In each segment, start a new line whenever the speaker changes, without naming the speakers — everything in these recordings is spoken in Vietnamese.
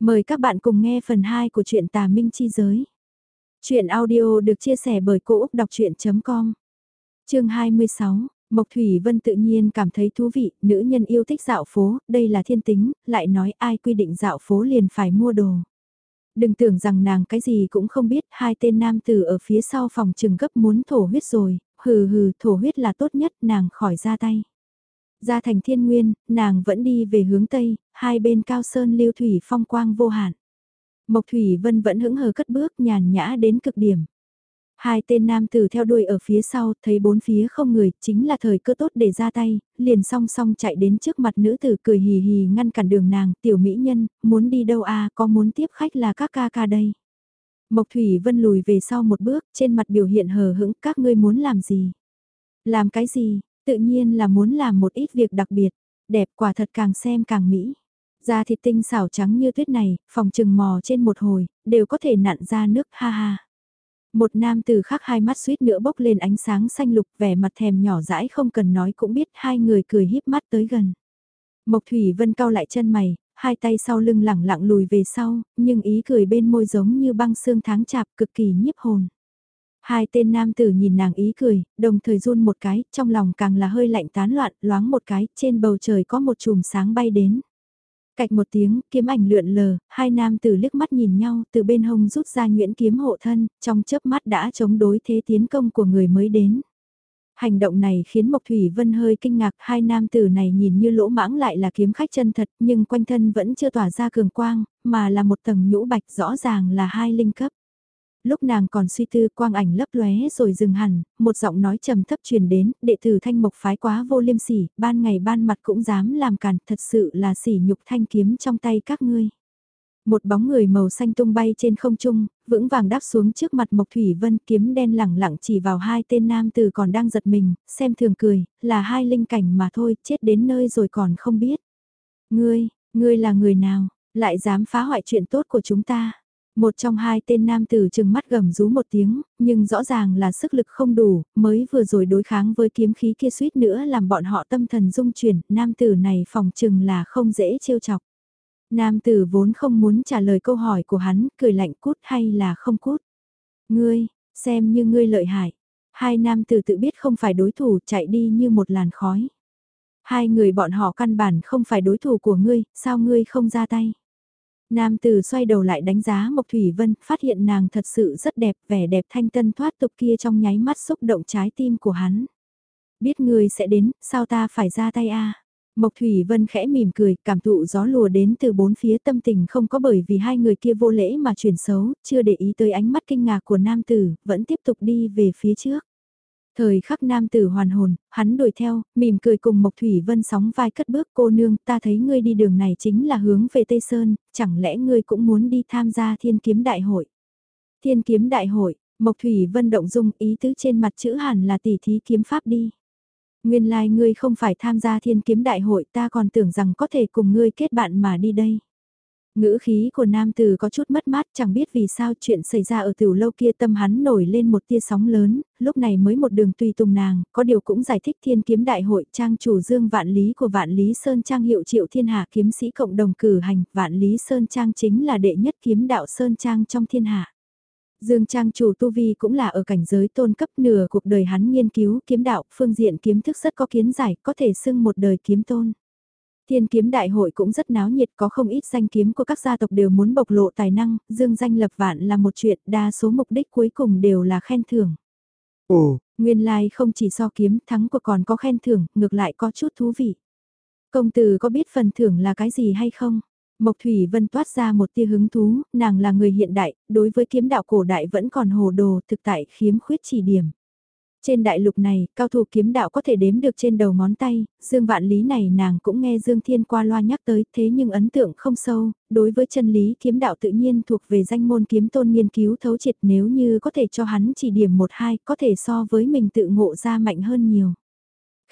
Mời các bạn cùng nghe phần 2 của truyện Tà Minh Chi Giới. Chuyện audio được chia sẻ bởi Cô Úc Đọc Chuyện.com Chương 26 Mộc Thủy Vân tự nhiên cảm thấy thú vị, nữ nhân yêu thích dạo phố, đây là thiên tính, lại nói ai quy định dạo phố liền phải mua đồ. Đừng tưởng rằng nàng cái gì cũng không biết, hai tên nam tử ở phía sau phòng trừng gấp muốn thổ huyết rồi, hừ hừ thổ huyết là tốt nhất, nàng khỏi ra tay. Ra thành thiên nguyên, nàng vẫn đi về hướng Tây, hai bên cao sơn lưu thủy phong quang vô hạn. Mộc Thủy Vân vẫn hững hờ cất bước nhàn nhã đến cực điểm. Hai tên nam tử theo đuôi ở phía sau, thấy bốn phía không người, chính là thời cơ tốt để ra tay, liền song song chạy đến trước mặt nữ tử cười hì hì ngăn cản đường nàng, tiểu mỹ nhân, muốn đi đâu à, có muốn tiếp khách là các ca ca đây. Mộc Thủy Vân lùi về sau một bước, trên mặt biểu hiện hờ hững, các ngươi muốn làm gì? Làm cái gì? Tự nhiên là muốn làm một ít việc đặc biệt, đẹp quả thật càng xem càng mỹ. Da thịt tinh xảo trắng như tuyết này, phòng trừng mò trên một hồi, đều có thể nặn ra nước ha ha. Một nam từ khác hai mắt suýt nữa bốc lên ánh sáng xanh lục vẻ mặt thèm nhỏ dãi không cần nói cũng biết hai người cười híp mắt tới gần. Mộc Thủy Vân cao lại chân mày, hai tay sau lưng lẳng lặng lùi về sau, nhưng ý cười bên môi giống như băng xương tháng chạp cực kỳ nhiếp hồn. Hai tên nam tử nhìn nàng ý cười, đồng thời run một cái, trong lòng càng là hơi lạnh tán loạn, loáng một cái, trên bầu trời có một chùm sáng bay đến. Cạch một tiếng, kiếm ảnh lượn lờ, hai nam tử liếc mắt nhìn nhau, từ bên hông rút ra nguyễn kiếm hộ thân, trong chớp mắt đã chống đối thế tiến công của người mới đến. Hành động này khiến Mộc Thủy Vân hơi kinh ngạc, hai nam tử này nhìn như lỗ mãng lại là kiếm khách chân thật, nhưng quanh thân vẫn chưa tỏa ra cường quang, mà là một tầng nhũ bạch rõ ràng là hai linh cấp. Lúc nàng còn suy tư quang ảnh lấp lóe rồi dừng hẳn, một giọng nói trầm thấp truyền đến, đệ tử thanh mộc phái quá vô liêm sỉ, ban ngày ban mặt cũng dám làm cản, thật sự là sỉ nhục thanh kiếm trong tay các ngươi. Một bóng người màu xanh tung bay trên không trung, vững vàng đáp xuống trước mặt Mộc Thủy Vân kiếm đen lẳng lặng chỉ vào hai tên nam tử còn đang giật mình, xem thường cười, là hai linh cảnh mà thôi, chết đến nơi rồi còn không biết. Ngươi, ngươi là người nào, lại dám phá hoại chuyện tốt của chúng ta. Một trong hai tên nam tử chừng mắt gầm rú một tiếng, nhưng rõ ràng là sức lực không đủ, mới vừa rồi đối kháng với kiếm khí kia suýt nữa làm bọn họ tâm thần rung chuyển, nam tử này phòng chừng là không dễ trêu chọc. Nam tử vốn không muốn trả lời câu hỏi của hắn, cười lạnh cút hay là không cút. Ngươi, xem như ngươi lợi hại. Hai nam tử tự biết không phải đối thủ chạy đi như một làn khói. Hai người bọn họ căn bản không phải đối thủ của ngươi, sao ngươi không ra tay? Nam tử xoay đầu lại đánh giá Mộc Thủy Vân, phát hiện nàng thật sự rất đẹp, vẻ đẹp thanh tân thoát tục kia trong nháy mắt xúc động trái tim của hắn. Biết người sẽ đến, sao ta phải ra tay a? Mộc Thủy Vân khẽ mỉm cười, cảm thụ gió lùa đến từ bốn phía tâm tình không có bởi vì hai người kia vô lễ mà chuyển xấu, chưa để ý tới ánh mắt kinh ngạc của nam tử, vẫn tiếp tục đi về phía trước. Thời khắc nam tử hoàn hồn, hắn đuổi theo, mỉm cười cùng Mộc Thủy Vân sóng vai cất bước cô nương, ta thấy ngươi đi đường này chính là hướng về Tây Sơn, chẳng lẽ ngươi cũng muốn đi tham gia thiên kiếm đại hội? Thiên kiếm đại hội, Mộc Thủy Vân động dung ý tứ trên mặt chữ hẳn là tỷ thí kiếm pháp đi. Nguyên lai like ngươi không phải tham gia thiên kiếm đại hội ta còn tưởng rằng có thể cùng ngươi kết bạn mà đi đây. Ngữ khí của nam tử có chút mất mát chẳng biết vì sao chuyện xảy ra ở tiểu lâu kia tâm hắn nổi lên một tia sóng lớn, lúc này mới một đường tùy tùng nàng, có điều cũng giải thích thiên kiếm đại hội trang chủ dương vạn lý của vạn lý Sơn Trang hiệu triệu thiên hạ kiếm sĩ cộng đồng cử hành, vạn lý Sơn Trang chính là đệ nhất kiếm đạo Sơn Trang trong thiên hạ. Dương Trang chủ Tu Vi cũng là ở cảnh giới tôn cấp nửa cuộc đời hắn nghiên cứu kiếm đạo, phương diện kiếm thức rất có kiến giải, có thể xưng một đời kiếm tôn. Thiên kiếm đại hội cũng rất náo nhiệt có không ít danh kiếm của các gia tộc đều muốn bộc lộ tài năng, dương danh lập vạn là một chuyện, đa số mục đích cuối cùng đều là khen thưởng. Ồ, nguyên lai like không chỉ so kiếm thắng của còn có khen thưởng, ngược lại có chút thú vị. Công tử có biết phần thưởng là cái gì hay không? Mộc Thủy Vân toát ra một tia hứng thú, nàng là người hiện đại, đối với kiếm đạo cổ đại vẫn còn hồ đồ thực tại khiếm khuyết chỉ điểm. Trên đại lục này, cao thủ kiếm đạo có thể đếm được trên đầu ngón tay, Dương Vạn Lý này nàng cũng nghe Dương Thiên qua loa nhắc tới, thế nhưng ấn tượng không sâu, đối với chân lý kiếm đạo tự nhiên thuộc về danh môn kiếm tôn nghiên cứu thấu triệt nếu như có thể cho hắn chỉ điểm một hai, có thể so với mình tự ngộ ra mạnh hơn nhiều.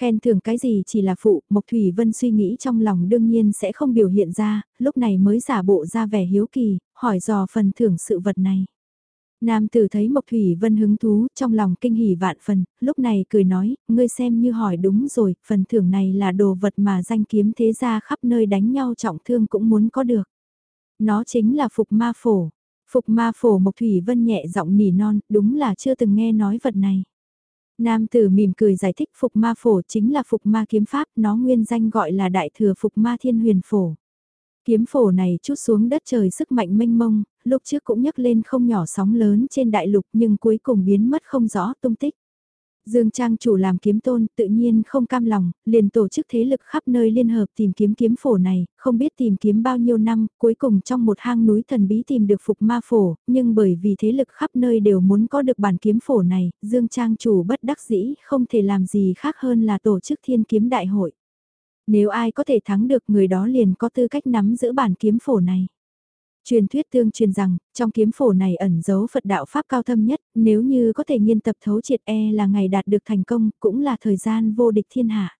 Khen thưởng cái gì chỉ là phụ, Mộc Thủy Vân suy nghĩ trong lòng đương nhiên sẽ không biểu hiện ra, lúc này mới giả bộ ra vẻ hiếu kỳ, hỏi dò phần thưởng sự vật này. Nam tử thấy Mộc Thủy Vân hứng thú, trong lòng kinh hỉ vạn phần, lúc này cười nói, ngươi xem như hỏi đúng rồi, phần thưởng này là đồ vật mà danh kiếm thế gia khắp nơi đánh nhau trọng thương cũng muốn có được. Nó chính là phục ma phổ. Phục ma phổ Mộc Thủy Vân nhẹ giọng nỉ non, đúng là chưa từng nghe nói vật này. Nam tử mỉm cười giải thích phục ma phổ chính là phục ma kiếm pháp, nó nguyên danh gọi là đại thừa phục ma thiên huyền phổ. Kiếm phổ này chút xuống đất trời sức mạnh mênh mông, lúc trước cũng nhấc lên không nhỏ sóng lớn trên đại lục nhưng cuối cùng biến mất không rõ tung tích. Dương Trang chủ làm kiếm tôn tự nhiên không cam lòng, liền tổ chức thế lực khắp nơi liên hợp tìm kiếm kiếm phổ này, không biết tìm kiếm bao nhiêu năm, cuối cùng trong một hang núi thần bí tìm được phục ma phổ, nhưng bởi vì thế lực khắp nơi đều muốn có được bản kiếm phổ này, Dương Trang chủ bất đắc dĩ không thể làm gì khác hơn là tổ chức thiên kiếm đại hội. Nếu ai có thể thắng được người đó liền có tư cách nắm giữ bản kiếm phổ này. Truyền thuyết tương truyền rằng, trong kiếm phổ này ẩn giấu Phật đạo Pháp cao thâm nhất, nếu như có thể nghiên tập thấu triệt e là ngày đạt được thành công, cũng là thời gian vô địch thiên hạ.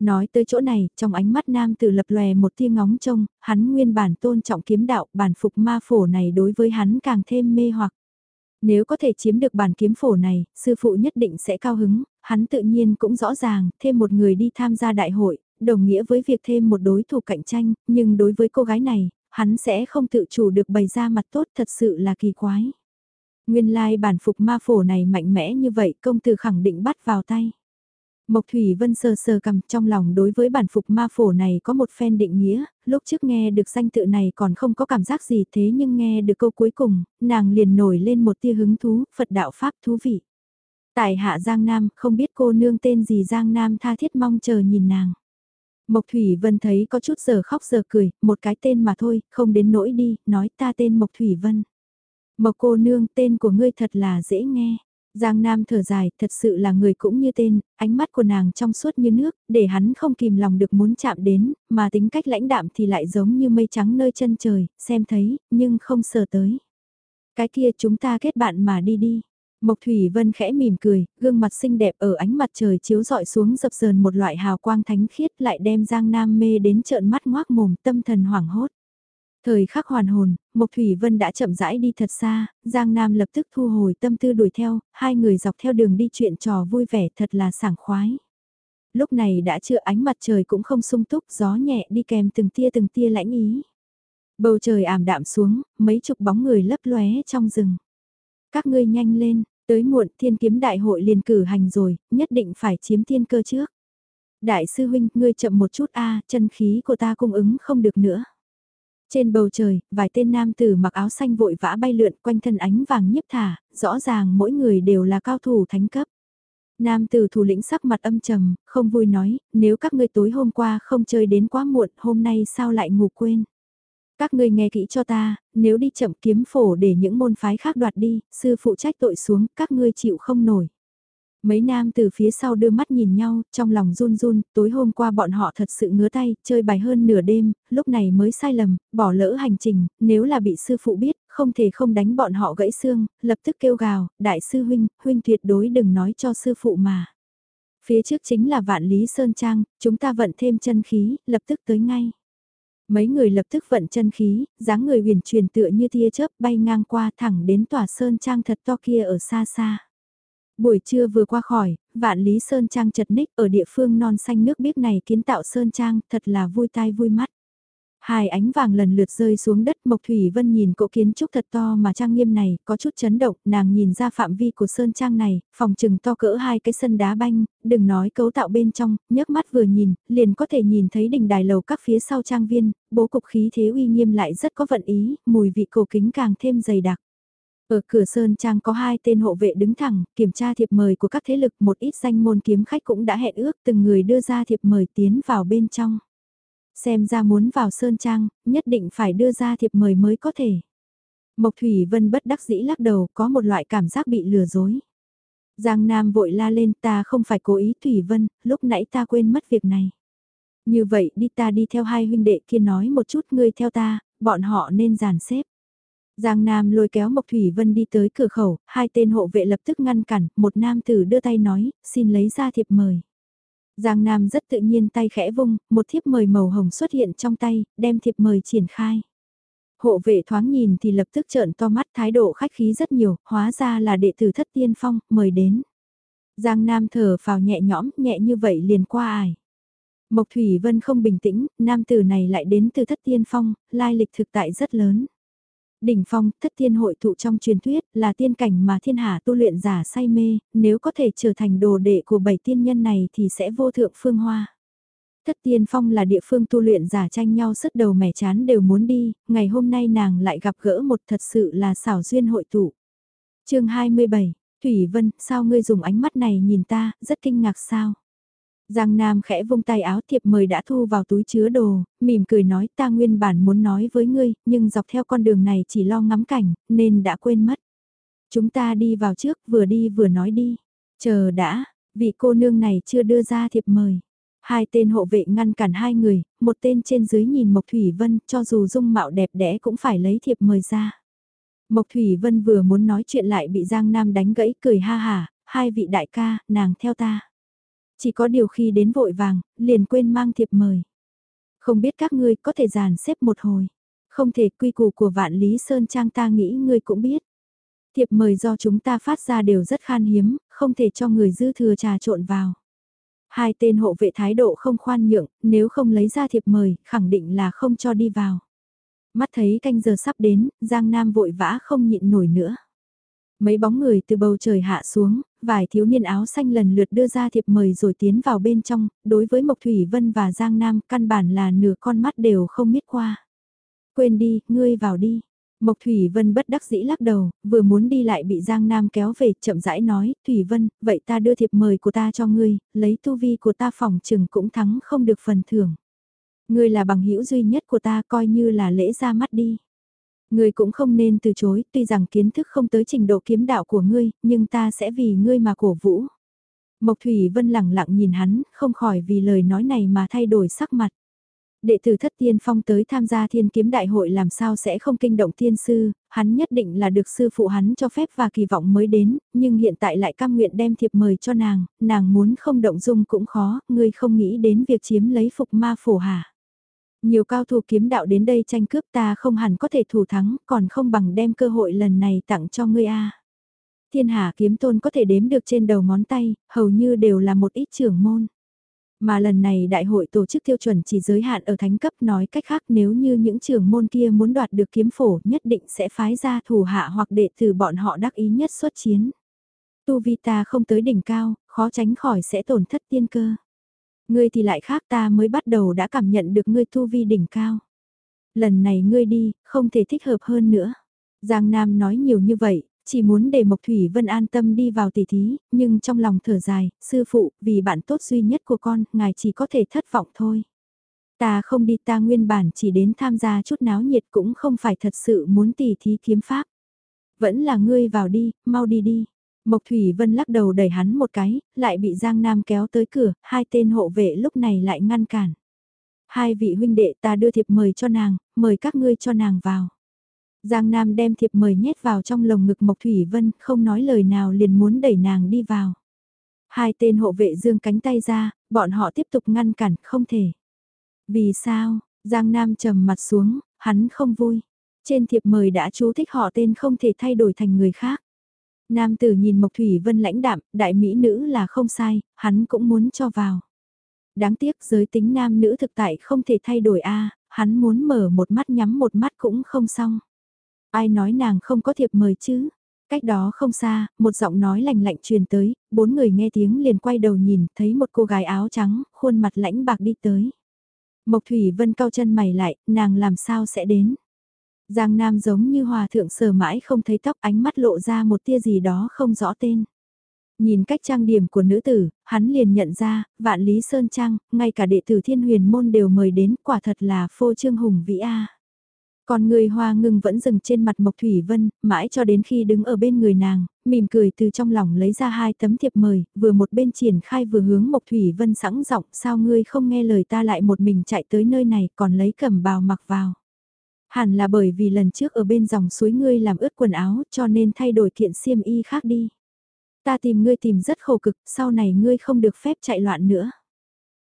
Nói tới chỗ này, trong ánh mắt nam tử lập lòe một tia ngóng trông, hắn nguyên bản tôn trọng kiếm đạo, bản phục ma phổ này đối với hắn càng thêm mê hoặc. Nếu có thể chiếm được bản kiếm phổ này, sư phụ nhất định sẽ cao hứng, hắn tự nhiên cũng rõ ràng, thêm một người đi tham gia đại hội, đồng nghĩa với việc thêm một đối thủ cạnh tranh, nhưng đối với cô gái này, hắn sẽ không tự chủ được bày ra mặt tốt thật sự là kỳ quái. Nguyên lai bản phục ma phổ này mạnh mẽ như vậy công tử khẳng định bắt vào tay. Mộc Thủy Vân sờ sờ cầm trong lòng đối với bản phục ma phổ này có một phen định nghĩa, lúc trước nghe được danh tự này còn không có cảm giác gì thế nhưng nghe được câu cuối cùng, nàng liền nổi lên một tia hứng thú, Phật đạo Pháp thú vị. Tại hạ Giang Nam, không biết cô nương tên gì Giang Nam tha thiết mong chờ nhìn nàng. Mộc Thủy Vân thấy có chút giờ khóc giờ cười, một cái tên mà thôi, không đến nỗi đi, nói ta tên Mộc Thủy Vân. Mộc cô nương tên của ngươi thật là dễ nghe. Giang Nam thở dài, thật sự là người cũng như tên, ánh mắt của nàng trong suốt như nước, để hắn không kìm lòng được muốn chạm đến, mà tính cách lãnh đạm thì lại giống như mây trắng nơi chân trời, xem thấy, nhưng không sờ tới. Cái kia chúng ta kết bạn mà đi đi. Mộc Thủy Vân khẽ mỉm cười, gương mặt xinh đẹp ở ánh mặt trời chiếu rọi xuống dập dờn một loại hào quang thánh khiết lại đem Giang Nam mê đến trợn mắt ngoác mồm tâm thần hoảng hốt. Thời khắc hoàn hồn, Mộc Thủy Vân đã chậm rãi đi thật xa, Giang Nam lập tức thu hồi tâm tư đuổi theo, hai người dọc theo đường đi chuyện trò vui vẻ thật là sảng khoái. Lúc này đã chưa ánh mặt trời cũng không sung túc, gió nhẹ đi kèm từng tia từng tia lãnh ý. Bầu trời ảm đạm xuống, mấy chục bóng người lấp lóe trong rừng. Các ngươi nhanh lên, Tới muộn thiên kiếm đại hội liền cử hành rồi, nhất định phải chiếm thiên cơ trước. Đại sư huynh, ngươi chậm một chút a à, chân khí của ta cung ứng không được nữa. Trên bầu trời, vài tên nam tử mặc áo xanh vội vã bay lượn quanh thân ánh vàng nhiếp thả, rõ ràng mỗi người đều là cao thủ thánh cấp. Nam tử thủ lĩnh sắc mặt âm trầm, không vui nói, nếu các ngươi tối hôm qua không chơi đến quá muộn, hôm nay sao lại ngủ quên. Các ngươi nghe kỹ cho ta, nếu đi chậm kiếm phổ để những môn phái khác đoạt đi, sư phụ trách tội xuống, các ngươi chịu không nổi. Mấy nam từ phía sau đưa mắt nhìn nhau, trong lòng run run, tối hôm qua bọn họ thật sự ngứa tay, chơi bài hơn nửa đêm, lúc này mới sai lầm, bỏ lỡ hành trình, nếu là bị sư phụ biết, không thể không đánh bọn họ gãy xương, lập tức kêu gào, đại sư huynh, huynh tuyệt đối đừng nói cho sư phụ mà. Phía trước chính là vạn lý sơn trang, chúng ta vận thêm chân khí, lập tức tới ngay. Mấy người lập tức vận chân khí, dáng người huyền truyền tựa như tia chớp bay ngang qua thẳng đến tòa sơn trang thật to kia ở xa xa. Buổi trưa vừa qua khỏi, vạn lý sơn trang chật ních ở địa phương non xanh nước biếc này kiến tạo sơn trang thật là vui tai vui mắt. Hai ánh vàng lần lượt rơi xuống đất Mộc Thủy Vân nhìn cỗ kiến trúc thật to mà trang nghiêm này, có chút chấn động, nàng nhìn ra phạm vi của sơn trang này, phòng trừng to cỡ hai cái sân đá banh, đừng nói cấu tạo bên trong, nhấc mắt vừa nhìn, liền có thể nhìn thấy đỉnh đài lầu các phía sau trang viên, bố cục khí thế uy nghiêm lại rất có vận ý, mùi vị cổ kính càng thêm dày đặc. Ở cửa Sơn Trang có hai tên hộ vệ đứng thẳng, kiểm tra thiệp mời của các thế lực một ít danh môn kiếm khách cũng đã hẹn ước từng người đưa ra thiệp mời tiến vào bên trong. Xem ra muốn vào Sơn Trang, nhất định phải đưa ra thiệp mời mới có thể. Mộc Thủy Vân bất đắc dĩ lắc đầu có một loại cảm giác bị lừa dối. Giang Nam vội la lên ta không phải cố ý Thủy Vân, lúc nãy ta quên mất việc này. Như vậy đi ta đi theo hai huynh đệ kia nói một chút ngươi theo ta, bọn họ nên giàn xếp. Giang Nam lôi kéo Mộc Thủy Vân đi tới cửa khẩu, hai tên hộ vệ lập tức ngăn cản, một nam tử đưa tay nói, xin lấy ra thiệp mời. Giang Nam rất tự nhiên tay khẽ vung, một thiếp mời màu hồng xuất hiện trong tay, đem thiệp mời triển khai. Hộ vệ thoáng nhìn thì lập tức trợn to mắt thái độ khách khí rất nhiều, hóa ra là đệ tử thất tiên phong, mời đến. Giang Nam thở vào nhẹ nhõm, nhẹ như vậy liền qua ải. Mộc Thủy Vân không bình tĩnh, nam tử này lại đến từ thất tiên phong, lai lịch thực tại rất lớn. Đỉnh phong, thất thiên hội tụ trong truyền thuyết, là tiên cảnh mà thiên hạ tu luyện giả say mê, nếu có thể trở thành đồ đệ của bảy tiên nhân này thì sẽ vô thượng phương hoa. Thất tiên phong là địa phương tu luyện giả tranh nhau sức đầu mẻ chán đều muốn đi, ngày hôm nay nàng lại gặp gỡ một thật sự là xảo duyên hội tụ. chương 27, Thủy Vân, sao ngươi dùng ánh mắt này nhìn ta, rất kinh ngạc sao? Giang Nam khẽ vung tay áo thiệp mời đã thu vào túi chứa đồ, mỉm cười nói ta nguyên bản muốn nói với ngươi, nhưng dọc theo con đường này chỉ lo ngắm cảnh, nên đã quên mất. Chúng ta đi vào trước, vừa đi vừa nói đi. Chờ đã, vị cô nương này chưa đưa ra thiệp mời. Hai tên hộ vệ ngăn cản hai người, một tên trên dưới nhìn Mộc Thủy Vân cho dù dung mạo đẹp đẽ cũng phải lấy thiệp mời ra. Mộc Thủy Vân vừa muốn nói chuyện lại bị Giang Nam đánh gãy cười ha hà, hai vị đại ca, nàng theo ta. Chỉ có điều khi đến vội vàng, liền quên mang thiệp mời. Không biết các ngươi có thể dàn xếp một hồi. Không thể quy củ của vạn Lý Sơn Trang ta nghĩ ngươi cũng biết. Thiệp mời do chúng ta phát ra đều rất khan hiếm, không thể cho người dư thừa trà trộn vào. Hai tên hộ vệ thái độ không khoan nhượng, nếu không lấy ra thiệp mời, khẳng định là không cho đi vào. Mắt thấy canh giờ sắp đến, Giang Nam vội vã không nhịn nổi nữa. Mấy bóng người từ bầu trời hạ xuống, vài thiếu niên áo xanh lần lượt đưa ra thiệp mời rồi tiến vào bên trong, đối với Mộc Thủy Vân và Giang Nam căn bản là nửa con mắt đều không biết qua. Quên đi, ngươi vào đi. Mộc Thủy Vân bất đắc dĩ lắc đầu, vừa muốn đi lại bị Giang Nam kéo về, chậm rãi nói, Thủy Vân, vậy ta đưa thiệp mời của ta cho ngươi, lấy tu vi của ta phòng trừng cũng thắng không được phần thưởng. Ngươi là bằng hữu duy nhất của ta coi như là lễ ra mắt đi. Ngươi cũng không nên từ chối, tuy rằng kiến thức không tới trình độ kiếm đạo của ngươi, nhưng ta sẽ vì ngươi mà cổ vũ. Mộc Thủy Vân lặng lặng nhìn hắn, không khỏi vì lời nói này mà thay đổi sắc mặt. Đệ tử thất tiên phong tới tham gia thiên kiếm đại hội làm sao sẽ không kinh động tiên sư, hắn nhất định là được sư phụ hắn cho phép và kỳ vọng mới đến, nhưng hiện tại lại cam nguyện đem thiệp mời cho nàng, nàng muốn không động dung cũng khó, ngươi không nghĩ đến việc chiếm lấy phục ma phổ hả. Nhiều cao thủ kiếm đạo đến đây tranh cướp ta không hẳn có thể thủ thắng, còn không bằng đem cơ hội lần này tặng cho ngươi a. Thiên hạ kiếm tôn có thể đếm được trên đầu ngón tay, hầu như đều là một ít trưởng môn. Mà lần này đại hội tổ chức tiêu chuẩn chỉ giới hạn ở thánh cấp nói cách khác nếu như những trưởng môn kia muốn đoạt được kiếm phổ nhất định sẽ phái ra thủ hạ hoặc đệ tử bọn họ đắc ý nhất xuất chiến. Tu vi ta không tới đỉnh cao, khó tránh khỏi sẽ tổn thất tiên cơ. Ngươi thì lại khác ta mới bắt đầu đã cảm nhận được ngươi tu vi đỉnh cao. Lần này ngươi đi, không thể thích hợp hơn nữa. Giang Nam nói nhiều như vậy, chỉ muốn để Mộc Thủy Vân an tâm đi vào tỷ thí, nhưng trong lòng thở dài, sư phụ, vì bạn tốt duy nhất của con, ngài chỉ có thể thất vọng thôi. Ta không đi ta nguyên bản chỉ đến tham gia chút náo nhiệt cũng không phải thật sự muốn tỷ thí kiếm pháp. Vẫn là ngươi vào đi, mau đi đi. Mộc Thủy Vân lắc đầu đẩy hắn một cái, lại bị Giang Nam kéo tới cửa, hai tên hộ vệ lúc này lại ngăn cản. Hai vị huynh đệ ta đưa thiệp mời cho nàng, mời các ngươi cho nàng vào. Giang Nam đem thiệp mời nhét vào trong lồng ngực Mộc Thủy Vân, không nói lời nào liền muốn đẩy nàng đi vào. Hai tên hộ vệ dương cánh tay ra, bọn họ tiếp tục ngăn cản, không thể. Vì sao, Giang Nam trầm mặt xuống, hắn không vui. Trên thiệp mời đã chú thích họ tên không thể thay đổi thành người khác. Nam tử nhìn Mộc Thủy Vân lãnh đạm, đại mỹ nữ là không sai, hắn cũng muốn cho vào. Đáng tiếc giới tính nam nữ thực tại không thể thay đổi a hắn muốn mở một mắt nhắm một mắt cũng không xong. Ai nói nàng không có thiệp mời chứ? Cách đó không xa, một giọng nói lành lạnh truyền tới, bốn người nghe tiếng liền quay đầu nhìn, thấy một cô gái áo trắng, khuôn mặt lãnh bạc đi tới. Mộc Thủy Vân cao chân mày lại, nàng làm sao sẽ đến? Giang Nam giống như hòa thượng sờ mãi không thấy tóc ánh mắt lộ ra một tia gì đó không rõ tên. Nhìn cách trang điểm của nữ tử, hắn liền nhận ra, vạn lý sơn trang, ngay cả đệ tử thiên huyền môn đều mời đến, quả thật là phô trương hùng vĩ A. Còn người hoa ngưng vẫn dừng trên mặt Mộc Thủy Vân, mãi cho đến khi đứng ở bên người nàng, mỉm cười từ trong lòng lấy ra hai tấm thiệp mời, vừa một bên triển khai vừa hướng Mộc Thủy Vân sẵn giọng sao ngươi không nghe lời ta lại một mình chạy tới nơi này còn lấy cẩm bào mặc vào. Hẳn là bởi vì lần trước ở bên dòng suối ngươi làm ướt quần áo cho nên thay đổi kiện xiêm y khác đi. Ta tìm ngươi tìm rất khổ cực, sau này ngươi không được phép chạy loạn nữa.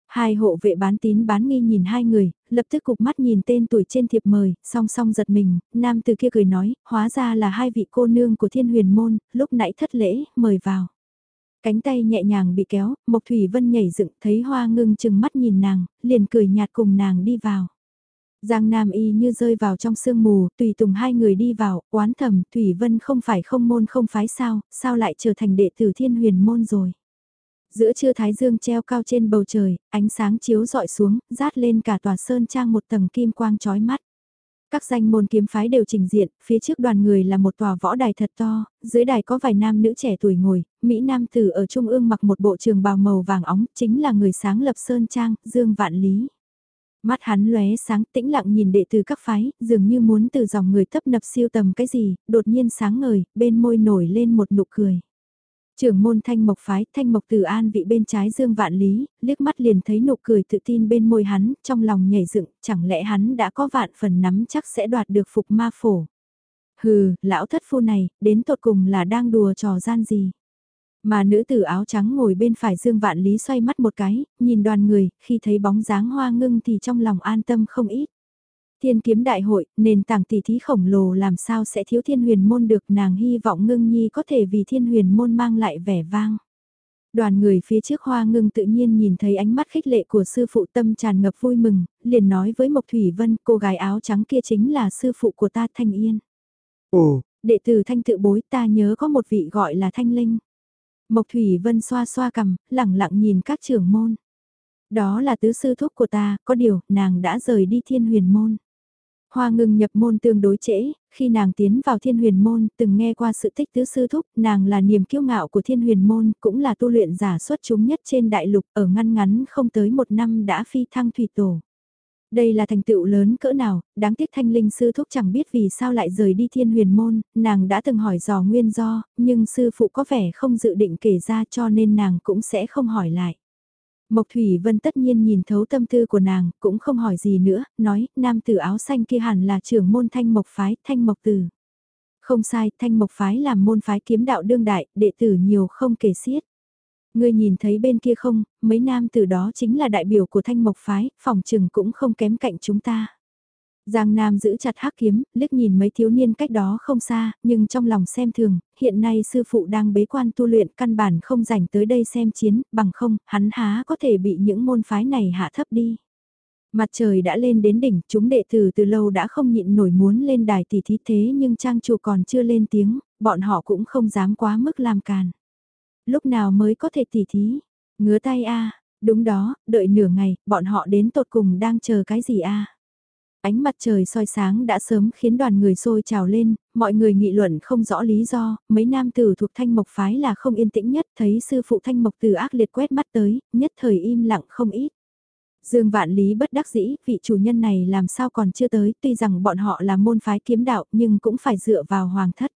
Hai hộ vệ bán tín bán nghi nhìn hai người, lập tức cục mắt nhìn tên tuổi trên thiệp mời, song song giật mình, nam từ kia cười nói, hóa ra là hai vị cô nương của thiên huyền môn, lúc nãy thất lễ, mời vào. Cánh tay nhẹ nhàng bị kéo, Mộc Thủy Vân nhảy dựng thấy hoa ngưng chừng mắt nhìn nàng, liền cười nhạt cùng nàng đi vào. Giang Nam Y như rơi vào trong sương mù, tùy tùng hai người đi vào, oán thầm, Thủy Vân không phải không môn không phái sao, sao lại trở thành đệ tử thiên huyền môn rồi. Giữa trưa thái dương treo cao trên bầu trời, ánh sáng chiếu dọi xuống, rát lên cả tòa sơn trang một tầng kim quang chói mắt. Các danh môn kiếm phái đều trình diện, phía trước đoàn người là một tòa võ đài thật to, dưới đài có vài nam nữ trẻ tuổi ngồi, Mỹ Nam Tử ở trung ương mặc một bộ trường bào màu vàng óng, chính là người sáng lập Sơn Trang, Dương Vạn Lý. Mắt hắn lóe sáng tĩnh lặng nhìn đệ tử các phái, dường như muốn từ dòng người thấp nập siêu tầm cái gì, đột nhiên sáng ngời, bên môi nổi lên một nụ cười. Trưởng môn thanh mộc phái, thanh mộc từ an vị bên trái dương vạn lý, liếc mắt liền thấy nụ cười tự tin bên môi hắn, trong lòng nhảy dựng, chẳng lẽ hắn đã có vạn phần nắm chắc sẽ đoạt được phục ma phổ. Hừ, lão thất phu này, đến tột cùng là đang đùa trò gian gì. Mà nữ tử áo trắng ngồi bên phải Dương Vạn Lý xoay mắt một cái, nhìn đoàn người, khi thấy bóng dáng hoa ngưng thì trong lòng an tâm không ít. Thiên kiếm đại hội, nền tảng tỷ thí khổng lồ làm sao sẽ thiếu thiên huyền môn được nàng hy vọng ngưng nhi có thể vì thiên huyền môn mang lại vẻ vang. Đoàn người phía trước hoa ngưng tự nhiên nhìn thấy ánh mắt khích lệ của sư phụ tâm tràn ngập vui mừng, liền nói với Mộc Thủy Vân cô gái áo trắng kia chính là sư phụ của ta Thanh Yên. Ồ, đệ tử Thanh tự bối ta nhớ có một vị gọi là Thanh Linh. Mộc Thủy Vân xoa xoa cầm, lẳng lặng nhìn các trưởng môn. Đó là tứ sư thúc của ta, có điều, nàng đã rời đi thiên huyền môn. Hoa ngừng nhập môn tương đối trễ, khi nàng tiến vào thiên huyền môn, từng nghe qua sự tích tứ sư thúc, nàng là niềm kiêu ngạo của thiên huyền môn, cũng là tu luyện giả xuất chúng nhất trên đại lục, ở ngăn ngắn không tới một năm đã phi thăng thủy tổ. Đây là thành tựu lớn cỡ nào, đáng tiếc thanh linh sư thúc chẳng biết vì sao lại rời đi thiên huyền môn, nàng đã từng hỏi dò nguyên do, nhưng sư phụ có vẻ không dự định kể ra cho nên nàng cũng sẽ không hỏi lại. Mộc Thủy Vân tất nhiên nhìn thấu tâm tư của nàng, cũng không hỏi gì nữa, nói, nam tử áo xanh kia hẳn là trưởng môn thanh mộc phái, thanh mộc tử. Không sai, thanh mộc phái làm môn phái kiếm đạo đương đại, đệ tử nhiều không kể xiết. Ngươi nhìn thấy bên kia không, mấy nam tử đó chính là đại biểu của thanh mộc phái, phòng trừng cũng không kém cạnh chúng ta. Giang Nam giữ chặt hắc kiếm, liếc nhìn mấy thiếu niên cách đó không xa, nhưng trong lòng xem thường, hiện nay sư phụ đang bế quan tu luyện căn bản không rảnh tới đây xem chiến, bằng không, hắn há có thể bị những môn phái này hạ thấp đi. Mặt trời đã lên đến đỉnh, chúng đệ tử từ lâu đã không nhịn nổi muốn lên đài tỷ thí thế nhưng trang chủ còn chưa lên tiếng, bọn họ cũng không dám quá mức làm càn. Lúc nào mới có thể tỷ thí? Ngứa tay a đúng đó, đợi nửa ngày, bọn họ đến tột cùng đang chờ cái gì a Ánh mặt trời soi sáng đã sớm khiến đoàn người sôi trào lên, mọi người nghị luận không rõ lý do, mấy nam tử thuộc thanh mộc phái là không yên tĩnh nhất, thấy sư phụ thanh mộc từ ác liệt quét mắt tới, nhất thời im lặng không ít. Dương Vạn Lý bất đắc dĩ, vị chủ nhân này làm sao còn chưa tới, tuy rằng bọn họ là môn phái kiếm đạo nhưng cũng phải dựa vào hoàng thất.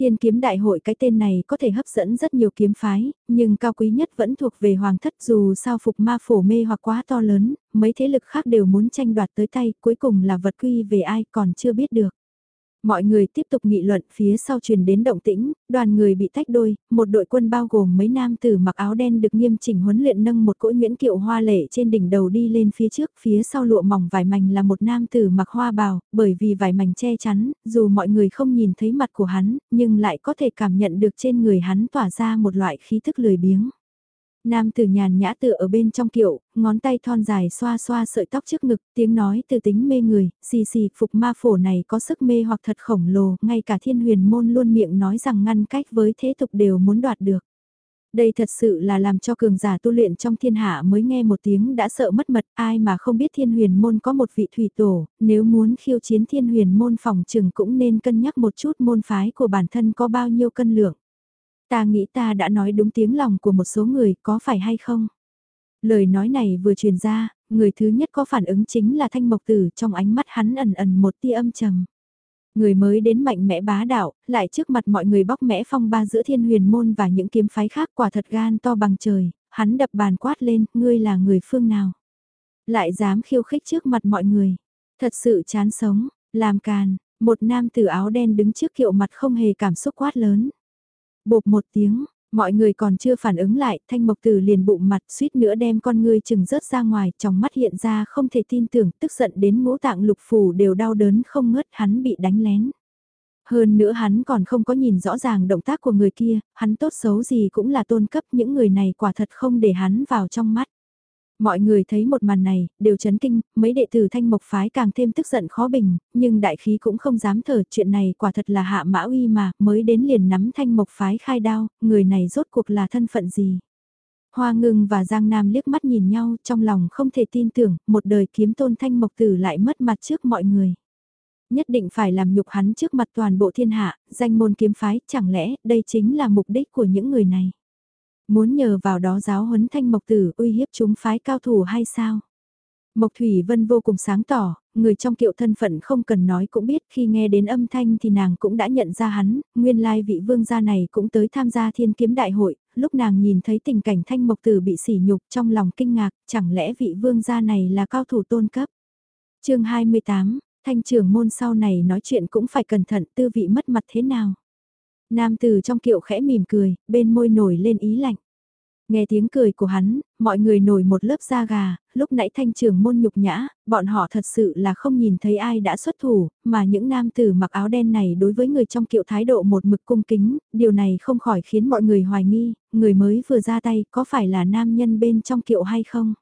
Thiên kiếm đại hội cái tên này có thể hấp dẫn rất nhiều kiếm phái, nhưng cao quý nhất vẫn thuộc về hoàng thất dù sao phục ma phổ mê hoặc quá to lớn, mấy thế lực khác đều muốn tranh đoạt tới tay, cuối cùng là vật quy về ai còn chưa biết được. Mọi người tiếp tục nghị luận phía sau truyền đến động tĩnh, đoàn người bị tách đôi, một đội quân bao gồm mấy nam tử mặc áo đen được nghiêm chỉnh huấn luyện nâng một cỗ nguyễn kiệu hoa lệ trên đỉnh đầu đi lên phía trước, phía sau lụa mỏng vải mảnh là một nam tử mặc hoa bào, bởi vì vải mảnh che chắn, dù mọi người không nhìn thấy mặt của hắn, nhưng lại có thể cảm nhận được trên người hắn tỏa ra một loại khí thức lười biếng. Nam tử nhàn nhã tựa ở bên trong kiệu, ngón tay thon dài xoa xoa sợi tóc trước ngực, tiếng nói từ tính mê người, xì xì phục ma phổ này có sức mê hoặc thật khổng lồ, ngay cả thiên huyền môn luôn miệng nói rằng ngăn cách với thế tục đều muốn đoạt được. Đây thật sự là làm cho cường giả tu luyện trong thiên hạ mới nghe một tiếng đã sợ mất mật, ai mà không biết thiên huyền môn có một vị thủy tổ, nếu muốn khiêu chiến thiên huyền môn phòng trừng cũng nên cân nhắc một chút môn phái của bản thân có bao nhiêu cân lượng. Ta nghĩ ta đã nói đúng tiếng lòng của một số người có phải hay không? Lời nói này vừa truyền ra, người thứ nhất có phản ứng chính là thanh mộc tử trong ánh mắt hắn ẩn ẩn một tia âm trầm. Người mới đến mạnh mẽ bá đạo, lại trước mặt mọi người bóc mẽ phong ba giữa thiên huyền môn và những kiếm phái khác quả thật gan to bằng trời, hắn đập bàn quát lên, ngươi là người phương nào? Lại dám khiêu khích trước mặt mọi người, thật sự chán sống, làm càn, một nam tử áo đen đứng trước kiệu mặt không hề cảm xúc quát lớn. Bộp một tiếng, mọi người còn chưa phản ứng lại, thanh mộc tử liền bụng mặt suýt nữa đem con ngươi chừng rớt ra ngoài, trong mắt hiện ra không thể tin tưởng, tức giận đến ngũ tạng lục phủ đều đau đớn không ngớt hắn bị đánh lén. Hơn nữa hắn còn không có nhìn rõ ràng động tác của người kia, hắn tốt xấu gì cũng là tôn cấp những người này quả thật không để hắn vào trong mắt. Mọi người thấy một màn này, đều chấn kinh, mấy đệ tử thanh mộc phái càng thêm tức giận khó bình, nhưng đại khí cũng không dám thở chuyện này quả thật là hạ mã uy mà, mới đến liền nắm thanh mộc phái khai đao, người này rốt cuộc là thân phận gì. Hoa ngưng và Giang Nam liếc mắt nhìn nhau trong lòng không thể tin tưởng, một đời kiếm tôn thanh mộc tử lại mất mặt trước mọi người. Nhất định phải làm nhục hắn trước mặt toàn bộ thiên hạ, danh môn kiếm phái, chẳng lẽ đây chính là mục đích của những người này. Muốn nhờ vào đó giáo huấn thanh mộc tử uy hiếp chúng phái cao thủ hay sao? Mộc Thủy Vân vô cùng sáng tỏ, người trong kiệu thân phận không cần nói cũng biết khi nghe đến âm thanh thì nàng cũng đã nhận ra hắn, nguyên lai vị vương gia này cũng tới tham gia thiên kiếm đại hội, lúc nàng nhìn thấy tình cảnh thanh mộc tử bị sỉ nhục trong lòng kinh ngạc, chẳng lẽ vị vương gia này là cao thủ tôn cấp. chương 28, thanh trưởng môn sau này nói chuyện cũng phải cẩn thận tư vị mất mặt thế nào. Nam tử trong kiệu khẽ mỉm cười, bên môi nổi lên ý lạnh. Nghe tiếng cười của hắn, mọi người nổi một lớp da gà, lúc nãy thanh trưởng môn nhục nhã, bọn họ thật sự là không nhìn thấy ai đã xuất thủ, mà những nam tử mặc áo đen này đối với người trong kiệu thái độ một mực cung kính, điều này không khỏi khiến mọi người hoài nghi, người mới vừa ra tay có phải là nam nhân bên trong kiệu hay không?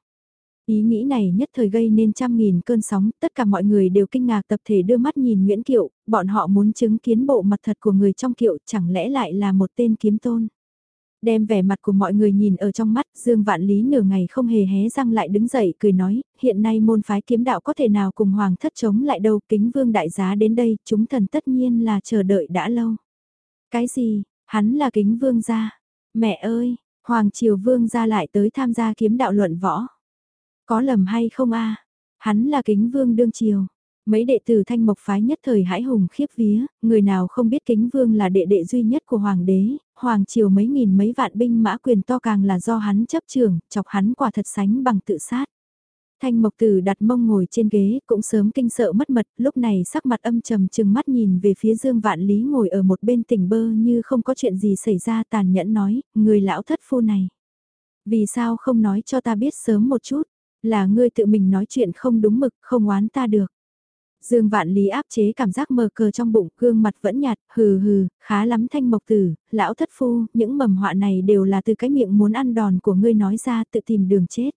Ý nghĩ này nhất thời gây nên trăm nghìn cơn sóng, tất cả mọi người đều kinh ngạc tập thể đưa mắt nhìn Nguyễn Kiệu, bọn họ muốn chứng kiến bộ mặt thật của người trong kiệu chẳng lẽ lại là một tên kiếm tôn. Đem vẻ mặt của mọi người nhìn ở trong mắt, Dương Vạn Lý nửa ngày không hề hé răng lại đứng dậy cười nói, hiện nay môn phái kiếm đạo có thể nào cùng Hoàng thất chống lại đâu, kính vương đại giá đến đây, chúng thần tất nhiên là chờ đợi đã lâu. Cái gì, hắn là kính vương gia, mẹ ơi, Hoàng triều vương gia lại tới tham gia kiếm đạo luận võ. Có lầm hay không a Hắn là kính vương đương triều. Mấy đệ tử thanh mộc phái nhất thời hãi hùng khiếp vía, người nào không biết kính vương là đệ đệ duy nhất của hoàng đế, hoàng triều mấy nghìn mấy vạn binh mã quyền to càng là do hắn chấp trường, chọc hắn quả thật sánh bằng tự sát. Thanh Mộc Tử đặt mông ngồi trên ghế, cũng sớm kinh sợ mất mật, lúc này sắc mặt âm trầm chừng mắt nhìn về phía Dương Vạn Lý ngồi ở một bên tỉnh bơ như không có chuyện gì xảy ra tàn nhẫn nói, người lão thất phu này. Vì sao không nói cho ta biết sớm một chút, là ngươi tự mình nói chuyện không đúng mực, không oán ta được. Dương Vạn Lý áp chế cảm giác mờ cờ trong bụng, gương mặt vẫn nhạt, hừ hừ, khá lắm thanh mộc tử, lão thất phu, những mầm họa này đều là từ cái miệng muốn ăn đòn của ngươi nói ra tự tìm đường chết.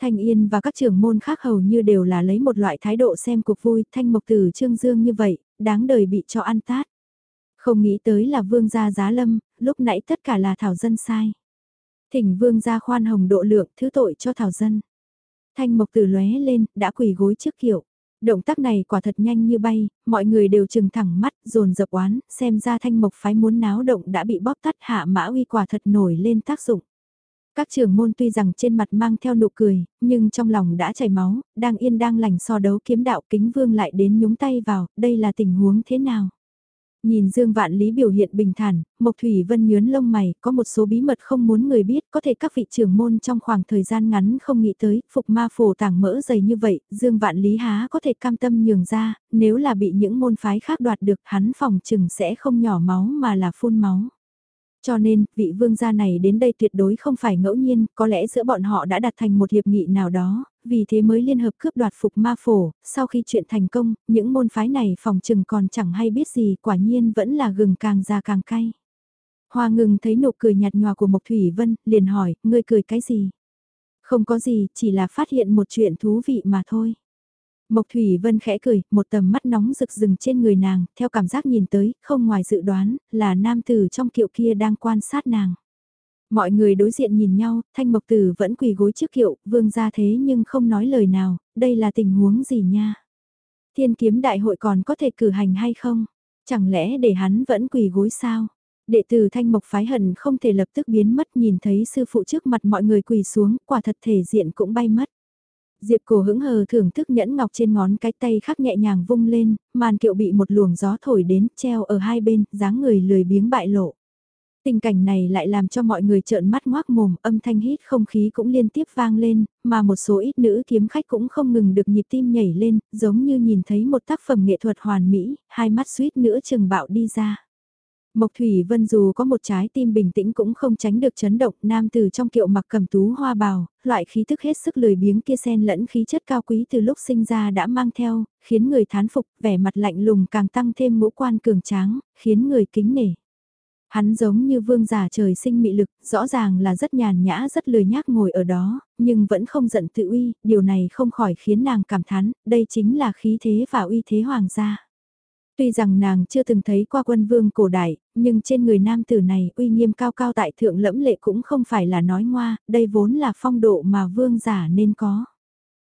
Thanh Yên và các trưởng môn khác hầu như đều là lấy một loại thái độ xem cuộc vui, thanh mộc tử trương dương như vậy, đáng đời bị cho ăn tát. Không nghĩ tới là vương gia giá lâm, lúc nãy tất cả là thảo dân sai. Thỉnh vương gia khoan hồng độ lượng thứ tội cho thảo dân. Thanh mộc tử lóe lên, đã quỳ gối trước kiệu. Động tác này quả thật nhanh như bay, mọi người đều trừng thẳng mắt, dồn dập oán, xem ra thanh mộc phái muốn náo động đã bị bóp tắt hạ mã uy quả thật nổi lên tác dụng. Các trưởng môn tuy rằng trên mặt mang theo nụ cười, nhưng trong lòng đã chảy máu, đang yên đang lành so đấu kiếm đạo kính vương lại đến nhúng tay vào, đây là tình huống thế nào? Nhìn Dương Vạn Lý biểu hiện bình thản, Mộc Thủy Vân nhướn lông mày, có một số bí mật không muốn người biết, có thể các vị trưởng môn trong khoảng thời gian ngắn không nghĩ tới, phục ma phổ tàng mỡ dày như vậy, Dương Vạn Lý há có thể cam tâm nhường ra, nếu là bị những môn phái khác đoạt được hắn phòng chừng sẽ không nhỏ máu mà là phun máu. Cho nên, vị vương gia này đến đây tuyệt đối không phải ngẫu nhiên, có lẽ giữa bọn họ đã đạt thành một hiệp nghị nào đó, vì thế mới liên hợp cướp đoạt phục ma phổ, sau khi chuyện thành công, những môn phái này phòng trừng còn chẳng hay biết gì, quả nhiên vẫn là gừng càng già càng cay. Hoa ngừng thấy nụ cười nhạt nhòa của Mộc Thủy Vân, liền hỏi, ngươi cười cái gì? Không có gì, chỉ là phát hiện một chuyện thú vị mà thôi. Mộc Thủy Vân khẽ cười, một tầm mắt nóng rực rừng trên người nàng, theo cảm giác nhìn tới, không ngoài dự đoán, là nam tử trong kiệu kia đang quan sát nàng. Mọi người đối diện nhìn nhau, thanh mộc tử vẫn quỳ gối trước kiệu, vương ra thế nhưng không nói lời nào, đây là tình huống gì nha? Thiên kiếm đại hội còn có thể cử hành hay không? Chẳng lẽ để hắn vẫn quỳ gối sao? Đệ tử thanh mộc phái hận không thể lập tức biến mất nhìn thấy sư phụ trước mặt mọi người quỳ xuống, quả thật thể diện cũng bay mất. Diệp cổ hững hờ thưởng thức nhẫn ngọc trên ngón cái tay khắc nhẹ nhàng vung lên, màn kiệu bị một luồng gió thổi đến, treo ở hai bên, dáng người lười biếng bại lộ. Tình cảnh này lại làm cho mọi người trợn mắt ngoác mồm, âm thanh hít không khí cũng liên tiếp vang lên, mà một số ít nữ kiếm khách cũng không ngừng được nhịp tim nhảy lên, giống như nhìn thấy một tác phẩm nghệ thuật hoàn mỹ, hai mắt suýt nữa chừng bạo đi ra. Mộc Thủy Vân dù có một trái tim bình tĩnh cũng không tránh được chấn động nam từ trong kiệu mặc cầm tú hoa bào, loại khí thức hết sức lười biếng kia xen lẫn khí chất cao quý từ lúc sinh ra đã mang theo, khiến người thán phục, vẻ mặt lạnh lùng càng tăng thêm ngũ quan cường tráng, khiến người kính nể. Hắn giống như vương giả trời sinh mị lực, rõ ràng là rất nhàn nhã rất lười nhác ngồi ở đó, nhưng vẫn không giận tự uy, điều này không khỏi khiến nàng cảm thán, đây chính là khí thế và uy thế hoàng gia. Tuy rằng nàng chưa từng thấy qua quân vương cổ đại, nhưng trên người nam tử này uy nghiêm cao cao tại thượng lẫm lệ cũng không phải là nói ngoa, đây vốn là phong độ mà vương giả nên có.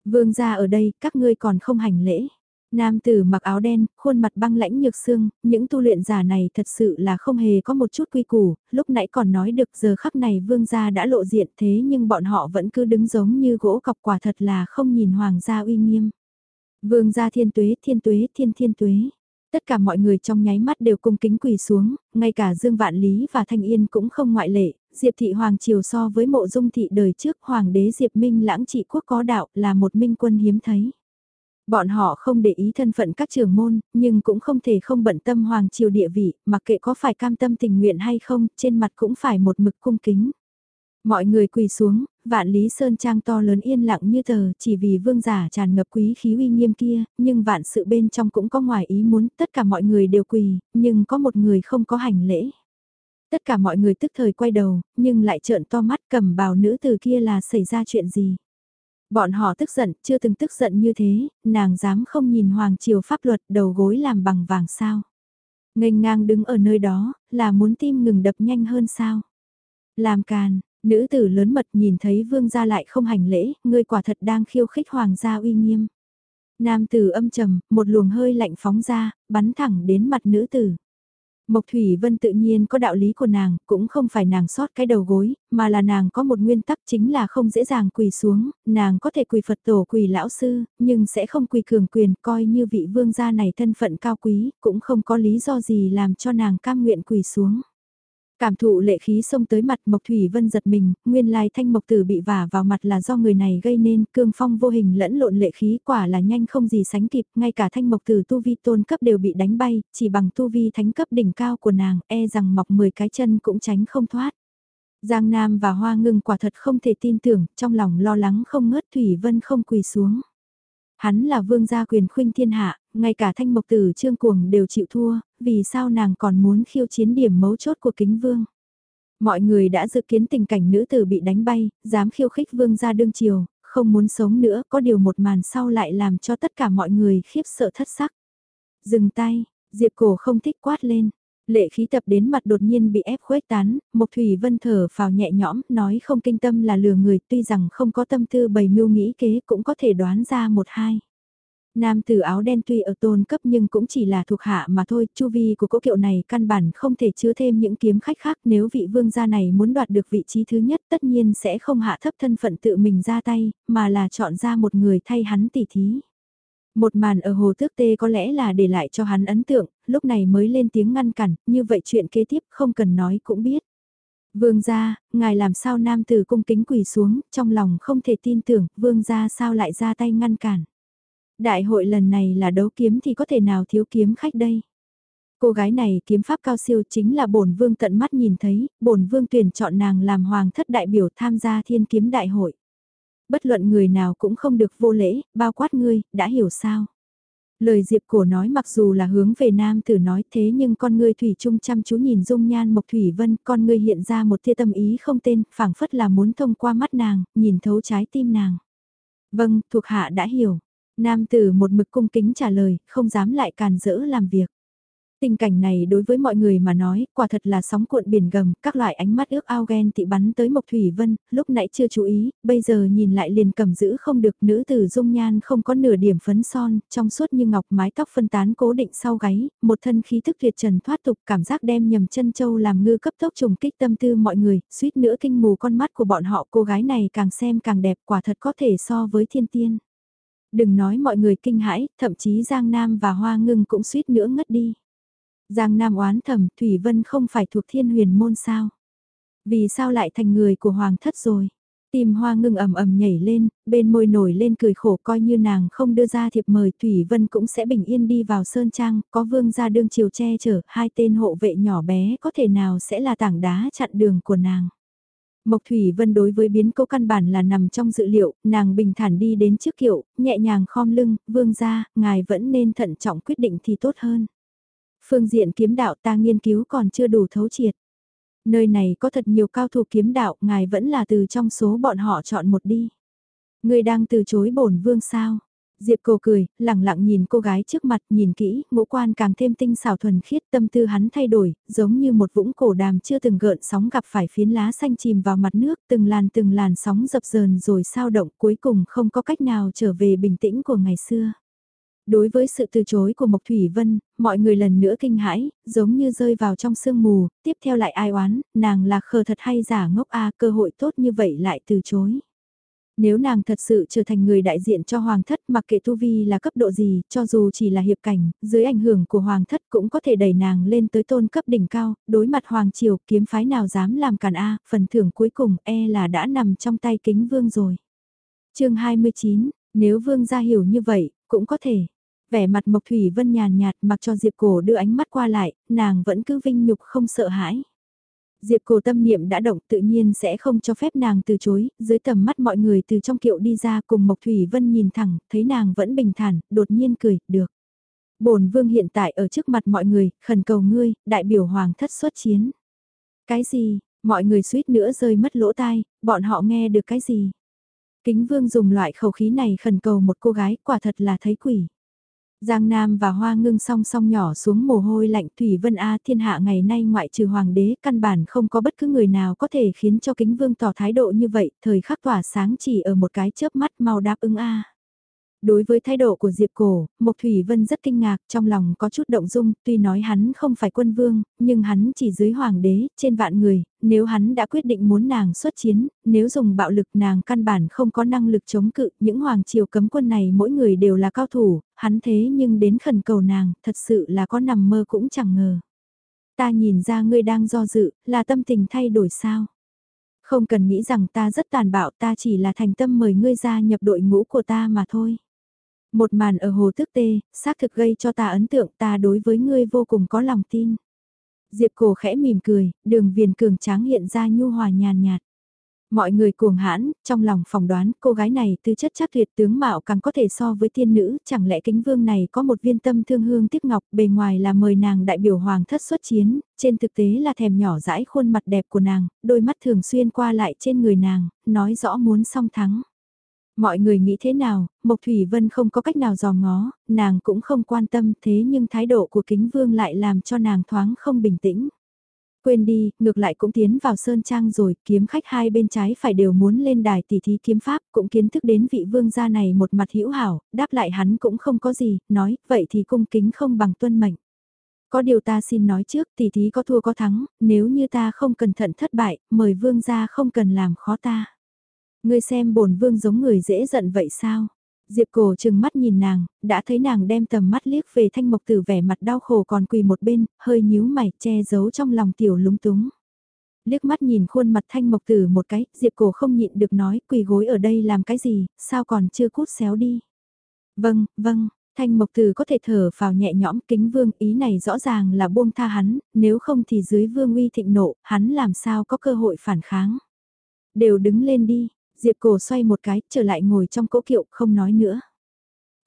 Vương gia ở đây, các ngươi còn không hành lễ. Nam tử mặc áo đen, khuôn mặt băng lãnh nhược xương, những tu luyện giả này thật sự là không hề có một chút quy củ, lúc nãy còn nói được giờ khắc này vương gia đã lộ diện thế nhưng bọn họ vẫn cứ đứng giống như gỗ cọc quả thật là không nhìn hoàng gia uy nghiêm. Vương gia thiên tuế, thiên tuế, thiên thiên tuế. Tất cả mọi người trong nháy mắt đều cung kính quỳ xuống, ngay cả Dương Vạn Lý và Thanh Yên cũng không ngoại lệ, Diệp Thị Hoàng Triều so với mộ dung thị đời trước Hoàng đế Diệp Minh lãng trị quốc có đạo là một minh quân hiếm thấy. Bọn họ không để ý thân phận các trường môn, nhưng cũng không thể không bận tâm Hoàng Triều địa vị, mặc kệ có phải cam tâm tình nguyện hay không, trên mặt cũng phải một mực cung kính. Mọi người quỳ xuống, vạn lý sơn trang to lớn yên lặng như tờ chỉ vì vương giả tràn ngập quý khí uy nghiêm kia, nhưng vạn sự bên trong cũng có ngoài ý muốn tất cả mọi người đều quỳ, nhưng có một người không có hành lễ. Tất cả mọi người tức thời quay đầu, nhưng lại trợn to mắt cầm bào nữ từ kia là xảy ra chuyện gì. Bọn họ tức giận, chưa từng tức giận như thế, nàng dám không nhìn hoàng triều pháp luật đầu gối làm bằng vàng sao. Ngành ngang đứng ở nơi đó, là muốn tim ngừng đập nhanh hơn sao. Làm càn, Nữ tử lớn mật nhìn thấy vương gia lại không hành lễ, ngươi quả thật đang khiêu khích hoàng gia uy nghiêm. Nam tử âm trầm, một luồng hơi lạnh phóng ra, bắn thẳng đến mặt nữ tử. Mộc Thủy Vân tự nhiên có đạo lý của nàng, cũng không phải nàng sót cái đầu gối, mà là nàng có một nguyên tắc chính là không dễ dàng quỳ xuống, nàng có thể quỳ Phật tổ quỳ lão sư, nhưng sẽ không quỳ cường quyền coi như vị vương gia này thân phận cao quý, cũng không có lý do gì làm cho nàng cam nguyện quỳ xuống. Cảm thụ lệ khí xông tới mặt Mộc Thủy Vân giật mình, nguyên lai thanh Mộc Tử bị vả vào mặt là do người này gây nên, cương phong vô hình lẫn lộn lệ khí quả là nhanh không gì sánh kịp, ngay cả thanh Mộc Tử tu vi tôn cấp đều bị đánh bay, chỉ bằng tu vi thánh cấp đỉnh cao của nàng, e rằng mọc 10 cái chân cũng tránh không thoát. Giang Nam và Hoa Ngưng quả thật không thể tin tưởng, trong lòng lo lắng không ngớt Thủy Vân không quỳ xuống. Hắn là vương gia quyền khuynh thiên hạ, ngay cả thanh mộc tử trương cuồng đều chịu thua, vì sao nàng còn muốn khiêu chiến điểm mấu chốt của kính vương. Mọi người đã dự kiến tình cảnh nữ tử bị đánh bay, dám khiêu khích vương gia đương triều, không muốn sống nữa, có điều một màn sau lại làm cho tất cả mọi người khiếp sợ thất sắc. Dừng tay, Diệp cổ không thích quát lên, Lệ khí tập đến mặt đột nhiên bị ép khuếch tán, Mộc Thủy Vân thở vào nhẹ nhõm, nói không kinh tâm là lừa người, tuy rằng không có tâm tư bày mưu nghĩ kế cũng có thể đoán ra một hai. Nam tử áo đen tuy ở tôn cấp nhưng cũng chỉ là thuộc hạ mà thôi, chu vi của cỗ kiệu này căn bản không thể chứa thêm những kiếm khách khác nếu vị vương gia này muốn đoạt được vị trí thứ nhất tất nhiên sẽ không hạ thấp thân phận tự mình ra tay, mà là chọn ra một người thay hắn tỉ thí. Một màn ở hồ tước tê có lẽ là để lại cho hắn ấn tượng, lúc này mới lên tiếng ngăn cản, như vậy chuyện kế tiếp không cần nói cũng biết. Vương gia, ngài làm sao nam tử cung kính quỳ xuống, trong lòng không thể tin tưởng, vương gia sao lại ra tay ngăn cản. Đại hội lần này là đấu kiếm thì có thể nào thiếu kiếm khách đây. Cô gái này kiếm pháp cao siêu chính là bổn vương tận mắt nhìn thấy, bổn vương tuyển chọn nàng làm hoàng thất đại biểu tham gia thiên kiếm đại hội bất luận người nào cũng không được vô lễ, bao quát ngươi, đã hiểu sao? Lời Diệp Cổ nói mặc dù là hướng về nam tử nói thế nhưng con ngươi Thủy Trung chăm chú nhìn dung nhan Mộc Thủy Vân, con ngươi hiện ra một tia tâm ý không tên, phảng phất là muốn thông qua mắt nàng, nhìn thấu trái tim nàng. Vâng, thuộc hạ đã hiểu. Nam tử một mực cung kính trả lời, không dám lại càn rỡ làm việc. Tình cảnh này đối với mọi người mà nói, quả thật là sóng cuộn biển gầm, các loại ánh mắt ước ao ghen tị bắn tới Mộc Thủy Vân, lúc nãy chưa chú ý, bây giờ nhìn lại liền cầm giữ không được nữ tử dung nhan không có nửa điểm phấn son, trong suốt như ngọc mái tóc phân tán cố định sau gáy, một thân khí thức tuyệt trần thoát tục cảm giác đem nhầm chân châu làm ngư cấp tốc trùng kích tâm tư mọi người, suýt nữa kinh mù con mắt của bọn họ cô gái này càng xem càng đẹp quả thật có thể so với thiên tiên. Đừng nói mọi người kinh hãi, thậm chí Giang Nam và Hoa Ngưng cũng suýt nữa ngất đi. Giang Nam oán thầm Thủy Vân không phải thuộc thiên huyền môn sao? Vì sao lại thành người của Hoàng thất rồi? Tim hoa ngưng ầm ầm nhảy lên, bên môi nổi lên cười khổ coi như nàng không đưa ra thiệp mời Thủy Vân cũng sẽ bình yên đi vào Sơn Trang, có vương ra đương chiều che chở, hai tên hộ vệ nhỏ bé có thể nào sẽ là tảng đá chặn đường của nàng. Mộc Thủy Vân đối với biến cố căn bản là nằm trong dự liệu, nàng bình thản đi đến trước kiệu, nhẹ nhàng khom lưng, vương ra, ngài vẫn nên thận trọng quyết định thì tốt hơn. Phương diện kiếm đạo ta nghiên cứu còn chưa đủ thấu triệt. Nơi này có thật nhiều cao thủ kiếm đạo, ngài vẫn là từ trong số bọn họ chọn một đi. Người đang từ chối bổn vương sao? Diệp Cổ cười, lẳng lặng nhìn cô gái trước mặt, nhìn kỹ, ngũ quan càng thêm tinh xảo thuần khiết, tâm tư hắn thay đổi, giống như một vũng cổ đàm chưa từng gợn sóng gặp phải phiến lá xanh chìm vào mặt nước, từng làn từng làn sóng dập dờn rồi sao động, cuối cùng không có cách nào trở về bình tĩnh của ngày xưa. Đối với sự từ chối của Mộc Thủy Vân, mọi người lần nữa kinh hãi, giống như rơi vào trong sương mù, tiếp theo lại ai oán, nàng là khờ thật hay giả ngốc a cơ hội tốt như vậy lại từ chối. Nếu nàng thật sự trở thành người đại diện cho hoàng thất mặc kệ tu vi là cấp độ gì, cho dù chỉ là hiệp cảnh, dưới ảnh hưởng của hoàng thất cũng có thể đẩy nàng lên tới tôn cấp đỉnh cao, đối mặt hoàng triều kiếm phái nào dám làm càn A, phần thưởng cuối cùng e là đã nằm trong tay kính vương rồi. chương 29, nếu vương gia hiểu như vậy, cũng có thể. Vẻ mặt Mộc Thủy Vân nhàn nhạt mặc cho Diệp Cổ đưa ánh mắt qua lại, nàng vẫn cứ vinh nhục không sợ hãi. Diệp cổ tâm niệm đã động tự nhiên sẽ không cho phép nàng từ chối, dưới tầm mắt mọi người từ trong kiệu đi ra cùng Mộc Thủy Vân nhìn thẳng, thấy nàng vẫn bình thản, đột nhiên cười, được. bổn vương hiện tại ở trước mặt mọi người, khẩn cầu ngươi, đại biểu hoàng thất xuất chiến. Cái gì, mọi người suýt nữa rơi mất lỗ tai, bọn họ nghe được cái gì? Kính vương dùng loại khẩu khí này khẩn cầu một cô gái, quả thật là thấy quỷ. Giang Nam và Hoa ngưng song song nhỏ xuống mồ hôi lạnh Thủy Vân A thiên hạ ngày nay ngoại trừ hoàng đế căn bản không có bất cứ người nào có thể khiến cho kính vương tỏ thái độ như vậy, thời khắc tỏa sáng chỉ ở một cái chớp mắt mau đáp ứng A. Đối với thái độ của Diệp Cổ, Mộc Thủy Vân rất kinh ngạc, trong lòng có chút động dung, tuy nói hắn không phải quân vương, nhưng hắn chỉ dưới hoàng đế, trên vạn người, nếu hắn đã quyết định muốn nàng xuất chiến, nếu dùng bạo lực nàng căn bản không có năng lực chống cự, những hoàng triều cấm quân này mỗi người đều là cao thủ, hắn thế nhưng đến khẩn cầu nàng, thật sự là có nằm mơ cũng chẳng ngờ. Ta nhìn ra ngươi đang do dự, là tâm tình thay đổi sao? Không cần nghĩ rằng ta rất tàn bạo ta chỉ là thành tâm mời ngươi ra nhập đội ngũ của ta mà thôi. Một màn ở hồ tức tê, xác thực gây cho ta ấn tượng ta đối với ngươi vô cùng có lòng tin. Diệp cổ khẽ mỉm cười, đường viền cường tráng hiện ra nhu hòa nhàn nhạt. Mọi người cuồng hãn, trong lòng phỏng đoán cô gái này tư chất chắc tuyệt tướng mạo càng có thể so với tiên nữ, chẳng lẽ kính vương này có một viên tâm thương hương tiếc ngọc, bề ngoài là mời nàng đại biểu hoàng thất xuất chiến, trên thực tế là thèm nhỏ dãi khuôn mặt đẹp của nàng, đôi mắt thường xuyên qua lại trên người nàng, nói rõ muốn song thắng. Mọi người nghĩ thế nào, Mộc Thủy Vân không có cách nào dò ngó, nàng cũng không quan tâm thế nhưng thái độ của kính vương lại làm cho nàng thoáng không bình tĩnh. Quên đi, ngược lại cũng tiến vào sơn trang rồi, kiếm khách hai bên trái phải đều muốn lên đài tỷ thí kiếm pháp, cũng kiến thức đến vị vương gia này một mặt hữu hảo, đáp lại hắn cũng không có gì, nói, vậy thì cung kính không bằng tuân mệnh. Có điều ta xin nói trước, tỷ thí có thua có thắng, nếu như ta không cẩn thận thất bại, mời vương gia không cần làm khó ta. Ngươi xem bổn vương giống người dễ giận vậy sao? Diệp cổ chừng mắt nhìn nàng, đã thấy nàng đem tầm mắt liếc về thanh mộc tử vẻ mặt đau khổ còn quỳ một bên, hơi nhíu mày che giấu trong lòng tiểu lúng túng. Liếc mắt nhìn khuôn mặt thanh mộc tử một cái, diệp cổ không nhịn được nói quỳ gối ở đây làm cái gì, sao còn chưa cút xéo đi. Vâng, vâng, thanh mộc tử có thể thở vào nhẹ nhõm kính vương ý này rõ ràng là buông tha hắn, nếu không thì dưới vương uy thịnh nộ, hắn làm sao có cơ hội phản kháng. Đều đứng lên đi, Diệp cổ xoay một cái, trở lại ngồi trong cỗ kiệu, không nói nữa.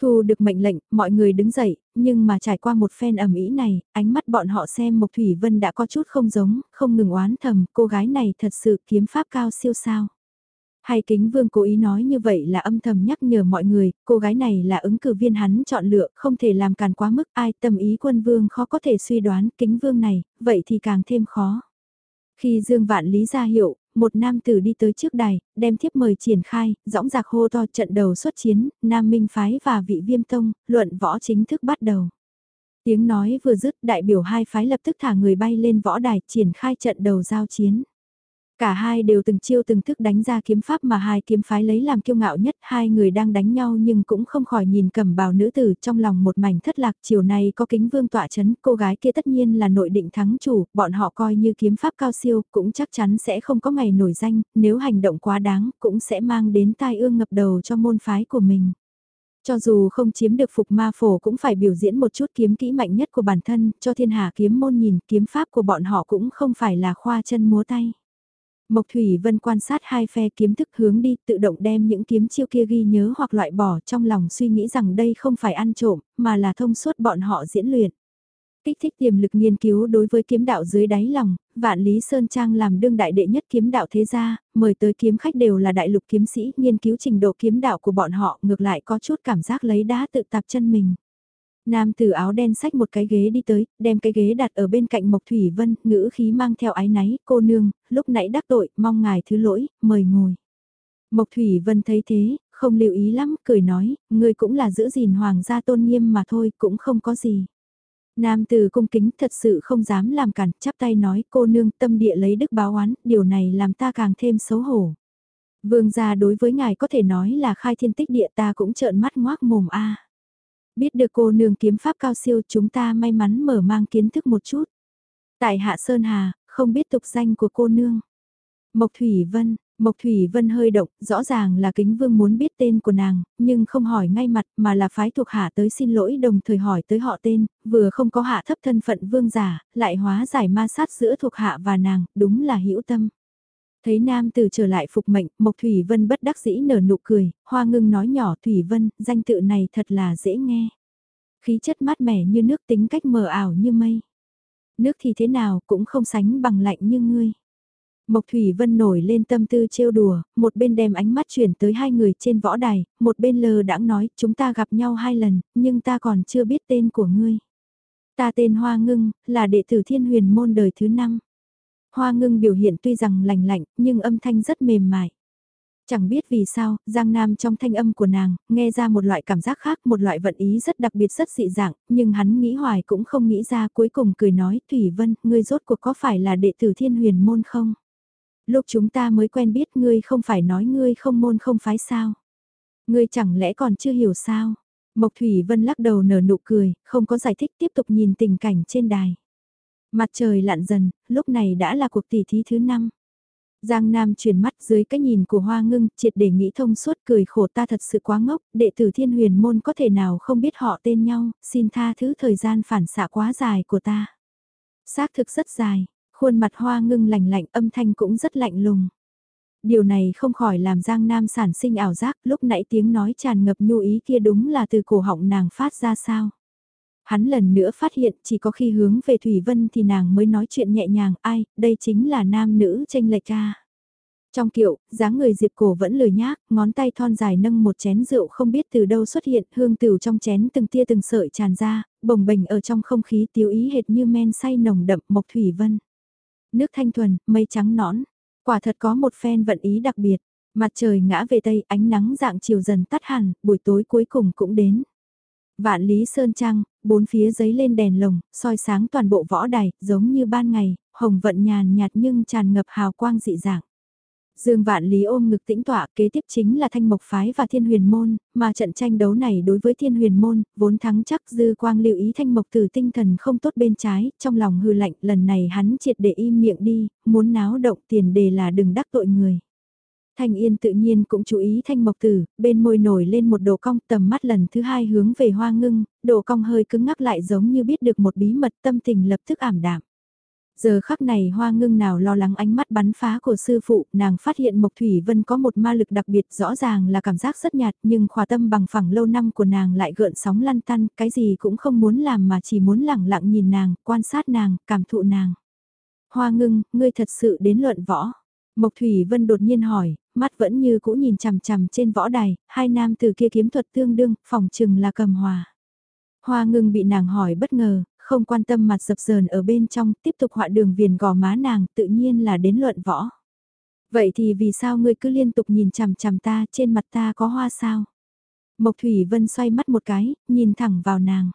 Thu được mệnh lệnh, mọi người đứng dậy, nhưng mà trải qua một phen ẩm ý này, ánh mắt bọn họ xem Mộc Thủy Vân đã có chút không giống, không ngừng oán thầm, cô gái này thật sự kiếm pháp cao siêu sao. Hay kính vương cố ý nói như vậy là âm thầm nhắc nhở mọi người, cô gái này là ứng cử viên hắn chọn lựa, không thể làm càn quá mức ai tâm ý quân vương khó có thể suy đoán kính vương này, vậy thì càng thêm khó. Khi Dương Vạn Lý ra hiệu, một nam tử đi tới trước đài, đem thiếp mời triển khai, dõng dạc hô to trận đầu xuất chiến, Nam Minh Phái và vị viêm tông, luận võ chính thức bắt đầu. Tiếng nói vừa dứt đại biểu hai phái lập tức thả người bay lên võ đài triển khai trận đầu giao chiến. Cả hai đều từng chiêu từng thức đánh ra kiếm pháp mà hai kiếm phái lấy làm kiêu ngạo nhất, hai người đang đánh nhau nhưng cũng không khỏi nhìn cầm bào nữ tử trong lòng một mảnh thất lạc chiều nay có kính vương tọa chấn, cô gái kia tất nhiên là nội định thắng chủ, bọn họ coi như kiếm pháp cao siêu, cũng chắc chắn sẽ không có ngày nổi danh, nếu hành động quá đáng, cũng sẽ mang đến tai ương ngập đầu cho môn phái của mình. Cho dù không chiếm được phục ma phổ cũng phải biểu diễn một chút kiếm kỹ mạnh nhất của bản thân, cho thiên hạ kiếm môn nhìn kiếm pháp của bọn họ cũng không phải là khoa chân múa tay. Mộc Thủy Vân quan sát hai phe kiếm thức hướng đi tự động đem những kiếm chiêu kia ghi nhớ hoặc loại bỏ trong lòng suy nghĩ rằng đây không phải ăn trộm mà là thông suốt bọn họ diễn luyện. Kích thích tiềm lực nghiên cứu đối với kiếm đạo dưới đáy lòng, vạn Lý Sơn Trang làm đương đại đệ nhất kiếm đạo thế gia, mời tới kiếm khách đều là đại lục kiếm sĩ nghiên cứu trình độ kiếm đạo của bọn họ ngược lại có chút cảm giác lấy đá tự tạp chân mình. Nam tử áo đen xách một cái ghế đi tới, đem cái ghế đặt ở bên cạnh Mộc Thủy Vân, ngữ khí mang theo ái náy, cô nương, lúc nãy đắc tội, mong ngài thứ lỗi, mời ngồi. Mộc Thủy Vân thấy thế, không lưu ý lắm, cười nói, người cũng là giữ gìn hoàng gia tôn nghiêm mà thôi, cũng không có gì. Nam tử cung kính thật sự không dám làm cản, chắp tay nói cô nương tâm địa lấy đức báo oán, điều này làm ta càng thêm xấu hổ. Vương gia đối với ngài có thể nói là khai thiên tích địa ta cũng trợn mắt ngoác mồm a. Biết được cô nương kiếm pháp cao siêu chúng ta may mắn mở mang kiến thức một chút. Tại Hạ Sơn Hà, không biết tục danh của cô nương. Mộc Thủy Vân, Mộc Thủy Vân hơi động, rõ ràng là kính vương muốn biết tên của nàng, nhưng không hỏi ngay mặt mà là phái thuộc hạ tới xin lỗi đồng thời hỏi tới họ tên, vừa không có hạ thấp thân phận vương giả, lại hóa giải ma sát giữa thuộc hạ và nàng, đúng là hữu tâm. Thấy nam tử trở lại phục mệnh, Mộc Thủy Vân bất đắc dĩ nở nụ cười, hoa ngưng nói nhỏ Thủy Vân, danh tự này thật là dễ nghe. Khí chất mát mẻ như nước tính cách mờ ảo như mây. Nước thì thế nào cũng không sánh bằng lạnh như ngươi. Mộc Thủy Vân nổi lên tâm tư trêu đùa, một bên đem ánh mắt chuyển tới hai người trên võ đài, một bên lờ đãng nói, chúng ta gặp nhau hai lần, nhưng ta còn chưa biết tên của ngươi. Ta tên Hoa Ngưng, là đệ tử thiên huyền môn đời thứ năm. Hoa ngưng biểu hiện tuy rằng lành lạnh, nhưng âm thanh rất mềm mại. Chẳng biết vì sao, Giang Nam trong thanh âm của nàng, nghe ra một loại cảm giác khác, một loại vận ý rất đặc biệt rất dị dạng, nhưng hắn nghĩ hoài cũng không nghĩ ra cuối cùng cười nói, Thủy Vân, ngươi rốt cuộc có phải là đệ tử thiên huyền môn không? Lúc chúng ta mới quen biết ngươi không phải nói ngươi không môn không phái sao? Ngươi chẳng lẽ còn chưa hiểu sao? Mộc Thủy Vân lắc đầu nở nụ cười, không có giải thích tiếp tục nhìn tình cảnh trên đài. Mặt trời lặn dần, lúc này đã là cuộc tỷ thí thứ năm. Giang Nam chuyển mắt dưới cái nhìn của Hoa Ngưng, triệt để nghĩ thông suốt cười khổ ta thật sự quá ngốc, đệ tử thiên huyền môn có thể nào không biết họ tên nhau, xin tha thứ thời gian phản xạ quá dài của ta. Xác thực rất dài, khuôn mặt Hoa Ngưng lạnh lạnh âm thanh cũng rất lạnh lùng. Điều này không khỏi làm Giang Nam sản sinh ảo giác, lúc nãy tiếng nói tràn ngập nhu ý kia đúng là từ cổ họng nàng phát ra sao. Hắn lần nữa phát hiện chỉ có khi hướng về Thủy Vân thì nàng mới nói chuyện nhẹ nhàng, ai, đây chính là nam nữ tranh lệch ca. Trong kiệu, dáng người Diệp Cổ vẫn lười nhác, ngón tay thon dài nâng một chén rượu không biết từ đâu xuất hiện, hương tửu trong chén từng tia từng sợi tràn ra, bồng bềnh ở trong không khí tiêu ý hệt như men say nồng đậm mộc thủy vân. Nước thanh thuần, mây trắng nõn, quả thật có một phen vận ý đặc biệt, mặt trời ngã về tây, ánh nắng dạng chiều dần tắt hẳn, buổi tối cuối cùng cũng đến. Vạn Lý Sơn Trăng, bốn phía giấy lên đèn lồng, soi sáng toàn bộ võ đài, giống như ban ngày, hồng vận nhàn nhạt nhưng tràn ngập hào quang dị dạng. Dương Vạn Lý ôm ngực tĩnh tọa kế tiếp chính là Thanh Mộc Phái và Thiên Huyền Môn, mà trận tranh đấu này đối với Thiên Huyền Môn, vốn thắng chắc Dư Quang lưu ý Thanh Mộc từ tinh thần không tốt bên trái, trong lòng hư lạnh lần này hắn triệt để im miệng đi, muốn náo động tiền đề là đừng đắc tội người. Thanh Yên tự nhiên cũng chú ý Thanh Mộc Tử, bên môi nổi lên một độ cong tầm mắt lần thứ hai hướng về hoa ngưng, độ cong hơi cứng ngắc lại giống như biết được một bí mật tâm tình lập tức ảm đạm. Giờ khắc này hoa ngưng nào lo lắng ánh mắt bắn phá của sư phụ, nàng phát hiện Mộc Thủy Vân có một ma lực đặc biệt rõ ràng là cảm giác rất nhạt nhưng khỏa tâm bằng phẳng lâu năm của nàng lại gợn sóng lăn tăn, cái gì cũng không muốn làm mà chỉ muốn lẳng lặng nhìn nàng, quan sát nàng, cảm thụ nàng. Hoa ngưng, ngươi thật sự đến luận võ. Mộc Thủy Vân đột nhiên hỏi, mắt vẫn như cũ nhìn chằm chằm trên võ đài, hai nam từ kia kiếm thuật tương đương, phòng chừng là cầm hòa. Hoa ngưng bị nàng hỏi bất ngờ, không quan tâm mặt dập dờn ở bên trong, tiếp tục họa đường viền gò má nàng, tự nhiên là đến luận võ. Vậy thì vì sao ngươi cứ liên tục nhìn chằm chằm ta, trên mặt ta có hoa sao? Mộc Thủy Vân xoay mắt một cái, nhìn thẳng vào nàng.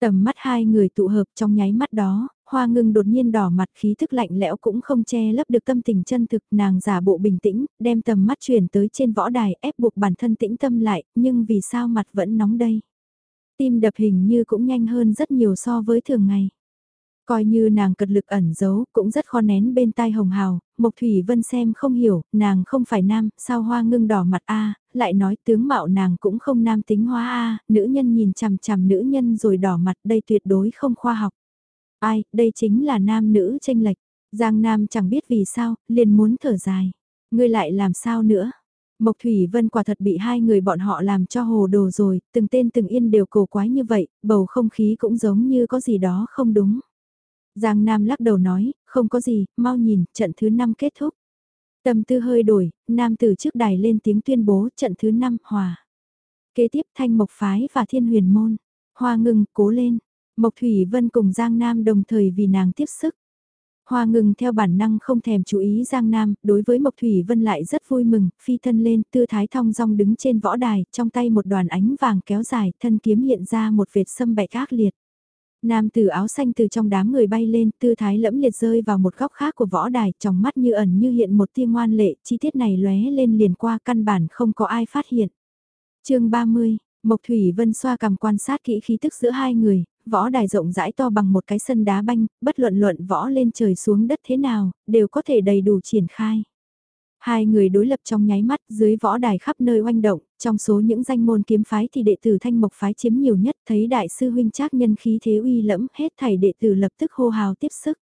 Tầm mắt hai người tụ hợp trong nháy mắt đó, hoa ngưng đột nhiên đỏ mặt khí thức lạnh lẽo cũng không che lấp được tâm tình chân thực nàng giả bộ bình tĩnh, đem tầm mắt chuyển tới trên võ đài ép buộc bản thân tĩnh tâm lại, nhưng vì sao mặt vẫn nóng đây? Tim đập hình như cũng nhanh hơn rất nhiều so với thường ngày. Coi như nàng cật lực ẩn giấu, cũng rất khó nén bên tai hồng hào, Mộc Thủy Vân xem không hiểu, nàng không phải nam, sao hoa ngưng đỏ mặt a lại nói tướng mạo nàng cũng không nam tính hóa a nữ nhân nhìn chằm chằm nữ nhân rồi đỏ mặt đây tuyệt đối không khoa học. Ai, đây chính là nam nữ tranh lệch. Giang Nam chẳng biết vì sao, liền muốn thở dài. Ngươi lại làm sao nữa? Mộc Thủy Vân quả thật bị hai người bọn họ làm cho hồ đồ rồi, từng tên từng yên đều cổ quái như vậy, bầu không khí cũng giống như có gì đó không đúng. Giang Nam lắc đầu nói, không có gì, mau nhìn, trận thứ 5 kết thúc. Tâm tư hơi đổi, Nam từ trước đài lên tiếng tuyên bố trận thứ 5 hòa. Kế tiếp Thanh Mộc Phái và Thiên Huyền Môn. Hoa ngừng, cố lên. Mộc Thủy Vân cùng Giang Nam đồng thời vì nàng tiếp sức. Hoa ngừng theo bản năng không thèm chú ý Giang Nam, đối với Mộc Thủy Vân lại rất vui mừng, phi thân lên, tư thái thong dong đứng trên võ đài, trong tay một đoàn ánh vàng kéo dài, thân kiếm hiện ra một vệt sâm bạch ác liệt. Nam tử áo xanh từ trong đám người bay lên, tư thái lẫm liệt rơi vào một góc khác của võ đài, trong mắt như ẩn như hiện một tia ngoan lệ, chi tiết này lóe lên liền qua căn bản không có ai phát hiện. chương 30, Mộc Thủy Vân xoa cầm quan sát kỹ khí tức giữa hai người, võ đài rộng rãi to bằng một cái sân đá banh, bất luận luận võ lên trời xuống đất thế nào, đều có thể đầy đủ triển khai. Hai người đối lập trong nháy mắt dưới võ đài khắp nơi oanh động, trong số những danh môn kiếm phái thì đệ tử thanh mộc phái chiếm nhiều nhất thấy đại sư huynh trác nhân khí thế uy lẫm hết thảy đệ tử lập tức hô hào tiếp sức.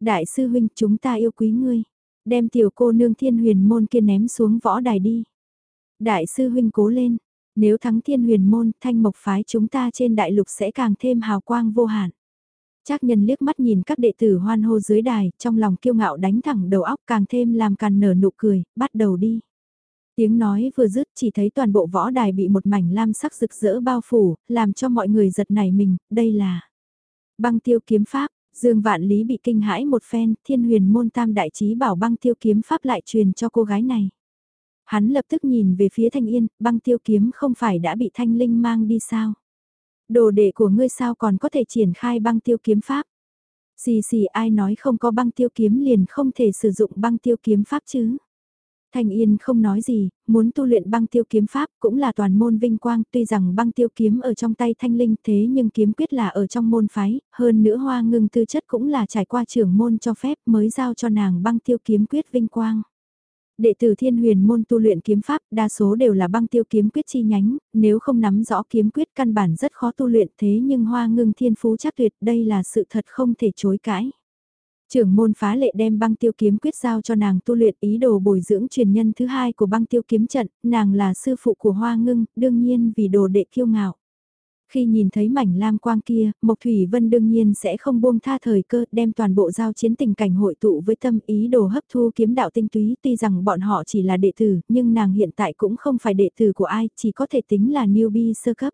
Đại sư huynh chúng ta yêu quý ngươi, đem tiểu cô nương thiên huyền môn kia ném xuống võ đài đi. Đại sư huynh cố lên, nếu thắng thiên huyền môn thanh mộc phái chúng ta trên đại lục sẽ càng thêm hào quang vô hạn. Trác nhân liếc mắt nhìn các đệ tử hoan hô dưới đài, trong lòng kiêu ngạo đánh thẳng đầu óc càng thêm làm càn nở nụ cười, bắt đầu đi. Tiếng nói vừa dứt chỉ thấy toàn bộ võ đài bị một mảnh lam sắc rực rỡ bao phủ, làm cho mọi người giật nảy mình, đây là băng tiêu kiếm pháp. Dương Vạn Lý bị kinh hãi một phen, thiên huyền môn tam đại trí bảo băng tiêu kiếm pháp lại truyền cho cô gái này. Hắn lập tức nhìn về phía Thanh Yên, băng tiêu kiếm không phải đã bị Thanh Linh mang đi sao? Đồ đệ của ngươi sao còn có thể triển khai băng tiêu kiếm pháp? Xì xì ai nói không có băng tiêu kiếm liền không thể sử dụng băng tiêu kiếm pháp chứ? Thanh Yên không nói gì, muốn tu luyện băng tiêu kiếm pháp cũng là toàn môn vinh quang, tuy rằng băng tiêu kiếm ở trong tay Thanh Linh thế nhưng kiếm quyết là ở trong môn phái, hơn nữa hoa ngưng tư chất cũng là trải qua trưởng môn cho phép mới giao cho nàng băng tiêu kiếm quyết vinh quang. Đệ tử thiên huyền môn tu luyện kiếm pháp đa số đều là băng tiêu kiếm quyết chi nhánh, nếu không nắm rõ kiếm quyết căn bản rất khó tu luyện thế nhưng hoa ngưng thiên phú chắc tuyệt đây là sự thật không thể chối cãi. Trưởng môn phá lệ đem băng tiêu kiếm quyết giao cho nàng tu luyện ý đồ bồi dưỡng truyền nhân thứ hai của băng tiêu kiếm trận, nàng là sư phụ của hoa ngưng, đương nhiên vì đồ đệ kiêu ngạo. Khi nhìn thấy mảnh lam quang kia, Mộc Thủy Vân đương nhiên sẽ không buông tha thời cơ đem toàn bộ giao chiến tình cảnh hội tụ với tâm ý đồ hấp thu kiếm đạo tinh túy tuy rằng bọn họ chỉ là đệ tử, nhưng nàng hiện tại cũng không phải đệ tử của ai, chỉ có thể tính là newbie sơ cấp.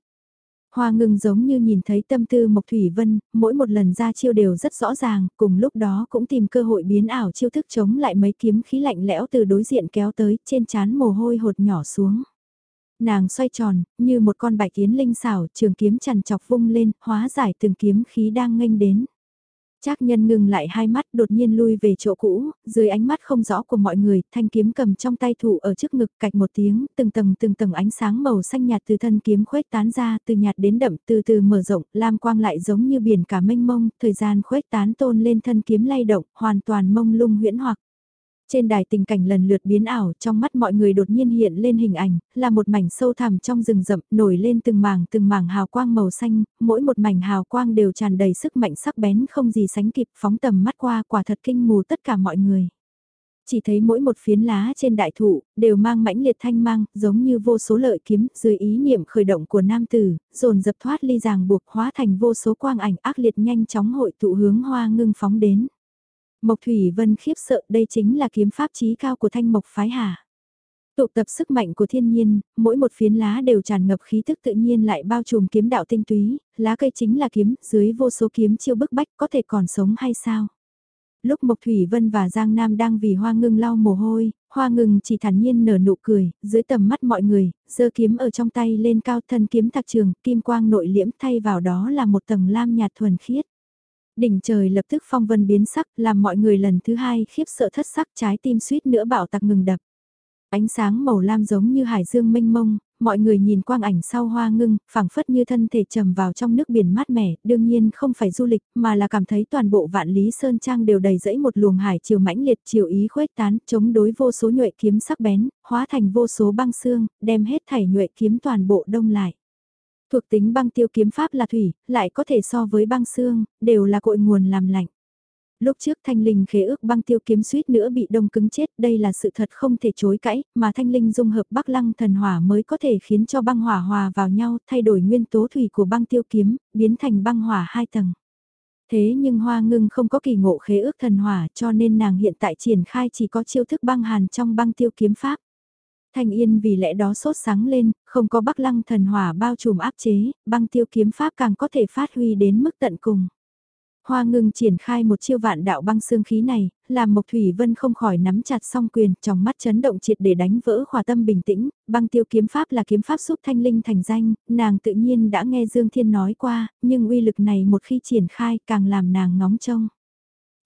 Hoa ngừng giống như nhìn thấy tâm tư Mộc Thủy Vân, mỗi một lần ra chiêu đều rất rõ ràng, cùng lúc đó cũng tìm cơ hội biến ảo chiêu thức chống lại mấy kiếm khí lạnh lẽo từ đối diện kéo tới, trên chán mồ hôi hột nhỏ xuống. Nàng xoay tròn, như một con bạch kiến linh xảo, trường kiếm chằn chọc vung lên, hóa giải từng kiếm khí đang nghênh đến. Trác nhân ngừng lại hai mắt đột nhiên lui về chỗ cũ, dưới ánh mắt không rõ của mọi người, thanh kiếm cầm trong tay thủ ở trước ngực cạch một tiếng, từng tầng từng tầng ánh sáng màu xanh nhạt từ thân kiếm khuếch tán ra, từ nhạt đến đậm, từ từ mở rộng, lam quang lại giống như biển cả mênh mông, thời gian khuếch tán tôn lên thân kiếm lay động, hoàn toàn mông lung huyễn hoặc. Trên đài tình cảnh lần lượt biến ảo, trong mắt mọi người đột nhiên hiện lên hình ảnh, là một mảnh sâu thẳm trong rừng rậm, nổi lên từng mảng từng mảng hào quang màu xanh, mỗi một mảnh hào quang đều tràn đầy sức mạnh sắc bén không gì sánh kịp, phóng tầm mắt qua quả thật kinh mù tất cả mọi người. Chỉ thấy mỗi một phiến lá trên đại thụ, đều mang mãnh liệt thanh mang, giống như vô số lợi kiếm, dưới ý niệm khởi động của nam tử, dồn dập thoát ly ràng buộc hóa thành vô số quang ảnh ác liệt nhanh chóng hội tụ hướng hoa ngưng phóng đến. Mộc Thủy Vân khiếp sợ đây chính là kiếm pháp trí cao của thanh mộc phái hà. Tụ tập sức mạnh của thiên nhiên, mỗi một phiến lá đều tràn ngập khí thức tự nhiên lại bao trùm kiếm đạo tinh túy, lá cây chính là kiếm, dưới vô số kiếm chiêu bức bách có thể còn sống hay sao? Lúc Mộc Thủy Vân và Giang Nam đang vì hoa ngưng lau mồ hôi, hoa ngưng chỉ thản nhiên nở nụ cười, dưới tầm mắt mọi người, giơ kiếm ở trong tay lên cao thân kiếm thạc trường, kim quang nội liễm thay vào đó là một tầng lam nhạt thuần khiết. Đỉnh trời lập tức phong vân biến sắc, làm mọi người lần thứ hai khiếp sợ thất sắc trái tim suýt nữa bạo tặc ngừng đập. Ánh sáng màu lam giống như hải dương mênh mông, mọi người nhìn quang ảnh sau hoa ngưng, phảng phất như thân thể trầm vào trong nước biển mát mẻ, đương nhiên không phải du lịch, mà là cảm thấy toàn bộ vạn lý sơn trang đều đầy dẫy một luồng hải chiều mãnh liệt chiều ý khuếch tán, chống đối vô số nhuệ kiếm sắc bén, hóa thành vô số băng xương, đem hết thảy nhuệ kiếm toàn bộ đông lại. Thuộc tính băng tiêu kiếm pháp là thủy, lại có thể so với băng xương, đều là cội nguồn làm lạnh lúc trước thanh linh khế ước băng tiêu kiếm suýt nữa bị đông cứng chết, đây là sự thật không thể chối cãi, mà thanh linh dung hợp bắc lăng thần hỏa mới có thể khiến cho băng hỏa hòa vào nhau, thay đổi nguyên tố thủy của băng tiêu kiếm, biến thành băng hỏa hai tầng. Thế nhưng hoa ngưng không có kỳ ngộ khế ước thần hỏa cho nên nàng hiện tại triển khai chỉ có chiêu thức băng hàn trong băng tiêu kiếm pháp. Thanh Yên vì lẽ đó sốt sáng lên, không có bắc lăng thần hỏa bao trùm áp chế, băng tiêu kiếm pháp càng có thể phát huy đến mức tận cùng. Hoa ngưng triển khai một chiêu vạn đạo băng xương khí này, làm Mộc Thủy Vân không khỏi nắm chặt song quyền, trong mắt chấn động triệt để đánh vỡ khỏa tâm bình tĩnh, băng tiêu kiếm pháp là kiếm pháp giúp thanh linh thành danh, nàng tự nhiên đã nghe Dương Thiên nói qua, nhưng uy lực này một khi triển khai càng làm nàng ngóng trông.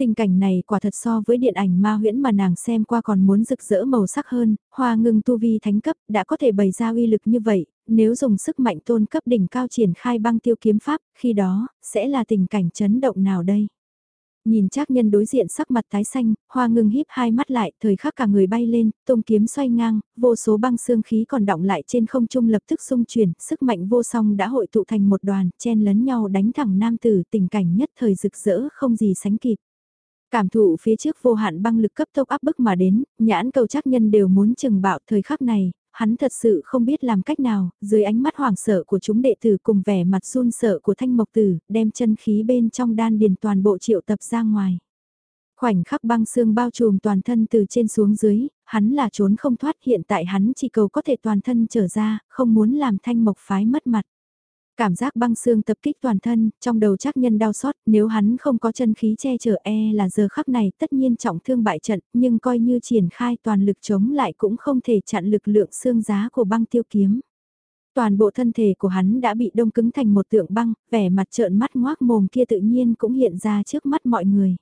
Tình cảnh này quả thật so với điện ảnh ma huyễn mà nàng xem qua còn muốn rực rỡ màu sắc hơn, hoa ngưng tu vi thánh cấp đã có thể bày ra uy lực như vậy, nếu dùng sức mạnh tôn cấp đỉnh cao triển khai băng tiêu kiếm pháp, khi đó, sẽ là tình cảnh chấn động nào đây? Nhìn chắc nhân đối diện sắc mặt tái xanh, hoa ngưng híp hai mắt lại, thời khắc cả người bay lên, tông kiếm xoay ngang, vô số băng xương khí còn động lại trên không trung lập tức xung chuyển, sức mạnh vô song đã hội tụ thành một đoàn, chen lấn nhau đánh thẳng nam tử, tình cảnh nhất thời rực rỡ không gì sánh kịp. Cảm thụ phía trước vô hạn băng lực cấp tốc áp bức mà đến, nhãn cầu chắc nhân đều muốn chừng bạo thời khắc này, hắn thật sự không biết làm cách nào, dưới ánh mắt hoảng sợ của chúng đệ tử cùng vẻ mặt run sợ của thanh mộc tử, đem chân khí bên trong đan điền toàn bộ triệu tập ra ngoài. Khoảnh khắc băng xương bao trùm toàn thân từ trên xuống dưới, hắn là trốn không thoát hiện tại hắn chỉ cầu có thể toàn thân trở ra, không muốn làm thanh mộc phái mất mặt. Cảm giác băng xương tập kích toàn thân, trong đầu chắc nhân đau xót, nếu hắn không có chân khí che chở e là giờ khắc này tất nhiên trọng thương bại trận, nhưng coi như triển khai toàn lực chống lại cũng không thể chặn lực lượng xương giá của băng tiêu kiếm. Toàn bộ thân thể của hắn đã bị đông cứng thành một tượng băng, vẻ mặt trợn mắt ngoác mồm kia tự nhiên cũng hiện ra trước mắt mọi người.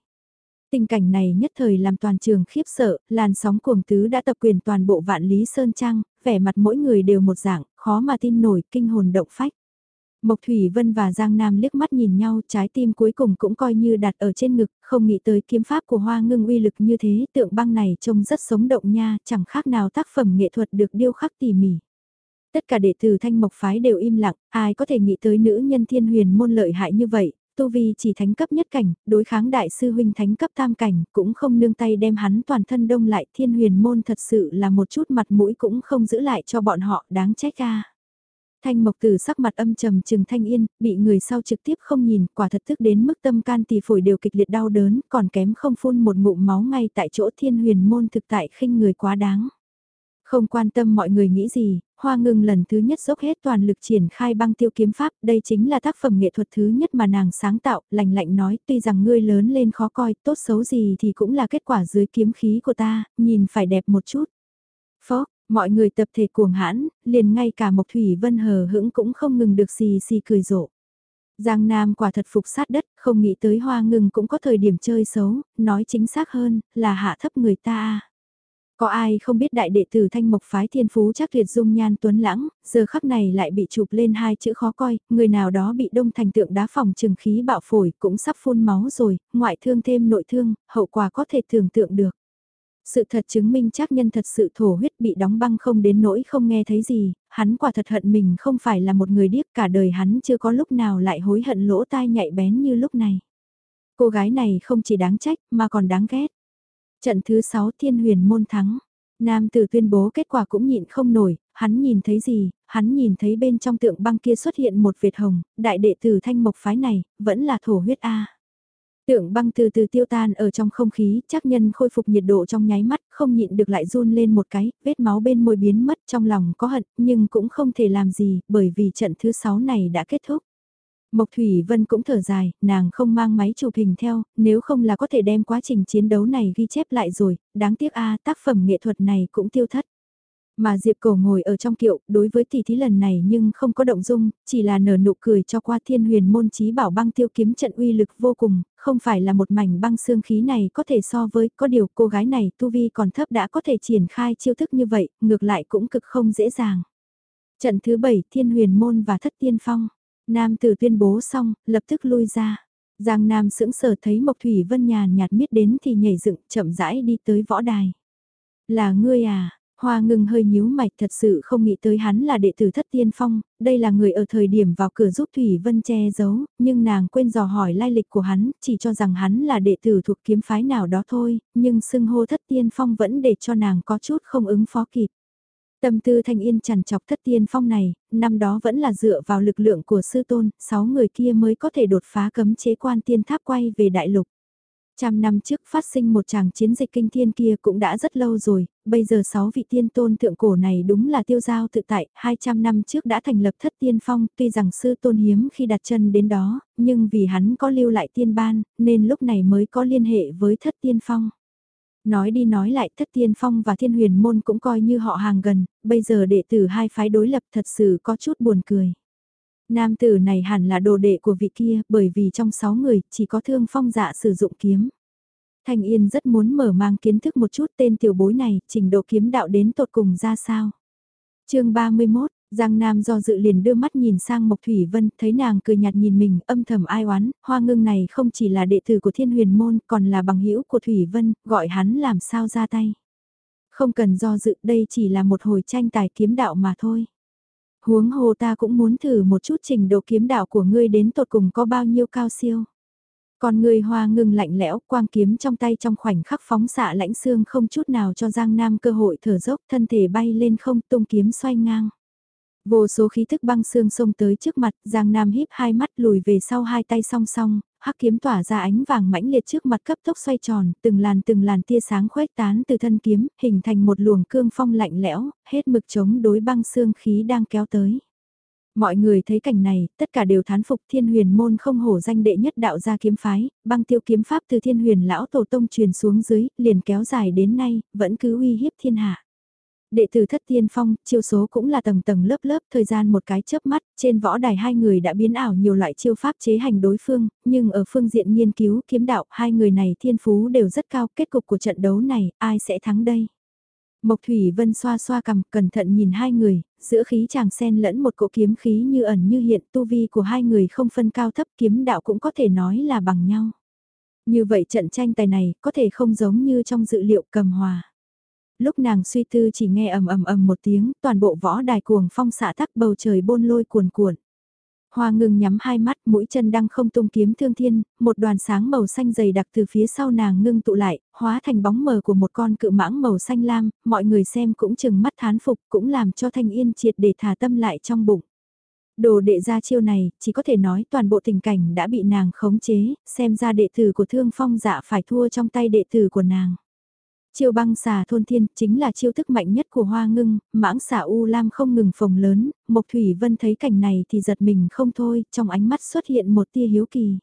Tình cảnh này nhất thời làm toàn trường khiếp sợ, làn sóng cuồng tứ đã tập quyền toàn bộ vạn lý sơn trang, vẻ mặt mỗi người đều một dạng, khó mà tin nổi, kinh hồn động phách. Mộc Thủy Vân và Giang Nam liếc mắt nhìn nhau, trái tim cuối cùng cũng coi như đặt ở trên ngực, không nghĩ tới kiếm pháp của Hoa Ngưng uy lực như thế, tượng băng này trông rất sống động nha, chẳng khác nào tác phẩm nghệ thuật được điêu khắc tỉ mỉ. Tất cả đệ tử thanh mộc phái đều im lặng, ai có thể nghĩ tới nữ nhân thiên huyền môn lợi hại như vậy, tu vi chỉ thánh cấp nhất cảnh, đối kháng đại sư huynh thánh cấp tam cảnh, cũng không nương tay đem hắn toàn thân đông lại thiên huyền môn thật sự là một chút mặt mũi cũng không giữ lại cho bọn họ đáng trách a. Thanh Mộc Tử sắc mặt âm trầm trừng Thanh Yên, bị người sau trực tiếp không nhìn, quả thật tức đến mức tâm can tỳ phổi đều kịch liệt đau đớn, còn kém không phun một ngụm máu ngay tại chỗ thiên huyền môn thực tại khinh người quá đáng. Không quan tâm mọi người nghĩ gì, Hoa Ngưng lần thứ nhất dốc hết toàn lực triển khai băng tiêu kiếm pháp, đây chính là tác phẩm nghệ thuật thứ nhất mà nàng sáng tạo, Lạnh lạnh nói, tuy rằng ngươi lớn lên khó coi, tốt xấu gì thì cũng là kết quả dưới kiếm khí của ta, nhìn phải đẹp một chút. Phó, Mọi người tập thể cuồng hãn, liền ngay cả Mộc Thủy Vân hờ hững cũng không ngừng được xì xì cười rộ. Giang Nam quả thật phục sát đất, không nghĩ tới hoa ngừng cũng có thời điểm chơi xấu, nói chính xác hơn, là hạ thấp người ta. Có ai không biết đại đệ tử thanh mộc phái thiên phú chắc tuyệt dung nhan tuấn lãng, giờ khắc này lại bị chụp lên hai chữ khó coi, người nào đó bị đông thành tượng đá phòng trừng khí bạo phổi cũng sắp phun máu rồi, ngoại thương thêm nội thương, hậu quả có thể tưởng tượng được. Sự thật chứng minh chắc nhân thật sự thổ huyết bị đóng băng không đến nỗi không nghe thấy gì, hắn quả thật hận mình không phải là một người điếc cả đời hắn chưa có lúc nào lại hối hận lỗ tai nhạy bén như lúc này. Cô gái này không chỉ đáng trách mà còn đáng ghét. Trận thứ 6 thiên huyền môn thắng. Nam tử tuyên bố kết quả cũng nhịn không nổi, hắn nhìn thấy gì, hắn nhìn thấy bên trong tượng băng kia xuất hiện một Việt hồng, đại đệ tử thanh mộc phái này, vẫn là thổ huyết A. Tượng băng từ từ tiêu tan ở trong không khí, chắc nhân khôi phục nhiệt độ trong nháy mắt, không nhịn được lại run lên một cái, vết máu bên môi biến mất trong lòng có hận, nhưng cũng không thể làm gì, bởi vì trận thứ 6 này đã kết thúc. Mộc Thủy Vân cũng thở dài, nàng không mang máy chụp hình theo, nếu không là có thể đem quá trình chiến đấu này ghi chép lại rồi, đáng tiếc a tác phẩm nghệ thuật này cũng tiêu thất. Mà Diệp Cổ ngồi ở trong kiệu, đối với tỷ thí lần này nhưng không có động dung, chỉ là nở nụ cười cho qua thiên huyền môn chí bảo băng tiêu kiếm trận uy lực vô cùng, không phải là một mảnh băng xương khí này có thể so với, có điều cô gái này tu vi còn thấp đã có thể triển khai chiêu thức như vậy, ngược lại cũng cực không dễ dàng. Trận thứ 7 thiên huyền môn và thất tiên phong, nam tử tuyên bố xong, lập tức lui ra. Giang Nam sững sờ thấy Mộc Thủy Vân nhàn nhạt miết đến thì nhảy dựng chậm rãi đi tới võ đài. Là ngươi à, Hoa ngừng hơi nhíu mạch thật sự không nghĩ tới hắn là đệ tử thất tiên phong, đây là người ở thời điểm vào cửa giúp Thủy Vân che giấu, nhưng nàng quên dò hỏi lai lịch của hắn, chỉ cho rằng hắn là đệ tử thuộc kiếm phái nào đó thôi, nhưng xưng hô thất tiên phong vẫn để cho nàng có chút không ứng phó kịp. Tâm tư thanh yên chằn chọc thất tiên phong này, năm đó vẫn là dựa vào lực lượng của sư tôn, sáu người kia mới có thể đột phá cấm chế quan tiên tháp quay về đại lục. Trăm năm trước phát sinh một tràng chiến dịch kinh thiên kia cũng đã rất lâu rồi, bây giờ sáu vị tiên tôn thượng cổ này đúng là tiêu giao tự tại, 200 năm trước đã thành lập thất tiên phong, tuy rằng sư tôn hiếm khi đặt chân đến đó, nhưng vì hắn có lưu lại tiên ban, nên lúc này mới có liên hệ với thất tiên phong. Nói đi nói lại thất tiên phong và thiên huyền môn cũng coi như họ hàng gần, bây giờ đệ tử hai phái đối lập thật sự có chút buồn cười. Nam tử này hẳn là đồ đệ của vị kia, bởi vì trong sáu người, chỉ có thương phong dạ sử dụng kiếm. Thanh Yên rất muốn mở mang kiến thức một chút tên tiểu bối này, trình độ kiếm đạo đến tột cùng ra sao. chương 31, Giang Nam do dự liền đưa mắt nhìn sang Mộc Thủy Vân, thấy nàng cười nhạt nhìn mình, âm thầm ai oán, hoa ngưng này không chỉ là đệ tử của thiên huyền môn, còn là bằng hữu của Thủy Vân, gọi hắn làm sao ra tay. Không cần do dự, đây chỉ là một hồi tranh tài kiếm đạo mà thôi huống hồ ta cũng muốn thử một chút trình độ kiếm đạo của ngươi đến tột cùng có bao nhiêu cao siêu. Còn người hoa ngưng lạnh lẽo, quang kiếm trong tay trong khoảnh khắc phóng xạ lãnh xương không chút nào cho Giang Nam cơ hội thở dốc thân thể bay lên không tung kiếm xoay ngang. Vô số khí thức băng xương xông tới trước mặt, Giang Nam híp hai mắt lùi về sau hai tay song song, hắc kiếm tỏa ra ánh vàng mãnh liệt trước mặt cấp tốc xoay tròn, từng làn từng làn tia sáng khuếch tán từ thân kiếm, hình thành một luồng cương phong lạnh lẽo, hết mực chống đối băng xương khí đang kéo tới. Mọi người thấy cảnh này, tất cả đều thán phục thiên huyền môn không hổ danh đệ nhất đạo gia kiếm phái, băng tiêu kiếm pháp từ thiên huyền lão tổ tông truyền xuống dưới, liền kéo dài đến nay, vẫn cứ uy hiếp thiên hạ. Đệ tử thất tiên phong, chiêu số cũng là tầng tầng lớp lớp, thời gian một cái chớp mắt, trên võ đài hai người đã biến ảo nhiều loại chiêu pháp chế hành đối phương, nhưng ở phương diện nghiên cứu kiếm đạo, hai người này thiên phú đều rất cao, kết cục của trận đấu này, ai sẽ thắng đây? Mộc Thủy Vân xoa xoa cầm, cẩn thận nhìn hai người, giữa khí chàng sen lẫn một cỗ kiếm khí như ẩn như hiện, tu vi của hai người không phân cao thấp kiếm đạo cũng có thể nói là bằng nhau. Như vậy trận tranh tài này có thể không giống như trong dự liệu cầm hòa lúc nàng suy tư chỉ nghe ầm ầm ầm một tiếng, toàn bộ võ đài cuồng phong xạ tắc bầu trời bôn lôi cuồn cuộn. Hoa ngừng nhắm hai mắt, mũi chân đang không tung kiếm thương thiên, một đoàn sáng màu xanh dày đặc từ phía sau nàng ngưng tụ lại, hóa thành bóng mờ của một con cự mãng màu xanh lam, mọi người xem cũng chừng mắt thán phục, cũng làm cho Thanh Yên triệt để thả tâm lại trong bụng. Đồ đệ ra chiêu này, chỉ có thể nói toàn bộ tình cảnh đã bị nàng khống chế, xem ra đệ tử của thương phong dạ phải thua trong tay đệ tử của nàng. Chiêu băng xà thôn thiên chính là chiêu thức mạnh nhất của hoa ngưng, mãng xà u lam không ngừng phồng lớn, Mộc Thủy Vân thấy cảnh này thì giật mình không thôi, trong ánh mắt xuất hiện một tia hiếu kỳ.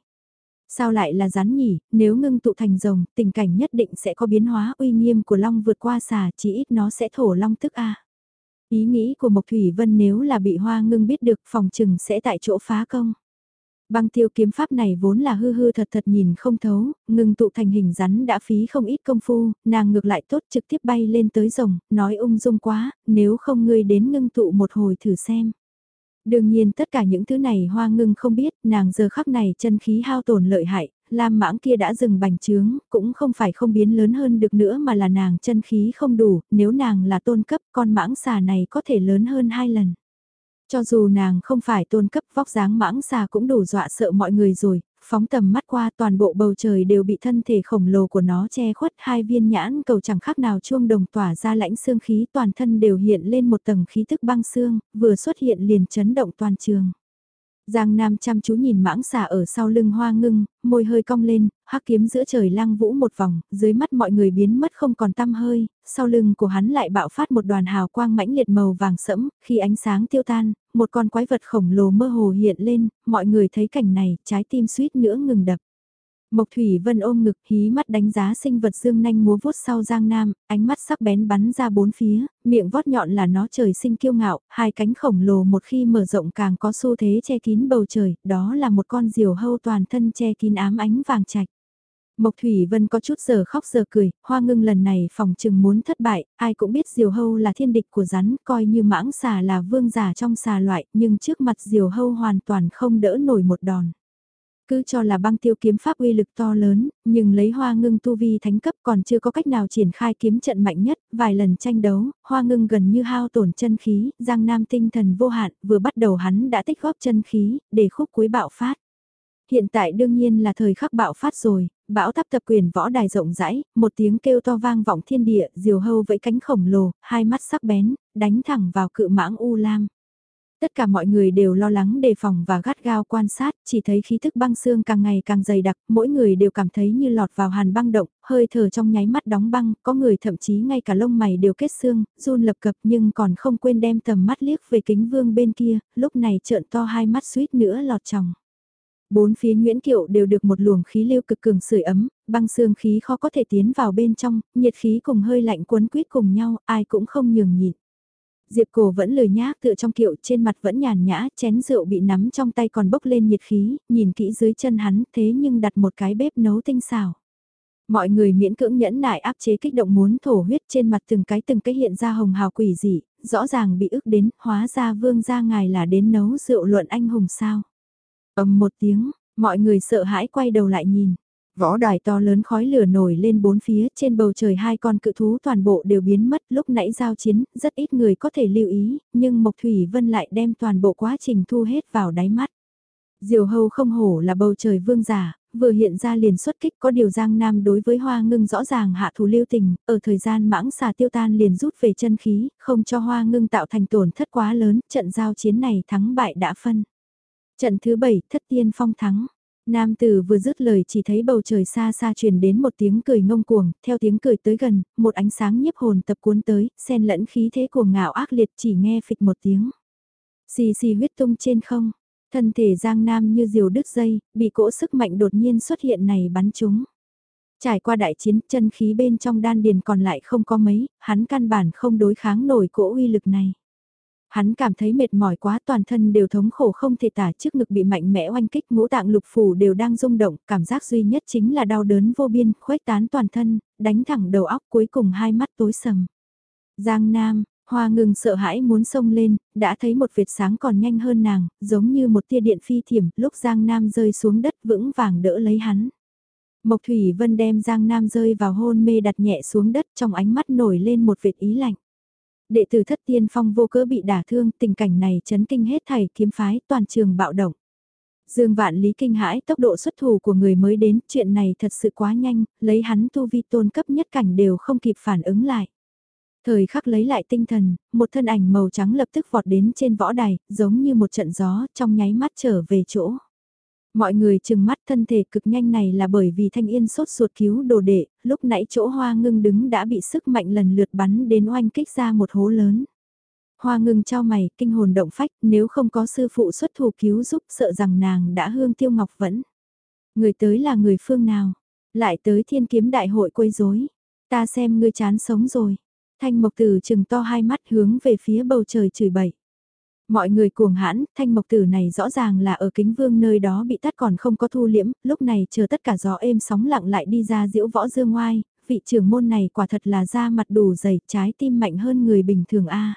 Sao lại là rắn nhỉ, nếu ngưng tụ thành rồng, tình cảnh nhất định sẽ có biến hóa uy nghiêm của long vượt qua xà, chỉ ít nó sẽ thổ long tức a. Ý nghĩ của Mộc Thủy Vân nếu là bị hoa ngưng biết được phòng trừng sẽ tại chỗ phá công. Băng tiêu kiếm pháp này vốn là hư hư thật thật nhìn không thấu, ngừng tụ thành hình rắn đã phí không ít công phu, nàng ngược lại tốt trực tiếp bay lên tới rồng, nói ung dung quá, nếu không ngươi đến ngưng tụ một hồi thử xem. Đương nhiên tất cả những thứ này hoa ngưng không biết, nàng giờ khắc này chân khí hao tổn lợi hại, lam mãng kia đã dừng bành trướng, cũng không phải không biến lớn hơn được nữa mà là nàng chân khí không đủ, nếu nàng là tôn cấp con mãng xà này có thể lớn hơn hai lần. Cho dù nàng không phải tôn cấp vóc dáng mãng xà cũng đủ dọa sợ mọi người rồi, phóng tầm mắt qua toàn bộ bầu trời đều bị thân thể khổng lồ của nó che khuất hai viên nhãn cầu chẳng khác nào chuông đồng tỏa ra lãnh xương khí toàn thân đều hiện lên một tầng khí thức băng xương, vừa xuất hiện liền chấn động toàn trường. Giang Nam chăm chú nhìn mãng xà ở sau lưng hoa ngưng, môi hơi cong lên, hắc kiếm giữa trời lang vũ một vòng, dưới mắt mọi người biến mất không còn tăm hơi, sau lưng của hắn lại bạo phát một đoàn hào quang mãnh liệt màu vàng sẫm, khi ánh sáng tiêu tan, một con quái vật khổng lồ mơ hồ hiện lên, mọi người thấy cảnh này, trái tim suýt nữa ngừng đập. Mộc Thủy Vân ôm ngực hí mắt đánh giá sinh vật dương nanh múa vuốt sau Giang Nam, ánh mắt sắc bén bắn ra bốn phía, miệng vót nhọn là nó trời sinh kiêu ngạo, hai cánh khổng lồ một khi mở rộng càng có xu thế che kín bầu trời, đó là một con diều hâu toàn thân che kín ám ánh vàng trạch. Mộc Thủy Vân có chút giờ khóc giờ cười, hoa ngưng lần này phòng trừng muốn thất bại, ai cũng biết diều hâu là thiên địch của rắn, coi như mãng xà là vương giả trong xà loại, nhưng trước mặt diều hâu hoàn toàn không đỡ nổi một đòn. Cứ cho là băng tiêu kiếm pháp uy lực to lớn, nhưng lấy hoa ngưng tu vi thánh cấp còn chưa có cách nào triển khai kiếm trận mạnh nhất, vài lần tranh đấu, hoa ngưng gần như hao tổn chân khí, giang nam tinh thần vô hạn, vừa bắt đầu hắn đã tích góp chân khí, để khúc cuối bạo phát. Hiện tại đương nhiên là thời khắc bạo phát rồi, bão táp tập quyền võ đài rộng rãi, một tiếng kêu to vang vọng thiên địa, diều hâu vẫy cánh khổng lồ, hai mắt sắc bén, đánh thẳng vào cự mãng U Lam. Tất cả mọi người đều lo lắng đề phòng và gắt gao quan sát, chỉ thấy khí thức băng xương càng ngày càng dày đặc, mỗi người đều cảm thấy như lọt vào hàn băng động, hơi thở trong nháy mắt đóng băng, có người thậm chí ngay cả lông mày đều kết xương, run lập cập nhưng còn không quên đem tầm mắt liếc về kính vương bên kia, lúc này trợn to hai mắt suýt nữa lọt tròng. Bốn phía Nguyễn Kiệu đều được một luồng khí lưu cực cường sưởi ấm, băng xương khí khó có thể tiến vào bên trong, nhiệt khí cùng hơi lạnh cuốn quýt cùng nhau, ai cũng không nhường nhịn. Diệp cổ vẫn lười nhác tựa trong kiệu trên mặt vẫn nhàn nhã, chén rượu bị nắm trong tay còn bốc lên nhiệt khí, nhìn kỹ dưới chân hắn thế nhưng đặt một cái bếp nấu tinh xào. Mọi người miễn cưỡng nhẫn nại áp chế kích động muốn thổ huyết trên mặt từng cái từng cái hiện ra hồng hào quỷ dị, rõ ràng bị ức đến, hóa ra vương gia ngài là đến nấu rượu luận anh hùng sao. ầm một tiếng, mọi người sợ hãi quay đầu lại nhìn. Võ đài to lớn khói lửa nổi lên bốn phía trên bầu trời hai con cự thú toàn bộ đều biến mất lúc nãy giao chiến, rất ít người có thể lưu ý, nhưng Mộc Thủy Vân lại đem toàn bộ quá trình thu hết vào đáy mắt. Diều hâu không hổ là bầu trời vương giả, vừa hiện ra liền xuất kích có điều Giang Nam đối với Hoa Ngưng rõ ràng hạ thủ lưu tình, ở thời gian mãng xà tiêu tan liền rút về chân khí, không cho Hoa Ngưng tạo thành tổn thất quá lớn, trận giao chiến này thắng bại đã phân. Trận thứ 7, thất tiên phong thắng. Nam tử vừa dứt lời chỉ thấy bầu trời xa xa truyền đến một tiếng cười ngông cuồng, theo tiếng cười tới gần, một ánh sáng nhiếp hồn tập cuốn tới, xen lẫn khí thế cuồng ngạo ác liệt chỉ nghe phịch một tiếng. Xì xì huyết tung trên không, thân thể Giang Nam như diều đứt dây, bị cỗ sức mạnh đột nhiên xuất hiện này bắn chúng. Trải qua đại chiến, chân khí bên trong đan điền còn lại không có mấy, hắn căn bản không đối kháng nổi cỗ uy lực này. Hắn cảm thấy mệt mỏi quá toàn thân đều thống khổ không thể tả trước ngực bị mạnh mẽ oanh kích ngũ tạng lục phủ đều đang rung động, cảm giác duy nhất chính là đau đớn vô biên, khuếch tán toàn thân, đánh thẳng đầu óc cuối cùng hai mắt tối sầm. Giang Nam, Hoa ngừng sợ hãi muốn xông lên, đã thấy một vệt sáng còn nhanh hơn nàng, giống như một tia điện phi thiểm, lúc Giang Nam rơi xuống đất vững vàng đỡ lấy hắn. Mộc Thủy Vân đem Giang Nam rơi vào hôn mê đặt nhẹ xuống đất trong ánh mắt nổi lên một vệt ý lạnh. Đệ tử thất tiên phong vô cớ bị đả thương, tình cảnh này chấn kinh hết thầy kiếm phái toàn trường bạo động. Dương vạn lý kinh hãi tốc độ xuất thủ của người mới đến, chuyện này thật sự quá nhanh, lấy hắn tu vi tôn cấp nhất cảnh đều không kịp phản ứng lại. Thời khắc lấy lại tinh thần, một thân ảnh màu trắng lập tức vọt đến trên võ đài, giống như một trận gió trong nháy mắt trở về chỗ. Mọi người chừng mắt thân thể cực nhanh này là bởi vì Thanh Yên sốt ruột cứu đồ đệ, lúc nãy chỗ hoa ngưng đứng đã bị sức mạnh lần lượt bắn đến oanh kích ra một hố lớn. Hoa ngưng trao mày, kinh hồn động phách, nếu không có sư phụ xuất thủ cứu giúp sợ rằng nàng đã hương tiêu ngọc vẫn. Người tới là người phương nào? Lại tới thiên kiếm đại hội quấy rối Ta xem ngươi chán sống rồi. Thanh mộc tử chừng to hai mắt hướng về phía bầu trời chửi bậy. Mọi người cuồng hãn, thanh mộc tử này rõ ràng là ở kính vương nơi đó bị tắt còn không có thu liễm, lúc này chờ tất cả gió êm sóng lặng lại đi ra diễu võ dương ngoai, vị trưởng môn này quả thật là da mặt đủ dày, trái tim mạnh hơn người bình thường a.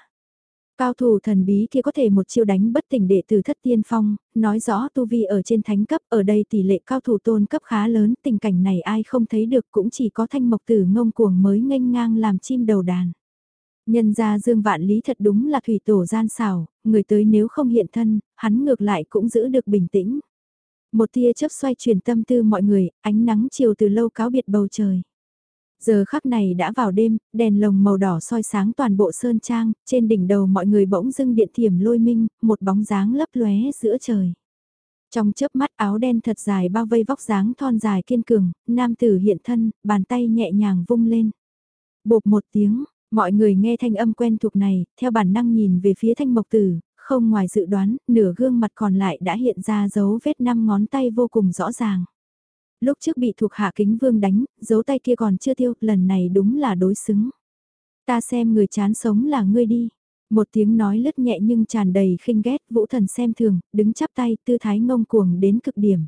Cao thủ thần bí kia có thể một chiêu đánh bất tỉnh đệ tử thất tiên phong, nói rõ tu vi ở trên thánh cấp, ở đây tỷ lệ cao thủ tôn cấp khá lớn, tình cảnh này ai không thấy được cũng chỉ có thanh mộc tử ngông cuồng mới nghênh ngang làm chim đầu đàn. Nhân ra Dương Vạn Lý thật đúng là thủy tổ gian xảo, người tới nếu không hiện thân, hắn ngược lại cũng giữ được bình tĩnh. Một tia chớp xoay chuyển tâm tư mọi người, ánh nắng chiều từ lâu cáo biệt bầu trời. Giờ khắc này đã vào đêm, đèn lồng màu đỏ soi sáng toàn bộ sơn trang, trên đỉnh đầu mọi người bỗng dưng điện thiểm lôi minh, một bóng dáng lấp lóe giữa trời. Trong chớp mắt áo đen thật dài bao vây vóc dáng thon dài kiên cường, nam tử hiện thân, bàn tay nhẹ nhàng vung lên. Bột một tiếng, Mọi người nghe thanh âm quen thuộc này, theo bản năng nhìn về phía thanh mộc tử, không ngoài dự đoán, nửa gương mặt còn lại đã hiện ra dấu vết năm ngón tay vô cùng rõ ràng. Lúc trước bị thuộc hạ kính vương đánh, dấu tay kia còn chưa tiêu, lần này đúng là đối xứng. Ta xem người chán sống là ngươi đi. Một tiếng nói lướt nhẹ nhưng tràn đầy khinh ghét, vũ thần xem thường, đứng chắp tay, tư thái ngông cuồng đến cực điểm.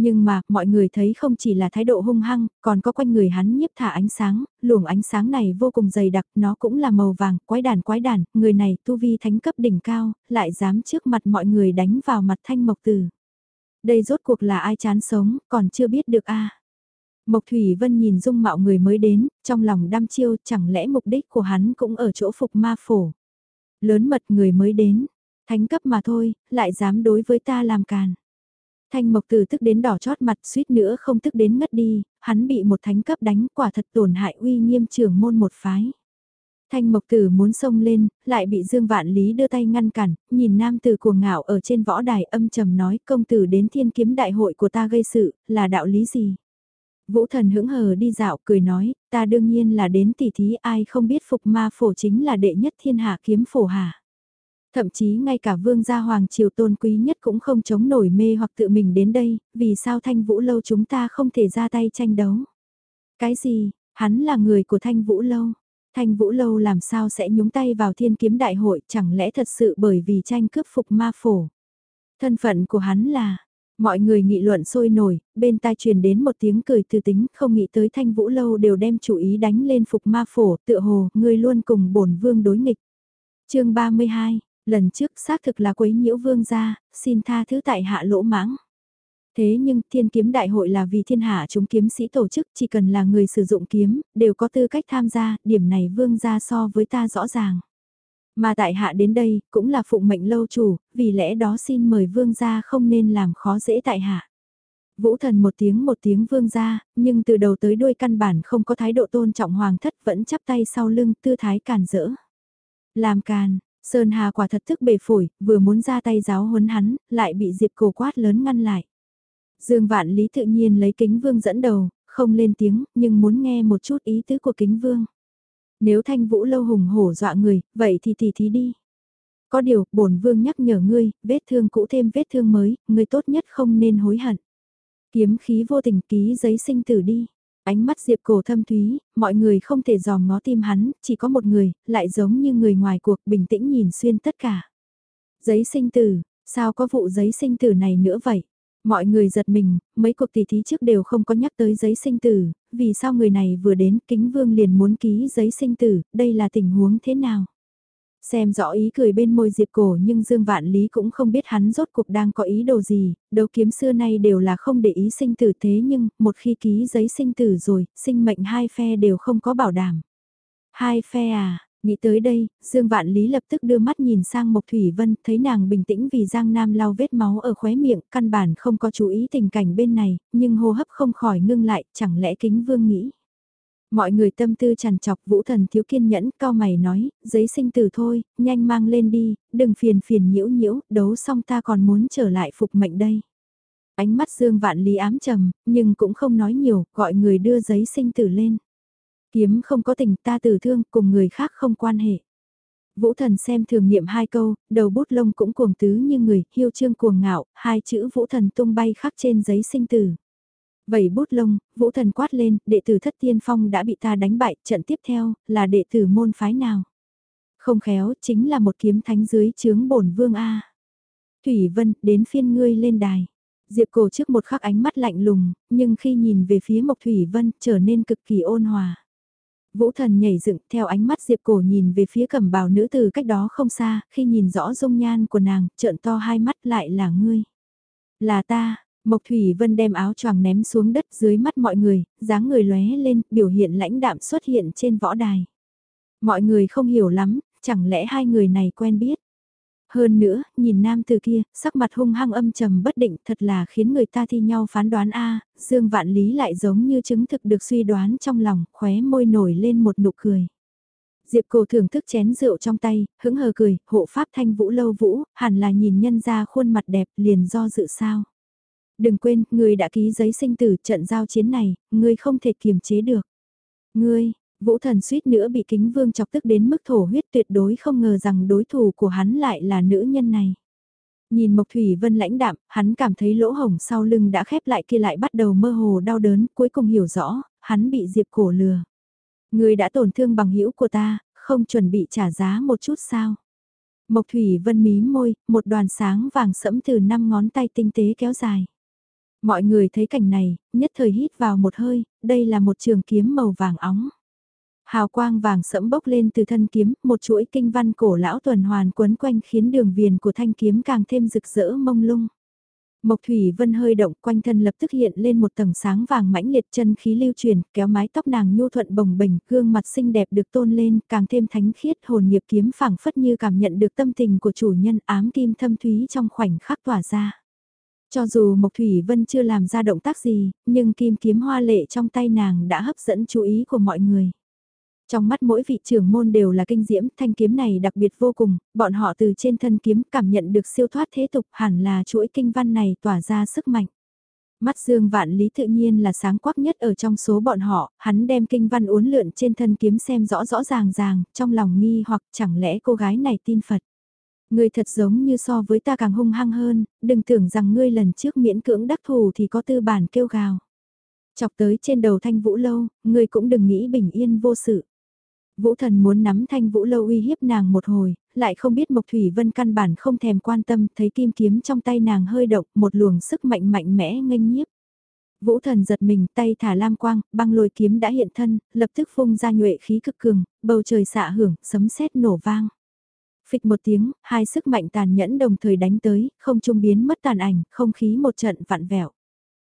Nhưng mà, mọi người thấy không chỉ là thái độ hung hăng, còn có quanh người hắn nhiếp thả ánh sáng, luồng ánh sáng này vô cùng dày đặc, nó cũng là màu vàng, quái đàn quái đàn, người này tu vi thánh cấp đỉnh cao, lại dám trước mặt mọi người đánh vào mặt thanh mộc tử. Đây rốt cuộc là ai chán sống, còn chưa biết được a Mộc Thủy Vân nhìn dung mạo người mới đến, trong lòng đăm chiêu, chẳng lẽ mục đích của hắn cũng ở chỗ phục ma phổ. Lớn mật người mới đến, thánh cấp mà thôi, lại dám đối với ta làm càn. Thanh Mộc Tử tức đến đỏ chót mặt suýt nữa không tức đến ngất đi, hắn bị một thánh cấp đánh quả thật tổn hại uy nghiêm trưởng môn một phái. Thanh Mộc Tử muốn xông lên, lại bị Dương Vạn Lý đưa tay ngăn cản, nhìn nam tử cuồng ngạo ở trên võ đài âm trầm nói công tử đến thiên kiếm đại hội của ta gây sự, là đạo lý gì? Vũ thần hững hờ đi dạo cười nói, ta đương nhiên là đến tỷ thí ai không biết phục ma phổ chính là đệ nhất thiên hạ kiếm phổ hà? Thậm chí ngay cả vương gia hoàng triều tôn quý nhất cũng không chống nổi mê hoặc tự mình đến đây, vì sao thanh vũ lâu chúng ta không thể ra tay tranh đấu. Cái gì, hắn là người của thanh vũ lâu. Thanh vũ lâu làm sao sẽ nhúng tay vào thiên kiếm đại hội chẳng lẽ thật sự bởi vì tranh cướp phục ma phổ. Thân phận của hắn là, mọi người nghị luận sôi nổi, bên tai truyền đến một tiếng cười từ tính không nghĩ tới thanh vũ lâu đều đem chủ ý đánh lên phục ma phổ tựa hồ người luôn cùng bổn vương đối nghịch. chương 32 Lần trước xác thực là quấy nhiễu vương gia, xin tha thứ tại hạ lỗ mãng. Thế nhưng thiên kiếm đại hội là vì thiên hạ chúng kiếm sĩ tổ chức chỉ cần là người sử dụng kiếm, đều có tư cách tham gia, điểm này vương gia so với ta rõ ràng. Mà tại hạ đến đây, cũng là phụng mệnh lâu chủ, vì lẽ đó xin mời vương gia không nên làm khó dễ tại hạ. Vũ thần một tiếng một tiếng vương gia, nhưng từ đầu tới đuôi căn bản không có thái độ tôn trọng hoàng thất vẫn chắp tay sau lưng tư thái càn rỡ. Làm càn, Sơn Hà quả thật thức bề phổi, vừa muốn ra tay giáo huấn hắn, lại bị Diệp Cổ quát lớn ngăn lại. Dương Vạn Lý tự nhiên lấy kính vương dẫn đầu, không lên tiếng, nhưng muốn nghe một chút ý tứ của kính vương. Nếu thanh vũ lâu hùng hổ dọa người, vậy thì tỉ thí đi. Có điều, bổn vương nhắc nhở ngươi, vết thương cũ thêm vết thương mới, ngươi tốt nhất không nên hối hận. Kiếm khí vô tình ký giấy sinh tử đi. Ánh mắt Diệp Cổ thâm thúy, mọi người không thể dòm ngó tim hắn, chỉ có một người, lại giống như người ngoài cuộc bình tĩnh nhìn xuyên tất cả. Giấy sinh tử, sao có vụ giấy sinh tử này nữa vậy? Mọi người giật mình, mấy cuộc tỷ thí trước đều không có nhắc tới giấy sinh tử, vì sao người này vừa đến kính vương liền muốn ký giấy sinh tử, đây là tình huống thế nào? Xem rõ ý cười bên môi Diệp Cổ nhưng Dương Vạn Lý cũng không biết hắn rốt cuộc đang có ý đồ gì, đấu kiếm xưa nay đều là không để ý sinh tử thế nhưng, một khi ký giấy sinh tử rồi, sinh mệnh hai phe đều không có bảo đảm. Hai phe à, nghĩ tới đây, Dương Vạn Lý lập tức đưa mắt nhìn sang Mộc Thủy Vân, thấy nàng bình tĩnh vì Giang Nam lau vết máu ở khóe miệng, căn bản không có chú ý tình cảnh bên này, nhưng hô hấp không khỏi ngưng lại, chẳng lẽ kính vương nghĩ. Mọi người tâm tư chằn chọc vũ thần thiếu kiên nhẫn cao mày nói, giấy sinh tử thôi, nhanh mang lên đi, đừng phiền phiền nhiễu nhiễu, đấu xong ta còn muốn trở lại phục mệnh đây. Ánh mắt dương vạn lý ám trầm, nhưng cũng không nói nhiều, gọi người đưa giấy sinh tử lên. Kiếm không có tình ta tử thương, cùng người khác không quan hệ. Vũ thần xem thường niệm hai câu, đầu bút lông cũng cuồng tứ như người, hiêu trương cuồng ngạo, hai chữ vũ thần tung bay khắc trên giấy sinh tử. Vẩy bút lông, vũ thần quát lên, đệ tử thất tiên phong đã bị ta đánh bại, trận tiếp theo, là đệ tử môn phái nào? Không khéo, chính là một kiếm thánh dưới chướng bổn vương A. Thủy Vân, đến phiên ngươi lên đài. Diệp cổ trước một khắc ánh mắt lạnh lùng, nhưng khi nhìn về phía Mộc Thủy Vân trở nên cực kỳ ôn hòa. Vũ thần nhảy dựng theo ánh mắt Diệp cổ nhìn về phía cẩm bào nữ từ cách đó không xa, khi nhìn rõ dung nhan của nàng, trợn to hai mắt lại là ngươi. Là ta, Mộc Thủy Vân đem áo choàng ném xuống đất dưới mắt mọi người, dáng người lóe lên, biểu hiện lãnh đạm xuất hiện trên võ đài. Mọi người không hiểu lắm, chẳng lẽ hai người này quen biết. Hơn nữa, nhìn nam từ kia, sắc mặt hung hăng âm trầm bất định thật là khiến người ta thi nhau phán đoán a Dương Vạn Lý lại giống như chứng thực được suy đoán trong lòng, khóe môi nổi lên một nụ cười. Diệp cổ thưởng thức chén rượu trong tay, hững hờ cười, hộ pháp thanh vũ lâu vũ, hẳn là nhìn nhân ra khuôn mặt đẹp liền do dự sao. Đừng quên, ngươi đã ký giấy sinh tử trận giao chiến này, ngươi không thể kiềm chế được. Ngươi, vũ thần suýt nữa bị kính vương chọc tức đến mức thổ huyết tuyệt đối không ngờ rằng đối thủ của hắn lại là nữ nhân này. Nhìn Mộc Thủy Vân lãnh đạm, hắn cảm thấy lỗ hồng sau lưng đã khép lại kia lại bắt đầu mơ hồ đau đớn, cuối cùng hiểu rõ, hắn bị Diệp cổ lừa. Người đã tổn thương bằng hữu của ta, không chuẩn bị trả giá một chút sao? Mộc Thủy Vân mí môi, một đoàn sáng vàng sẫm từ năm ngón tay tinh tế kéo dài. Mọi người thấy cảnh này, nhất thời hít vào một hơi, đây là một trường kiếm màu vàng óng. Hào quang vàng sẫm bốc lên từ thân kiếm, một chuỗi kinh văn cổ lão tuần hoàn quấn quanh khiến đường viền của thanh kiếm càng thêm rực rỡ mông lung. Mộc Thủy Vân hơi động quanh thân lập tức hiện lên một tầng sáng vàng mãnh liệt chân khí lưu truyền, kéo mái tóc nàng nhu thuận bồng bềnh, gương mặt xinh đẹp được tôn lên, càng thêm thánh khiết hồn nghiệp kiếm phảng phất như cảm nhận được tâm tình của chủ nhân ám kim thâm thúy trong khoảnh khắc tỏa ra. Cho dù Mộc Thủy Vân chưa làm ra động tác gì, nhưng kim kiếm hoa lệ trong tay nàng đã hấp dẫn chú ý của mọi người. Trong mắt mỗi vị trưởng môn đều là kinh diễm, thanh kiếm này đặc biệt vô cùng, bọn họ từ trên thân kiếm cảm nhận được siêu thoát thế tục hẳn là chuỗi kinh văn này tỏa ra sức mạnh. Mắt Dương Vạn Lý tự nhiên là sáng quắc nhất ở trong số bọn họ, hắn đem kinh văn uốn lượn trên thân kiếm xem rõ rõ ràng ràng, trong lòng nghi hoặc chẳng lẽ cô gái này tin Phật. Ngươi thật giống như so với ta càng hung hăng hơn, đừng tưởng rằng ngươi lần trước miễn cưỡng đắc thù thì có tư bản kêu gào. Chọc tới trên đầu thanh vũ lâu, ngươi cũng đừng nghĩ bình yên vô sự. Vũ thần muốn nắm thanh vũ lâu uy hiếp nàng một hồi, lại không biết Mộc Thủy Vân căn bản không thèm quan tâm, thấy kim kiếm trong tay nàng hơi động, một luồng sức mạnh mạnh mẽ nghênh nhiếp. Vũ thần giật mình, tay thả lam quang, băng lôi kiếm đã hiện thân, lập tức phung ra nhuệ khí cực cường, bầu trời xạ hưởng, sấm sét nổ vang. Phịch một tiếng, hai sức mạnh tàn nhẫn đồng thời đánh tới, không trung biến mất tàn ảnh, không khí một trận vặn vẹo.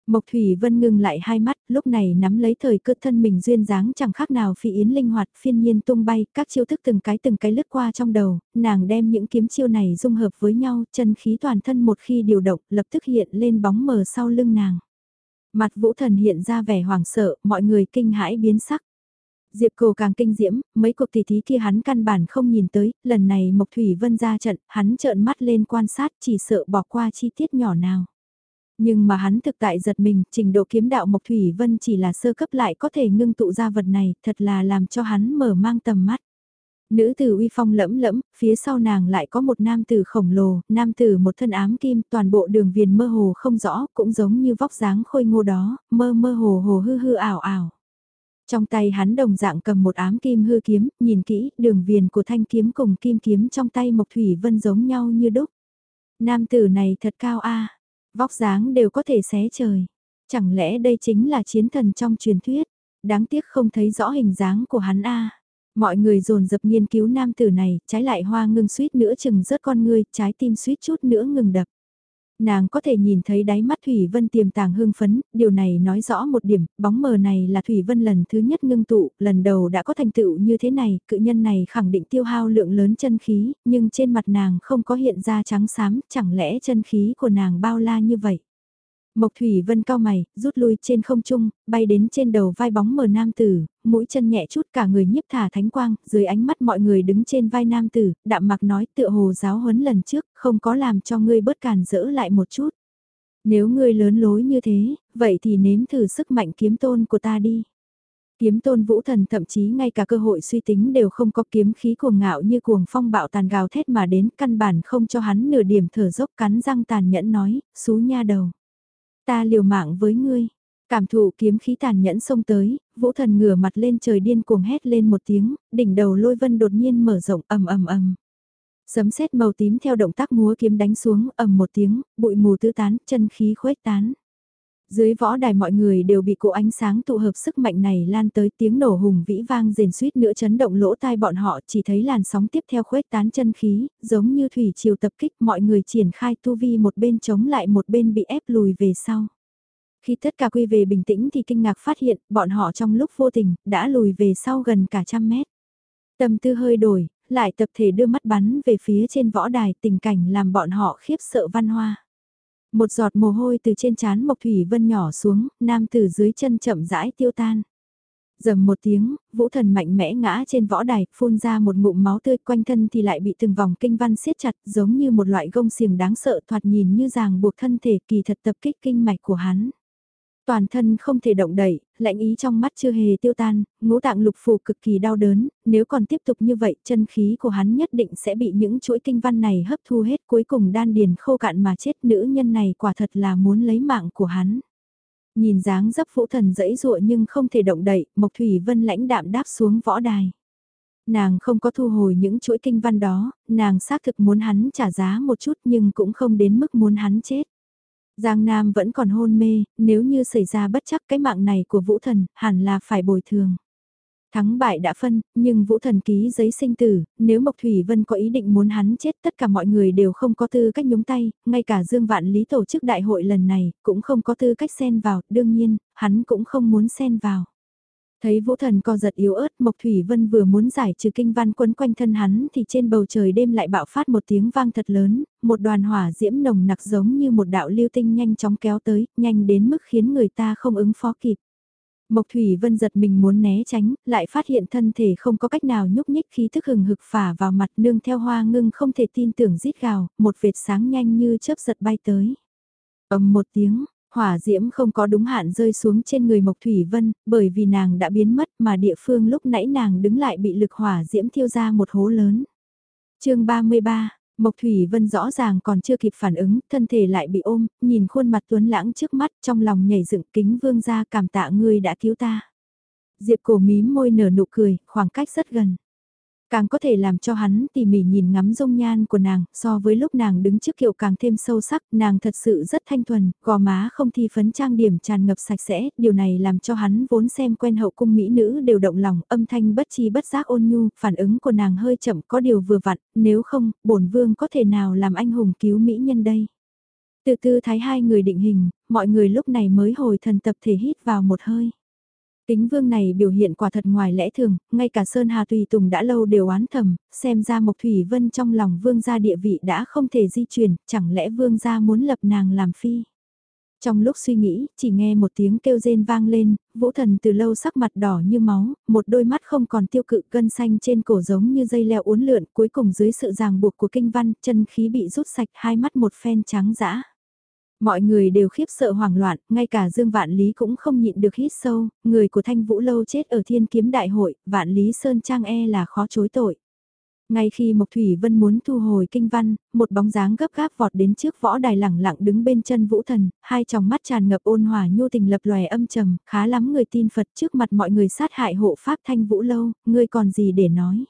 Mộc Thủy Vân ngừng lại hai mắt, lúc này nắm lấy thời cơ thân mình duyên dáng chẳng khác nào phi yến linh hoạt phiên nhiên tung bay, các chiêu thức từng cái từng cái lướt qua trong đầu, nàng đem những kiếm chiêu này dung hợp với nhau, chân khí toàn thân một khi điều động, lập tức hiện lên bóng mờ sau lưng nàng. Mặt vũ thần hiện ra vẻ hoảng sợ, mọi người kinh hãi biến sắc. Diệp Cầu càng kinh diễm, mấy cuộc tỷ thí kia hắn căn bản không nhìn tới, lần này Mộc Thủy Vân ra trận, hắn trợn mắt lên quan sát chỉ sợ bỏ qua chi tiết nhỏ nào. Nhưng mà hắn thực tại giật mình, trình độ kiếm đạo Mộc Thủy Vân chỉ là sơ cấp lại có thể ngưng tụ ra vật này, thật là làm cho hắn mở mang tầm mắt. Nữ tử uy phong lẫm lẫm, phía sau nàng lại có một nam tử khổng lồ, nam tử một thân ám kim, toàn bộ đường viền mơ hồ không rõ, cũng giống như vóc dáng khôi ngô đó, mơ mơ hồ hồ hư hư ảo ảo. Trong tay hắn đồng dạng cầm một ám kim hư kiếm, nhìn kỹ, đường viền của thanh kiếm cùng kim kiếm trong tay Mộc Thủy Vân giống nhau như đúc. Nam tử này thật cao a Vóc dáng đều có thể xé trời. Chẳng lẽ đây chính là chiến thần trong truyền thuyết? Đáng tiếc không thấy rõ hình dáng của hắn a. Mọi người dồn dập nghiên cứu nam tử này, trái lại hoa ngưng suýt nữa chừng rớt con ngươi, trái tim suýt chút nữa ngừng đập. Nàng có thể nhìn thấy đáy mắt Thủy Vân tiềm tàng hưng phấn, điều này nói rõ một điểm, bóng mờ này là Thủy Vân lần thứ nhất ngưng tụ, lần đầu đã có thành tựu như thế này, cự nhân này khẳng định tiêu hao lượng lớn chân khí, nhưng trên mặt nàng không có hiện ra trắng xám, chẳng lẽ chân khí của nàng bao la như vậy. Mộc Thủy Vân cao mày, rút lui trên không trung, bay đến trên đầu vai bóng mờ nam tử, mũi chân nhẹ chút cả người nhiếp thả thánh quang, dưới ánh mắt mọi người đứng trên vai nam tử, đạm mặc nói tựa hồ giáo huấn lần trước, không có làm cho ngươi bớt càn dỡ lại một chút. Nếu ngươi lớn lối như thế, vậy thì nếm thử sức mạnh kiếm tôn của ta đi. Kiếm tôn vũ thần thậm chí ngay cả cơ hội suy tính đều không có kiếm khí cuồng ngạo như cuồng phong bạo tàn gào thét mà đến căn bản không cho hắn nửa điểm thở dốc cắn răng tàn nhẫn nói, xú nha đầu. Ta liều mạng với ngươi. Cảm thụ kiếm khí tàn nhẫn xông tới, vũ thần ngửa mặt lên trời điên cuồng hét lên một tiếng, đỉnh đầu lôi vân đột nhiên mở rộng ầm ầm ầm. Sấm sét màu tím theo động tác múa kiếm đánh xuống ầm một tiếng, bụi mù tứ tán, chân khí khuếch tán. Dưới võ đài mọi người đều bị cỗ ánh sáng tụ hợp sức mạnh này lan tới tiếng nổ hùng vĩ vang rền suýt nữa chấn động lỗ tai bọn họ chỉ thấy làn sóng tiếp theo khuếch tán chân khí, giống như thủy triều tập kích mọi người triển khai tu vi một bên chống lại một bên bị ép lùi về sau. Khi tất cả quy về bình tĩnh thì kinh ngạc phát hiện bọn họ trong lúc vô tình đã lùi về sau gần cả trăm mét. Tâm tư hơi đổi, lại tập thể đưa mắt bắn về phía trên võ đài tình cảnh làm bọn họ khiếp sợ văn hoa. Một giọt mồ hôi từ trên trán Mộc Thủy Vân nhỏ xuống, nam tử dưới chân chậm rãi tiêu tan. Dầm một tiếng, vũ thần mạnh mẽ ngã trên võ đài, phun ra một ngụm máu tươi quanh thân thì lại bị từng vòng kinh văn siết chặt giống như một loại gông xiềng đáng sợ thoạt nhìn như ràng buộc thân thể kỳ thật tập kích kinh mạch của hắn. Toàn thân không thể động đậy, lạnh ý trong mắt chưa hề tiêu tan, ngũ tạng lục phủ cực kỳ đau đớn, nếu còn tiếp tục như vậy chân khí của hắn nhất định sẽ bị những chuỗi kinh văn này hấp thu hết cuối cùng đan điền khô cạn mà chết nữ nhân này quả thật là muốn lấy mạng của hắn. Nhìn dáng dấp vũ thần dẫy dụa nhưng không thể động đậy, Mộc Thủy Vân lãnh đạm đáp xuống võ đài. Nàng không có thu hồi những chuỗi kinh văn đó, nàng xác thực muốn hắn trả giá một chút nhưng cũng không đến mức muốn hắn chết. Giang Nam vẫn còn hôn mê, nếu như xảy ra bất chắc cái mạng này của Vũ Thần, hẳn là phải bồi thường. Thắng bại đã phân, nhưng Vũ Thần ký giấy sinh tử, nếu Mộc Thủy Vân có ý định muốn hắn chết tất cả mọi người đều không có tư cách nhúng tay, ngay cả Dương Vạn Lý tổ chức đại hội lần này cũng không có tư cách xen vào, đương nhiên, hắn cũng không muốn xen vào. Thấy vũ thần co giật yếu ớt Mộc Thủy Vân vừa muốn giải trừ kinh văn quấn quanh thân hắn thì trên bầu trời đêm lại bạo phát một tiếng vang thật lớn, một đoàn hỏa diễm nồng nặc giống như một đạo lưu tinh nhanh chóng kéo tới, nhanh đến mức khiến người ta không ứng phó kịp. Mộc Thủy Vân giật mình muốn né tránh, lại phát hiện thân thể không có cách nào nhúc nhích khi thức hừng hực phả vào mặt nương theo hoa ngưng không thể tin tưởng rít gào, một vệt sáng nhanh như chớp giật bay tới. ầm một tiếng, Hỏa diễm không có đúng hạn rơi xuống trên người Mộc Thủy Vân, bởi vì nàng đã biến mất mà địa phương lúc nãy nàng đứng lại bị lực hỏa diễm thiêu ra một hố lớn. chương 33 Mộc Thủy Vân rõ ràng còn chưa kịp phản ứng, thân thể lại bị ôm, nhìn khuôn mặt tuấn lãng trước mắt trong lòng nhảy dựng kính vương ra cảm tạ ngươi đã cứu ta. Diệp cổ mím môi nở nụ cười, khoảng cách rất gần. Càng có thể làm cho hắn tỉ mỉ nhìn ngắm dung nhan của nàng, so với lúc nàng đứng trước kiệu càng thêm sâu sắc, nàng thật sự rất thanh thuần, gò má không thi phấn trang điểm tràn ngập sạch sẽ, điều này làm cho hắn vốn xem quen hậu cung mỹ nữ đều động lòng, âm thanh bất chi bất giác ôn nhu, phản ứng của nàng hơi chậm có điều vừa vặn, nếu không, bổn vương có thể nào làm anh hùng cứu mỹ nhân đây. Từ tư thái hai người định hình, mọi người lúc này mới hồi thần tập thể hít vào một hơi. Kính vương này biểu hiện quả thật ngoài lẽ thường, ngay cả Sơn Hà Tùy Tùng đã lâu đều oán thầm, xem ra Mộc Thủy Vân trong lòng vương gia địa vị đã không thể di chuyển, chẳng lẽ vương gia muốn lập nàng làm phi. Trong lúc suy nghĩ, chỉ nghe một tiếng kêu rên vang lên, vũ thần từ lâu sắc mặt đỏ như máu, một đôi mắt không còn tiêu cự cân xanh trên cổ giống như dây leo uốn lượn, cuối cùng dưới sự ràng buộc của kinh văn, chân khí bị rút sạch hai mắt một phen trắng dã. Mọi người đều khiếp sợ hoảng loạn, ngay cả Dương Vạn Lý cũng không nhịn được hít sâu, người của Thanh Vũ Lâu chết ở thiên kiếm đại hội, Vạn Lý Sơn Trang e là khó chối tội. Ngay khi Mộc Thủy Vân muốn thu hồi kinh văn, một bóng dáng gấp gáp vọt đến trước võ đài lẳng lặng đứng bên chân vũ thần, hai tròng mắt tràn ngập ôn hòa nhu tình lập lòe âm trầm, khá lắm người tin Phật trước mặt mọi người sát hại hộ pháp thanh vũ lâu, ngươi còn gì để nói.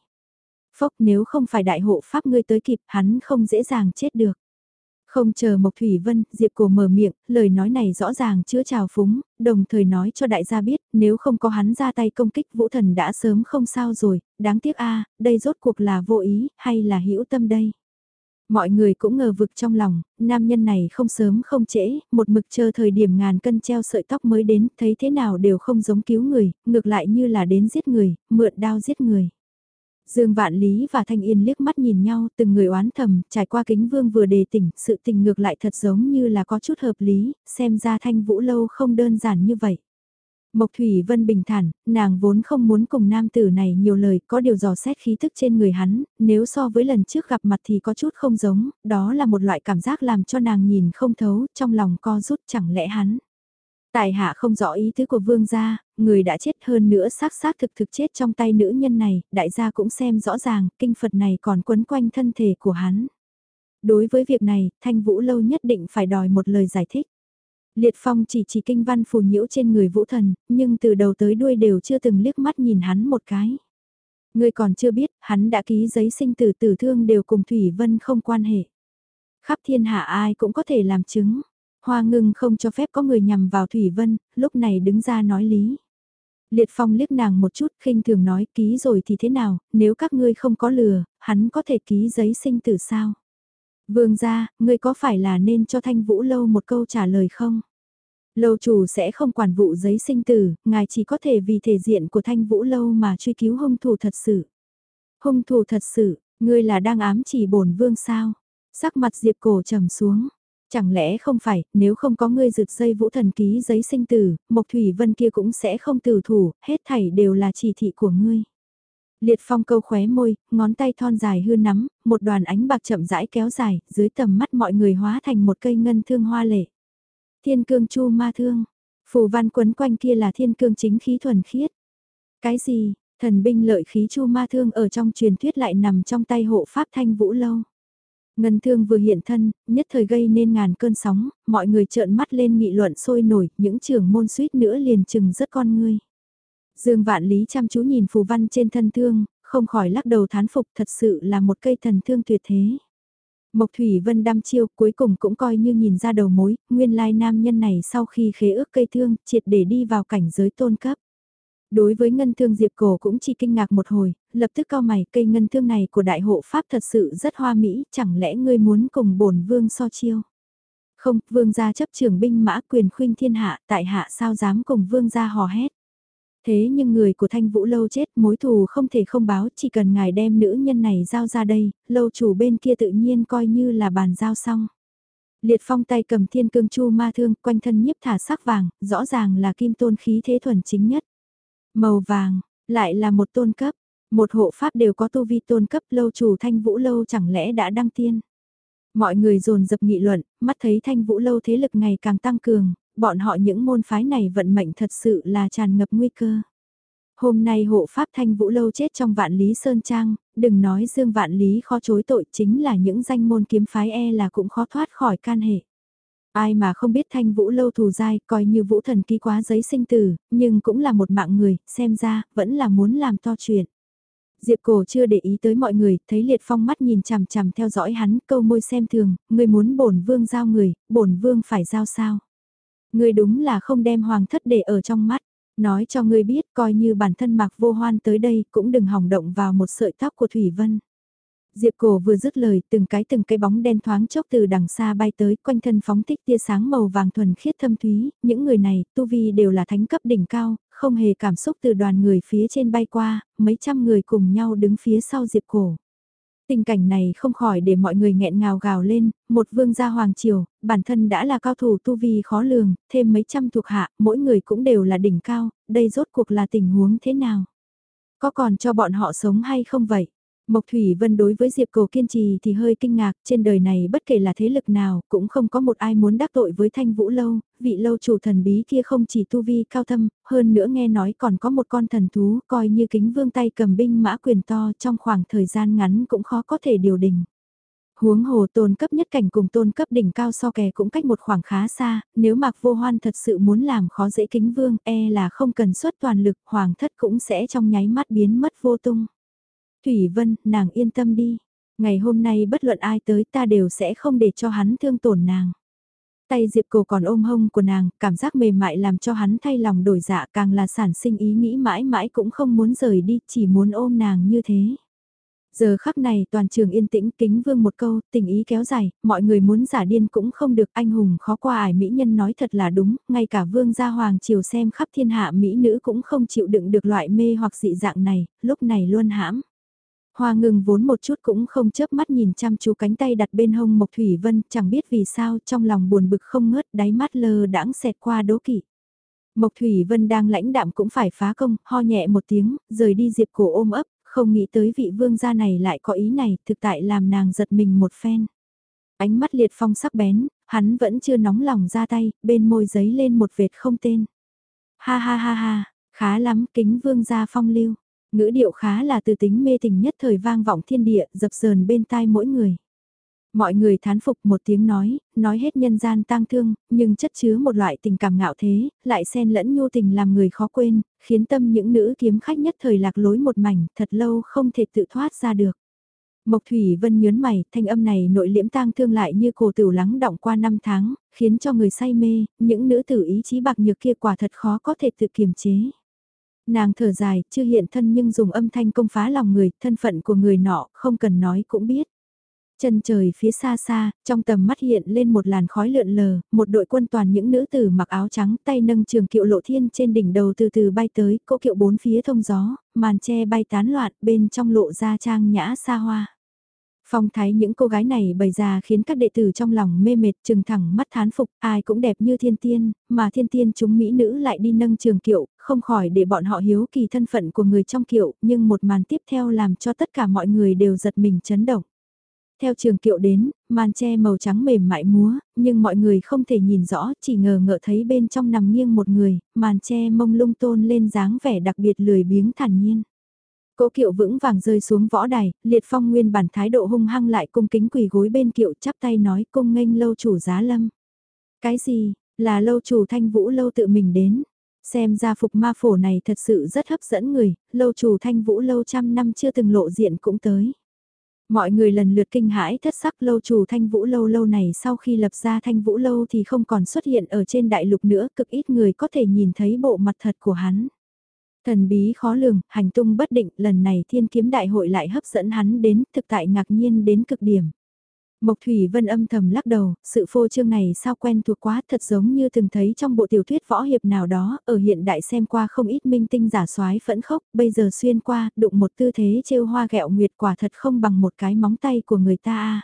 Phốc nếu không phải đại hộ pháp ngươi tới kịp hắn không dễ dàng chết được. Không chờ Mộc Thủy Vân, Diệp Cổ mở miệng, lời nói này rõ ràng chứa trào phúng, đồng thời nói cho đại gia biết, nếu không có hắn ra tay công kích vũ thần đã sớm không sao rồi, đáng tiếc a đây rốt cuộc là vô ý, hay là hữu tâm đây. Mọi người cũng ngờ vực trong lòng, nam nhân này không sớm không trễ, một mực chờ thời điểm ngàn cân treo sợi tóc mới đến, thấy thế nào đều không giống cứu người, ngược lại như là đến giết người, mượn đao giết người. Dương Vạn Lý và Thanh Yên liếc mắt nhìn nhau, từng người oán thầm, trải qua kính vương vừa đề tỉnh, sự tình ngược lại thật giống như là có chút hợp lý, xem ra Thanh Vũ Lâu không đơn giản như vậy. Mộc Thủy Vân bình thản, nàng vốn không muốn cùng nam tử này nhiều lời, có điều dò xét khí thức trên người hắn, nếu so với lần trước gặp mặt thì có chút không giống, đó là một loại cảm giác làm cho nàng nhìn không thấu, trong lòng co rút chẳng lẽ hắn. Tài hạ không rõ ý tứ của vương gia, người đã chết hơn nữa xác xác thực thực chết trong tay nữ nhân này, đại gia cũng xem rõ ràng, kinh Phật này còn quấn quanh thân thể của hắn. Đối với việc này, Thanh Vũ Lâu nhất định phải đòi một lời giải thích. Liệt Phong chỉ chỉ kinh văn phù nhiễu trên người Vũ Thần, nhưng từ đầu tới đuôi đều chưa từng liếc mắt nhìn hắn một cái. Người còn chưa biết, hắn đã ký giấy sinh tử tử thương đều cùng Thủy Vân không quan hệ. Khắp thiên hạ ai cũng có thể làm chứng. Hoa ngưng không cho phép có người nhằm vào Thủy Vân, lúc này đứng ra nói lý. Liệt Phong liếc nàng một chút khinh thường nói ký rồi thì thế nào, nếu các ngươi không có lừa, hắn có thể ký giấy sinh tử sao? Vương gia, ngươi có phải là nên cho Thanh Vũ Lâu một câu trả lời không? Lâu chủ sẽ không quản vụ giấy sinh tử, ngài chỉ có thể vì thể diện của Thanh Vũ Lâu mà truy cứu hung thủ thật sự. Hung thủ thật sự, ngươi là đang ám chỉ bổn vương sao? Sắc mặt Diệp Cổ trầm xuống. Chẳng lẽ không phải, nếu không có ngươi rực dây vũ thần ký giấy sinh tử, Mộc Thủy Vân kia cũng sẽ không tử thủ, hết thảy đều là chỉ thị của ngươi. Liệt phong câu khóe môi, ngón tay thon dài hư nắm, một đoàn ánh bạc chậm rãi kéo dài, dưới tầm mắt mọi người hóa thành một cây ngân thương hoa lệ. Thiên cương chu ma thương, Phù văn quấn quanh kia là thiên cương chính khí thuần khiết. Cái gì, thần binh lợi khí chu ma thương ở trong truyền thuyết lại nằm trong tay hộ pháp thanh vũ lâu. Ngân thương vừa hiện thân, nhất thời gây nên ngàn cơn sóng, mọi người trợn mắt lên nghị luận sôi nổi, những trưởng môn suýt nữa liền chừng rất con ngươi. Dương Vạn Lý chăm chú nhìn phù văn trên thân thương, không khỏi lắc đầu thán phục thật sự là một cây thần thương tuyệt thế. Mộc Thủy Vân đăm chiêu cuối cùng cũng coi như nhìn ra đầu mối, nguyên lai nam nhân này sau khi khế ước cây thương, triệt để đi vào cảnh giới tôn cấp. Đối với ngân thương diệp cổ cũng chỉ kinh ngạc một hồi, lập tức cao mày cây ngân thương này của đại hộ pháp thật sự rất hoa mỹ, chẳng lẽ ngươi muốn cùng bổn vương so chiêu? Không, vương gia chấp trưởng binh mã quyền khuyên thiên hạ, tại hạ sao dám cùng vương gia hò hét? Thế nhưng người của thanh vũ lâu chết mối thù không thể không báo chỉ cần ngài đem nữ nhân này giao ra đây, lâu chủ bên kia tự nhiên coi như là bàn giao xong. Liệt phong tay cầm thiên cương chu ma thương quanh thân nhiếp thả sắc vàng, rõ ràng là kim tôn khí thế thuần chính nhất. Màu vàng, lại là một tôn cấp, một hộ pháp đều có tu vi tôn cấp lâu chủ thanh vũ lâu chẳng lẽ đã đăng tiên. Mọi người dồn dập nghị luận, mắt thấy thanh vũ lâu thế lực ngày càng tăng cường, bọn họ những môn phái này vận mệnh thật sự là tràn ngập nguy cơ. Hôm nay hộ pháp thanh vũ lâu chết trong vạn lý sơn trang, đừng nói dương vạn lý khó chối tội chính là những danh môn kiếm phái e là cũng khó thoát khỏi can hệ. Ai mà không biết thanh vũ lâu thù dai, coi như vũ thần ký quá giấy sinh tử, nhưng cũng là một mạng người, xem ra, vẫn là muốn làm to chuyện. Diệp cổ chưa để ý tới mọi người, thấy liệt phong mắt nhìn chằm chằm theo dõi hắn, câu môi xem thường, người muốn bổn vương giao người, bổn vương phải giao sao. Người đúng là không đem hoàng thất để ở trong mắt. Nói cho người biết coi như bản thân mặc vô hoan tới đây cũng đừng hỏng động vào một sợi tóc của Thủy Vân. Diệp cổ vừa dứt lời từng cái từng cái bóng đen thoáng chốc từ đằng xa bay tới quanh thân phóng thích tia sáng màu vàng thuần khiết thâm thúy, những người này tu vi đều là thánh cấp đỉnh cao, không hề cảm xúc từ đoàn người phía trên bay qua, mấy trăm người cùng nhau đứng phía sau Diệp cổ. Tình cảnh này không khỏi để mọi người nghẹn ngào gào lên, một vương gia hoàng triều, bản thân đã là cao thủ tu vi khó lường, thêm mấy trăm thuộc hạ, mỗi người cũng đều là đỉnh cao, đây rốt cuộc là tình huống thế nào? Có còn cho bọn họ sống hay không vậy? Mộc Thủy Vân đối với Diệp Cầu kiên trì thì hơi kinh ngạc, trên đời này bất kể là thế lực nào, cũng không có một ai muốn đắc tội với Thanh Vũ Lâu, vị lâu chủ thần bí kia không chỉ tu vi cao thâm, hơn nữa nghe nói còn có một con thần thú, coi như kính vương tay cầm binh mã quyền to trong khoảng thời gian ngắn cũng khó có thể điều đình. Huống hồ tôn cấp nhất cảnh cùng tôn cấp đỉnh cao so kè cũng cách một khoảng khá xa, nếu Mạc Vô Hoan thật sự muốn làm khó dễ kính vương, e là không cần xuất toàn lực, hoàng thất cũng sẽ trong nháy mắt biến mất vô tung. Thủy Vân, nàng yên tâm đi. Ngày hôm nay bất luận ai tới ta đều sẽ không để cho hắn thương tổn nàng. Tay Diệp Cổ còn ôm hông của nàng, cảm giác mềm mại làm cho hắn thay lòng đổi dạ càng là sản sinh ý nghĩ mãi mãi cũng không muốn rời đi, chỉ muốn ôm nàng như thế. Giờ khắc này toàn trường yên tĩnh kính vương một câu, tình ý kéo dài, mọi người muốn giả điên cũng không được anh hùng khó qua ải mỹ nhân nói thật là đúng, ngay cả vương gia hoàng triều xem khắp thiên hạ mỹ nữ cũng không chịu đựng được loại mê hoặc dị dạng này, lúc này luôn hãm. Hoa ngừng vốn một chút cũng không chớp mắt nhìn chăm chú cánh tay đặt bên hông Mộc Thủy Vân, chẳng biết vì sao trong lòng buồn bực không ngớt đáy mắt lơ đãng xẹt qua đố kỵ. Mộc Thủy Vân đang lãnh đạm cũng phải phá công, ho nhẹ một tiếng, rời đi diệp cổ ôm ấp, không nghĩ tới vị vương gia này lại có ý này, thực tại làm nàng giật mình một phen. Ánh mắt liệt phong sắc bén, hắn vẫn chưa nóng lòng ra tay, bên môi giấy lên một vệt không tên. Ha ha ha ha, khá lắm kính vương gia phong lưu. Ngữ điệu khá là từ tính mê tình nhất thời vang vọng thiên địa, dập dờn bên tai mỗi người. Mọi người thán phục một tiếng nói, nói hết nhân gian tang thương, nhưng chất chứa một loại tình cảm ngạo thế, lại xen lẫn nhu tình làm người khó quên, khiến tâm những nữ kiếm khách nhất thời lạc lối một mảnh, thật lâu không thể tự thoát ra được. Mộc Thủy Vân nhớn mày, thanh âm này nội liễm tang thương lại như cổ tử lắng động qua năm tháng, khiến cho người say mê, những nữ tử ý chí bạc nhược kia quả thật khó có thể tự kiềm chế. Nàng thở dài, chưa hiện thân nhưng dùng âm thanh công phá lòng người, thân phận của người nọ, không cần nói cũng biết. Chân trời phía xa xa, trong tầm mắt hiện lên một làn khói lượn lờ, một đội quân toàn những nữ tử mặc áo trắng tay nâng trường kiệu lộ thiên trên đỉnh đầu từ từ bay tới, cỗ kiệu bốn phía thông gió, màn che bay tán loạn bên trong lộ ra trang nhã xa hoa. Phong thái những cô gái này bày ra khiến các đệ tử trong lòng mê mệt trừng thẳng mắt thán phục, ai cũng đẹp như thiên tiên, mà thiên tiên chúng mỹ nữ lại đi nâng trường kiệu, không khỏi để bọn họ hiếu kỳ thân phận của người trong kiệu, nhưng một màn tiếp theo làm cho tất cả mọi người đều giật mình chấn động. theo trường kiệu đến, màn che màu trắng mềm mại múa, nhưng mọi người không thể nhìn rõ, chỉ ngờ ngợ thấy bên trong nằm nghiêng một người, màn che mông lung tôn lên dáng vẻ đặc biệt lười biếng thản nhiên. Cỗ kiệu vững vàng rơi xuống võ đài, liệt phong nguyên bản thái độ hung hăng lại cung kính quỳ gối bên kiệu chắp tay nói cung nghênh lâu chủ giá lâm. Cái gì, là lâu chủ thanh vũ lâu tự mình đến. Xem ra phục ma phổ này thật sự rất hấp dẫn người, lâu chủ thanh vũ lâu trăm năm chưa từng lộ diện cũng tới. Mọi người lần lượt kinh hãi thất sắc lâu chủ thanh vũ lâu lâu này sau khi lập ra thanh vũ lâu thì không còn xuất hiện ở trên đại lục nữa, cực ít người có thể nhìn thấy bộ mặt thật của hắn. Thần bí khó lường, hành tung bất định, lần này thiên kiếm đại hội lại hấp dẫn hắn đến, thực tại ngạc nhiên đến cực điểm. Mộc Thủy Vân âm thầm lắc đầu, sự phô trương này sao quen thuộc quá thật giống như từng thấy trong bộ tiểu thuyết võ hiệp nào đó, ở hiện đại xem qua không ít minh tinh giả soái phẫn khốc, bây giờ xuyên qua, đụng một tư thế trêu hoa gẹo nguyệt quả thật không bằng một cái móng tay của người ta.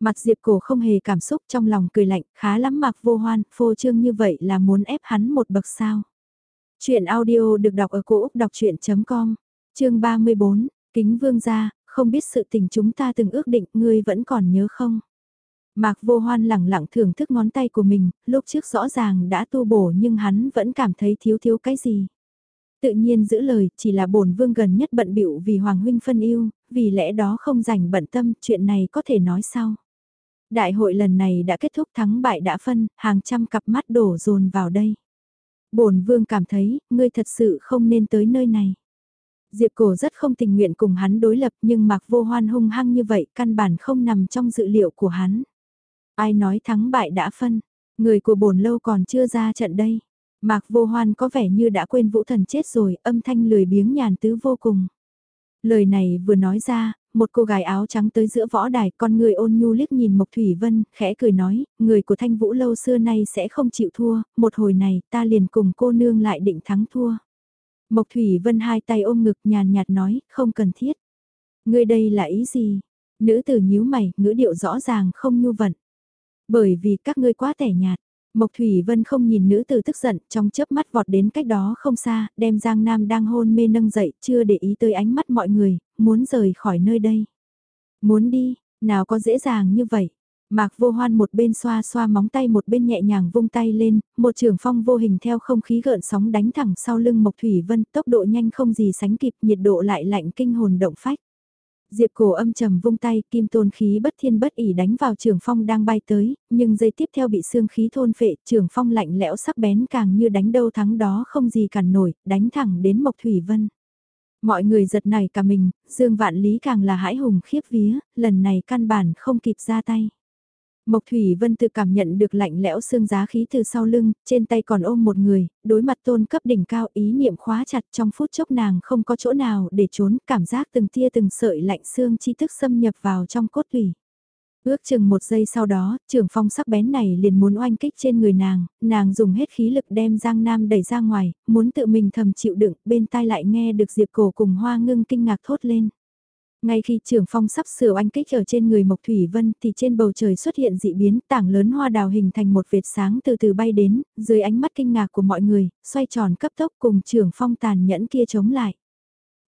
Mặt Diệp Cổ không hề cảm xúc trong lòng cười lạnh, khá lắm mặc vô hoan, phô trương như vậy là muốn ép hắn một bậc sao. Chuyện audio được đọc ở cổ Úc đọc chuyện.com, chương 34, Kính Vương gia, không biết sự tình chúng ta từng ước định ngươi vẫn còn nhớ không? Mạc vô hoan lẳng lặng thưởng thức ngón tay của mình, lúc trước rõ ràng đã tu bổ nhưng hắn vẫn cảm thấy thiếu thiếu cái gì. Tự nhiên giữ lời, chỉ là bổn vương gần nhất bận bịu vì Hoàng Huynh phân yêu, vì lẽ đó không rảnh bận tâm, chuyện này có thể nói sau. Đại hội lần này đã kết thúc thắng bại đã phân, hàng trăm cặp mắt đổ dồn vào đây bổn vương cảm thấy, ngươi thật sự không nên tới nơi này. Diệp Cổ rất không tình nguyện cùng hắn đối lập nhưng Mạc Vô Hoan hung hăng như vậy căn bản không nằm trong dự liệu của hắn. Ai nói thắng bại đã phân, người của bổn lâu còn chưa ra trận đây. Mạc Vô Hoan có vẻ như đã quên Vũ Thần chết rồi, âm thanh lười biếng nhàn tứ vô cùng. Lời này vừa nói ra, một cô gái áo trắng tới giữa võ đài, con người ôn nhu liếc nhìn Mộc Thủy Vân, khẽ cười nói, người của Thanh Vũ lâu xưa nay sẽ không chịu thua, một hồi này ta liền cùng cô nương lại định thắng thua. Mộc Thủy Vân hai tay ôm ngực nhàn nhạt nói, không cần thiết. Ngươi đây là ý gì? Nữ tử nhíu mày, ngữ điệu rõ ràng không nhu vận. Bởi vì các ngươi quá tẻ nhạt. Mộc Thủy Vân không nhìn nữ tử tức giận, trong chớp mắt vọt đến cách đó không xa, đem Giang Nam đang hôn mê nâng dậy, chưa để ý tới ánh mắt mọi người, muốn rời khỏi nơi đây. Muốn đi, nào có dễ dàng như vậy. Mạc vô hoan một bên xoa xoa móng tay một bên nhẹ nhàng vung tay lên, một trường phong vô hình theo không khí gợn sóng đánh thẳng sau lưng Mộc Thủy Vân, tốc độ nhanh không gì sánh kịp, nhiệt độ lại lạnh kinh hồn động phách. Diệp cổ âm trầm vung tay, kim tôn khí bất thiên bất ỉ đánh vào trường phong đang bay tới, nhưng giây tiếp theo bị xương khí thôn phệ, trường phong lạnh lẽo sắc bén càng như đánh đâu thắng đó không gì cản nổi, đánh thẳng đến Mộc Thủy Vân. Mọi người giật này cả mình, Dương Vạn Lý càng là hãi hùng khiếp vía, lần này căn bản không kịp ra tay. Mộc Thủy Vân tự cảm nhận được lạnh lẽo xương giá khí từ sau lưng, trên tay còn ôm một người, đối mặt tôn cấp đỉnh cao ý niệm khóa chặt trong phút chốc nàng không có chỗ nào để trốn, cảm giác từng tia từng sợi lạnh xương chi thức xâm nhập vào trong cốt thủy. Ước chừng một giây sau đó, trường phong sắc bén này liền muốn oanh kích trên người nàng, nàng dùng hết khí lực đem Giang Nam đẩy ra ngoài, muốn tự mình thầm chịu đựng, bên tai lại nghe được Diệp Cổ cùng Hoa Ngưng kinh ngạc thốt lên. Ngay khi trưởng phong sắp sửa oanh kích ở trên người Mộc Thủy Vân thì trên bầu trời xuất hiện dị biến tảng lớn hoa đào hình thành một vệt sáng từ từ bay đến, dưới ánh mắt kinh ngạc của mọi người, xoay tròn cấp tốc cùng trưởng phong tàn nhẫn kia chống lại.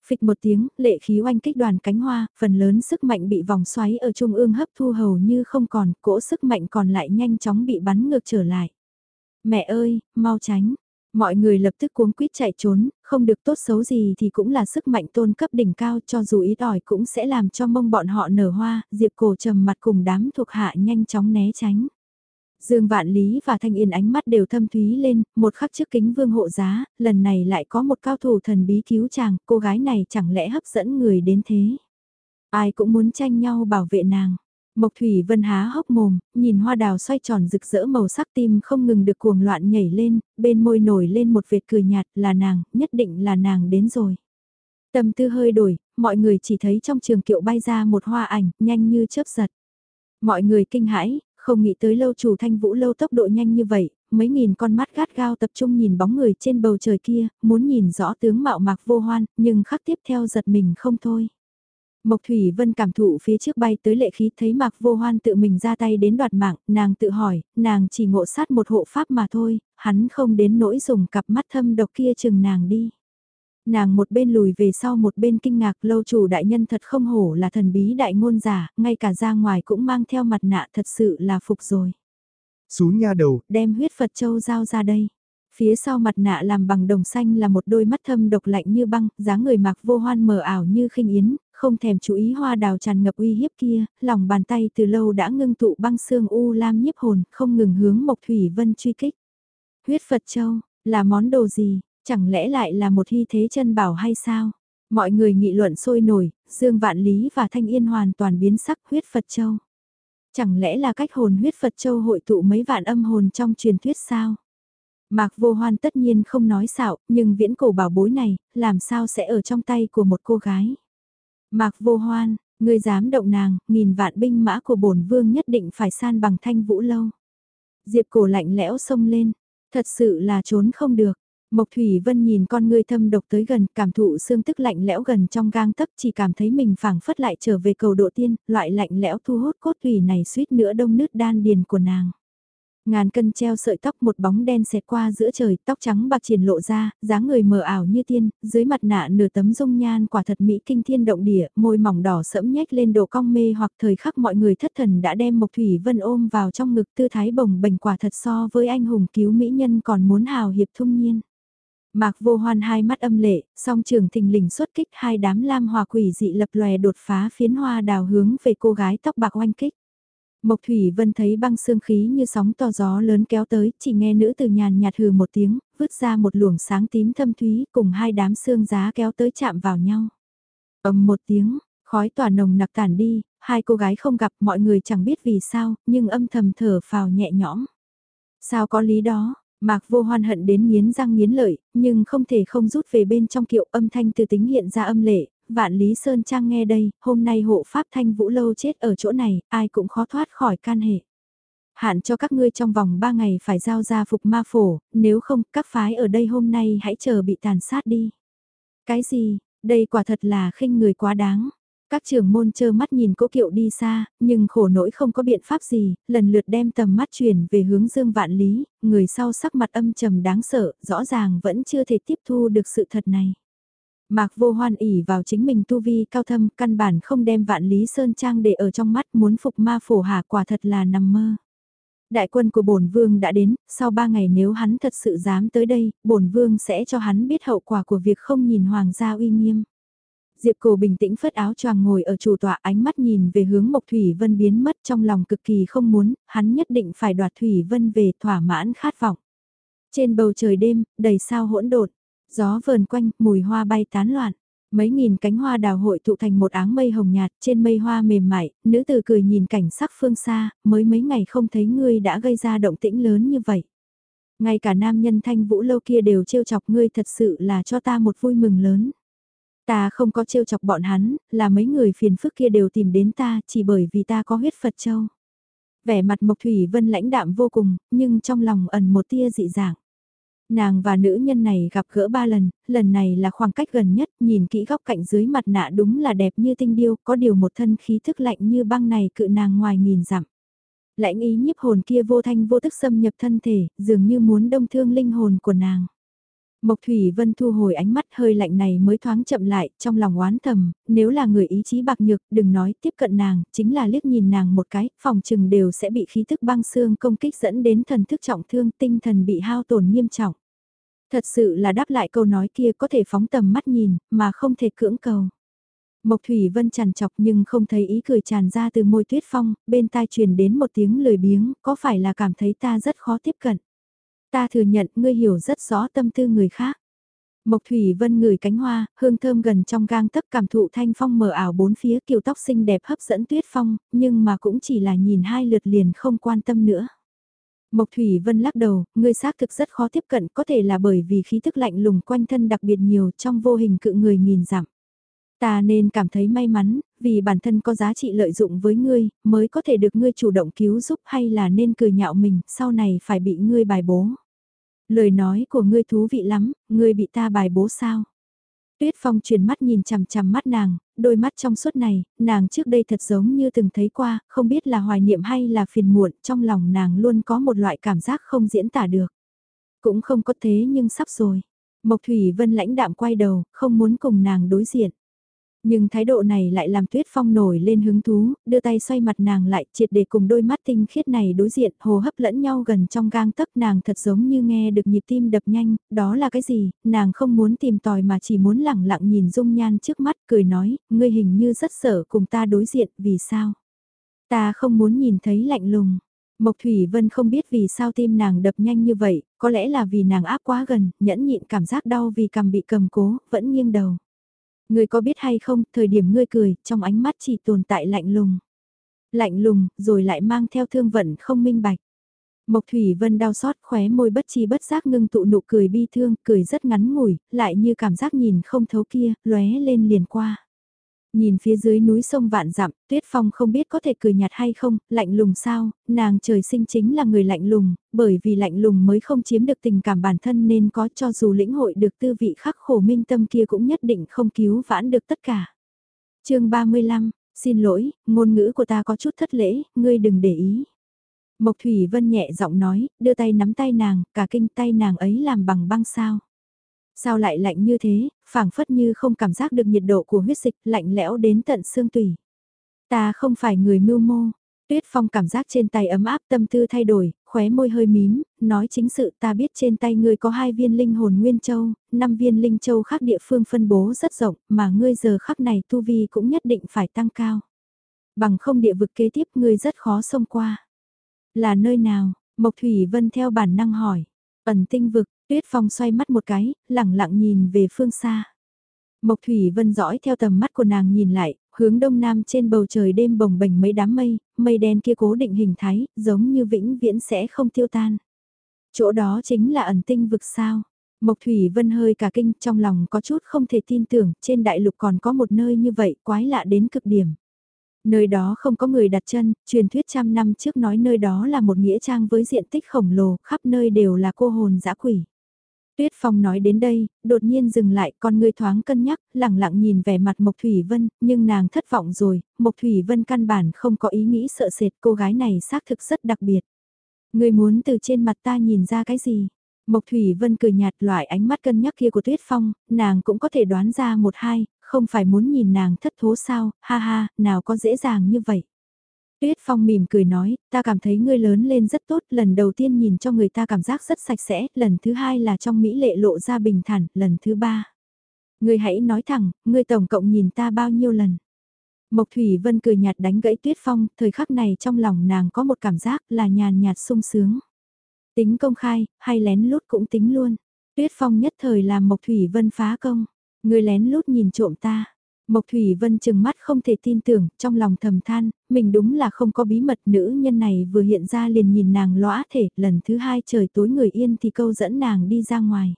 Phịch một tiếng, lệ khí oanh kích đoàn cánh hoa, phần lớn sức mạnh bị vòng xoáy ở trung ương hấp thu hầu như không còn, cỗ sức mạnh còn lại nhanh chóng bị bắn ngược trở lại. Mẹ ơi, mau tránh, Mọi người lập tức cuống quýt chạy trốn, không được tốt xấu gì thì cũng là sức mạnh tôn cấp đỉnh cao cho dù ít ỏi cũng sẽ làm cho mông bọn họ nở hoa, diệp cổ trầm mặt cùng đám thuộc hạ nhanh chóng né tránh. Dương Vạn Lý và Thanh Yên ánh mắt đều thâm thúy lên, một khắc trước kính vương hộ giá, lần này lại có một cao thủ thần bí cứu chàng, cô gái này chẳng lẽ hấp dẫn người đến thế. Ai cũng muốn tranh nhau bảo vệ nàng. Mộc Thủy Vân há hốc mồm, nhìn hoa đào xoay tròn rực rỡ màu sắc tim không ngừng được cuồng loạn nhảy lên, bên môi nổi lên một vệt cười nhạt là nàng, nhất định là nàng đến rồi. Tâm tư hơi đổi, mọi người chỉ thấy trong trường kiệu bay ra một hoa ảnh, nhanh như chớp giật. Mọi người kinh hãi, không nghĩ tới lâu chủ thanh vũ lâu tốc độ nhanh như vậy, mấy nghìn con mắt gắt gao tập trung nhìn bóng người trên bầu trời kia, muốn nhìn rõ tướng mạo mạc vô hoan, nhưng khắc tiếp theo giật mình không thôi. Mộc Thủy Vân cảm thụ phía trước bay tới lệ khí thấy Mạc Vô Hoan tự mình ra tay đến đoạt mạng, nàng tự hỏi, nàng chỉ ngộ sát một hộ pháp mà thôi, hắn không đến nỗi dùng cặp mắt thâm độc kia chừng nàng đi. Nàng một bên lùi về sau một bên kinh ngạc lâu chủ đại nhân thật không hổ là thần bí đại ngôn giả, ngay cả ra ngoài cũng mang theo mặt nạ thật sự là phục rồi.
Xú nha đầu,
đem huyết Phật Châu giao ra đây. Phía sau mặt nạ làm bằng đồng xanh là một đôi mắt thâm độc lạnh như băng, dáng người mặc vô hoan mờ ảo như khinh yến, không thèm chú ý hoa đào tràn ngập uy hiếp kia, lòng bàn tay từ lâu đã ngưng tụ băng xương u lam nhiếp hồn, không ngừng hướng Mộc Thủy Vân truy kích. Huyết Phật Châu, là món đồ gì, chẳng lẽ lại là một hy thế chân bảo hay sao? Mọi người nghị luận sôi nổi, Dương Vạn Lý và Thanh Yên hoàn toàn biến sắc huyết Phật Châu. Chẳng lẽ là cách hồn huyết Phật Châu hội tụ mấy vạn âm hồn trong truyền thuyết sao? Mạc vô hoan tất nhiên không nói xạo, nhưng viễn cổ bảo bối này, làm sao sẽ ở trong tay của một cô gái? Mạc vô hoan, ngươi dám động nàng, nghìn vạn binh mã của bổn vương nhất định phải san bằng thanh vũ lâu. Diệp cổ lạnh lẽo xông lên, thật sự là trốn không được. Mộc Thủy Vân nhìn con ngươi thâm độc tới gần, cảm thụ xương tức lạnh lẽo gần trong gang tấc chỉ cảm thấy mình phảng phất lại trở về cầu độ tiên, loại lạnh lẽo thu hút cốt thủy này suýt nữa đông nứt đan điền của nàng. Ngàn cân treo sợi tóc một bóng đen xẹt qua giữa trời, tóc trắng bạc triển lộ ra, dáng người mờ ảo như tiên, dưới mặt nạ nửa tấm dung nhan quả thật mỹ kinh thiên động địa, môi mỏng đỏ sẫm nhếch lên độ cong mê hoặc thời khắc mọi người thất thần đã đem Mộc Thủy Vân ôm vào trong ngực tư thái bồng bềnh quả thật so với anh hùng cứu mỹ nhân còn muốn hào hiệp thung nhiên. Mạc vô hoan hai mắt âm lệ, song trường thình lình xuất kích hai đám lam hòa quỷ dị lập lòe đột phá phiến hoa đào hướng về cô gái tóc bạc oanh kích. Mộc Thủy Vân thấy băng xương khí như sóng to gió lớn kéo tới, chỉ nghe nữ từ nhàn nhạt hừ một tiếng, vứt ra một luồng sáng tím thâm thúy cùng hai đám xương giá kéo tới chạm vào nhau. ầm một tiếng, khói tỏa nồng nặc tản đi, hai cô gái không gặp mọi người chẳng biết vì sao, nhưng âm thầm thở phào nhẹ nhõm. Sao có lý đó, Mạc vô hoan hận đến miến răng miến lợi, nhưng không thể không rút về bên trong kiệu âm thanh từ tính hiện ra âm lệ, vạn Lý Sơn Trang nghe đây, hôm nay hộ pháp thanh vũ lâu chết ở chỗ này, ai cũng khó thoát khỏi can hệ. Hạn cho các ngươi trong vòng 3 ngày phải giao ra phục ma phổ, nếu không các phái ở đây hôm nay hãy chờ bị tàn sát đi. Cái gì, đây quả thật là khinh người quá đáng. Các trưởng môn chơ mắt nhìn cố kiệu đi xa, nhưng khổ nỗi không có biện pháp gì, lần lượt đem tầm mắt chuyển về hướng dương vạn lý, người sau sắc mặt âm trầm đáng sợ, rõ ràng vẫn chưa thể tiếp thu được sự thật này. Mạc vô hoan ỉ vào chính mình tu vi cao thâm, căn bản không đem vạn lý sơn trang để ở trong mắt muốn phục ma phổ hạ quả thật là nằm mơ. Đại quân của bổn vương đã đến, sau ba ngày nếu hắn thật sự dám tới đây, bổn vương sẽ cho hắn biết hậu quả của việc không nhìn hoàng gia uy nghiêm. Diệp Cổ bình tĩnh phất áo choàng ngồi ở chủ tọa ánh mắt nhìn về hướng Mộc Thủy Vân biến mất trong lòng cực kỳ không muốn, hắn nhất định phải đoạt Thủy Vân về thỏa mãn khát vọng. Trên bầu trời đêm, đầy sao hỗn độn, gió vờn quanh, mùi hoa bay tán loạn. Mấy nghìn cánh hoa đào hội tụ thành một áng mây hồng nhạt, trên mây hoa mềm mại, nữ tử cười nhìn cảnh sắc phương xa, mới mấy ngày không thấy ngươi đã gây ra động tĩnh lớn như vậy. Ngay cả nam nhân thanh vũ lâu kia đều trêu chọc ngươi thật sự là cho ta một vui mừng lớn. Ta không có trêu chọc bọn hắn, là mấy người phiền phức kia đều tìm đến ta chỉ bởi vì ta có huyết Phật Châu. Vẻ mặt Mộc Thủy Vân lãnh đạm vô cùng, nhưng trong lòng ẩn một tia dị dạng. Nàng và nữ nhân này gặp gỡ ba lần, lần này là khoảng cách gần nhất, nhìn kỹ góc cạnh dưới mặt nạ đúng là đẹp như tinh điêu, có điều một thân khí thức lạnh như băng này cự nàng ngoài nghìn dặm. Lãnh ý nhiếp hồn kia vô thanh vô tức xâm nhập thân thể, dường như muốn đông thương linh hồn của nàng. Mộc Thủy Vân thu hồi ánh mắt hơi lạnh này mới thoáng chậm lại, trong lòng oán thầm, nếu là người ý chí bạc nhược, đừng nói tiếp cận nàng, chính là liếc nhìn nàng một cái, phòng trừng đều sẽ bị khí thức băng xương công kích dẫn đến thần thức trọng thương tinh thần bị hao tổn nghiêm trọng. Thật sự là đáp lại câu nói kia có thể phóng tầm mắt nhìn, mà không thể cưỡng cầu. Mộc Thủy Vân tràn chọc nhưng không thấy ý cười tràn ra từ môi tuyết phong, bên tai truyền đến một tiếng lười biếng, có phải là cảm thấy ta rất khó tiếp cận. Ta thừa nhận ngươi hiểu rất rõ tâm tư người khác. Mộc Thủy Vân ngửi cánh hoa, hương thơm gần trong gang tấc cảm thụ thanh phong mờ ảo bốn phía kiều tóc xinh đẹp hấp dẫn tuyết phong, nhưng mà cũng chỉ là nhìn hai lượt liền không quan tâm nữa. Mộc Thủy Vân lắc đầu, ngươi xác thực rất khó tiếp cận có thể là bởi vì khí thức lạnh lùng quanh thân đặc biệt nhiều trong vô hình cự người nghìn dặm. Ta nên cảm thấy may mắn, vì bản thân có giá trị lợi dụng với ngươi, mới có thể được ngươi chủ động cứu giúp hay là nên cười nhạo mình, sau này phải bị ngươi bài bố. Lời nói của ngươi thú vị lắm, ngươi bị ta bài bố sao? Tuyết Phong chuyển mắt nhìn chằm chằm mắt nàng, đôi mắt trong suốt này, nàng trước đây thật giống như từng thấy qua, không biết là hoài niệm hay là phiền muộn, trong lòng nàng luôn có một loại cảm giác không diễn tả được. Cũng không có thế nhưng sắp rồi. Mộc Thủy Vân lãnh đạm quay đầu, không muốn cùng nàng đối diện. Nhưng thái độ này lại làm Tuyết Phong nổi lên hứng thú, đưa tay xoay mặt nàng lại triệt để cùng đôi mắt tinh khiết này đối diện, hồ hấp lẫn nhau gần trong gang tấc nàng thật giống như nghe được nhịp tim đập nhanh, đó là cái gì, nàng không muốn tìm tòi mà chỉ muốn lẳng lặng nhìn dung nhan trước mắt cười nói, ngươi hình như rất sợ cùng ta đối diện, vì sao? Ta không muốn nhìn thấy lạnh lùng. Mộc Thủy Vân không biết vì sao tim nàng đập nhanh như vậy, có lẽ là vì nàng áp quá gần, nhẫn nhịn cảm giác đau vì cầm bị cầm cố, vẫn nghiêng đầu. Ngươi có biết hay không, thời điểm ngươi cười, trong ánh mắt chỉ tồn tại lạnh lùng. Lạnh lùng, rồi lại mang theo thương vận không minh bạch. Mộc Thủy Vân đau xót khóe môi bất chi bất giác ngưng tụ nụ cười bi thương, cười rất ngắn ngủi, lại như cảm giác nhìn không thấu kia, lóe lên liền qua. Nhìn phía dưới núi sông vạn dặm, Tuyết Phong không biết có thể cười nhạt hay không, lạnh lùng sao, nàng trời sinh chính là người lạnh lùng, bởi vì lạnh lùng mới không chiếm được tình cảm bản thân nên có cho dù lĩnh hội được tư vị khắc khổ minh tâm kia cũng nhất định không cứu vãn được tất cả. chương 35, xin lỗi, ngôn ngữ của ta có chút thất lễ, ngươi đừng để ý. Mộc Thủy Vân nhẹ giọng nói, đưa tay nắm tay nàng, cả kinh tay nàng ấy làm bằng băng sao. Sao lại lạnh như thế, phảng phất như không cảm giác được nhiệt độ của huyết dịch, lạnh lẽo đến tận xương tủy. Ta không phải người mưu mô. Tuyết Phong cảm giác trên tay ấm áp tâm tư thay đổi, khóe môi hơi mím, nói chính sự ta biết trên tay ngươi có hai viên linh hồn nguyên châu, năm viên linh châu khác địa phương phân bố rất rộng, mà ngươi giờ khắc này tu vi cũng nhất định phải tăng cao. Bằng không địa vực kế tiếp ngươi rất khó xông qua. Là nơi nào? Mộc Thủy Vân theo bản năng hỏi. Ẩn tinh vực, Tuyết Phong xoay mắt một cái, lẳng lặng nhìn về phương xa. Mộc Thủy Vân dõi theo tầm mắt của nàng nhìn lại, hướng đông nam trên bầu trời đêm bồng bềnh mấy đám mây, mây đen kia cố định hình thái, giống như vĩnh viễn sẽ không tiêu tan. Chỗ đó chính là ẩn tinh vực sao. Mộc Thủy Vân hơi cả kinh trong lòng có chút không thể tin tưởng, trên đại lục còn có một nơi như vậy quái lạ đến cực điểm. Nơi đó không có người đặt chân, truyền thuyết trăm năm trước nói nơi đó là một nghĩa trang với diện tích khổng lồ, khắp nơi đều là cô hồn dã quỷ. Tuyết Phong nói đến đây, đột nhiên dừng lại, con người thoáng cân nhắc, lẳng lặng nhìn vẻ mặt Mộc Thủy Vân, nhưng nàng thất vọng rồi, Mộc Thủy Vân căn bản không có ý nghĩ sợ sệt, cô gái này xác thực rất đặc biệt. Người muốn từ trên mặt ta nhìn ra cái gì? Mộc Thủy Vân cười nhạt loại ánh mắt cân nhắc kia của Tuyết Phong, nàng cũng có thể đoán ra một hai, không phải muốn nhìn nàng thất thố sao, ha ha, nào có dễ dàng như vậy. Tuyết Phong mỉm cười nói, ta cảm thấy ngươi lớn lên rất tốt, lần đầu tiên nhìn cho người ta cảm giác rất sạch sẽ, lần thứ hai là trong mỹ lệ lộ ra bình thản, lần thứ ba. Ngươi hãy nói thẳng, ngươi tổng cộng nhìn ta bao nhiêu lần. Mộc Thủy Vân cười nhạt đánh gãy Tuyết Phong, thời khắc này trong lòng nàng có một cảm giác là nhàn nhạt sung sướng. Tính công khai, hay lén lút cũng tính luôn. Tuyết Phong nhất thời làm Mộc Thủy Vân phá công. Ngươi lén lút nhìn trộm ta. Mộc Thủy Vân chừng mắt không thể tin tưởng, trong lòng thầm than, mình đúng là không có bí mật nữ nhân này vừa hiện ra liền nhìn nàng lõa thể, lần thứ hai trời tối người yên thì câu dẫn nàng đi ra ngoài.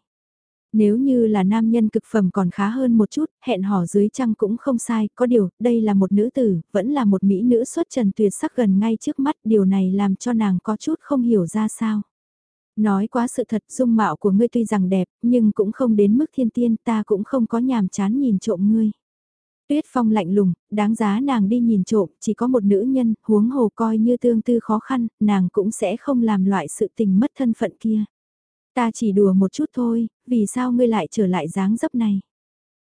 Nếu như là nam nhân cực phẩm còn khá hơn một chút, hẹn hò dưới trăng cũng không sai, có điều, đây là một nữ tử, vẫn là một mỹ nữ xuất trần tuyệt sắc gần ngay trước mắt, điều này làm cho nàng có chút không hiểu ra sao. Nói quá sự thật dung mạo của ngươi tuy rằng đẹp, nhưng cũng không đến mức thiên tiên ta cũng không có nhàm chán nhìn trộm ngươi. Tuyết Phong lạnh lùng, đáng giá nàng đi nhìn trộm, chỉ có một nữ nhân, huống hồ coi như tương tư khó khăn, nàng cũng sẽ không làm loại sự tình mất thân phận kia. Ta chỉ đùa một chút thôi, vì sao ngươi lại trở lại dáng dấp này?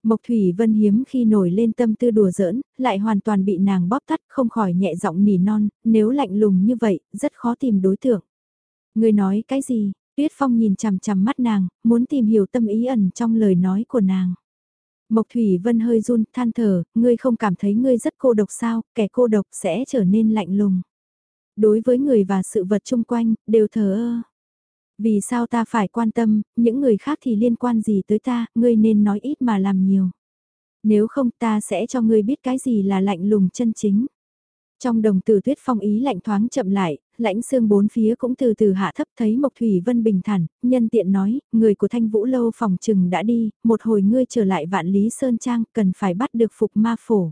Mộc Thủy Vân hiếm khi nổi lên tâm tư đùa giỡn, lại hoàn toàn bị nàng bóp tắt, không khỏi nhẹ giọng nỉ non, nếu lạnh lùng như vậy, rất khó tìm đối tượng. Ngươi nói cái gì? Tuyết Phong nhìn chằm chằm mắt nàng, muốn tìm hiểu tâm ý ẩn trong lời nói của nàng. Mộc Thủy Vân hơi run, than thở, ngươi không cảm thấy ngươi rất cô độc sao, kẻ cô độc sẽ trở nên lạnh lùng. Đối với người và sự vật chung quanh, đều thờ ơ. Vì sao ta phải quan tâm, những người khác thì liên quan gì tới ta, ngươi nên nói ít mà làm nhiều. Nếu không ta sẽ cho ngươi biết cái gì là lạnh lùng chân chính. Trong đồng tử tuyết phong ý lạnh thoáng chậm lại, lãnh xương bốn phía cũng từ từ hạ thấp thấy Mộc Thủy Vân bình thản, nhân tiện nói, người của Thanh Vũ Lâu phòng trừng đã đi, một hồi ngươi trở lại vạn lý Sơn Trang, cần phải bắt được phục ma phổ.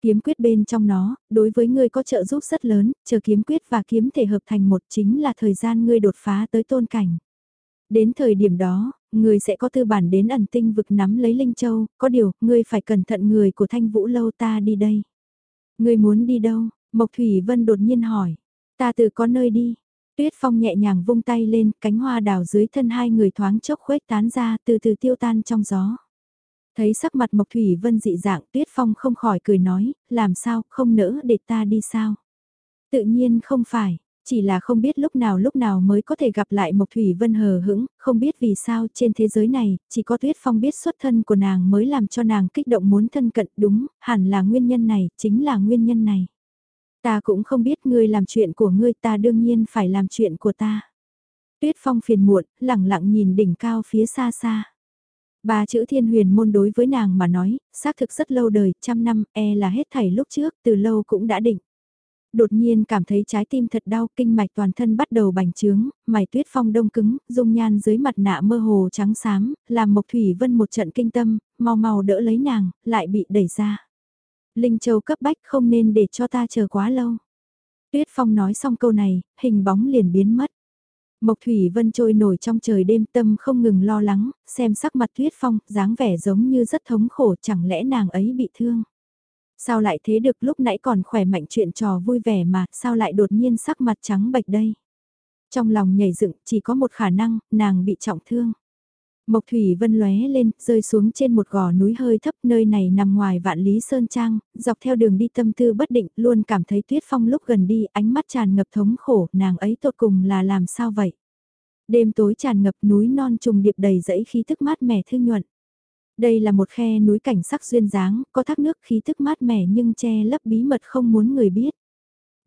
Kiếm quyết bên trong nó, đối với ngươi có trợ giúp rất lớn, chờ kiếm quyết và kiếm thể hợp thành một chính là thời gian ngươi đột phá tới tôn cảnh. Đến thời điểm đó, ngươi sẽ có tư bản đến ẩn tinh vực nắm lấy Linh Châu, có điều, ngươi phải cẩn thận người của Thanh Vũ Lâu ta đi đây. Ngươi muốn đi đâu? Mộc Thủy Vân đột nhiên hỏi. Ta từ có nơi đi. Tuyết Phong nhẹ nhàng vung tay lên, cánh hoa đào dưới thân hai người thoáng chốc khuếch tán ra từ từ tiêu tan trong gió. Thấy sắc mặt Mộc Thủy Vân dị dạng Tuyết Phong không khỏi cười nói, làm sao, không nỡ để ta đi sao. Tự nhiên không phải, chỉ là không biết lúc nào lúc nào mới có thể gặp lại Mộc Thủy Vân hờ hững, không biết vì sao trên thế giới này, chỉ có Tuyết Phong biết xuất thân của nàng mới làm cho nàng kích động muốn thân cận đúng, hẳn là nguyên nhân này, chính là nguyên nhân này. Ta cũng không biết ngươi làm chuyện của ngươi ta đương nhiên phải làm chuyện của ta. Tuyết Phong phiền muộn, lẳng lặng nhìn đỉnh cao phía xa xa. Ba chữ thiên huyền môn đối với nàng mà nói, xác thực rất lâu đời, trăm năm, e là hết thảy lúc trước, từ lâu cũng đã định. Đột nhiên cảm thấy trái tim thật đau, kinh mạch toàn thân bắt đầu bành trướng, mày tuyết phong đông cứng, dung nhan dưới mặt nạ mơ hồ trắng xám, làm Mộc Thủy Vân một trận kinh tâm, mau mau đỡ lấy nàng, lại bị đẩy ra. Linh Châu cấp bách không nên để cho ta chờ quá lâu. Tuyết Phong nói xong câu này, hình bóng liền biến mất. Mộc Thủy Vân trôi nổi trong trời đêm tâm không ngừng lo lắng, xem sắc mặt Tuyết Phong, dáng vẻ giống như rất thống khổ chẳng lẽ nàng ấy bị thương. Sao lại thế được lúc nãy còn khỏe mạnh chuyện trò vui vẻ mà, sao lại đột nhiên sắc mặt trắng bệch đây? Trong lòng nhảy dựng chỉ có một khả năng, nàng bị trọng thương. Mộc Thủy Vân lóe lên, rơi xuống trên một gò núi hơi thấp nơi này nằm ngoài vạn lý sơn trang, dọc theo đường đi tâm tư bất định, luôn cảm thấy tuyết phong lúc gần đi, ánh mắt tràn ngập thống khổ, nàng ấy tột cùng là làm sao vậy? Đêm tối tràn ngập núi non trùng điệp đầy dẫy khí thức mát mẻ thư nhuận. Đây là một khe núi cảnh sắc duyên dáng, có thác nước khí thức mát mẻ nhưng che lấp bí mật không muốn người biết.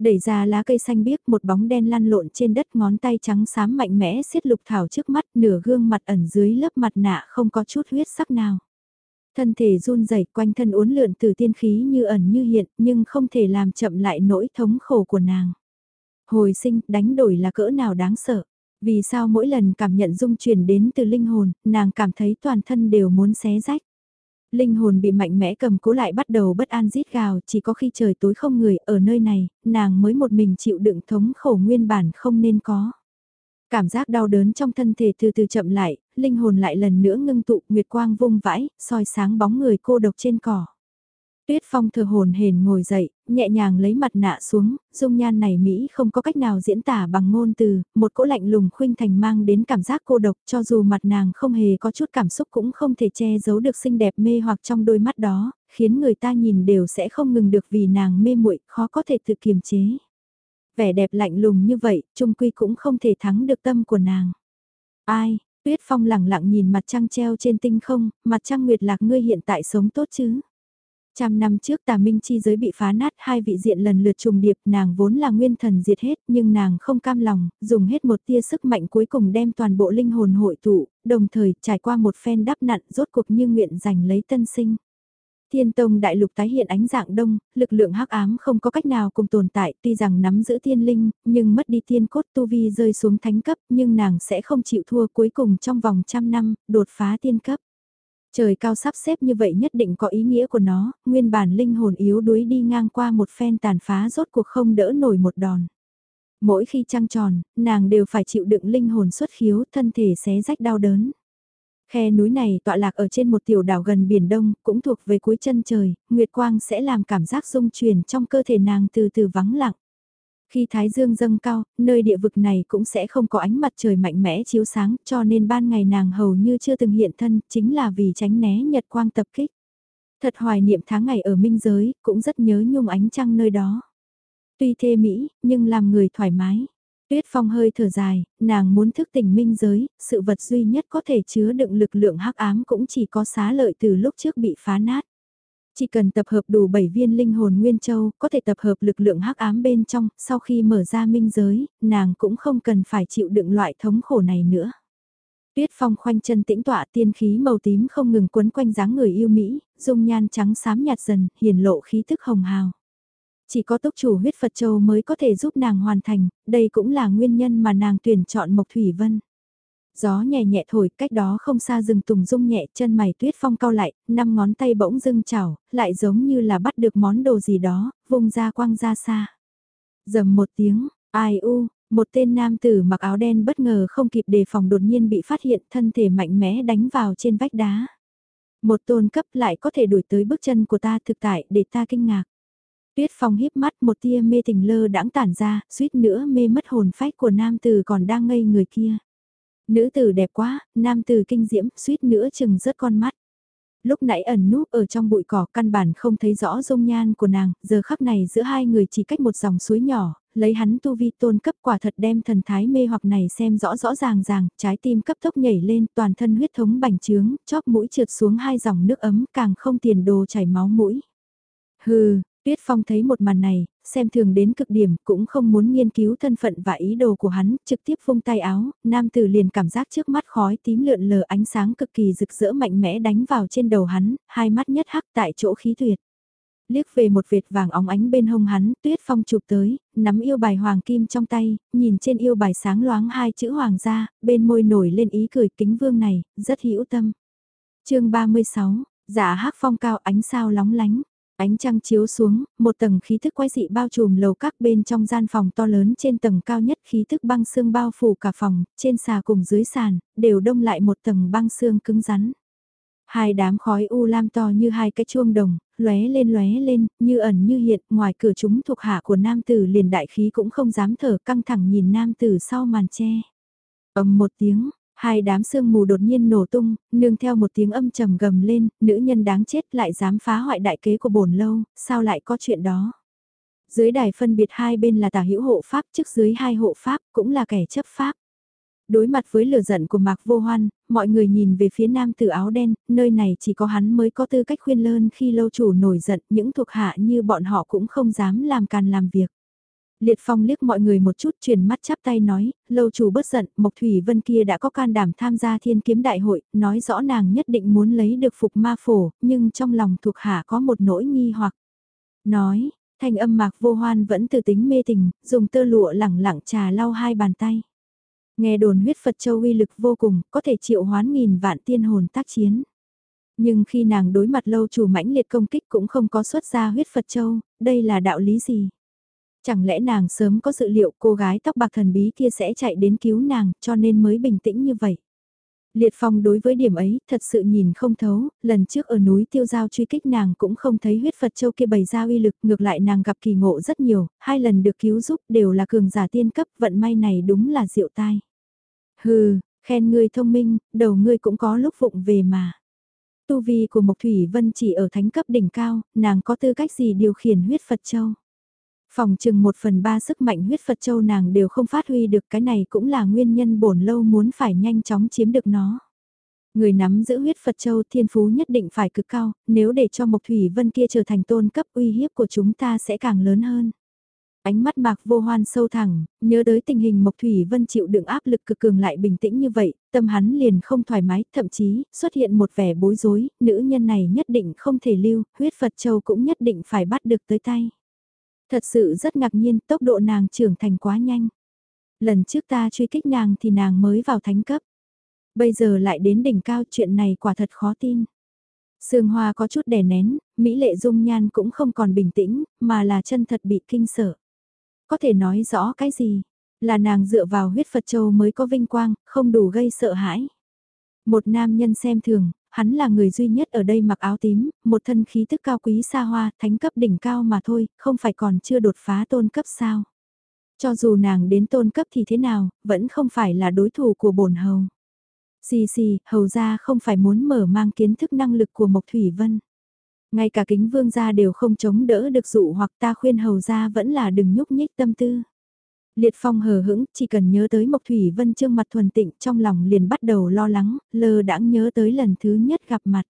Đẩy ra lá cây xanh biếc một bóng đen lăn lộn trên đất ngón tay trắng xám mạnh mẽ xiết lục thảo trước mắt nửa gương mặt ẩn dưới lớp mặt nạ không có chút huyết sắc nào. Thân thể run rẩy quanh thân uốn lượn từ tiên khí như ẩn như hiện nhưng không thể làm chậm lại nỗi thống khổ của nàng. Hồi sinh đánh đổi là cỡ nào đáng sợ. Vì sao mỗi lần cảm nhận dung chuyển đến từ linh hồn, nàng cảm thấy toàn thân đều muốn xé rách. Linh hồn bị mạnh mẽ cầm cố lại bắt đầu bất an rít gào, chỉ có khi trời tối không người ở nơi này, nàng mới một mình chịu đựng thống khổ nguyên bản không nên có. Cảm giác đau đớn trong thân thể từ từ chậm lại, linh hồn lại lần nữa ngưng tụ, nguyệt quang vung vãi, soi sáng bóng người cô độc trên cỏ. Tuyết Phong thờ hồn hền ngồi dậy, nhẹ nhàng lấy mặt nạ xuống, dung nhan này Mỹ không có cách nào diễn tả bằng ngôn từ, một cỗ lạnh lùng khuynh thành mang đến cảm giác cô độc cho dù mặt nàng không hề có chút cảm xúc cũng không thể che giấu được xinh đẹp mê hoặc trong đôi mắt đó, khiến người ta nhìn đều sẽ không ngừng được vì nàng mê muội khó có thể tự kiềm chế. Vẻ đẹp lạnh lùng như vậy, trung quy cũng không thể thắng được tâm của nàng. Ai, Tuyết Phong lặng lặng nhìn mặt trăng treo trên tinh không, mặt trăng nguyệt lạc ngươi hiện tại sống tốt chứ? Trăm năm trước tà minh chi giới bị phá nát hai vị diện lần lượt trùng điệp nàng vốn là nguyên thần diệt hết nhưng nàng không cam lòng, dùng hết một tia sức mạnh cuối cùng đem toàn bộ linh hồn hội tụ, đồng thời trải qua một phen đắp nặn rốt cuộc như nguyện giành lấy tân sinh. Thiên Tông đại lục tái hiện ánh dạng đông, lực lượng hắc ám không có cách nào cùng tồn tại, tuy rằng nắm giữ tiên linh, nhưng mất đi tiên cốt tu vi rơi xuống thánh cấp, nhưng nàng sẽ không chịu thua cuối cùng trong vòng trăm năm, đột phá tiên cấp. Trời cao sắp xếp như vậy nhất định có ý nghĩa của nó, nguyên bản linh hồn yếu đuối đi ngang qua một phen tàn phá rốt cuộc không đỡ nổi một đòn. Mỗi khi trăng tròn, nàng đều phải chịu đựng linh hồn xuất khiếu, thân thể xé rách đau đớn. Khe núi này tọa lạc ở trên một tiểu đảo gần biển đông, cũng thuộc về cuối chân trời, Nguyệt Quang sẽ làm cảm giác rung chuyển trong cơ thể nàng từ từ vắng lặng. Khi Thái Dương dâng cao, nơi địa vực này cũng sẽ không có ánh mặt trời mạnh mẽ chiếu sáng cho nên ban ngày nàng hầu như chưa từng hiện thân chính là vì tránh né nhật quang tập kích. Thật hoài niệm tháng ngày ở minh giới, cũng rất nhớ nhung ánh trăng nơi đó. Tuy thê mỹ, nhưng làm người thoải mái. Tuyết Phong hơi thở dài, nàng muốn thức tỉnh minh giới, sự vật duy nhất có thể chứa đựng lực lượng hắc ám cũng chỉ có xá lợi từ lúc trước bị phá nát. Chỉ cần tập hợp đủ 7 viên linh hồn Nguyên Châu, có thể tập hợp lực lượng hắc ám bên trong, sau khi mở ra minh giới, nàng cũng không cần phải chịu đựng loại thống khổ này nữa. Tuyết Phong khoanh chân tĩnh tọa tiên khí màu tím không ngừng quấn quanh dáng người yêu Mỹ, dung nhan trắng xám nhạt dần, hiển lộ khí thức hồng hào. Chỉ có tốc chủ huyết Phật Châu mới có thể giúp nàng hoàn thành, đây cũng là nguyên nhân mà nàng tuyển chọn Mộc Thủy Vân. Gió nhẹ nhẹ thổi, cách đó không xa rừng tùng rung nhẹ, chân mày tuyết phong cao lại, năm ngón tay bỗng dưng chảo, lại giống như là bắt được món đồ gì đó, vùng ra quăng ra xa. Dầm một tiếng, ai u, một tên nam tử mặc áo đen bất ngờ không kịp đề phòng đột nhiên bị phát hiện thân thể mạnh mẽ đánh vào trên vách đá. Một tôn cấp lại có thể đuổi tới bước chân của ta thực tại để ta kinh ngạc. Tuyết Phong híp mắt một tia mê tình lơ đãng tản ra, suýt nữa mê mất hồn phách của nam tử còn đang ngây người kia. Nữ tử đẹp quá, nam tử kinh diễm, suýt nữa chừng rớt con mắt. Lúc nãy ẩn núp ở trong bụi cỏ căn bản không thấy rõ dung nhan của nàng, giờ khắc này giữa hai người chỉ cách một dòng suối nhỏ, lấy hắn tu vi tôn cấp quả thật đem thần thái mê hoặc này xem rõ rõ ràng ràng, trái tim cấp tốc nhảy lên, toàn thân huyết thống bành trướng, chóp mũi trượt xuống hai dòng nước ấm càng không tiền đồ chảy máu mũi. Hừ, Tuyết Phong thấy một màn này, xem thường đến cực điểm, cũng không muốn nghiên cứu thân phận và ý đồ của hắn, trực tiếp vung tay áo, nam tử liền cảm giác trước mắt khói tím lượn lờ ánh sáng cực kỳ rực rỡ mạnh mẽ đánh vào trên đầu hắn, hai mắt nhất hắc tại chỗ khí tuyệt. Liếc về một vệt vàng óng ánh bên hông hắn, Tuyết Phong chụp tới, nắm yêu bài hoàng kim trong tay, nhìn trên yêu bài sáng loáng hai chữ hoàng gia, bên môi nổi lên ý cười kính vương này, rất hữu tâm. chương 36, giả dạ hắc phong cao ánh sao lóng lánh. Ánh trăng chiếu xuống, một tầng khí thức quái dị bao trùm lầu các bên trong gian phòng to lớn trên tầng cao nhất khí thức băng xương bao phủ cả phòng, trên xà cùng dưới sàn, đều đông lại một tầng băng xương cứng rắn. Hai đám khói u lam to như hai cái chuông đồng, lóe lên lóe lên, như ẩn như hiện, ngoài cửa chúng thuộc hạ của nam tử liền đại khí cũng không dám thở căng thẳng nhìn nam tử sau màn che. ầm một tiếng, Hai đám sương mù đột nhiên nổ tung, nương theo một tiếng âm trầm gầm lên, nữ nhân đáng chết lại dám phá hoại đại kế của bổn lâu, sao lại có chuyện đó. Dưới đài phân biệt hai bên là tả hữu hộ pháp, trước dưới hai hộ pháp cũng là kẻ chấp pháp. Đối mặt với lửa giận của Mạc Vô Hoan, mọi người nhìn về phía nam tử áo đen, nơi này chỉ có hắn mới có tư cách khuyên lơn khi lâu chủ nổi giận, những thuộc hạ như bọn họ cũng không dám làm càn làm việc. Liệt Phong liếc mọi người một chút chuyển mắt chắp tay nói, lâu chủ bất giận, Mộc Thủy Vân kia đã có can đảm tham gia thiên kiếm đại hội, nói rõ nàng nhất định muốn lấy được phục ma phổ, nhưng trong lòng thuộc hạ có một nỗi nghi hoặc. Nói, thanh âm mạc vô hoan vẫn từ tính mê tình, dùng tơ lụa lẳng lặng trà lau hai bàn tay. Nghe đồn huyết Phật Châu uy lực vô cùng, có thể triệu hoán nghìn vạn tiên hồn tác chiến. Nhưng khi nàng đối mặt lâu chủ mãnh liệt công kích cũng không có xuất ra huyết Phật Châu, đây là đạo lý gì? Chẳng lẽ nàng sớm có dự liệu cô gái tóc bạc thần bí kia sẽ chạy đến cứu nàng cho nên mới bình tĩnh như vậy. Liệt Phong đối với điểm ấy thật sự nhìn không thấu, lần trước ở núi tiêu giao truy kích nàng cũng không thấy huyết Phật Châu kia bày ra uy lực ngược lại nàng gặp kỳ ngộ rất nhiều, hai lần được cứu giúp đều là cường giả tiên cấp vận may này đúng là diệu tai. Hừ, khen ngươi thông minh, đầu ngươi cũng có lúc vụng về mà. Tu vi của Mộc Thủy Vân chỉ ở thánh cấp đỉnh cao, nàng có tư cách gì điều khiển huyết Phật Châu. Phòng chừng một phần ba sức mạnh huyết Phật Châu nàng đều không phát huy được cái này cũng là nguyên nhân bổn lâu muốn phải nhanh chóng chiếm được nó. Người nắm giữ huyết Phật Châu thiên phú nhất định phải cực cao, nếu để cho Mộc Thủy Vân kia trở thành tôn cấp uy hiếp của chúng ta sẽ càng lớn hơn. Ánh mắt mạc vô hoan sâu thẳng, nhớ tới tình hình Mộc Thủy Vân chịu đựng áp lực cực cường lại bình tĩnh như vậy, tâm hắn liền không thoải mái, thậm chí xuất hiện một vẻ bối rối, nữ nhân này nhất định không thể lưu, huyết Phật Châu cũng nhất định phải bắt được tới tay. Thật sự rất ngạc nhiên tốc độ nàng trưởng thành quá nhanh. Lần trước ta truy kích nàng thì nàng mới vào thánh cấp. Bây giờ lại đến đỉnh cao chuyện này quả thật khó tin. Sương Hoa có chút đè nén, Mỹ lệ dung nhan cũng không còn bình tĩnh, mà là chân thật bị kinh sợ. Có thể nói rõ cái gì? Là nàng dựa vào huyết Phật Châu mới có vinh quang, không đủ gây sợ hãi. Một nam nhân xem thường, hắn là người duy nhất ở đây mặc áo tím, một thân khí tức cao quý xa hoa, thánh cấp đỉnh cao mà thôi, không phải còn chưa đột phá tôn cấp sao. Cho dù nàng đến tôn cấp thì thế nào, vẫn không phải là đối thủ của bổn hầu. Xì xì, hầu ra không phải muốn mở mang kiến thức năng lực của Mộc Thủy Vân. Ngay cả kính vương gia đều không chống đỡ được dụ hoặc ta khuyên hầu ra vẫn là đừng nhúc nhích tâm tư. Liệt phong hờ hững, chỉ cần nhớ tới Mộc Thủy Vân trương mặt thuần tịnh trong lòng liền bắt đầu lo lắng, lơ đãng nhớ tới lần thứ nhất gặp mặt.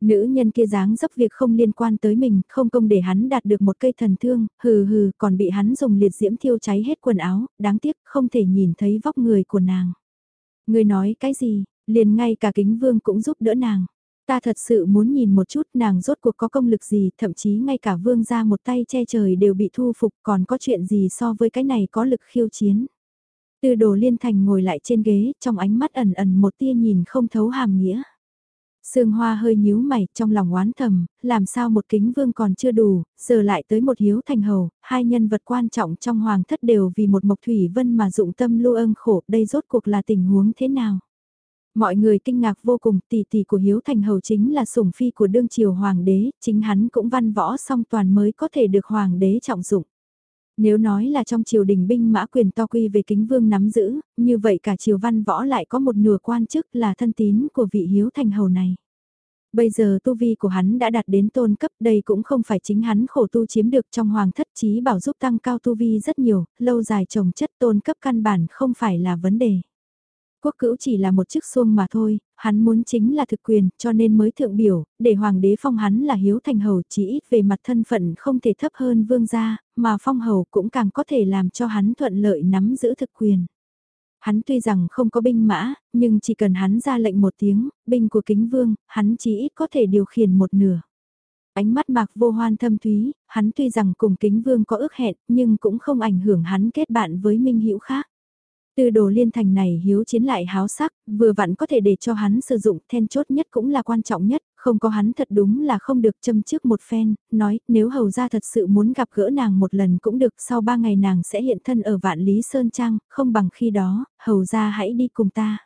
Nữ nhân kia dáng dấp việc không liên quan tới mình, không công để hắn đạt được một cây thần thương, hừ hừ, còn bị hắn dùng liệt diễm thiêu cháy hết quần áo, đáng tiếc không thể nhìn thấy vóc người của nàng. Người nói cái gì, liền ngay cả kính vương cũng giúp đỡ nàng. Ta thật sự muốn nhìn một chút nàng rốt cuộc có công lực gì, thậm chí ngay cả vương ra một tay che trời đều bị thu phục còn có chuyện gì so với cái này có lực khiêu chiến. Từ đồ liên thành ngồi lại trên ghế, trong ánh mắt ẩn ẩn một tia nhìn không thấu hàm nghĩa. Sương Hoa hơi nhíu mày, trong lòng oán thầm, làm sao một kính vương còn chưa đủ, giờ lại tới một hiếu thành hầu, hai nhân vật quan trọng trong hoàng thất đều vì một mộc thủy vân mà dụng tâm lưu ân khổ, đây rốt cuộc là tình huống thế nào? Mọi người kinh ngạc vô cùng tỷ tỷ của Hiếu Thành Hầu chính là sủng phi của đương triều hoàng đế, chính hắn cũng văn võ song toàn mới có thể được hoàng đế trọng dụng. Nếu nói là trong triều đình binh mã quyền to quy về kính vương nắm giữ, như vậy cả triều văn võ lại có một nửa quan chức là thân tín của vị Hiếu Thành Hầu này. Bây giờ tu vi của hắn đã đạt đến tôn cấp đây cũng không phải chính hắn khổ tu chiếm được trong hoàng thất trí bảo giúp tăng cao tu vi rất nhiều, lâu dài trồng chất tôn cấp căn bản không phải là vấn đề. Quốc cữu chỉ là một chức xuông mà thôi, hắn muốn chính là thực quyền cho nên mới thượng biểu, để hoàng đế phong hắn là hiếu thành hầu chỉ ít về mặt thân phận không thể thấp hơn vương gia, mà phong hầu cũng càng có thể làm cho hắn thuận lợi nắm giữ thực quyền. Hắn tuy rằng không có binh mã, nhưng chỉ cần hắn ra lệnh một tiếng, binh của kính vương, hắn chỉ ít có thể điều khiển một nửa. Ánh mắt mạc vô hoan thâm thúy, hắn tuy rằng cùng kính vương có ước hẹn, nhưng cũng không ảnh hưởng hắn kết bạn với minh hữu khác. Từ đồ liên thành này hiếu chiến lại háo sắc, vừa vặn có thể để cho hắn sử dụng, then chốt nhất cũng là quan trọng nhất, không có hắn thật đúng là không được châm trước một phen, nói nếu hầu ra thật sự muốn gặp gỡ nàng một lần cũng được, sau ba ngày nàng sẽ hiện thân ở vạn lý Sơn Trang, không bằng khi đó, hầu ra hãy đi cùng ta.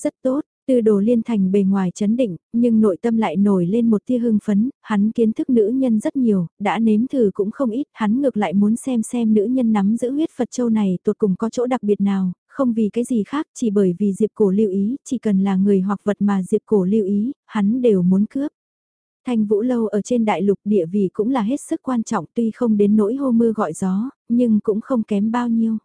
Rất tốt, từ đồ liên thành bề ngoài chấn định, nhưng nội tâm lại nổi lên một tia hưng phấn, hắn kiến thức nữ nhân rất nhiều, đã nếm thử cũng không ít, hắn ngược lại muốn xem xem nữ nhân nắm giữ huyết Phật châu này tột cùng có chỗ đặc biệt nào, không vì cái gì khác, chỉ bởi vì Diệp Cổ lưu ý, chỉ cần là người hoặc vật mà Diệp Cổ lưu ý, hắn đều muốn cướp. Thanh Vũ Lâu ở trên đại lục địa vị cũng là hết sức quan trọng tuy không đến nỗi hô mưa gọi gió, nhưng cũng không kém bao nhiêu.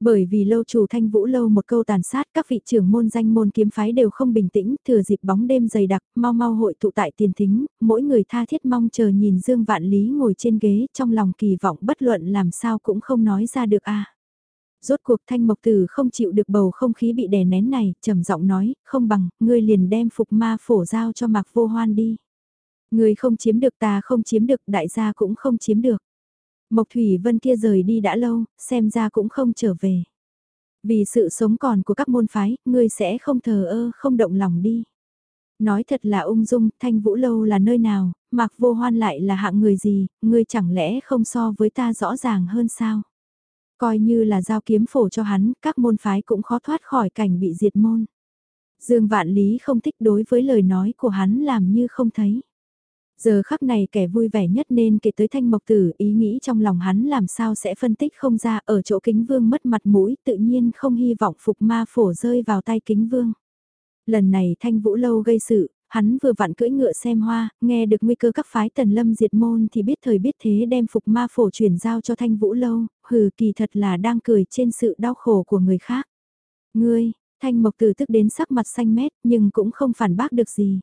Bởi vì lâu chủ thanh vũ lâu một câu tàn sát các vị trưởng môn danh môn kiếm phái đều không bình tĩnh, thừa dịp bóng đêm dày đặc, mau mau hội tụ tại tiền thính, mỗi người tha thiết mong chờ nhìn Dương Vạn Lý ngồi trên ghế trong lòng kỳ vọng bất luận làm sao cũng không nói ra được a. Rốt cuộc thanh mộc tử không chịu được bầu không khí bị đè nén này, trầm giọng nói, không bằng, ngươi liền đem phục ma phổ giao cho mạc vô hoan đi. Ngươi không chiếm được ta không chiếm được đại gia cũng không chiếm được. Mộc Thủy Vân kia rời đi đã lâu, xem ra cũng không trở về. Vì sự sống còn của các môn phái, ngươi sẽ không thờ ơ, không động lòng đi. Nói thật là ung dung, thanh vũ lâu là nơi nào, mặc vô hoan lại là hạng người gì, ngươi chẳng lẽ không so với ta rõ ràng hơn sao? Coi như là giao kiếm phổ cho hắn, các môn phái cũng khó thoát khỏi cảnh bị diệt môn. Dương Vạn Lý không thích đối với lời nói của hắn làm như không thấy. Giờ khắc này kẻ vui vẻ nhất nên kể tới thanh mộc tử ý nghĩ trong lòng hắn làm sao sẽ phân tích không ra ở chỗ kính vương mất mặt mũi tự nhiên không hy vọng phục ma phổ rơi vào tay kính vương. Lần này thanh vũ lâu gây sự, hắn vừa vặn cưỡi ngựa xem hoa, nghe được nguy cơ các phái tần lâm diệt môn thì biết thời biết thế đem phục ma phổ chuyển giao cho thanh vũ lâu, hừ kỳ thật là đang cười trên sự đau khổ của người khác. Ngươi, thanh mộc tử tức đến sắc mặt xanh mét nhưng cũng không phản bác được gì.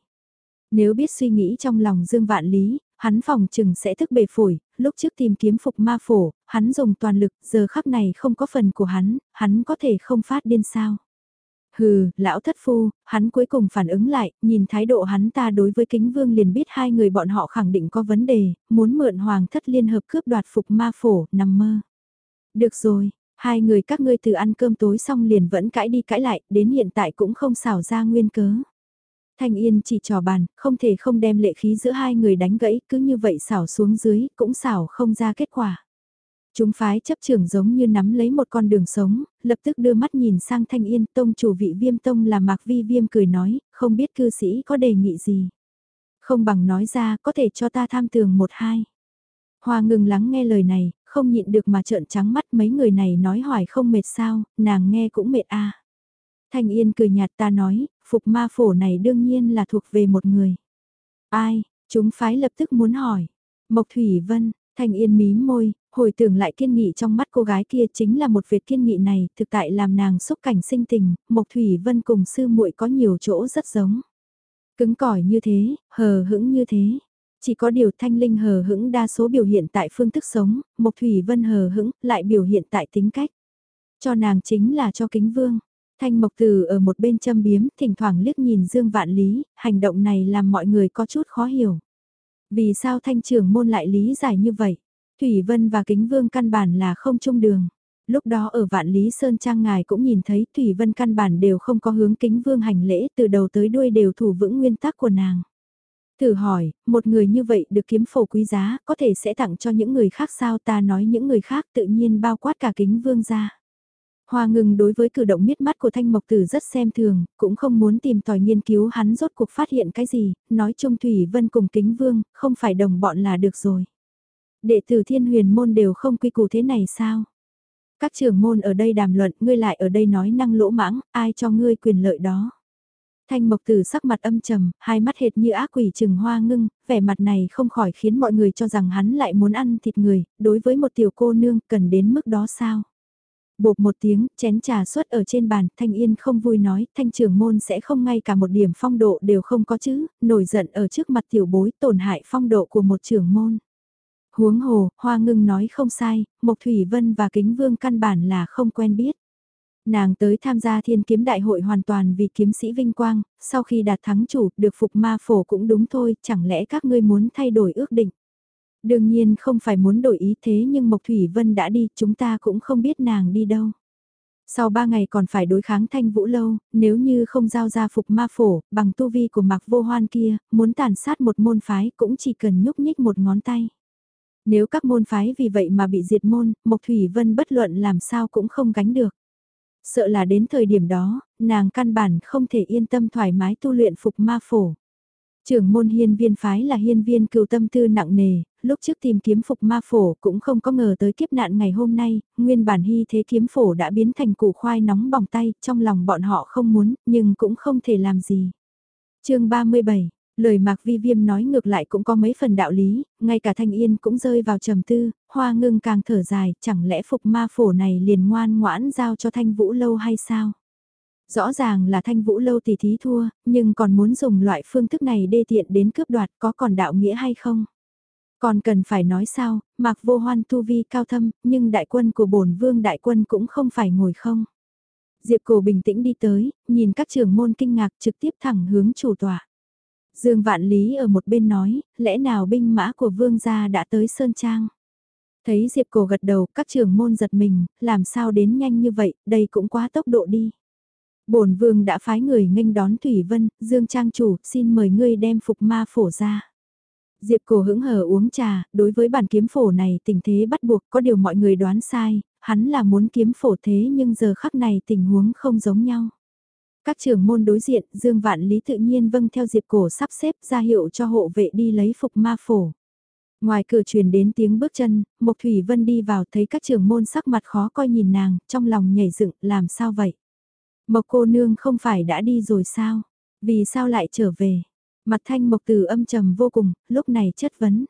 Nếu biết suy nghĩ trong lòng Dương Vạn Lý, hắn phòng chừng sẽ thức bề phổi, lúc trước tìm kiếm phục ma phổ, hắn dùng toàn lực, giờ khắc này không có phần của hắn, hắn có thể không phát điên sao. Hừ, lão thất phu, hắn cuối cùng phản ứng lại, nhìn thái độ hắn ta đối với kính vương liền biết hai người bọn họ khẳng định có vấn đề, muốn mượn hoàng thất liên hợp cướp đoạt phục ma phổ, nằm mơ. Được rồi, hai người các ngươi từ ăn cơm tối xong liền vẫn cãi đi cãi lại, đến hiện tại cũng không xảo ra nguyên cớ. Thanh Yên chỉ trò bàn, không thể không đem lệ khí giữa hai người đánh gãy, cứ như vậy xảo xuống dưới, cũng xảo không ra kết quả. Chúng phái chấp trưởng giống như nắm lấy một con đường sống, lập tức đưa mắt nhìn sang Thanh Yên, tông chủ vị viêm tông là Mạc Vi Viêm cười nói, không biết cư sĩ có đề nghị gì. Không bằng nói ra, có thể cho ta tham tường một hai. Hoa ngừng lắng nghe lời này, không nhịn được mà trợn trắng mắt mấy người này nói hỏi không mệt sao, nàng nghe cũng mệt a. Thanh Yên cười nhạt ta nói, phục ma phổ này đương nhiên là thuộc về một người. Ai, chúng phái lập tức muốn hỏi. Mộc Thủy Vân, Thanh Yên mím môi, hồi tưởng lại kiên nghị trong mắt cô gái kia chính là một việc kiên nghị này, thực tại làm nàng xúc cảnh sinh tình, Mộc Thủy Vân cùng sư muội có nhiều chỗ rất giống. Cứng cỏi như thế, hờ hững như thế. Chỉ có điều thanh linh hờ hững đa số biểu hiện tại phương thức sống, Mộc Thủy Vân hờ hững lại biểu hiện tại tính cách. Cho nàng chính là cho kính vương. Thanh Mộc Từ ở một bên châm biếm, thỉnh thoảng liếc nhìn Dương Vạn Lý, hành động này làm mọi người có chút khó hiểu. Vì sao thanh trưởng môn lại lý giải như vậy? Thủy Vân và Kính Vương căn bản là không chung đường. Lúc đó ở Vạn Lý Sơn Trang ngài cũng nhìn thấy Thủy Vân căn bản đều không có hướng Kính Vương hành lễ từ đầu tới đuôi đều thủ vững nguyên tắc của nàng. Thử hỏi, một người như vậy được kiếm phổ quý giá, có thể sẽ tặng cho những người khác sao ta nói những người khác tự nhiên bao quát cả Kính Vương ra. Hoa ngừng đối với cử động miết mắt của Thanh Mộc Tử rất xem thường, cũng không muốn tìm tòi nghiên cứu hắn rốt cuộc phát hiện cái gì, nói chung Thủy Vân cùng kính vương, không phải đồng bọn là được rồi. Đệ tử thiên huyền môn đều không quy củ thế này sao? Các trưởng môn ở đây đàm luận, ngươi lại ở đây nói năng lỗ mãng, ai cho ngươi quyền lợi đó? Thanh Mộc Tử sắc mặt âm trầm, hai mắt hệt như ác quỷ trừng hoa ngưng, vẻ mặt này không khỏi khiến mọi người cho rằng hắn lại muốn ăn thịt người, đối với một tiểu cô nương cần đến mức đó sao? Bột một tiếng, chén trà xuất ở trên bàn, Thanh Yên không vui nói, Thanh trưởng môn sẽ không ngay cả một điểm phong độ đều không có chứ, nổi giận ở trước mặt tiểu bối tổn hại phong độ của một trưởng môn. Huống hồ, Hoa Ngưng nói không sai, Mộc Thủy Vân và Kính Vương căn bản là không quen biết. Nàng tới tham gia thiên kiếm đại hội hoàn toàn vì kiếm sĩ vinh quang, sau khi đạt thắng chủ, được phục ma phổ cũng đúng thôi, chẳng lẽ các ngươi muốn thay đổi ước định. Đương nhiên không phải muốn đổi ý thế nhưng Mộc Thủy Vân đã đi, chúng ta cũng không biết nàng đi đâu. Sau ba ngày còn phải đối kháng thanh vũ lâu, nếu như không giao ra phục ma phổ, bằng tu vi của mạc vô hoan kia, muốn tàn sát một môn phái cũng chỉ cần nhúc nhích một ngón tay. Nếu các môn phái vì vậy mà bị diệt môn, Mộc Thủy Vân bất luận làm sao cũng không gánh được. Sợ là đến thời điểm đó, nàng căn bản không thể yên tâm thoải mái tu luyện phục ma phổ. Trưởng môn hiên viên phái là hiên viên cựu tâm tư nặng nề, lúc trước tìm kiếm phục ma phổ cũng không có ngờ tới kiếp nạn ngày hôm nay, nguyên bản hy thế kiếm phổ đã biến thành củ khoai nóng bỏng tay, trong lòng bọn họ không muốn, nhưng cũng không thể làm gì. chương 37 Lời Mạc Vi Viêm nói ngược lại cũng có mấy phần đạo lý, ngay cả Thanh Yên cũng rơi vào trầm tư, hoa ngưng càng thở dài, chẳng lẽ phục ma phổ này liền ngoan ngoãn giao cho Thanh Vũ Lâu hay sao? Rõ ràng là Thanh Vũ Lâu tỷ thí thua, nhưng còn muốn dùng loại phương thức này đê tiện đến cướp đoạt có còn đạo nghĩa hay không? Còn cần phải nói sao, Mặc Vô Hoan tu vi cao thâm, nhưng đại quân của bổn vương đại quân cũng không phải ngồi không. Diệp Cổ bình tĩnh đi tới, nhìn các trưởng môn kinh ngạc trực tiếp thẳng hướng chủ tòa. Dương Vạn Lý ở một bên nói, lẽ nào binh mã của vương gia đã tới Sơn Trang? Thấy Diệp Cổ gật đầu, các trưởng môn giật mình, làm sao đến nhanh như vậy, đây cũng quá tốc độ đi. Bổn vương đã phái người nghênh đón Thủy Vân, Dương Trang chủ, xin mời ngươi đem phục ma phổ ra. Diệp Cổ hững hờ uống trà, đối với bản kiếm phổ này tình thế bắt buộc có điều mọi người đoán sai, hắn là muốn kiếm phổ thế nhưng giờ khắc này tình huống không giống nhau. Các trưởng môn đối diện, Dương Vạn Lý tự nhiên vâng theo Diệp Cổ sắp xếp ra hiệu cho hộ vệ đi lấy phục ma phổ. Ngoài cửa truyền đến tiếng bước chân, Mộc Thủy Vân đi vào thấy các trưởng môn sắc mặt khó coi nhìn nàng, trong lòng nhảy dựng, làm sao vậy? Mộc cô nương không phải đã đi rồi sao? Vì sao lại trở về? Mặt thanh Mộc từ âm trầm vô cùng, lúc này chất vấn.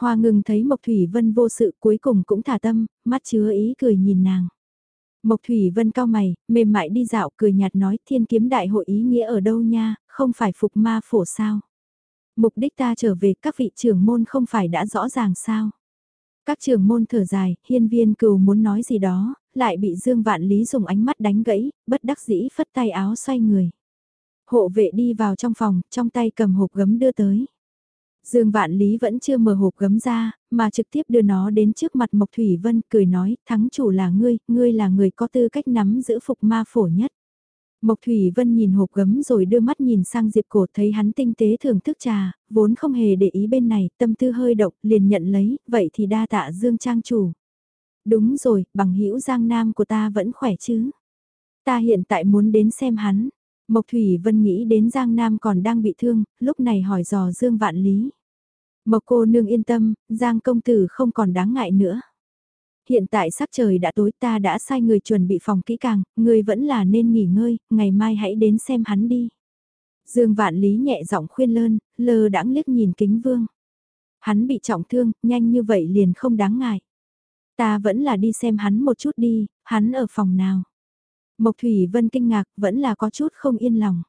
Hoa ngừng thấy Mộc Thủy Vân vô sự cuối cùng cũng thả tâm, mắt chứa ý cười nhìn nàng. Mộc Thủy Vân cao mày, mềm mại đi dạo cười nhạt nói thiên kiếm đại hội ý nghĩa ở đâu nha, không phải phục ma phổ sao. Mục đích ta trở về các vị trưởng môn không phải đã rõ ràng sao. Các trưởng môn thở dài, hiên viên cừu muốn nói gì đó, lại bị Dương Vạn Lý dùng ánh mắt đánh gãy, bất đắc dĩ phất tay áo xoay người. Hộ vệ đi vào trong phòng, trong tay cầm hộp gấm đưa tới. Dương Vạn Lý vẫn chưa mở hộp gấm ra, mà trực tiếp đưa nó đến trước mặt Mộc Thủy Vân, cười nói, thắng chủ là ngươi, ngươi là người có tư cách nắm giữ phục ma phổ nhất. Mộc Thủy Vân nhìn hộp gấm rồi đưa mắt nhìn sang Diệp Cổ thấy hắn tinh tế thưởng thức trà, vốn không hề để ý bên này, tâm tư hơi động, liền nhận lấy, vậy thì đa tạ Dương Trang chủ. Đúng rồi, bằng hữu Giang Nam của ta vẫn khỏe chứ. Ta hiện tại muốn đến xem hắn. Mộc Thủy Vân nghĩ đến Giang Nam còn đang bị thương, lúc này hỏi dò Dương Vạn Lý. Mộc cô nương yên tâm, Giang công tử không còn đáng ngại nữa. Hiện tại sắc trời đã tối ta đã sai người chuẩn bị phòng kỹ càng, người vẫn là nên nghỉ ngơi, ngày mai hãy đến xem hắn đi. Dương Vạn Lý nhẹ giọng khuyên lơn, lơ đãng liếc nhìn kính vương. Hắn bị trọng thương, nhanh như vậy liền không đáng ngại. Ta vẫn là đi xem hắn một chút đi, hắn ở phòng nào. Mộc Thủy Vân kinh ngạc, vẫn là có chút không yên lòng.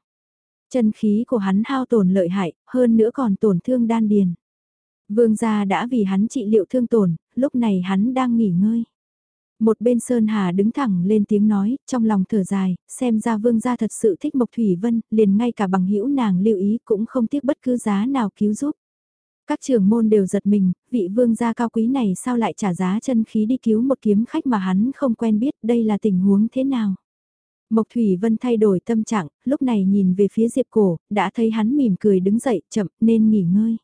Chân khí của hắn hao tổn lợi hại, hơn nữa còn tổn thương đan điền. Vương gia đã vì hắn trị liệu thương tổn, lúc này hắn đang nghỉ ngơi. Một bên Sơn Hà đứng thẳng lên tiếng nói, trong lòng thở dài, xem ra vương gia thật sự thích Mộc Thủy Vân, liền ngay cả bằng hữu nàng lưu ý cũng không tiếc bất cứ giá nào cứu giúp. Các trưởng môn đều giật mình, vị vương gia cao quý này sao lại trả giá chân khí đi cứu một kiếm khách mà hắn không quen biết đây là tình huống thế nào. Mộc Thủy Vân thay đổi tâm trạng, lúc này nhìn về phía Diệp Cổ, đã thấy hắn mỉm cười đứng dậy, chậm, nên nghỉ ngơi.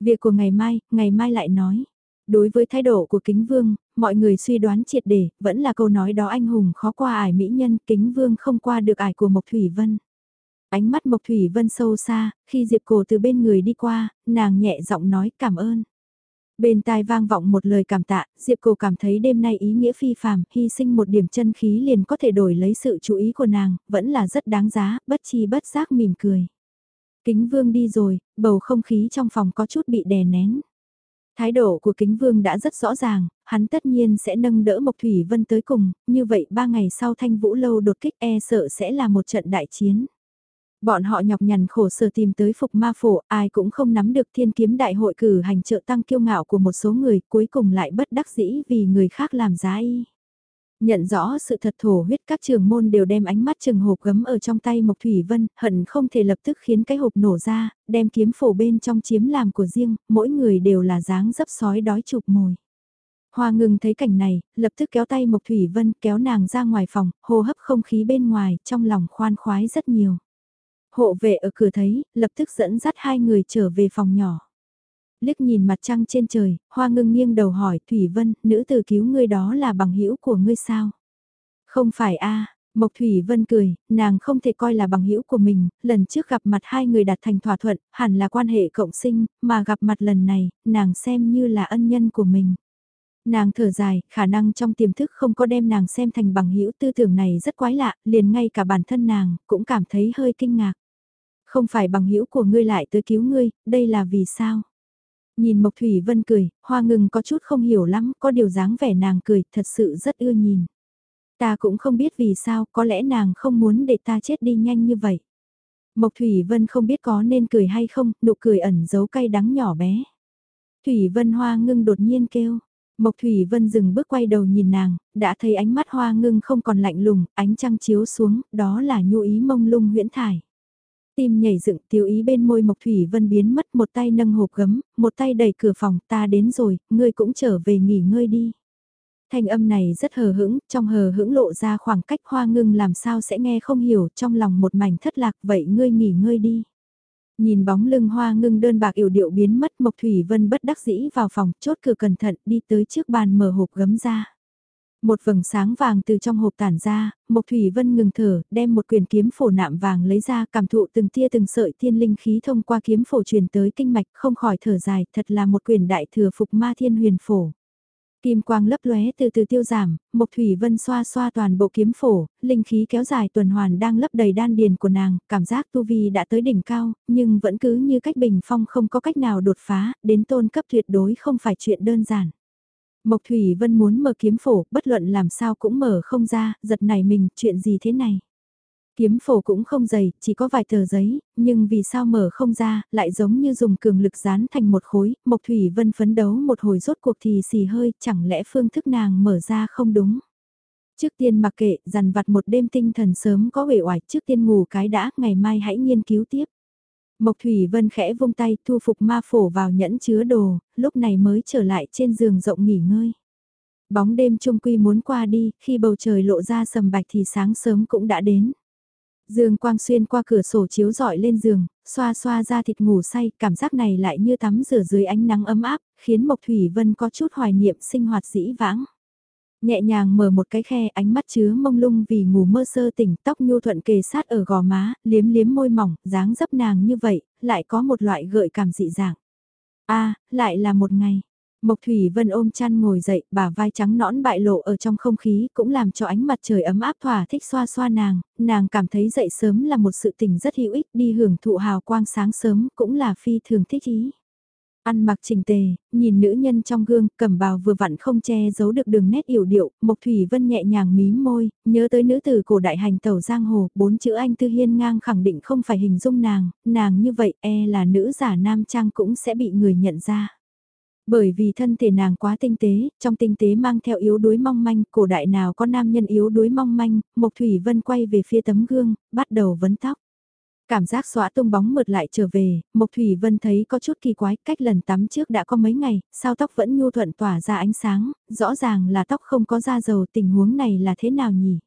Việc của ngày mai, ngày mai lại nói. Đối với thái độ của kính vương, mọi người suy đoán triệt để, vẫn là câu nói đó anh hùng khó qua ải mỹ nhân, kính vương không qua được ải của Mộc Thủy Vân. Ánh mắt Mộc Thủy Vân sâu xa, khi Diệp Cổ từ bên người đi qua, nàng nhẹ giọng nói cảm ơn. Bên tai vang vọng một lời cảm tạ, Diệp Cổ cảm thấy đêm nay ý nghĩa phi phàm, hy sinh một điểm chân khí liền có thể đổi lấy sự chú ý của nàng, vẫn là rất đáng giá, bất chi bất giác mỉm cười. Kính Vương đi rồi, bầu không khí trong phòng có chút bị đè nén. Thái độ của Kính Vương đã rất rõ ràng, hắn tất nhiên sẽ nâng đỡ Mộc Thủy Vân tới cùng, như vậy ba ngày sau Thanh Vũ Lâu đột kích e sợ sẽ là một trận đại chiến. Bọn họ nhọc nhằn khổ sở tìm tới phục ma phổ, ai cũng không nắm được thiên kiếm đại hội cử hành trợ tăng kiêu ngạo của một số người, cuối cùng lại bất đắc dĩ vì người khác làm giá y. Nhận rõ sự thật thổ huyết các trường môn đều đem ánh mắt chừng hộp gấm ở trong tay Mộc Thủy Vân, hận không thể lập tức khiến cái hộp nổ ra, đem kiếm phổ bên trong chiếm làm của riêng, mỗi người đều là dáng dấp sói đói chụp mồi. Hoa ngừng thấy cảnh này, lập tức kéo tay Mộc Thủy Vân kéo nàng ra ngoài phòng, hô hấp không khí bên ngoài, trong lòng khoan khoái rất nhiều. Hộ vệ ở cửa thấy, lập tức dẫn dắt hai người trở về phòng nhỏ. Liếc nhìn mặt trăng trên trời, hoa ngưng nghiêng đầu hỏi Thủy Vân, nữ tử cứu ngươi đó là bằng hữu của ngươi sao? Không phải a Mộc Thủy Vân cười, nàng không thể coi là bằng hữu của mình, lần trước gặp mặt hai người đạt thành thỏa thuận, hẳn là quan hệ cộng sinh, mà gặp mặt lần này, nàng xem như là ân nhân của mình. Nàng thở dài, khả năng trong tiềm thức không có đem nàng xem thành bằng hữu tư tưởng này rất quái lạ, liền ngay cả bản thân nàng, cũng cảm thấy hơi kinh ngạc. Không phải bằng hữu của ngươi lại tới cứu ngươi, đây là vì sao? Nhìn Mộc Thủy Vân cười, hoa ngừng có chút không hiểu lắm, có điều dáng vẻ nàng cười, thật sự rất ưa nhìn. Ta cũng không biết vì sao, có lẽ nàng không muốn để ta chết đi nhanh như vậy. Mộc Thủy Vân không biết có nên cười hay không, nụ cười ẩn giấu cay đắng nhỏ bé. Thủy Vân hoa ngưng đột nhiên kêu. Mộc Thủy Vân dừng bước quay đầu nhìn nàng, đã thấy ánh mắt hoa ngưng không còn lạnh lùng, ánh trăng chiếu xuống, đó là nhu ý mông lung huyễn thải. Tim nhảy dựng tiêu ý bên môi Mộc Thủy Vân biến mất một tay nâng hộp gấm, một tay đẩy cửa phòng ta đến rồi, ngươi cũng trở về nghỉ ngơi đi. Thanh âm này rất hờ hững, trong hờ hững lộ ra khoảng cách hoa ngưng làm sao sẽ nghe không hiểu trong lòng một mảnh thất lạc vậy ngươi nghỉ ngơi đi. Nhìn bóng lưng hoa ngưng đơn bạc yểu điệu biến mất Mộc Thủy Vân bất đắc dĩ vào phòng chốt cửa cẩn thận đi tới trước bàn mở hộp gấm ra. Một vầng sáng vàng từ trong hộp tản ra, Mộc Thủy Vân ngừng thở, đem một quyền kiếm phổ nạm vàng lấy ra cảm thụ từng tia từng sợi thiên linh khí thông qua kiếm phổ truyền tới kinh mạch không khỏi thở dài, thật là một quyền đại thừa phục ma thiên huyền phổ. Kim quang lấp lóe từ từ tiêu giảm, Mộc Thủy Vân xoa xoa toàn bộ kiếm phổ, linh khí kéo dài tuần hoàn đang lấp đầy đan điền của nàng, cảm giác tu vi đã tới đỉnh cao, nhưng vẫn cứ như cách bình phong không có cách nào đột phá, đến tôn cấp tuyệt đối không phải chuyện đơn giản. Mộc Thủy Vân muốn mở kiếm phổ, bất luận làm sao cũng mở không ra, giật này mình, chuyện gì thế này? Kiếm phổ cũng không dày, chỉ có vài tờ giấy, nhưng vì sao mở không ra, lại giống như dùng cường lực dán thành một khối, Mộc Thủy Vân phấn đấu một hồi rốt cuộc thì xì hơi, chẳng lẽ phương thức nàng mở ra không đúng? Trước tiên mặc kệ, dằn vặt một đêm tinh thần sớm có uể oải, trước tiên ngủ cái đã, ngày mai hãy nghiên cứu tiếp. Mộc Thủy Vân khẽ vung tay thu phục ma phổ vào nhẫn chứa đồ, lúc này mới trở lại trên giường rộng nghỉ ngơi. Bóng đêm trung quy muốn qua đi, khi bầu trời lộ ra sầm bạch thì sáng sớm cũng đã đến. Dương quang xuyên qua cửa sổ chiếu rọi lên giường, xoa xoa ra thịt ngủ say, cảm giác này lại như tắm rửa dưới ánh nắng ấm áp, khiến Mộc Thủy Vân có chút hoài niệm sinh hoạt dĩ vãng. Nhẹ nhàng mở một cái khe ánh mắt chứa mông lung vì ngủ mơ sơ tỉnh tóc nhu thuận kề sát ở gò má, liếm liếm môi mỏng, dáng dấp nàng như vậy, lại có một loại gợi cảm dị dạng. a lại là một ngày. Mộc Thủy Vân ôm chăn ngồi dậy, bả vai trắng nõn bại lộ ở trong không khí, cũng làm cho ánh mặt trời ấm áp thỏa thích xoa xoa nàng, nàng cảm thấy dậy sớm là một sự tình rất hữu ích, đi hưởng thụ hào quang sáng sớm cũng là phi thường thích ý. Ăn mặc chỉnh tề, nhìn nữ nhân trong gương, cẩm bào vừa vặn không che giấu được đường nét yểu điệu, Mộc Thủy Vân nhẹ nhàng mím môi, nhớ tới nữ tử cổ đại hành tẩu giang hồ, bốn chữ anh tư hiên ngang khẳng định không phải hình dung nàng, nàng như vậy e là nữ giả nam trang cũng sẽ bị người nhận ra. Bởi vì thân thể nàng quá tinh tế, trong tinh tế mang theo yếu đuối mong manh, cổ đại nào có nam nhân yếu đuối mong manh, Mộc Thủy Vân quay về phía tấm gương, bắt đầu vấn tóc. Cảm giác xóa tung bóng mượt lại trở về, Mộc Thủy Vân thấy có chút kỳ quái, cách lần tắm trước đã có mấy ngày, sao tóc vẫn nhu thuận tỏa ra ánh sáng, rõ ràng là tóc không có da dầu tình huống này là thế nào nhỉ?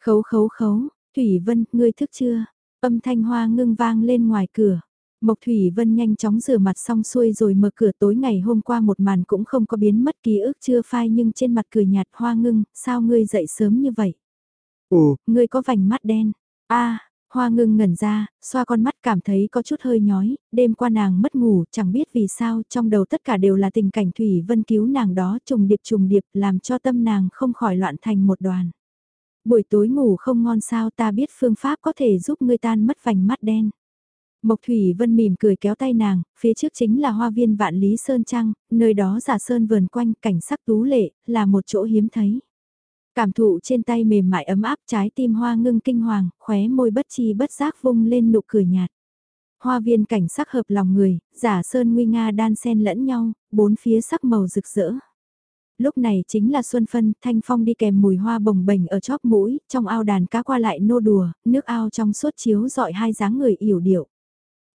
Khấu khấu khấu, Thủy Vân, ngươi thức chưa? Âm thanh hoa ngưng vang lên ngoài cửa. Mộc Thủy Vân nhanh chóng rửa mặt xong xuôi rồi mở cửa tối ngày hôm qua một màn cũng không có biến mất ký ức chưa phai nhưng trên mặt cười nhạt hoa ngưng, sao ngươi dậy sớm như vậy?
Ồ,
ngươi có vành mắt đen. a hoa ngưng ngẩn ra, xoa con mắt cảm thấy có chút hơi nhói, đêm qua nàng mất ngủ, chẳng biết vì sao, trong đầu tất cả đều là tình cảnh Thủy Vân cứu nàng đó trùng điệp trùng điệp làm cho tâm nàng không khỏi loạn thành một đoàn. Buổi tối ngủ không ngon sao ta biết phương pháp có thể giúp ngươi tan mất vành mắt đen. Mộc Thủy Vân mỉm cười kéo tay nàng, phía trước chính là hoa viên vạn lý sơn trăng, nơi đó giả sơn vườn quanh cảnh sắc tú lệ, là một chỗ hiếm thấy. Cảm thụ trên tay mềm mại ấm áp trái tim hoa ngưng kinh hoàng, khóe môi bất chi bất giác vung lên nụ cười nhạt. Hoa viên cảnh sắc hợp lòng người, giả sơn nguy nga đan xen lẫn nhau, bốn phía sắc màu rực rỡ. Lúc này chính là xuân phân, thanh phong đi kèm mùi hoa bồng bềnh ở chóp mũi, trong ao đàn cá qua lại nô đùa, nước ao trong suốt chiếu dọi hai dáng người yểu điệu.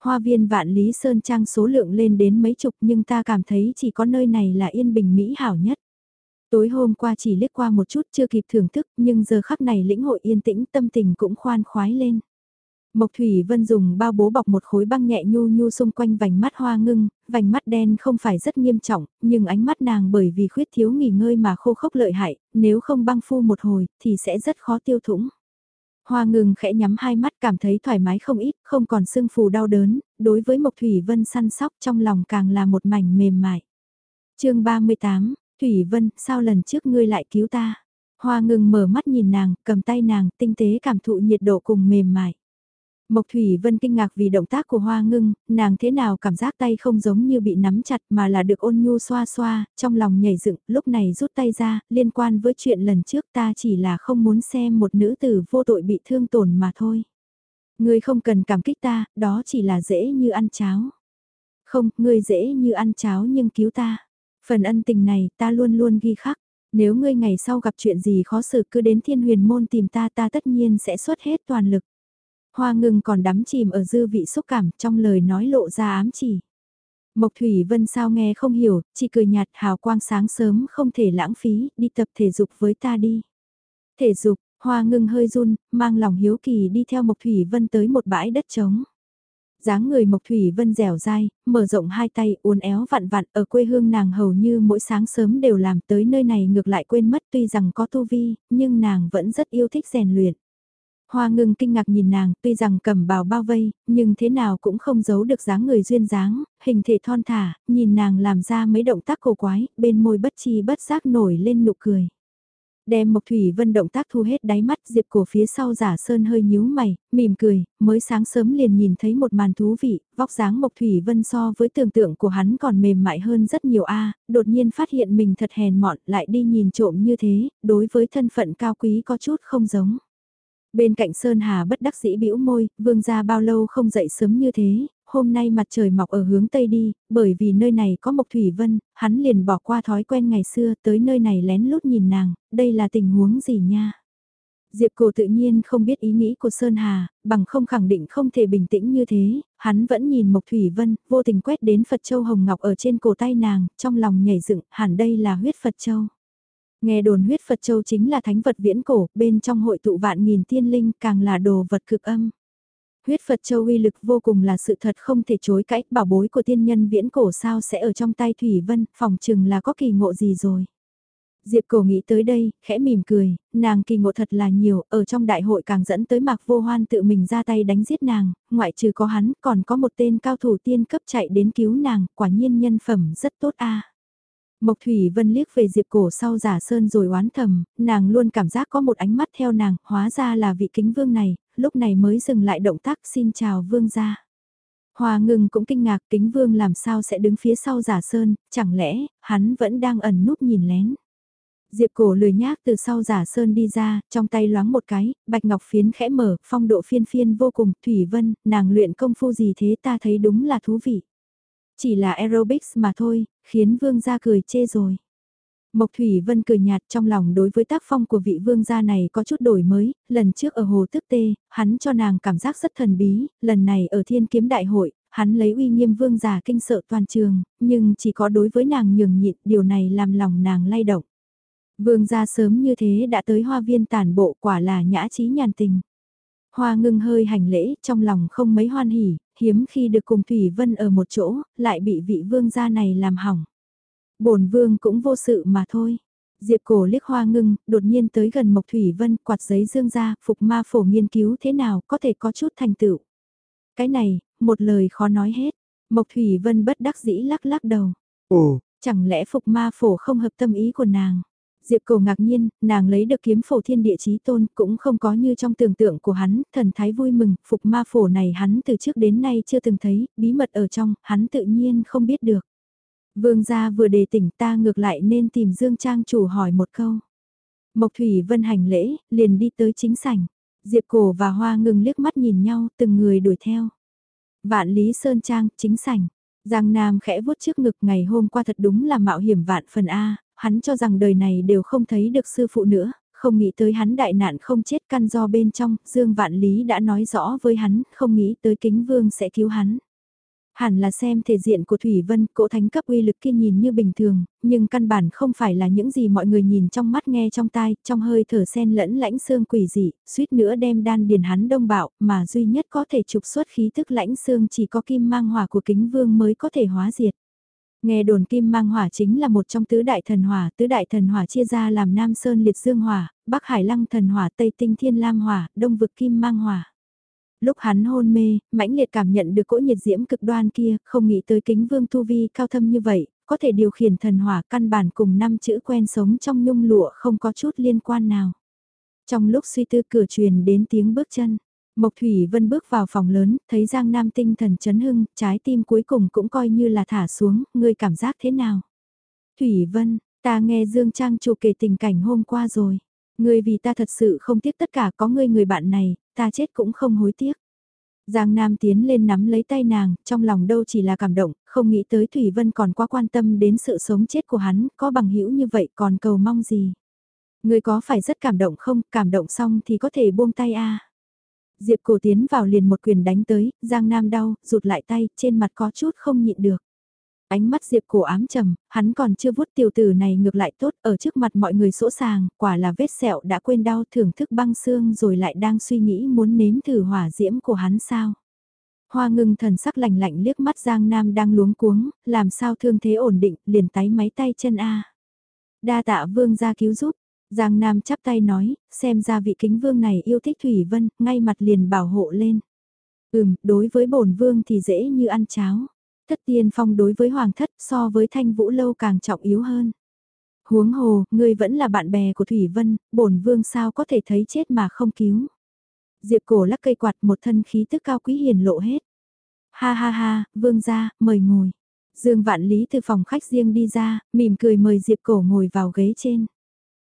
Hoa viên vạn lý sơn trang số lượng lên đến mấy chục nhưng ta cảm thấy chỉ có nơi này là yên bình mỹ hảo nhất. Tối hôm qua chỉ liếc qua một chút chưa kịp thưởng thức nhưng giờ khắc này lĩnh hội yên tĩnh tâm tình cũng khoan khoái lên. Mộc Thủy Vân dùng bao bố bọc một khối băng nhẹ nhu nhu xung quanh vành mắt hoa ngưng, vành mắt đen không phải rất nghiêm trọng, nhưng ánh mắt nàng bởi vì khuyết thiếu nghỉ ngơi mà khô khốc lợi hại, nếu không băng phu một hồi thì sẽ rất khó tiêu thủng. Hoa ngừng khẽ nhắm hai mắt cảm thấy thoải mái không ít, không còn sưng phù đau đớn, đối với Mộc Thủy Vân săn sóc trong lòng càng là một mảnh mềm mại. chương 38, Thủy Vân, sao lần trước ngươi lại cứu ta? Hoa ngừng mở mắt nhìn nàng, cầm tay nàng, tinh tế cảm thụ nhiệt độ cùng mềm mại. Mộc Thủy Vân kinh ngạc vì động tác của Hoa Ngưng, nàng thế nào cảm giác tay không giống như bị nắm chặt mà là được ôn nhu xoa xoa, trong lòng nhảy dựng, lúc này rút tay ra, liên quan với chuyện lần trước ta chỉ là không muốn xem một nữ tử vô tội bị thương tổn mà thôi. Ngươi không cần cảm kích ta, đó chỉ là dễ như ăn cháo. Không, ngươi dễ như ăn cháo nhưng cứu ta. Phần ân tình này ta luôn luôn ghi khắc. Nếu ngươi ngày sau gặp chuyện gì khó xử cứ đến thiên huyền môn tìm ta ta tất nhiên sẽ xuất hết toàn lực. Hoa ngừng còn đắm chìm ở dư vị xúc cảm trong lời nói lộ ra ám chỉ. Mộc Thủy Vân sao nghe không hiểu, chỉ cười nhạt hào quang sáng sớm không thể lãng phí, đi tập thể dục với ta đi. Thể dục, hoa ngưng hơi run, mang lòng hiếu kỳ đi theo Mộc Thủy Vân tới một bãi đất trống dáng người Mộc Thủy Vân dẻo dai, mở rộng hai tay uốn éo vặn vặn ở quê hương nàng hầu như mỗi sáng sớm đều làm tới nơi này ngược lại quên mất tuy rằng có tu vi, nhưng nàng vẫn rất yêu thích rèn luyện. Hoa ngưng kinh ngạc nhìn nàng, tuy rằng cầm bào bao vây, nhưng thế nào cũng không giấu được dáng người duyên dáng, hình thể thon thả, nhìn nàng làm ra mấy động tác cổ quái, bên môi bất chi bất giác nổi lên nụ cười. Đem Mộc Thủy Vân động tác thu hết đáy mắt Diệp cổ phía sau giả sơn hơi nhíu mày, mỉm cười, mới sáng sớm liền nhìn thấy một màn thú vị, vóc dáng Mộc Thủy Vân so với tưởng tượng của hắn còn mềm mại hơn rất nhiều a đột nhiên phát hiện mình thật hèn mọn lại đi nhìn trộm như thế, đối với thân phận cao quý có chút không giống. Bên cạnh Sơn Hà bất đắc dĩ bĩu môi, vương gia bao lâu không dậy sớm như thế, hôm nay mặt trời mọc ở hướng Tây đi, bởi vì nơi này có Mộc Thủy Vân, hắn liền bỏ qua thói quen ngày xưa tới nơi này lén lút nhìn nàng, đây là tình huống gì nha. Diệp Cổ tự nhiên không biết ý nghĩ của Sơn Hà, bằng không khẳng định không thể bình tĩnh như thế, hắn vẫn nhìn Mộc Thủy Vân, vô tình quét đến Phật Châu Hồng Ngọc ở trên cổ tay nàng, trong lòng nhảy dựng, hẳn đây là huyết Phật Châu. Nghe đồn huyết Phật Châu chính là thánh vật viễn cổ, bên trong hội tụ vạn nghìn tiên linh càng là đồ vật cực âm. Huyết Phật Châu uy lực vô cùng là sự thật không thể chối cãi, bảo bối của tiên nhân viễn cổ sao sẽ ở trong tay Thủy Vân, phòng chừng là có kỳ ngộ gì rồi. Diệp cổ nghĩ tới đây, khẽ mỉm cười, nàng kỳ ngộ thật là nhiều, ở trong đại hội càng dẫn tới mạc vô hoan tự mình ra tay đánh giết nàng, ngoại trừ có hắn, còn có một tên cao thủ tiên cấp chạy đến cứu nàng, quả nhiên nhân phẩm rất tốt a. Mộc Thủy Vân liếc về Diệp Cổ sau giả sơn rồi oán thầm, nàng luôn cảm giác có một ánh mắt theo nàng, hóa ra là vị kính vương này, lúc này mới dừng lại động tác xin chào vương gia. Hoa ngừng cũng kinh ngạc kính vương làm sao sẽ đứng phía sau giả sơn, chẳng lẽ, hắn vẫn đang ẩn núp nhìn lén. Diệp cổ lười nhác từ sau giả sơn đi ra, trong tay loáng một cái, bạch ngọc phiến khẽ mở, phong độ phiên phiên vô cùng, Thủy Vân, nàng luyện công phu gì thế ta thấy đúng là thú vị. Chỉ là aerobics mà thôi, khiến vương gia cười chê rồi. Mộc Thủy Vân cười nhạt trong lòng đối với tác phong của vị vương gia này có chút đổi mới, lần trước ở Hồ Tức Tê, hắn cho nàng cảm giác rất thần bí, lần này ở Thiên Kiếm Đại hội, hắn lấy uy nghiêm vương gia kinh sợ toàn trường, nhưng chỉ có đối với nàng nhường nhịn, điều này làm lòng nàng lay động. Vương gia sớm như thế đã tới hoa viên tản bộ quả là nhã trí nhàn tình. Hoa ngưng hơi hành lễ, trong lòng không mấy hoan hỉ, hiếm khi được cùng Thủy Vân ở một chỗ, lại bị vị vương gia này làm hỏng. bổn vương cũng vô sự mà thôi. Diệp cổ liếc hoa ngưng, đột nhiên tới gần Mộc Thủy Vân, quạt giấy dương ra, phục ma phổ nghiên cứu thế nào, có thể có chút thành tựu. Cái này, một lời khó nói hết. Mộc Thủy Vân bất đắc dĩ lắc lắc đầu.
Ồ,
chẳng lẽ phục ma phổ không hợp tâm ý của nàng? Diệp Cầu ngạc nhiên, nàng lấy được kiếm phổ thiên địa chí tôn cũng không có như trong tưởng tượng của hắn, thần thái vui mừng, phục ma phổ này hắn từ trước đến nay chưa từng thấy, bí mật ở trong, hắn tự nhiên không biết được. Vương gia vừa đề tỉnh ta ngược lại nên tìm Dương Trang chủ hỏi một câu. Mộc Thủy Vân hành lễ, liền đi tới chính sảnh. Diệp Cổ và Hoa ngừng liếc mắt nhìn nhau, từng người đuổi theo. Vạn Lý Sơn Trang, chính sảnh. Giang Nam khẽ vuốt trước ngực ngày hôm qua thật đúng là mạo hiểm vạn phần A, hắn cho rằng đời này đều không thấy được sư phụ nữa, không nghĩ tới hắn đại nạn không chết căn do bên trong, Dương Vạn Lý đã nói rõ với hắn, không nghĩ tới kính vương sẽ cứu hắn. Hẳn là xem thể diện của Thủy Vân, cỗ thánh cấp uy lực kia nhìn như bình thường, nhưng căn bản không phải là những gì mọi người nhìn trong mắt nghe trong tai, trong hơi thở sen lẫn lãnh xương quỷ dị, suýt nữa đem đan điền hắn đông bạo, mà duy nhất có thể trục xuất khí tức lãnh xương chỉ có kim mang hỏa của kính vương mới có thể hóa diệt. Nghe đồn kim mang hỏa chính là một trong tứ đại thần hỏa, tứ đại thần hỏa chia ra làm Nam Sơn liệt dương hỏa, Bắc Hải lăng thần hỏa, Tây tinh thiên lam hỏa, Đông vực kim mang hỏa. Lúc hắn hôn mê, mãnh liệt cảm nhận được cỗ nhiệt diễm cực đoan kia, không nghĩ tới kính vương tu vi cao thâm như vậy, có thể điều khiển thần hỏa căn bản cùng năm chữ quen sống trong nhung lụa không có chút liên quan nào. Trong lúc suy tư cửa truyền đến tiếng bước chân, Mộc Thủy Vân bước vào phòng lớn, thấy Giang Nam tinh thần chấn hưng, trái tim cuối cùng cũng coi như là thả xuống, ngươi cảm giác thế nào? Thủy Vân, ta nghe Dương Trang chủ kể tình cảnh hôm qua rồi. Ngươi vì ta thật sự không tiếc tất cả có ngươi người bạn này, ta chết cũng không hối tiếc. Giang Nam tiến lên nắm lấy tay nàng, trong lòng đâu chỉ là cảm động, không nghĩ tới Thủy Vân còn quá quan tâm đến sự sống chết của hắn, có bằng hữu như vậy còn cầu mong gì. Ngươi có phải rất cảm động không, cảm động xong thì có thể buông tay a. Diệp cổ tiến vào liền một quyền đánh tới, Giang Nam đau, rụt lại tay, trên mặt có chút không nhịn được. Ánh mắt Diệp cổ ám trầm, hắn còn chưa vuốt tiểu tử này ngược lại tốt ở trước mặt mọi người sỗ sàng, quả là vết sẹo đã quên đau thưởng thức băng xương rồi lại đang suy nghĩ muốn nếm thử hỏa diễm của hắn sao. Hoa ngưng thần sắc lạnh lạnh liếc mắt Giang Nam đang luống cuống, làm sao thương thế ổn định, liền tái máy tay chân A. Đa tạ vương ra cứu giúp, Giang Nam chắp tay nói, xem ra vị kính vương này yêu thích Thủy Vân, ngay mặt liền bảo hộ lên. Ừm, đối với bổn vương thì dễ như ăn cháo. Thất tiên phong đối với hoàng thất so với thanh vũ lâu càng trọng yếu hơn. Huống hồ, ngươi vẫn là bạn bè của Thủy Vân, bổn vương sao có thể thấy chết mà không cứu. Diệp cổ lắc cây quạt một thân khí tức cao quý hiền lộ hết. Ha ha ha, vương ra, mời ngồi. Dương Vạn Lý từ phòng khách riêng đi ra, mỉm cười mời Diệp cổ ngồi vào ghế trên.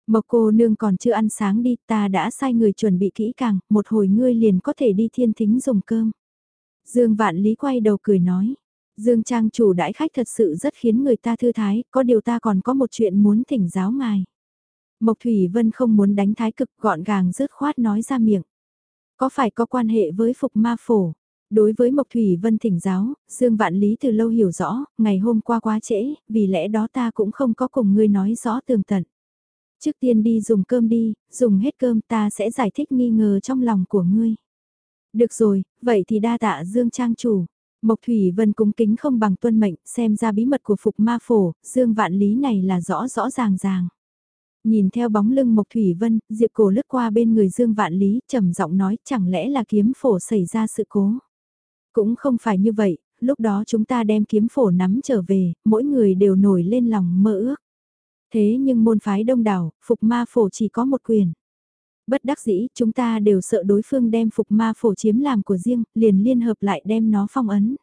Mộc cô nương còn chưa ăn sáng đi, ta đã sai người chuẩn bị kỹ càng, một hồi ngươi liền có thể đi thiên thính dùng cơm. Dương Vạn Lý quay đầu cười nói, Dương Trang chủ đãi khách thật sự rất khiến người ta thư thái, có điều ta còn có một chuyện muốn thỉnh giáo ngài. Mộc Thủy Vân không muốn đánh thái cực gọn gàng rớt khoát nói ra miệng. Có phải có quan hệ với Phục Ma Phổ? Đối với Mộc Thủy Vân thỉnh giáo, Dương Vạn Lý từ lâu hiểu rõ, ngày hôm qua quá trễ, vì lẽ đó ta cũng không có cùng ngươi nói rõ tường tận. Trước tiên đi dùng cơm đi, dùng hết cơm ta sẽ giải thích nghi ngờ trong lòng của ngươi. Được rồi, vậy thì đa tạ Dương Trang chủ. Mộc Thủy Vân cúng kính không bằng tuân mệnh, xem ra bí mật của Phục Ma Phổ, Dương Vạn Lý này là rõ rõ ràng ràng. Nhìn theo bóng lưng Mộc Thủy Vân, Diệp Cổ lướt qua bên người Dương Vạn Lý, trầm giọng nói chẳng lẽ là kiếm phổ xảy ra sự cố. Cũng không phải như vậy, lúc đó chúng ta đem kiếm phổ nắm trở về, mỗi người đều nổi lên lòng mơ ước. Thế nhưng môn phái đông đảo, Phục Ma Phổ chỉ có một quyền. Bất đắc dĩ, chúng ta đều sợ đối phương đem Phục Ma Phổ chiếm làm của riêng, liền liên hợp lại đem nó phong ấn.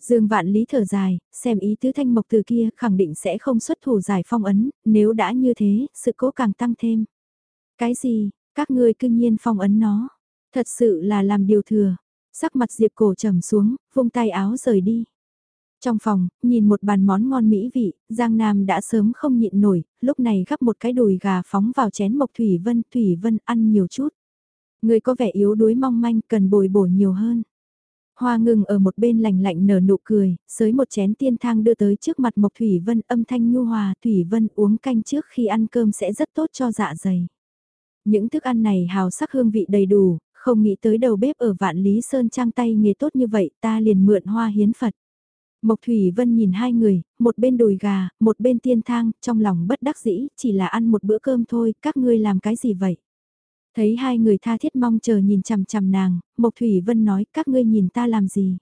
Dương Vạn Lý thở dài, xem ý tứ thanh mộc từ kia khẳng định sẽ không xuất thủ giải phong ấn, nếu đã như thế, sự cố càng tăng thêm. Cái gì, các ngươi cương nhiên phong ấn nó, thật sự là làm điều thừa. Sắc mặt Diệp cổ trầm xuống, vung tay áo rời đi. Trong phòng, nhìn một bàn món ngon mỹ vị, Giang Nam đã sớm không nhịn nổi, lúc này gắp một cái đùi gà phóng vào chén mộc Thủy Vân, Thủy Vân ăn nhiều chút. Người có vẻ yếu đuối mong manh cần bồi bổ nhiều hơn. Hoa ngừng ở một bên lạnh lạnh nở nụ cười, sới một chén tiên thang đưa tới trước mặt Mộc Thủy Vân âm thanh nhu hòa Thủy Vân uống canh trước khi ăn cơm sẽ rất tốt cho dạ dày. Những thức ăn này hào sắc hương vị đầy đủ, Không nghĩ tới đầu bếp ở Vạn Lý Sơn trang tay nghề tốt như vậy ta liền mượn hoa hiến Phật. Mộc Thủy Vân nhìn hai người, một bên đùi gà, một bên tiên thang, trong lòng bất đắc dĩ, chỉ là ăn một bữa cơm thôi, các ngươi làm cái gì vậy? Thấy hai người tha thiết mong chờ nhìn chằm chằm nàng, Mộc Thủy Vân nói các ngươi nhìn ta làm gì?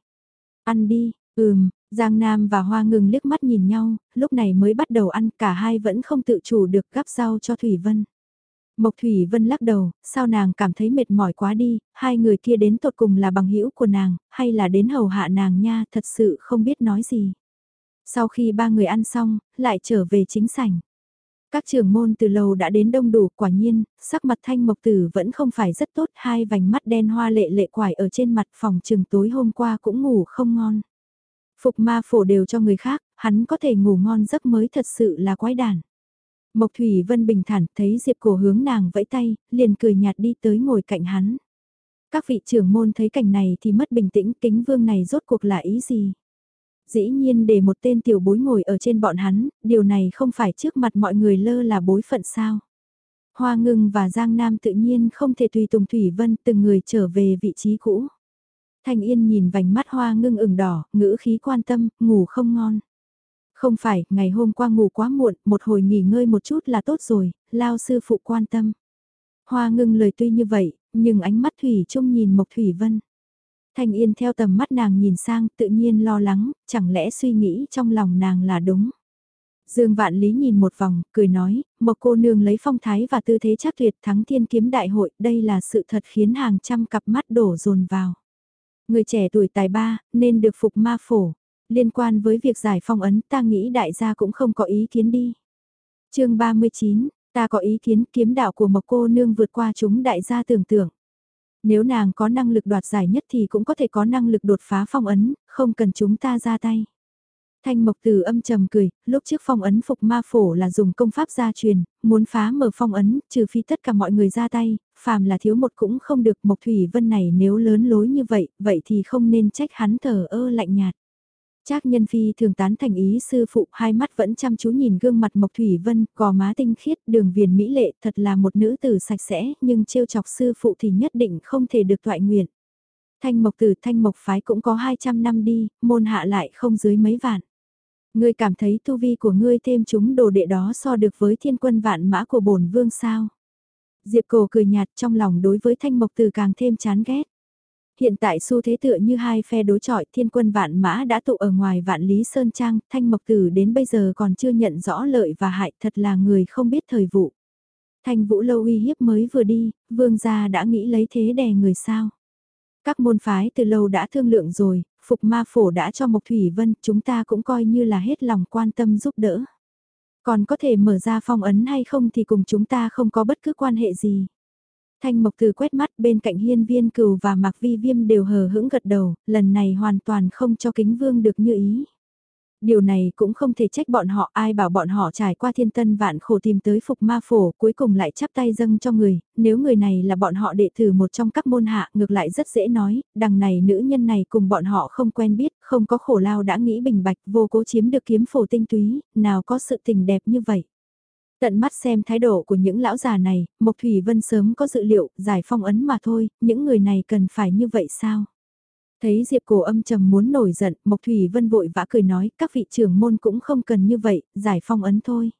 Ăn đi, ừm, Giang Nam và Hoa ngừng liếc mắt nhìn nhau, lúc này mới bắt đầu ăn cả hai vẫn không tự chủ được gắp rau cho Thủy Vân. Mộc Thủy Vân lắc đầu, sao nàng cảm thấy mệt mỏi quá đi, hai người kia đến tột cùng là bằng hữu của nàng, hay là đến hầu hạ nàng nha, thật sự không biết nói gì. Sau khi ba người ăn xong, lại trở về chính sảnh. Các trưởng môn từ lâu đã đến đông đủ, quả nhiên, sắc mặt thanh mộc tử vẫn không phải rất tốt, hai vành mắt đen hoa lệ lệ quải ở trên mặt phòng trường tối hôm qua cũng ngủ không ngon. Phục ma phổ đều cho người khác, hắn có thể ngủ ngon giấc mới thật sự là quái đản. Mộc Thủy Vân bình thản thấy Diệp Cổ hướng nàng vẫy tay, liền cười nhạt đi tới ngồi cạnh hắn. Các vị trưởng môn thấy cảnh này thì mất bình tĩnh kính vương này rốt cuộc là ý gì? Dĩ nhiên để một tên tiểu bối ngồi ở trên bọn hắn, điều này không phải trước mặt mọi người lơ là bối phận sao? Hoa ngưng và Giang Nam tự nhiên không thể tùy Tùng Thủy Vân từng người trở về vị trí cũ. Thanh Yên nhìn vành mắt hoa ngưng ửng đỏ, ngữ khí quan tâm, ngủ không ngon. Không phải, ngày hôm qua ngủ quá muộn, một hồi nghỉ ngơi một chút là tốt rồi, lao sư phụ quan tâm. Hoa ngưng lời tuy như vậy, nhưng ánh mắt Thủy Trung nhìn Mộc Thủy Vân. Thanh Yên theo tầm mắt nàng nhìn sang tự nhiên lo lắng, chẳng lẽ suy nghĩ trong lòng nàng là đúng. Dương Vạn Lý nhìn một vòng, cười nói, Mộc cô nương lấy phong thái và tư thế chắc tuyệt thắng thiên kiếm đại hội, đây là sự thật khiến hàng trăm cặp mắt đổ dồn vào. Người trẻ tuổi tài ba, nên được phục ma phổ. Liên quan với việc giải phong ấn ta nghĩ đại gia cũng không có ý kiến đi. chương 39, ta có ý kiến kiếm đạo của một cô nương vượt qua chúng đại gia tưởng tượng. Nếu nàng có năng lực đoạt giải nhất thì cũng có thể có năng lực đột phá phong ấn, không cần chúng ta ra tay. Thanh Mộc Tử âm trầm cười, lúc trước phong ấn phục ma phổ là dùng công pháp gia truyền, muốn phá mở phong ấn, trừ phi tất cả mọi người ra tay, phàm là thiếu một cũng không được Mộc Thủy Vân này nếu lớn lối như vậy, vậy thì không nên trách hắn thờ ơ lạnh nhạt. Trác Nhân Phi thường tán thành ý sư phụ, hai mắt vẫn chăm chú nhìn gương mặt Mộc Thủy Vân, gò má tinh khiết, đường viền mỹ lệ, thật là một nữ tử sạch sẽ, nhưng trêu chọc sư phụ thì nhất định không thể được toại nguyện. Thanh Mộc Tử Thanh Mộc Phái cũng có 200 năm đi, môn hạ lại không dưới mấy vạn. Ngươi cảm thấy tu vi của ngươi thêm chúng đồ đệ đó so được với thiên quân vạn mã của bổn vương sao? Diệp cổ cười nhạt trong lòng đối với thanh mộc tử càng thêm chán ghét. Hiện tại xu thế tựa như hai phe đối chọi thiên quân vạn mã đã tụ ở ngoài vạn lý sơn trang, thanh mộc tử đến bây giờ còn chưa nhận rõ lợi và hại thật là người không biết thời vụ. Thanh vũ lâu uy hiếp mới vừa đi, vương gia đã nghĩ lấy thế đè người sao. Các môn phái từ lâu đã thương lượng rồi, Phục ma phổ đã cho Mộc Thủy Vân, chúng ta cũng coi như là hết lòng quan tâm giúp đỡ. Còn có thể mở ra phong ấn hay không thì cùng chúng ta không có bất cứ quan hệ gì. Thanh Mộc Từ quét mắt bên cạnh hiên viên cừu và Mạc Vi Viêm đều hờ hững gật đầu, lần này hoàn toàn không cho kính vương được như ý. Điều này cũng không thể trách bọn họ ai bảo bọn họ trải qua thiên tân vạn khổ tìm tới phục ma phổ cuối cùng lại chắp tay dâng cho người, nếu người này là bọn họ đệ tử một trong các môn hạ ngược lại rất dễ nói, đằng này nữ nhân này cùng bọn họ không quen biết, không có khổ lao đã nghĩ bình bạch vô cố chiếm được kiếm phổ tinh túy, nào có sự tình đẹp như vậy. Tận mắt xem thái độ của những lão già này, Mộc Thủy Vân sớm có dự liệu, giải phong ấn mà thôi, những người này cần phải như vậy sao? Thấy Diệp Cổ âm trầm muốn nổi giận, Mộc Thủy Vân vội vã cười nói, các vị trưởng môn cũng không cần như vậy, giải phong ấn thôi.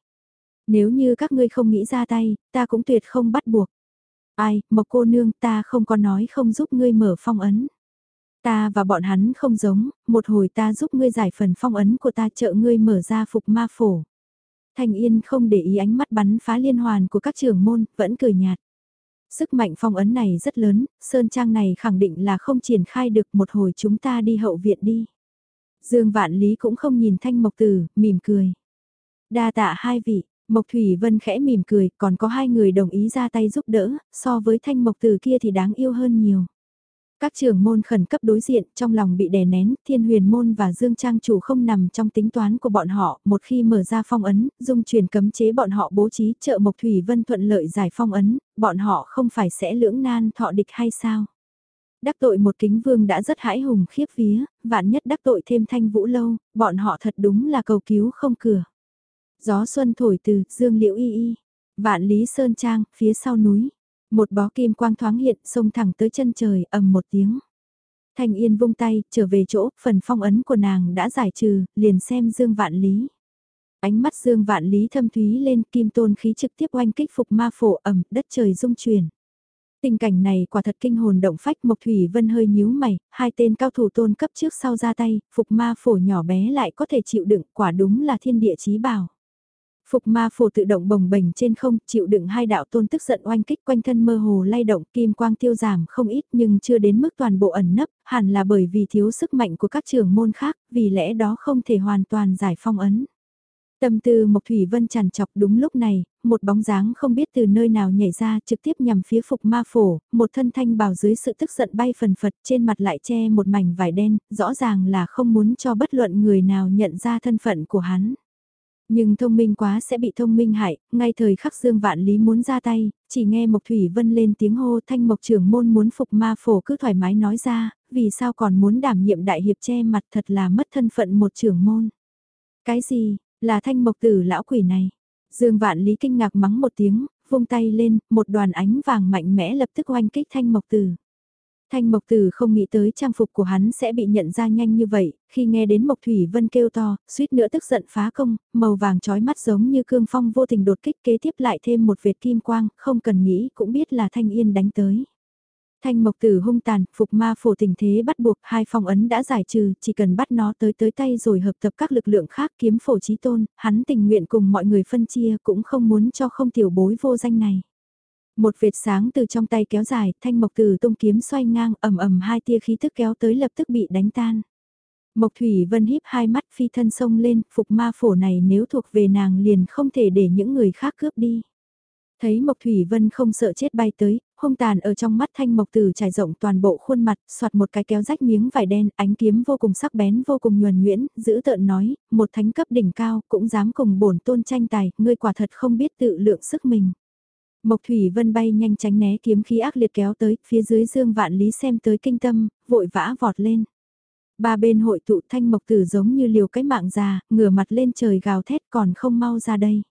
Nếu như các ngươi không nghĩ ra tay, ta cũng tuyệt không bắt buộc. Ai, Mộc cô nương ta không có nói không giúp ngươi mở phong ấn. Ta và bọn hắn không giống, một hồi ta giúp ngươi giải phần phong ấn của ta trợ ngươi mở ra phục ma phổ. Thanh Yên không để ý ánh mắt bắn phá liên hoàn của các trưởng môn, vẫn cười nhạt. Sức mạnh phong ấn này rất lớn, sơn trang này khẳng định là không triển khai được một hồi chúng ta đi hậu viện đi. Dương Vạn Lý cũng không nhìn Thanh Mộc Tử, mỉm cười. Đa tạ hai vị, Mộc Thủy Vân khẽ mỉm cười, còn có hai người đồng ý ra tay giúp đỡ, so với Thanh Mộc Tử kia thì đáng yêu hơn nhiều. Các trưởng môn khẩn cấp đối diện trong lòng bị đè nén, thiên huyền môn và dương trang chủ không nằm trong tính toán của bọn họ, một khi mở ra phong ấn, dung truyền cấm chế bọn họ bố trí trợ Mộc Thủy Vân thuận lợi giải phong ấn, bọn họ không phải sẽ lưỡng nan thọ địch hay sao? Đắc tội một kính vương đã rất hãi hùng khiếp vía, vạn nhất đắc tội thêm thanh vũ lâu, bọn họ thật đúng là cầu cứu không cửa. Gió xuân thổi từ dương liễu y y, vạn lý sơn trang, phía sau núi. Một bó kim quang thoáng hiện, xông thẳng tới chân trời, ầm một tiếng. Thanh Yên vung tay, trở về chỗ, phần phong ấn của nàng đã giải trừ, liền xem Dương Vạn Lý. Ánh mắt Dương Vạn Lý thâm thúy lên, kim tôn khí trực tiếp oanh kích phục ma phổ ẩm, đất trời rung chuyển. Tình cảnh này quả thật kinh hồn động phách Mộc Thủy Vân hơi nhíu mày, hai tên cao thủ tôn cấp trước sau ra tay, phục ma phổ nhỏ bé lại có thể chịu đựng, quả đúng là thiên địa chí bảo. Phục ma phổ tự động bồng bềnh trên không, chịu đựng hai đạo tôn tức giận oanh kích quanh thân mơ hồ lay động, kim quang tiêu giảm không ít nhưng chưa đến mức toàn bộ ẩn nấp, hẳn là bởi vì thiếu sức mạnh của các trường môn khác, vì lẽ đó không thể hoàn toàn giải phong ấn. Tâm tư Mộc Thủy Vân tràn chọc đúng lúc này, một bóng dáng không biết từ nơi nào nhảy ra trực tiếp nhằm phía phục ma phổ, một thân thanh bào dưới sự tức giận bay phần phật trên mặt lại che một mảnh vải đen, rõ ràng là không muốn cho bất luận người nào nhận ra thân phận của hắn. Nhưng thông minh quá sẽ bị thông minh hại, ngay thời khắc Dương Vạn Lý muốn ra tay, chỉ nghe Mộc Thủy Vân lên tiếng hô thanh Mộc trưởng môn muốn phục ma phổ cứ thoải mái nói ra, vì sao còn muốn đảm nhiệm đại hiệp che mặt thật là mất thân phận một trưởng môn. Cái gì, là thanh Mộc tử lão quỷ này? Dương Vạn Lý kinh ngạc mắng một tiếng, vung tay lên, một đoàn ánh vàng mạnh mẽ lập tức oanh kích thanh Mộc tử. Thanh Mộc Tử không nghĩ tới trang phục của hắn sẽ bị nhận ra nhanh như vậy, khi nghe đến Mộc Thủy Vân kêu to, suýt nữa tức giận phá công, màu vàng trói mắt giống như cương phong vô tình đột kích kế tiếp lại thêm một vệt kim quang, không cần nghĩ cũng biết là Thanh Yên đánh tới. Thanh Mộc Tử hung tàn, phục ma phổ tình thế bắt buộc, hai phong ấn đã giải trừ, chỉ cần bắt nó tới tới tay rồi hợp tập các lực lượng khác kiếm phổ trí tôn, hắn tình nguyện cùng mọi người phân chia cũng không muốn cho không tiểu bối vô danh này. Một vệt sáng từ trong tay kéo dài, thanh mộc từ tung kiếm xoay ngang ầm ầm hai tia khí thức kéo tới lập tức bị đánh tan. Mộc Thủy Vân híp hai mắt phi thân sông lên, phục ma phổ này nếu thuộc về nàng liền không thể để những người khác cướp đi. Thấy Mộc Thủy Vân không sợ chết bay tới, hung tàn ở trong mắt thanh mộc tử trải rộng toàn bộ khuôn mặt, soạt một cái kéo rách miếng vải đen, ánh kiếm vô cùng sắc bén vô cùng nhuần nhuyễn, giữ tợn nói, một thánh cấp đỉnh cao cũng dám cùng bổn tôn tranh tài, ngươi quả thật không biết tự lượng sức mình. Mộc Thủy Vân bay nhanh tránh né kiếm khí ác liệt kéo tới, phía dưới Dương Vạn Lý xem tới kinh tâm, vội vã vọt lên. Ba bên hội tụ thanh mộc tử giống như liều cái mạng già, ngửa mặt lên trời gào thét còn không mau ra đây.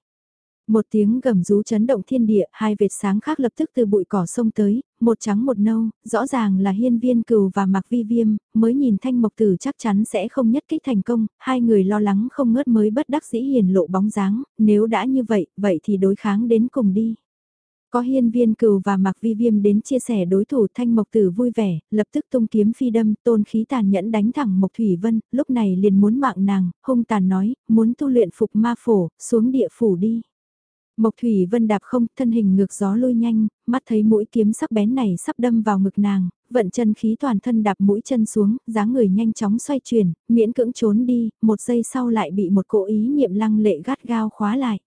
Một tiếng gầm rú chấn động thiên địa, hai vệt sáng khác lập tức từ bụi cỏ sông tới, một trắng một nâu, rõ ràng là hiên viên cừu và mặc vi viêm, mới nhìn thanh mộc tử chắc chắn sẽ không nhất kích thành công, hai người lo lắng không ngớt mới bất đắc dĩ hiền lộ bóng dáng, nếu đã như vậy, vậy thì đối kháng đến cùng đi. Có hiên viên cừu và mặc vi viêm đến chia sẻ đối thủ thanh mộc tử vui vẻ, lập tức tung kiếm phi đâm, tôn khí tàn nhẫn đánh thẳng mộc thủy vân, lúc này liền muốn mạng nàng, hung tàn nói, muốn tu luyện phục ma phổ, xuống địa phủ đi. Mộc Thủy Vân đạp không, thân hình ngược gió lôi nhanh, mắt thấy mũi kiếm sắc bén này sắp đâm vào ngực nàng, vận chân khí toàn thân đạp mũi chân xuống, dáng người nhanh chóng xoay chuyển, miễn cưỡng trốn đi, một giây sau lại bị một cỗ ý niệm lăng lệ gắt gao khóa lại.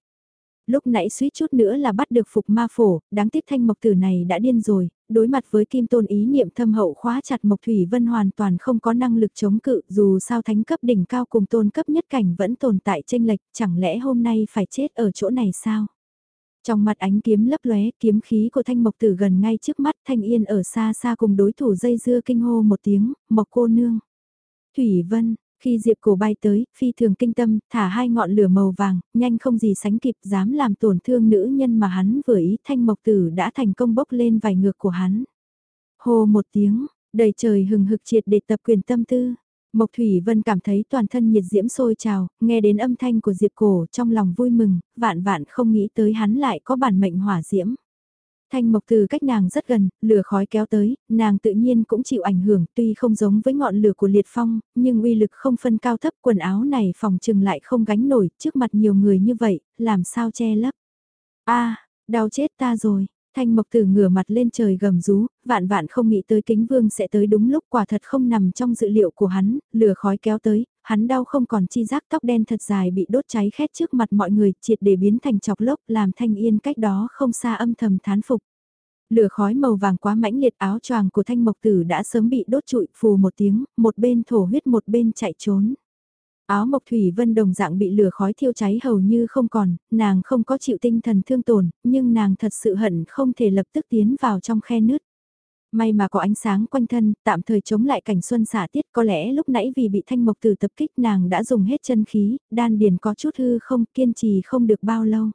Lúc nãy suýt chút nữa là bắt được phục ma phổ, đáng tiếc thanh mộc tử này đã điên rồi, đối mặt với kim tôn ý niệm thâm hậu khóa chặt mộc thủy vân hoàn toàn không có năng lực chống cự dù sao thánh cấp đỉnh cao cùng tôn cấp nhất cảnh vẫn tồn tại tranh lệch, chẳng lẽ hôm nay phải chết ở chỗ này sao? Trong mặt ánh kiếm lấp lóe, kiếm khí của thanh mộc tử gần ngay trước mắt thanh yên ở xa xa cùng đối thủ dây dưa kinh hô một tiếng, mộc cô nương. Thủy Vân, khi Diệp cổ bay tới, phi thường kinh tâm, thả hai ngọn lửa màu vàng, nhanh không gì sánh kịp dám làm tổn thương nữ nhân mà hắn vừa ý thanh mộc tử đã thành công bốc lên vài ngược của hắn. Hồ một tiếng, đầy trời hừng hực triệt để tập quyền tâm tư. Mộc Thủy Vân cảm thấy toàn thân nhiệt diễm sôi trào, nghe đến âm thanh của Diệp Cổ trong lòng vui mừng, vạn vạn không nghĩ tới hắn lại có bản mệnh hỏa diễm. Thanh mộc từ cách nàng rất gần, lửa khói kéo tới, nàng tự nhiên cũng chịu ảnh hưởng tuy không giống với ngọn lửa của liệt phong, nhưng uy lực không phân cao thấp quần áo này phòng trừng lại không gánh nổi trước mặt nhiều người như vậy, làm sao che lấp. a đau chết ta rồi, Thanh Mộc Tử ngửa mặt lên trời gầm rú, vạn vạn không nghĩ tới kính vương sẽ tới đúng lúc quả thật không nằm trong dự liệu của hắn, lửa khói kéo tới, hắn đau không còn chi giác tóc đen thật dài bị đốt cháy khét trước mặt mọi người, triệt để biến thành chọc lốc làm thanh yên cách đó không xa âm thầm thán phục. Lửa khói màu vàng quá mãnh liệt áo choàng của thanh mộc tử đã sớm bị đốt trụi phù một tiếng, một bên thổ huyết một bên chạy trốn. Áo mộc thủy vân đồng dạng bị lửa khói thiêu cháy hầu như không còn, nàng không có chịu tinh thần thương tổn, nhưng nàng thật sự hận không thể lập tức tiến vào trong khe nứt. May mà có ánh sáng quanh thân, tạm thời chống lại cảnh xuân xả tiết có lẽ lúc nãy vì bị thanh mộc tử tập kích nàng đã dùng hết chân khí, đan điền có chút hư không kiên trì không được bao lâu.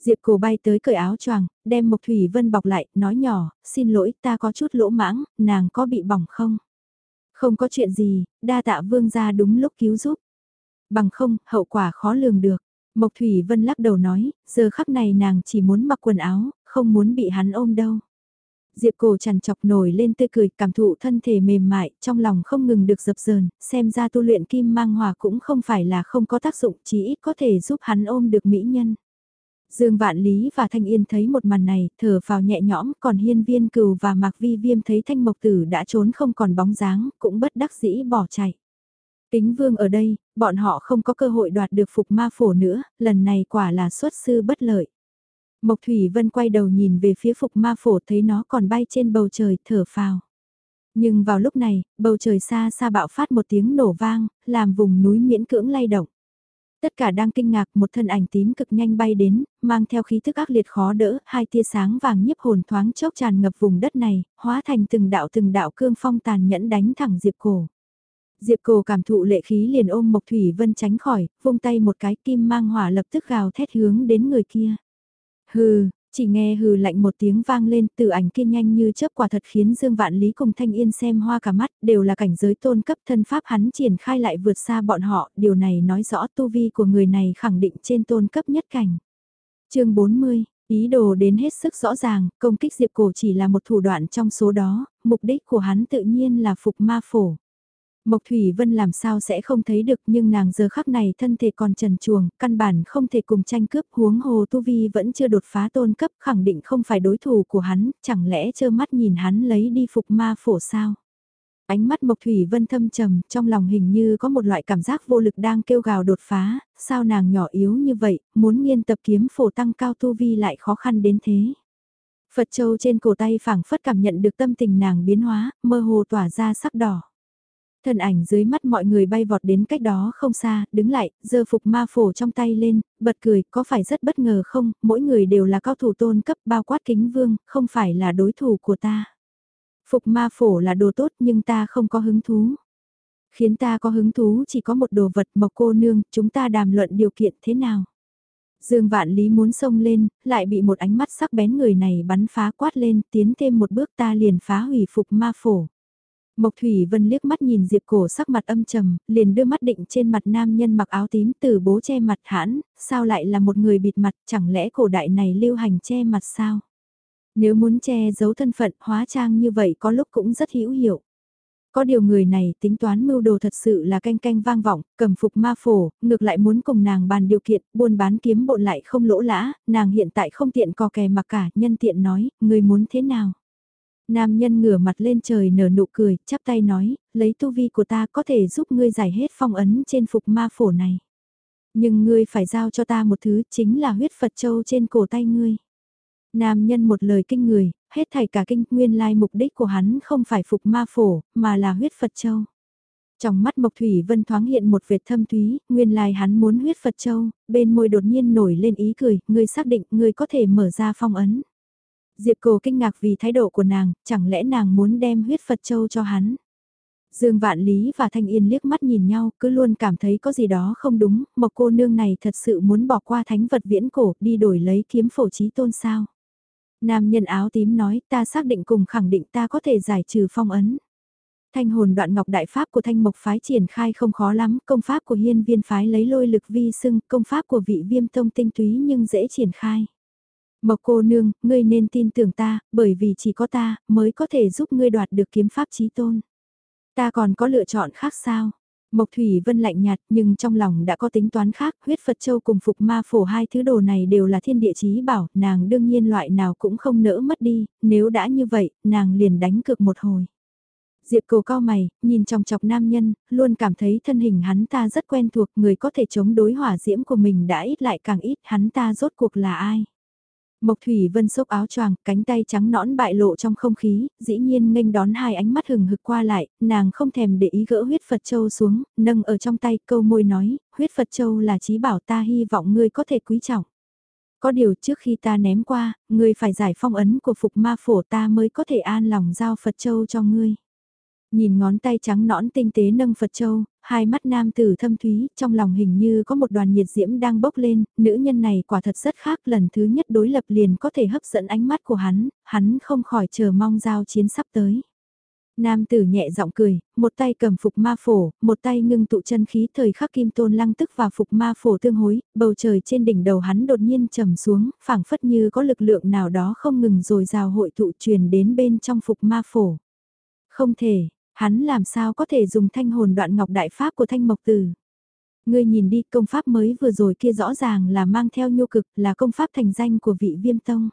Diệp cổ bay tới cởi áo choàng, đem Mộc Thủy Vân bọc lại, nói nhỏ, xin lỗi ta có chút lỗ mãng, nàng có bị bỏng không? Không có chuyện gì, đa tạ vương ra đúng lúc cứu giúp. Bằng không, hậu quả khó lường được. Mộc Thủy Vân lắc đầu nói, giờ khắc này nàng chỉ muốn mặc quần áo, không muốn bị hắn ôm đâu. Diệp cổ chằn chọc nổi lên tươi cười, cảm thụ thân thể mềm mại, trong lòng không ngừng được dập dờn, xem ra tu luyện kim mang hòa cũng không phải là không có tác dụng, chỉ ít có thể giúp hắn ôm được mỹ nhân. Dương Vạn Lý và Thanh Yên thấy một màn này, thở vào nhẹ nhõm, còn Hiên Viên Cừu và Mạc Vi Viêm thấy Thanh Mộc Tử đã trốn không còn bóng dáng, cũng bất đắc dĩ bỏ chạy. Kính Vương ở đây, bọn họ không có cơ hội đoạt được phục ma phổ nữa, lần này quả là xuất sư bất lợi. Mộc Thủy Vân quay đầu nhìn về phía phục ma phổ thấy nó còn bay trên bầu trời, thở phào. Nhưng vào lúc này, bầu trời xa xa bạo phát một tiếng nổ vang, làm vùng núi miễn cưỡng lay động. Tất cả đang kinh ngạc một thân ảnh tím cực nhanh bay đến, mang theo khí thức ác liệt khó đỡ, hai tia sáng vàng nhiếp hồn thoáng chốc tràn ngập vùng đất này, hóa thành từng đạo từng đạo cương phong tàn nhẫn đánh thẳng Diệp Cổ. Diệp Cổ cảm thụ lệ khí liền ôm Mộc Thủy Vân tránh khỏi, vung tay một cái kim mang hỏa lập tức gào thét hướng đến người kia. Hừ, chỉ nghe hừ lạnh một tiếng vang lên từ ảnh kia nhanh như chớp quả thật khiến Dương Vạn Lý cùng Thanh Yên xem hoa cả mắt đều là cảnh giới tôn cấp thân pháp hắn triển khai lại vượt xa bọn họ, điều này nói rõ tu vi của người này khẳng định trên tôn cấp nhất cảnh. chương 40 Ý đồ đến hết sức rõ ràng, công kích Diệp Cổ chỉ là một thủ đoạn trong số đó, mục đích của hắn tự nhiên là phục ma phổ. Mộc Thủy Vân làm sao sẽ không thấy được nhưng nàng giờ khắc này thân thể còn trần chuồng, căn bản không thể cùng tranh cướp huống hồ Tu Vi vẫn chưa đột phá tôn cấp khẳng định không phải đối thủ của hắn, chẳng lẽ trơ mắt nhìn hắn lấy đi phục ma phổ sao? Ánh mắt Mộc Thủy Vân thâm trầm, trong lòng hình như có một loại cảm giác vô lực đang kêu gào đột phá, sao nàng nhỏ yếu như vậy, muốn nghiên tập kiếm phổ tăng cao Tu Vi lại khó khăn đến thế. Phật Châu trên cổ tay phảng phất cảm nhận được tâm tình nàng biến hóa, mơ hồ tỏa ra sắc đỏ. Thân ảnh dưới mắt mọi người bay vọt đến cách đó không xa, đứng lại, giơ phục ma phổ trong tay lên, bật cười, có phải rất bất ngờ không, mỗi người đều là cao thủ tôn cấp bao quát kính vương, không phải là đối thủ của ta. Phục ma phổ là đồ tốt nhưng ta không có hứng thú. Khiến ta có hứng thú chỉ có một đồ vật mộc cô nương, chúng ta đàm luận điều kiện thế nào. Dương Vạn Lý muốn xông lên, lại bị một ánh mắt sắc bén người này bắn phá quát lên, tiến thêm một bước ta liền phá hủy phục ma phổ. Mộc Thủy Vân liếc mắt nhìn Diệp Cổ sắc mặt âm trầm, liền đưa mắt định trên mặt nam nhân mặc áo tím từ bố che mặt hãn, sao lại là một người bịt mặt, chẳng lẽ cổ đại này lưu hành che mặt sao? Nếu muốn che giấu thân phận hóa trang như vậy có lúc cũng rất hữu hiệu. Có điều người này tính toán mưu đồ thật sự là canh canh vang vọng, cầm phục ma phổ, ngược lại muốn cùng nàng bàn điều kiện, buôn bán kiếm bộn lại không lỗ lã, nàng hiện tại không tiện co kè mặc cả, nhân tiện nói, người muốn thế nào? Nam nhân ngửa mặt lên trời nở nụ cười, chắp tay nói, lấy tu vi của ta có thể giúp ngươi giải hết phong ấn trên phục ma phổ này. Nhưng ngươi phải giao cho ta một thứ chính là huyết Phật Châu trên cổ tay ngươi. Nam nhân một lời kinh người, hết thảy cả kinh nguyên lai mục đích của hắn không phải phục ma phổ, mà là huyết Phật Châu. Trong mắt Mộc Thủy Vân thoáng hiện một vệt thâm thúy, nguyên lai hắn muốn huyết Phật Châu, bên môi đột nhiên nổi lên ý cười, ngươi xác định ngươi có thể mở ra phong ấn. Diệp Cầu kinh ngạc vì thái độ của nàng, chẳng lẽ nàng muốn đem huyết Phật Châu cho hắn. Dương Vạn Lý và Thanh Yên liếc mắt nhìn nhau, cứ luôn cảm thấy có gì đó không đúng, Mộc cô nương này thật sự muốn bỏ qua thánh vật viễn cổ đi đổi lấy kiếm phổ trí tôn sao. Nam nhân áo tím nói ta xác định cùng khẳng định ta có thể giải trừ phong ấn. Thanh hồn đoạn ngọc đại pháp của thanh mộc phái triển khai không khó lắm, công pháp của hiên viên phái lấy lôi lực vi sưng, công pháp của vị viêm tông tinh túy nhưng dễ triển khai. Mộc cô nương, ngươi nên tin tưởng ta, bởi vì chỉ có ta, mới có thể giúp ngươi đoạt được kiếm pháp trí tôn. Ta còn có lựa chọn khác sao? Mộc Thủy Vân lạnh nhạt nhưng trong lòng đã có tính toán khác, huyết Phật Châu cùng phục ma phổ hai thứ đồ này đều là thiên địa chí bảo, nàng đương nhiên loại nào cũng không nỡ mất đi, nếu đã như vậy, nàng liền đánh cược một hồi. Diệp cầu cao mày, nhìn trong chọc nam nhân, luôn cảm thấy thân hình hắn ta rất quen thuộc, người có thể chống đối hỏa diễm của mình đã ít lại càng ít, hắn ta rốt cuộc là ai? Mộc Thủy Vân xốc áo choàng, cánh tay trắng nõn bại lộ trong không khí, dĩ nhiên nghênh đón hai ánh mắt hừng hực qua lại, nàng không thèm để ý gỡ huyết Phật Châu xuống, nâng ở trong tay câu môi nói, huyết Phật Châu là trí bảo ta hy vọng ngươi có thể quý trọng. Có điều trước khi ta ném qua, ngươi phải giải phong ấn của phục ma phổ ta mới có thể an lòng giao Phật Châu cho ngươi. Nhìn ngón tay trắng nõn tinh tế nâng Phật Châu, hai mắt nam tử thâm thúy, trong lòng hình như có một đoàn nhiệt diễm đang bốc lên, nữ nhân này quả thật rất khác lần thứ nhất đối lập liền có thể hấp dẫn ánh mắt của hắn, hắn không khỏi chờ mong giao chiến sắp tới. Nam tử nhẹ giọng cười, một tay cầm phục ma phổ, một tay ngưng tụ chân khí thời khắc kim tôn lăng tức và phục ma phổ tương hối, bầu trời trên đỉnh đầu hắn đột nhiên trầm xuống, phảng phất như có lực lượng nào đó không ngừng rồi rào hội tụ truyền đến bên trong phục ma phổ. Không thể, hắn làm sao có thể dùng thanh hồn đoạn ngọc đại pháp của thanh mộc tử. Ngươi nhìn đi công pháp mới vừa rồi kia rõ ràng là mang theo nhu cực là công pháp thành danh của vị viêm tông.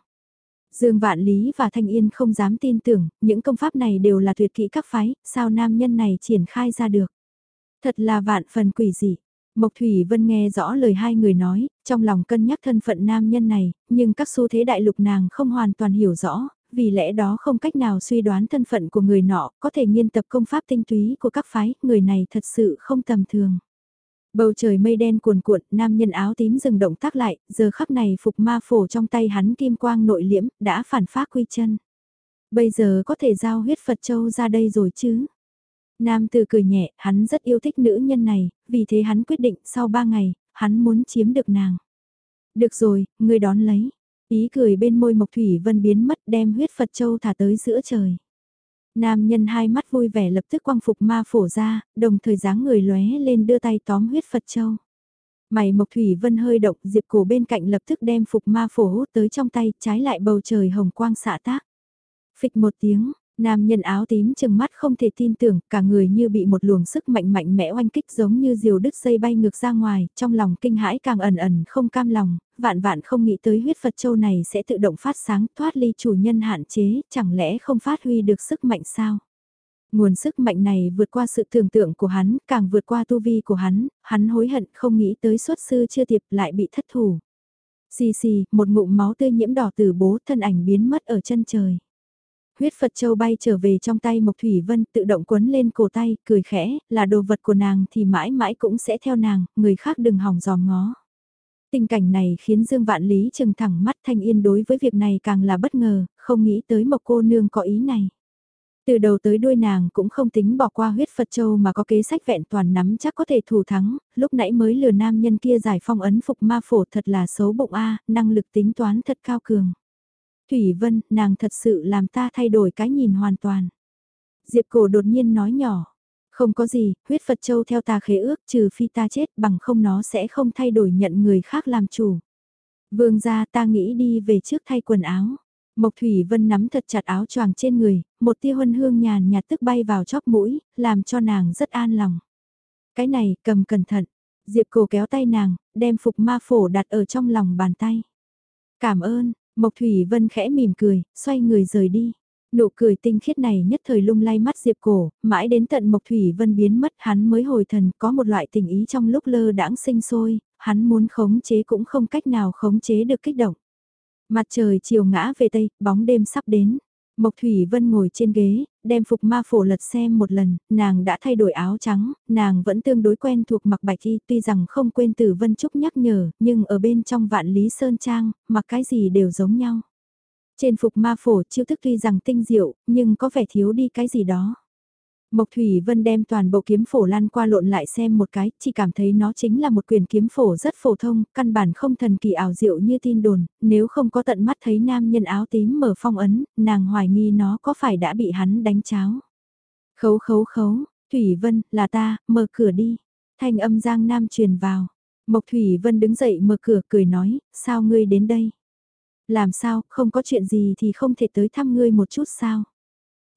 Dương Vạn Lý và Thanh Yên không dám tin tưởng, những công pháp này đều là tuyệt kỹ các phái, sao nam nhân này triển khai ra được. Thật là vạn phần quỷ dị. Mộc Thủy Vân nghe rõ lời hai người nói, trong lòng cân nhắc thân phận nam nhân này, nhưng các xu thế đại lục nàng không hoàn toàn hiểu rõ, vì lẽ đó không cách nào suy đoán thân phận của người nọ, có thể nghiên tập công pháp tinh túy của các phái, người này thật sự không tầm thường. Bầu trời mây đen cuồn cuộn, nam nhân áo tím dừng động tác lại, giờ khắc này phục ma phổ trong tay hắn kim quang nội liễm, đã phản phát quy chân. Bây giờ có thể giao huyết Phật Châu ra đây rồi chứ? Nam tử cười nhẹ, hắn rất yêu thích nữ nhân này, vì thế hắn quyết định sau ba ngày, hắn muốn chiếm được nàng. Được rồi, ngươi đón lấy. Ý cười bên môi Mộc Thủy Vân biến mất đem huyết Phật Châu thả tới giữa trời. Nam nhân hai mắt vui vẻ lập tức quăng phục ma phổ ra, đồng thời dáng người lóe lên đưa tay tóm huyết Phật Châu. Mày Mộc Thủy Vân hơi động, Diệp Cổ bên cạnh lập tức đem phục ma phổ hút tới trong tay, trái lại bầu trời hồng quang xạ tác. Phịch một tiếng, Nam nhân áo tím chừng mắt không thể tin tưởng, cả người như bị một luồng sức mạnh mạnh mẽ oanh kích giống như diều đứt dây bay ngược ra ngoài, trong lòng kinh hãi càng ẩn ẩn không cam lòng, vạn vạn không nghĩ tới huyết Phật Châu này sẽ tự động phát sáng thoát ly chủ nhân hạn chế, chẳng lẽ không phát huy được sức mạnh sao? Nguồn sức mạnh này vượt qua sự tưởng tượng của hắn, càng vượt qua tu vi của hắn, hắn hối hận không nghĩ tới xuất sư chưa tiệp lại bị thất thủ. Xì xì, một ngụm máu tươi nhiễm đỏ từ bố thân ảnh biến mất ở chân trời. Huyết Phật Châu bay trở về trong tay Mộc Thủy Vân tự động quấn lên cổ tay, cười khẽ, là đồ vật của nàng thì mãi mãi cũng sẽ theo nàng, người khác đừng hỏng giòm ngó. Tình cảnh này khiến Dương Vạn Lý trừng thẳng mắt Thanh Yên đối với việc này càng là bất ngờ, không nghĩ tới Mộc cô nương có ý này. Từ đầu tới đuôi nàng cũng không tính bỏ qua huyết Phật Châu mà có kế sách vẹn toàn nắm chắc có thể thủ thắng, lúc nãy mới lừa nam nhân kia giải phong ấn phục ma phổ thật là xấu bụng a năng lực tính toán thật cao cường. Thủy Vân, nàng thật sự làm ta thay đổi cái nhìn hoàn toàn. Diệp cổ đột nhiên nói nhỏ. Không có gì, huyết Phật Châu theo ta khế ước trừ phi ta chết bằng không nó sẽ không thay đổi nhận người khác làm chủ. Vương gia ta nghĩ đi về trước thay quần áo. Mộc Thủy Vân nắm thật chặt áo choàng trên người, một tia huân hương nhàn nhạt tức bay vào chóp mũi, làm cho nàng rất an lòng. Cái này, cầm cẩn thận. Diệp cổ kéo tay nàng, đem phục ma phổ đặt ở trong lòng bàn tay. Cảm ơn, Mộc Thủy Vân khẽ mỉm cười, xoay người rời đi. Nụ cười tinh khiết này nhất thời lung lay mắt Diệp Cổ, mãi đến tận Mộc Thủy Vân biến mất hắn mới hồi thần có một loại tình ý trong lúc lơ đãng sinh sôi, hắn muốn khống chế cũng không cách nào khống chế được kích động. Mặt trời chiều ngã về tây, bóng đêm sắp đến. Mộc Thủy Vân ngồi trên ghế, đem phục ma phổ lật xem một lần, nàng đã thay đổi áo trắng, nàng vẫn tương đối quen thuộc mặc bạch y tuy rằng không quên tử Vân Trúc nhắc nhở, nhưng ở bên trong vạn lý sơn trang, mặc cái gì đều giống nhau. Trên phục ma phổ chiêu thức tuy rằng tinh diệu, nhưng có vẻ thiếu đi cái gì đó. Mộc Thủy Vân đem toàn bộ kiếm phổ lan qua lộn lại xem một cái, chỉ cảm thấy nó chính là một quyền kiếm phổ rất phổ thông, căn bản không thần kỳ ảo diệu như tin đồn, nếu không có tận mắt thấy nam nhân áo tím mở phong ấn, nàng hoài nghi nó có phải đã bị hắn đánh cháo. Khấu khấu khấu, Thủy Vân, là ta, mở cửa đi. Thanh âm Giang Nam truyền vào. Mộc Thủy Vân đứng dậy mở cửa cười nói, sao ngươi đến đây? Làm sao, không có chuyện gì thì không thể tới thăm ngươi một chút sao?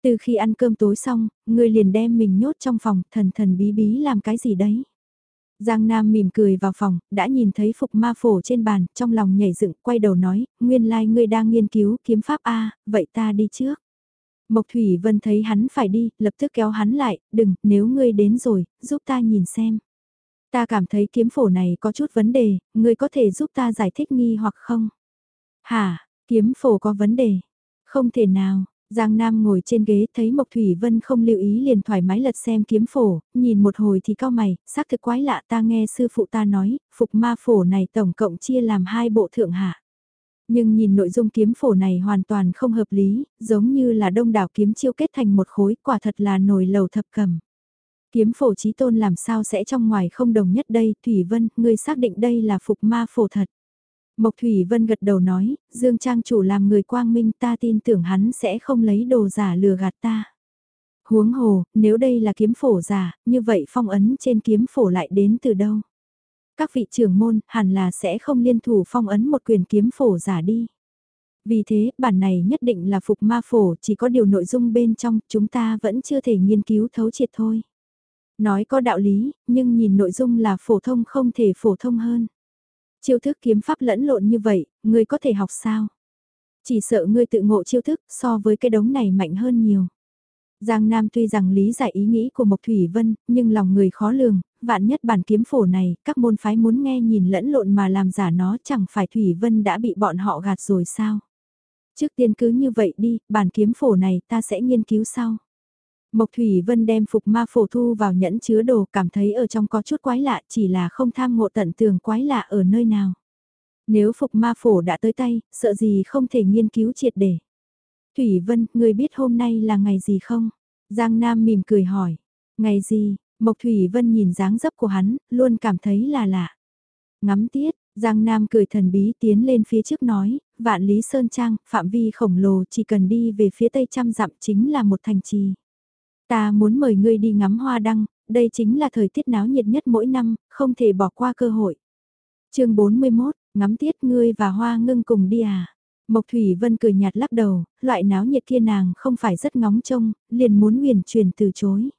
Từ khi ăn cơm tối xong, ngươi liền đem mình nhốt trong phòng, thần thần bí bí làm cái gì đấy. Giang Nam mỉm cười vào phòng, đã nhìn thấy phục ma phổ trên bàn, trong lòng nhảy dựng, quay đầu nói, nguyên lai like ngươi đang nghiên cứu kiếm pháp A, vậy ta đi trước. Mộc Thủy Vân thấy hắn phải đi, lập tức kéo hắn lại, đừng, nếu ngươi đến rồi, giúp ta nhìn xem. Ta cảm thấy kiếm phổ này có chút vấn đề, ngươi có thể giúp ta giải thích nghi hoặc không? Hả, kiếm phổ có vấn đề? Không thể nào, Giang Nam ngồi trên ghế thấy Mộc Thủy Vân không lưu ý liền thoải mái lật xem kiếm phổ, nhìn một hồi thì cao mày, xác thực quái lạ ta nghe sư phụ ta nói, phục ma phổ này tổng cộng chia làm hai bộ thượng hạ. Nhưng nhìn nội dung kiếm phổ này hoàn toàn không hợp lý, giống như là đông đảo kiếm chiêu kết thành một khối, quả thật là nồi lầu thập cầm. Kiếm phổ trí tôn làm sao sẽ trong ngoài không đồng nhất đây, Thủy Vân, ngươi xác định đây là phục ma phổ thật. Mộc Thủy Vân gật đầu nói, Dương Trang chủ làm người quang minh ta tin tưởng hắn sẽ không lấy đồ giả lừa gạt ta. Huống hồ, nếu đây là kiếm phổ giả, như vậy phong ấn trên kiếm phổ lại đến từ đâu? Các vị trưởng môn hẳn là sẽ không liên thủ phong ấn một quyền kiếm phổ giả đi. Vì thế, bản này nhất định là phục ma phổ, chỉ có điều nội dung bên trong chúng ta vẫn chưa thể nghiên cứu thấu triệt thôi. Nói có đạo lý, nhưng nhìn nội dung là phổ thông không thể phổ thông hơn. Chiêu thức kiếm pháp lẫn lộn như vậy, ngươi có thể học sao? Chỉ sợ ngươi tự ngộ chiêu thức so với cái đống này mạnh hơn nhiều. Giang Nam tuy rằng lý giải ý nghĩ của Mộc Thủy Vân, nhưng lòng người khó lường, vạn nhất bản kiếm phổ này, các môn phái muốn nghe nhìn lẫn lộn mà làm giả nó chẳng phải Thủy Vân đã bị bọn họ gạt rồi sao? Trước tiên cứ như vậy đi, bản kiếm phổ này ta sẽ nghiên cứu sau. Mộc Thủy Vân đem phục ma phổ thu vào nhẫn chứa đồ cảm thấy ở trong có chút quái lạ chỉ là không tham ngộ tận tường quái lạ ở nơi nào. Nếu phục ma phổ đã tới tay, sợ gì không thể nghiên cứu triệt để. Thủy Vân, người biết hôm nay là ngày gì không? Giang Nam mỉm cười hỏi. Ngày gì? Mộc Thủy Vân nhìn dáng dấp của hắn, luôn cảm thấy là lạ. Ngắm tiết, Giang Nam cười thần bí tiến lên phía trước nói, vạn lý sơn trang, phạm vi khổng lồ chỉ cần đi về phía tây trăm dặm chính là một thành trì. Ta muốn mời ngươi đi ngắm hoa đăng, đây chính là thời tiết náo nhiệt nhất mỗi năm, không thể bỏ qua cơ hội. chương 41, ngắm tiết ngươi và hoa ngưng cùng đi à? Mộc Thủy Vân cười nhạt lắc đầu, loại náo nhiệt kia nàng không phải rất ngóng trông, liền muốn huyền truyền từ chối.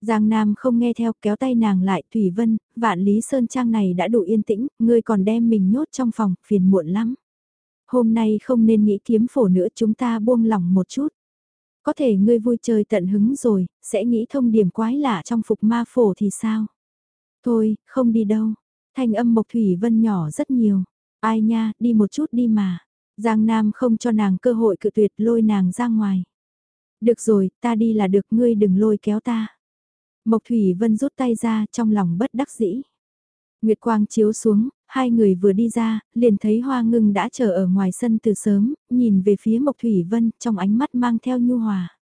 Giang Nam không nghe theo kéo tay nàng lại Thủy Vân, vạn lý sơn trang này đã đủ yên tĩnh, ngươi còn đem mình nhốt trong phòng, phiền muộn lắm. Hôm nay không nên nghĩ kiếm phổ nữa chúng ta buông lỏng một chút. Có thể ngươi vui chơi tận hứng rồi, sẽ nghĩ thông điểm quái lạ trong phục ma phổ thì sao? Thôi, không đi đâu. Thanh âm Mộc Thủy Vân nhỏ rất nhiều. Ai nha, đi một chút đi mà. Giang Nam không cho nàng cơ hội cự tuyệt lôi nàng ra ngoài. Được rồi, ta đi là được ngươi đừng lôi kéo ta. Mộc Thủy Vân rút tay ra trong lòng bất đắc dĩ. Nguyệt quang chiếu xuống, hai người vừa đi ra, liền thấy hoa ngưng đã chờ ở ngoài sân từ sớm, nhìn về phía Mộc Thủy Vân trong ánh mắt mang theo nhu hòa.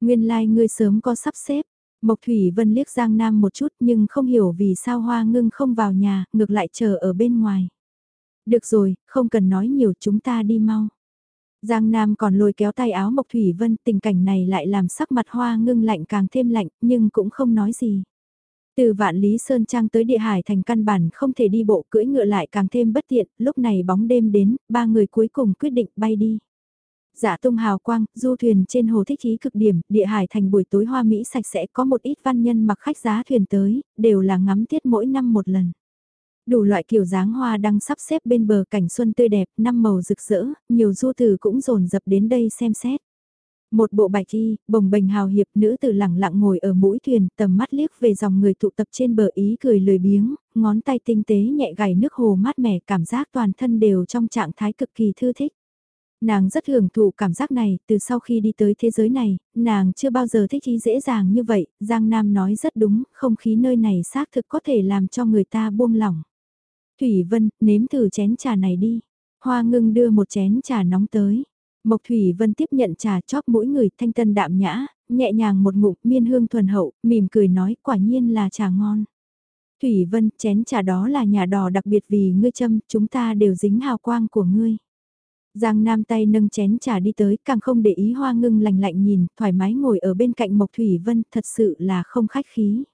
Nguyên lai like ngươi sớm có sắp xếp. Mộc Thủy Vân liếc Giang Nam một chút nhưng không hiểu vì sao hoa ngưng không vào nhà, ngược lại chờ ở bên ngoài. Được rồi, không cần nói nhiều chúng ta đi mau. Giang Nam còn lôi kéo tay áo Mộc Thủy Vân, tình cảnh này lại làm sắc mặt hoa ngưng lạnh càng thêm lạnh, nhưng cũng không nói gì. Từ vạn Lý Sơn Trang tới địa hải thành căn bản không thể đi bộ cưỡi ngựa lại càng thêm bất tiện, lúc này bóng đêm đến, ba người cuối cùng quyết định bay đi. Dạ tung hào quang, du thuyền trên hồ thích ý cực điểm, địa hải thành buổi tối hoa Mỹ sạch sẽ có một ít văn nhân mặc khách giá thuyền tới, đều là ngắm tiết mỗi năm một lần. Đủ loại kiểu dáng hoa đang sắp xếp bên bờ cảnh xuân tươi đẹp, năm màu rực rỡ, nhiều du tử cũng rồn dập đến đây xem xét. Một bộ bạch y, bồng bềnh hào hiệp nữ tử lẳng lặng ngồi ở mũi thuyền, tầm mắt liếc về dòng người tụ tập trên bờ ý cười lười biếng, ngón tay tinh tế nhẹ gảy nước hồ mát mẻ cảm giác toàn thân đều trong trạng thái cực kỳ thư thích. Nàng rất hưởng thụ cảm giác này, từ sau khi đi tới thế giới này, nàng chưa bao giờ thích ý dễ dàng như vậy, Giang Nam nói rất đúng, không khí nơi này xác thực có thể làm cho người ta buông lỏng. Thủy Vân, nếm thử chén trà này đi. Hoa ngưng đưa một chén trà nóng tới. Mộc Thủy Vân tiếp nhận trà chóp mũi người thanh tân đạm nhã, nhẹ nhàng một ngụm miên hương thuần hậu, mỉm cười nói quả nhiên là trà ngon. Thủy Vân, chén trà đó là nhà đò đặc biệt vì ngươi châm, chúng ta đều dính hào quang của ngươi. Giang Nam tay nâng chén trà đi tới, càng không để ý hoa ngưng lạnh lạnh nhìn, thoải mái ngồi ở bên cạnh Mộc Thủy Vân, thật sự là không khách khí.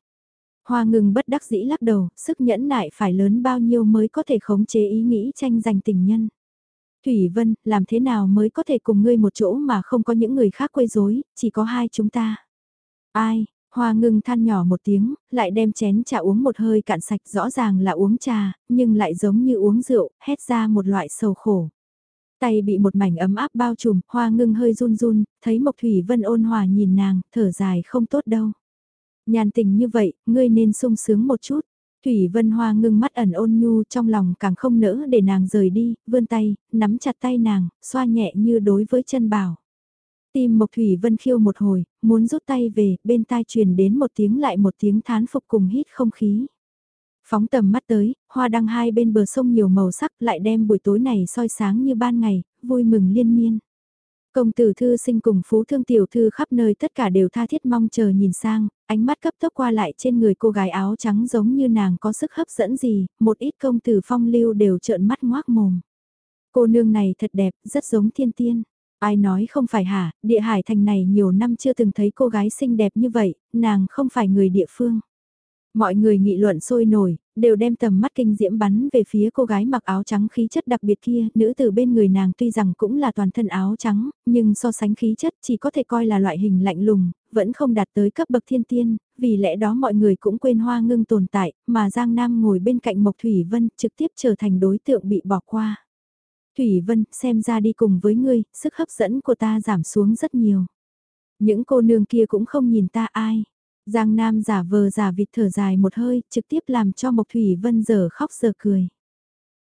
Hoa ngừng bất đắc dĩ lắc đầu, sức nhẫn nại phải lớn bao nhiêu mới có thể khống chế ý nghĩ tranh giành tình nhân. Thủy Vân, làm thế nào mới có thể cùng ngươi một chỗ mà không có những người khác quấy rối, chỉ có hai chúng ta. Ai, Hoa Ngưng than nhỏ một tiếng, lại đem chén trà uống một hơi cạn sạch rõ ràng là uống trà, nhưng lại giống như uống rượu, hét ra một loại sầu khổ. Tay bị một mảnh ấm áp bao trùm, hoa ngưng hơi run run, thấy Mộc Thủy Vân ôn hòa nhìn nàng, thở dài không tốt đâu. Nhàn tình như vậy, ngươi nên sung sướng một chút. Thủy Vân Hoa ngưng mắt ẩn ôn nhu trong lòng càng không nỡ để nàng rời đi, vươn tay, nắm chặt tay nàng, xoa nhẹ như đối với chân bảo. Tim Mộc Thủy Vân khiêu một hồi, muốn rút tay về, bên tai truyền đến một tiếng lại một tiếng thán phục cùng hít không khí. Phóng tầm mắt tới, hoa đăng hai bên bờ sông nhiều màu sắc lại đem buổi tối này soi sáng như ban ngày, vui mừng liên miên. Công tử thư sinh cùng phú thương tiểu thư khắp nơi tất cả đều tha thiết mong chờ nhìn sang, ánh mắt cấp tốc qua lại trên người cô gái áo trắng giống như nàng có sức hấp dẫn gì, một ít công tử phong lưu đều trợn mắt ngoác mồm. Cô nương này thật đẹp, rất giống thiên tiên. Ai nói không phải hả, địa hải thành này nhiều năm chưa từng thấy cô gái xinh đẹp như vậy, nàng không phải người địa phương. Mọi người nghị luận sôi nổi, đều đem tầm mắt kinh diễm bắn về phía cô gái mặc áo trắng khí chất đặc biệt kia, nữ từ bên người nàng tuy rằng cũng là toàn thân áo trắng, nhưng so sánh khí chất chỉ có thể coi là loại hình lạnh lùng, vẫn không đạt tới cấp bậc thiên tiên, vì lẽ đó mọi người cũng quên hoa ngưng tồn tại, mà Giang Nam ngồi bên cạnh Mộc Thủy Vân trực tiếp trở thành đối tượng bị bỏ qua. Thủy Vân, xem ra đi cùng với ngươi, sức hấp dẫn của ta giảm xuống rất nhiều. Những cô nương kia cũng không nhìn ta ai. Giang Nam giả vờ giả vịt thở dài một hơi, trực tiếp làm cho Mộc Thủy Vân giờ khóc giờ cười.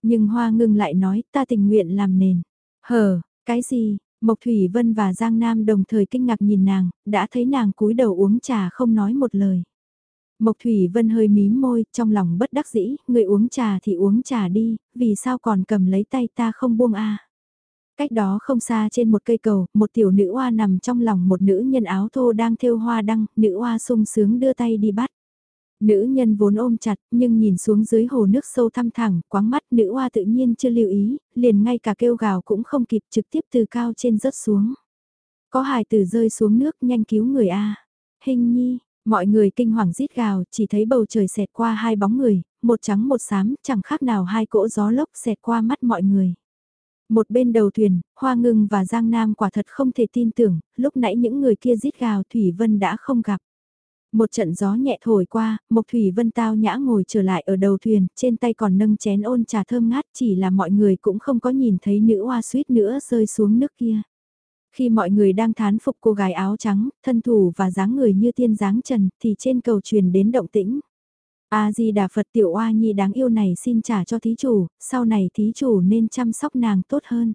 Nhưng Hoa Ngưng lại nói, ta tình nguyện làm nền. Hờ, cái gì? Mộc Thủy Vân và Giang Nam đồng thời kinh ngạc nhìn nàng, đã thấy nàng cúi đầu uống trà không nói một lời. Mộc Thủy Vân hơi mím môi, trong lòng bất đắc dĩ, người uống trà thì uống trà đi, vì sao còn cầm lấy tay ta không buông a? Cách đó không xa trên một cây cầu, một tiểu nữ oa nằm trong lòng một nữ nhân áo thô đang thêu hoa đăng, nữ oa sung sướng đưa tay đi bắt. Nữ nhân vốn ôm chặt, nhưng nhìn xuống dưới hồ nước sâu thăm thẳng, quáng mắt nữ oa tự nhiên chưa lưu ý, liền ngay cả kêu gào cũng không kịp trực tiếp từ cao trên rớt xuống. Có hài tử rơi xuống nước nhanh cứu người A. Hình nhi, mọi người kinh hoàng rít gào, chỉ thấy bầu trời xẹt qua hai bóng người, một trắng một xám, chẳng khác nào hai cỗ gió lốc xẹt qua mắt mọi người. Một bên đầu thuyền, Hoa Ngưng và Giang Nam quả thật không thể tin tưởng, lúc nãy những người kia rít gào Thủy Vân đã không gặp. Một trận gió nhẹ thổi qua, Mộc Thủy Vân tao nhã ngồi trở lại ở đầu thuyền, trên tay còn nâng chén ôn trà thơm ngát chỉ là mọi người cũng không có nhìn thấy nữ hoa suýt nữa rơi xuống nước kia. Khi mọi người đang thán phục cô gái áo trắng, thân thủ và dáng người như tiên dáng trần thì trên cầu truyền đến động tĩnh. A-di-đà Phật tiểu oa nhi đáng yêu này xin trả cho thí chủ, sau này thí chủ nên chăm sóc nàng tốt hơn.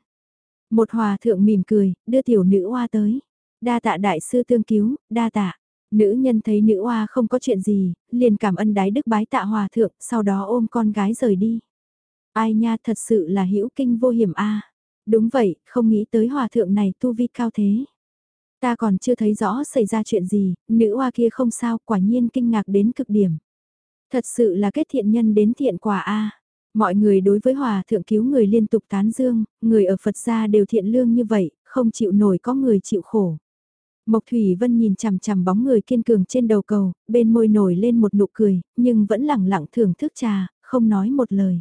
Một hòa thượng mỉm cười, đưa tiểu nữ oa tới. Đa tạ đại sư tương cứu, đa tạ. Nữ nhân thấy nữ oa không có chuyện gì, liền cảm ơn đái đức bái tạ hòa thượng, sau đó ôm con gái rời đi. Ai nha thật sự là hữu kinh vô hiểm a. Đúng vậy, không nghĩ tới hòa thượng này tu vi cao thế. Ta còn chưa thấy rõ xảy ra chuyện gì, nữ oa kia không sao, quả nhiên kinh ngạc đến cực điểm. Thật sự là kết thiện nhân đến thiện quả a. Mọi người đối với hòa thượng cứu người liên tục tán dương, người ở Phật gia đều thiện lương như vậy, không chịu nổi có người chịu khổ. Mộc Thủy Vân nhìn chằm chằm bóng người kiên cường trên đầu cầu, bên môi nổi lên một nụ cười, nhưng vẫn lẳng lặng thưởng thức trà, không nói một lời.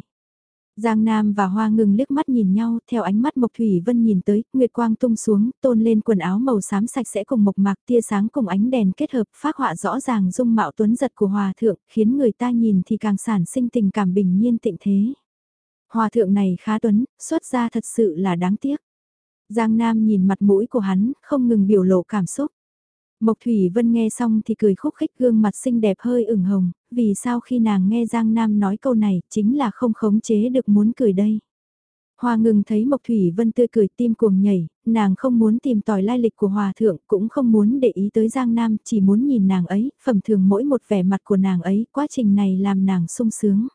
Giang Nam và Hoa ngừng liếc mắt nhìn nhau, theo ánh mắt Mộc Thủy Vân nhìn tới, Nguyệt Quang tung xuống, tôn lên quần áo màu xám sạch sẽ cùng mộc mạc tia sáng cùng ánh đèn kết hợp, phát họa rõ ràng dung mạo tuấn giật của Hòa Thượng, khiến người ta nhìn thì càng sản sinh tình cảm bình nhiên tịnh thế. Hòa Thượng này khá tuấn, xuất ra thật sự là đáng tiếc. Giang Nam nhìn mặt mũi của hắn, không ngừng biểu lộ cảm xúc. Mộc Thủy Vân nghe xong thì cười khúc khích gương mặt xinh đẹp hơi ửng hồng, vì sao khi nàng nghe Giang Nam nói câu này chính là không khống chế được muốn cười đây. Hoa ngừng thấy Mộc Thủy Vân tươi cười tim cuồng nhảy, nàng không muốn tìm tòi lai lịch của Hòa Thượng, cũng không muốn để ý tới Giang Nam, chỉ muốn nhìn nàng ấy, phẩm thường mỗi một vẻ mặt của nàng ấy, quá trình này làm nàng sung sướng.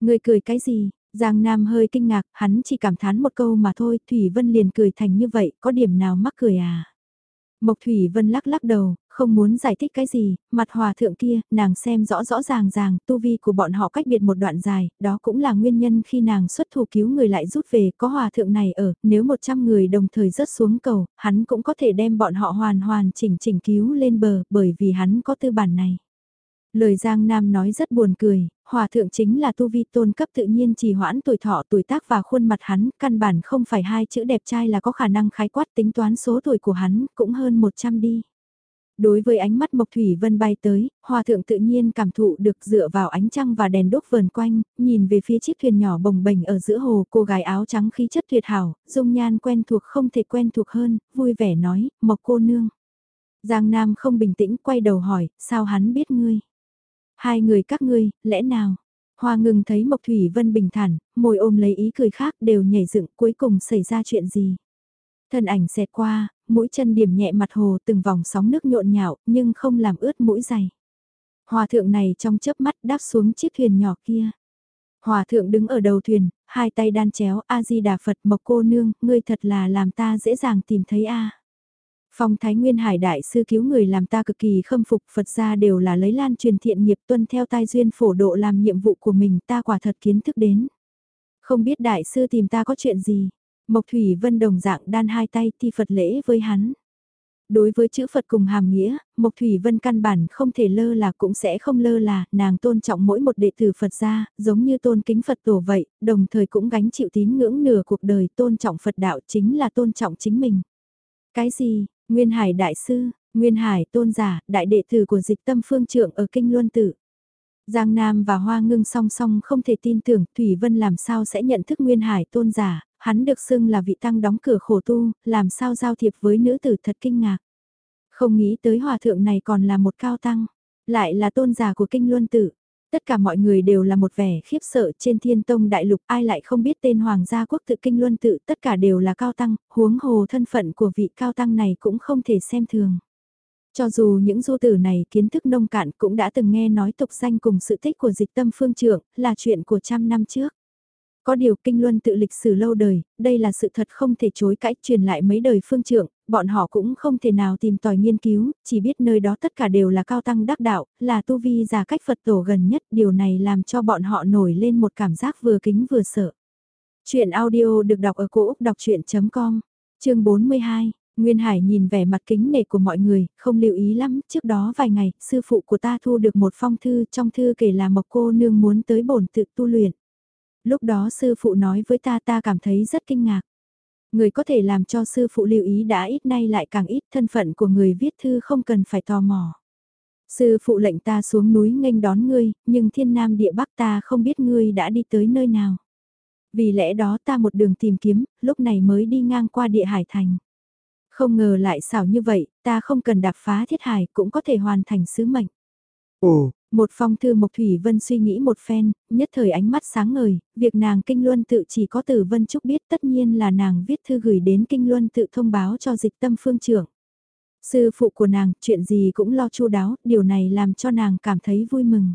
Người cười cái gì? Giang Nam hơi kinh ngạc, hắn chỉ cảm thán một câu mà thôi, Thủy Vân liền cười thành như vậy, có điểm nào mắc cười à? Mộc Thủy Vân lắc lắc đầu, không muốn giải thích cái gì, mặt hòa thượng kia, nàng xem rõ rõ ràng ràng, tu vi của bọn họ cách biệt một đoạn dài, đó cũng là nguyên nhân khi nàng xuất thủ cứu người lại rút về, có hòa thượng này ở, nếu 100 người đồng thời rớt xuống cầu, hắn cũng có thể đem bọn họ hoàn hoàn chỉnh chỉnh cứu lên bờ, bởi vì hắn có tư bản này. Lời Giang Nam nói rất buồn cười, hòa thượng chính là tu vi tôn cấp tự nhiên trì hoãn tuổi thọ tuổi tác và khuôn mặt hắn, căn bản không phải hai chữ đẹp trai là có khả năng khái quát tính toán số tuổi của hắn, cũng hơn 100 đi. Đối với ánh mắt Mộc Thủy Vân bay tới, hòa thượng tự nhiên cảm thụ được dựa vào ánh trăng và đèn đốt vờn quanh, nhìn về phía chiếc thuyền nhỏ bồng bềnh ở giữa hồ, cô gái áo trắng khí chất tuyệt hảo, dung nhan quen thuộc không thể quen thuộc hơn, vui vẻ nói, Mộc cô nương. Giang Nam không bình tĩnh quay đầu hỏi, sao hắn biết ngươi? Hai người các ngươi, lẽ nào? Hoa ngừng thấy Mộc Thủy Vân bình thản, môi ôm lấy ý cười khác đều nhảy dựng cuối cùng xảy ra chuyện gì? Thân ảnh xẹt qua, mũi chân điểm nhẹ mặt hồ từng vòng sóng nước nhộn nhạo nhưng không làm ướt mũi dày. Hòa thượng này trong chớp mắt đáp xuống chiếc thuyền nhỏ kia. Hòa thượng đứng ở đầu thuyền, hai tay đan chéo, A-di-đà Phật mộc cô nương, ngươi thật là làm ta dễ dàng tìm thấy A. Phong Thái Nguyên Hải Đại sư cứu người làm ta cực kỳ khâm phục Phật gia đều là lấy lan truyền thiện nghiệp tuân theo tai duyên phổ độ làm nhiệm vụ của mình ta quả thật kiến thức đến. Không biết Đại sư tìm ta có chuyện gì? Mộc Thủy Vân đồng dạng đan hai tay thi Phật lễ với hắn. Đối với chữ Phật cùng hàm nghĩa, Mộc Thủy Vân căn bản không thể lơ là cũng sẽ không lơ là, nàng tôn trọng mỗi một đệ tử Phật gia, giống như tôn kính Phật tổ vậy, đồng thời cũng gánh chịu tín ngưỡng nửa cuộc đời tôn trọng Phật đạo chính là tôn trọng chính mình. Cái gì, Nguyên Hải Đại Sư, Nguyên Hải Tôn Giả, đại đệ tử của dịch tâm phương trượng ở Kinh Luân Tử. Giang Nam và Hoa Ngưng song song không thể tin tưởng Thủy Vân làm sao sẽ nhận thức Nguyên Hải Tôn Giả, hắn được xưng là vị tăng đóng cửa khổ tu, làm sao giao thiệp với nữ tử thật kinh ngạc. Không nghĩ tới hòa thượng này còn là một cao tăng, lại là tôn giả của kinh luân tử. Tất cả mọi người đều là một vẻ khiếp sợ trên thiên tông đại lục ai lại không biết tên hoàng gia quốc tự kinh luân tự tất cả đều là cao tăng, huống hồ thân phận của vị cao tăng này cũng không thể xem thường. Cho dù những du tử này kiến thức nông cạn cũng đã từng nghe nói tục danh cùng sự tích của dịch tâm phương trưởng là chuyện của trăm năm trước. Có điều kinh luân tự lịch sử lâu đời, đây là sự thật không thể chối cãi truyền lại mấy đời phương trưởng, bọn họ cũng không thể nào tìm tòi nghiên cứu, chỉ biết nơi đó tất cả đều là cao tăng đắc đạo, là tu vi già cách Phật tổ gần nhất, điều này làm cho bọn họ nổi lên một cảm giác vừa kính vừa sợ. Chuyện audio được đọc ở cổ Úc đọc chuyện.com, chương 42. Nguyên Hải nhìn vẻ mặt kính nể của mọi người, không lưu ý lắm, trước đó vài ngày, sư phụ của ta thu được một phong thư, trong thư kể là một cô nương muốn tới bổn tự tu luyện lúc đó sư phụ nói với ta ta cảm thấy rất kinh ngạc. Người có thể làm cho sư phụ lưu ý đã ít nay lại càng ít thân phận của người viết thư không cần phải tò mò. Sư phụ lệnh ta xuống núi nghênh đón ngươi, nhưng thiên nam địa bắc ta không biết ngươi đã đi tới nơi nào. Vì lẽ đó ta một đường tìm kiếm, lúc này mới đi ngang qua địa hải thành. Không ngờ lại xảo như vậy, ta không cần đạp phá thiết hải cũng có thể hoàn thành sứ mệnh.
Ồ,
một phong thư Mộc Thủy Vân suy nghĩ một phen, nhất thời ánh mắt sáng ngời, việc nàng Kinh Luân tự chỉ có Tử Vân Trúc biết tất nhiên là nàng viết thư gửi đến Kinh Luân tự thông báo cho dịch tâm phương trưởng. Sư phụ của nàng, chuyện gì cũng lo chu đáo, điều này làm cho nàng cảm thấy vui mừng.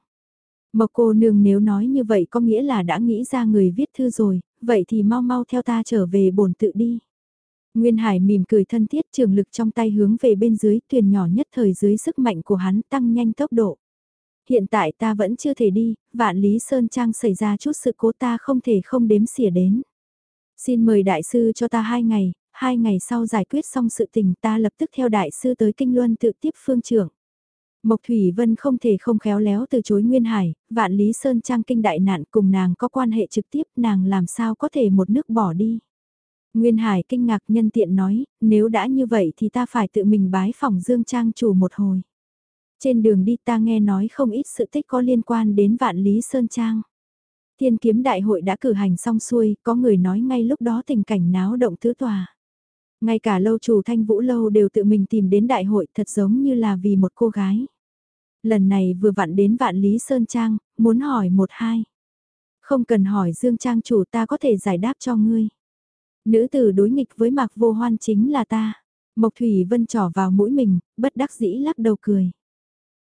Mộc cô nương nếu nói như vậy có nghĩa là đã nghĩ ra người viết thư rồi, vậy thì mau mau theo ta trở về bổn tự đi. Nguyên Hải mỉm cười thân thiết trường lực trong tay hướng về bên dưới, thuyền nhỏ nhất thời dưới sức mạnh của hắn tăng nhanh tốc độ. Hiện tại ta vẫn chưa thể đi, vạn Lý Sơn Trang xảy ra chút sự cố ta không thể không đếm xỉa đến. Xin mời đại sư cho ta hai ngày, hai ngày sau giải quyết xong sự tình ta lập tức theo đại sư tới Kinh Luân tự tiếp phương trưởng. Mộc Thủy Vân không thể không khéo léo từ chối Nguyên Hải, vạn Lý Sơn Trang kinh đại nạn cùng nàng có quan hệ trực tiếp nàng làm sao có thể một nước bỏ đi. Nguyên Hải kinh ngạc nhân tiện nói, nếu đã như vậy thì ta phải tự mình bái phòng Dương Trang chủ một hồi. Trên đường đi ta nghe nói không ít sự tích có liên quan đến vạn lý Sơn Trang. Thiên kiếm đại hội đã cử hành xong xuôi, có người nói ngay lúc đó tình cảnh náo động tứ tòa. Ngay cả lâu chủ thanh vũ lâu đều tự mình tìm đến đại hội thật giống như là vì một cô gái. Lần này vừa vặn đến vạn lý Sơn Trang, muốn hỏi một hai. Không cần hỏi Dương Trang chủ ta có thể giải đáp cho ngươi. Nữ tử đối nghịch với mạc vô hoan chính là ta. Mộc Thủy Vân trỏ vào mũi mình, bất đắc dĩ lắc đầu cười.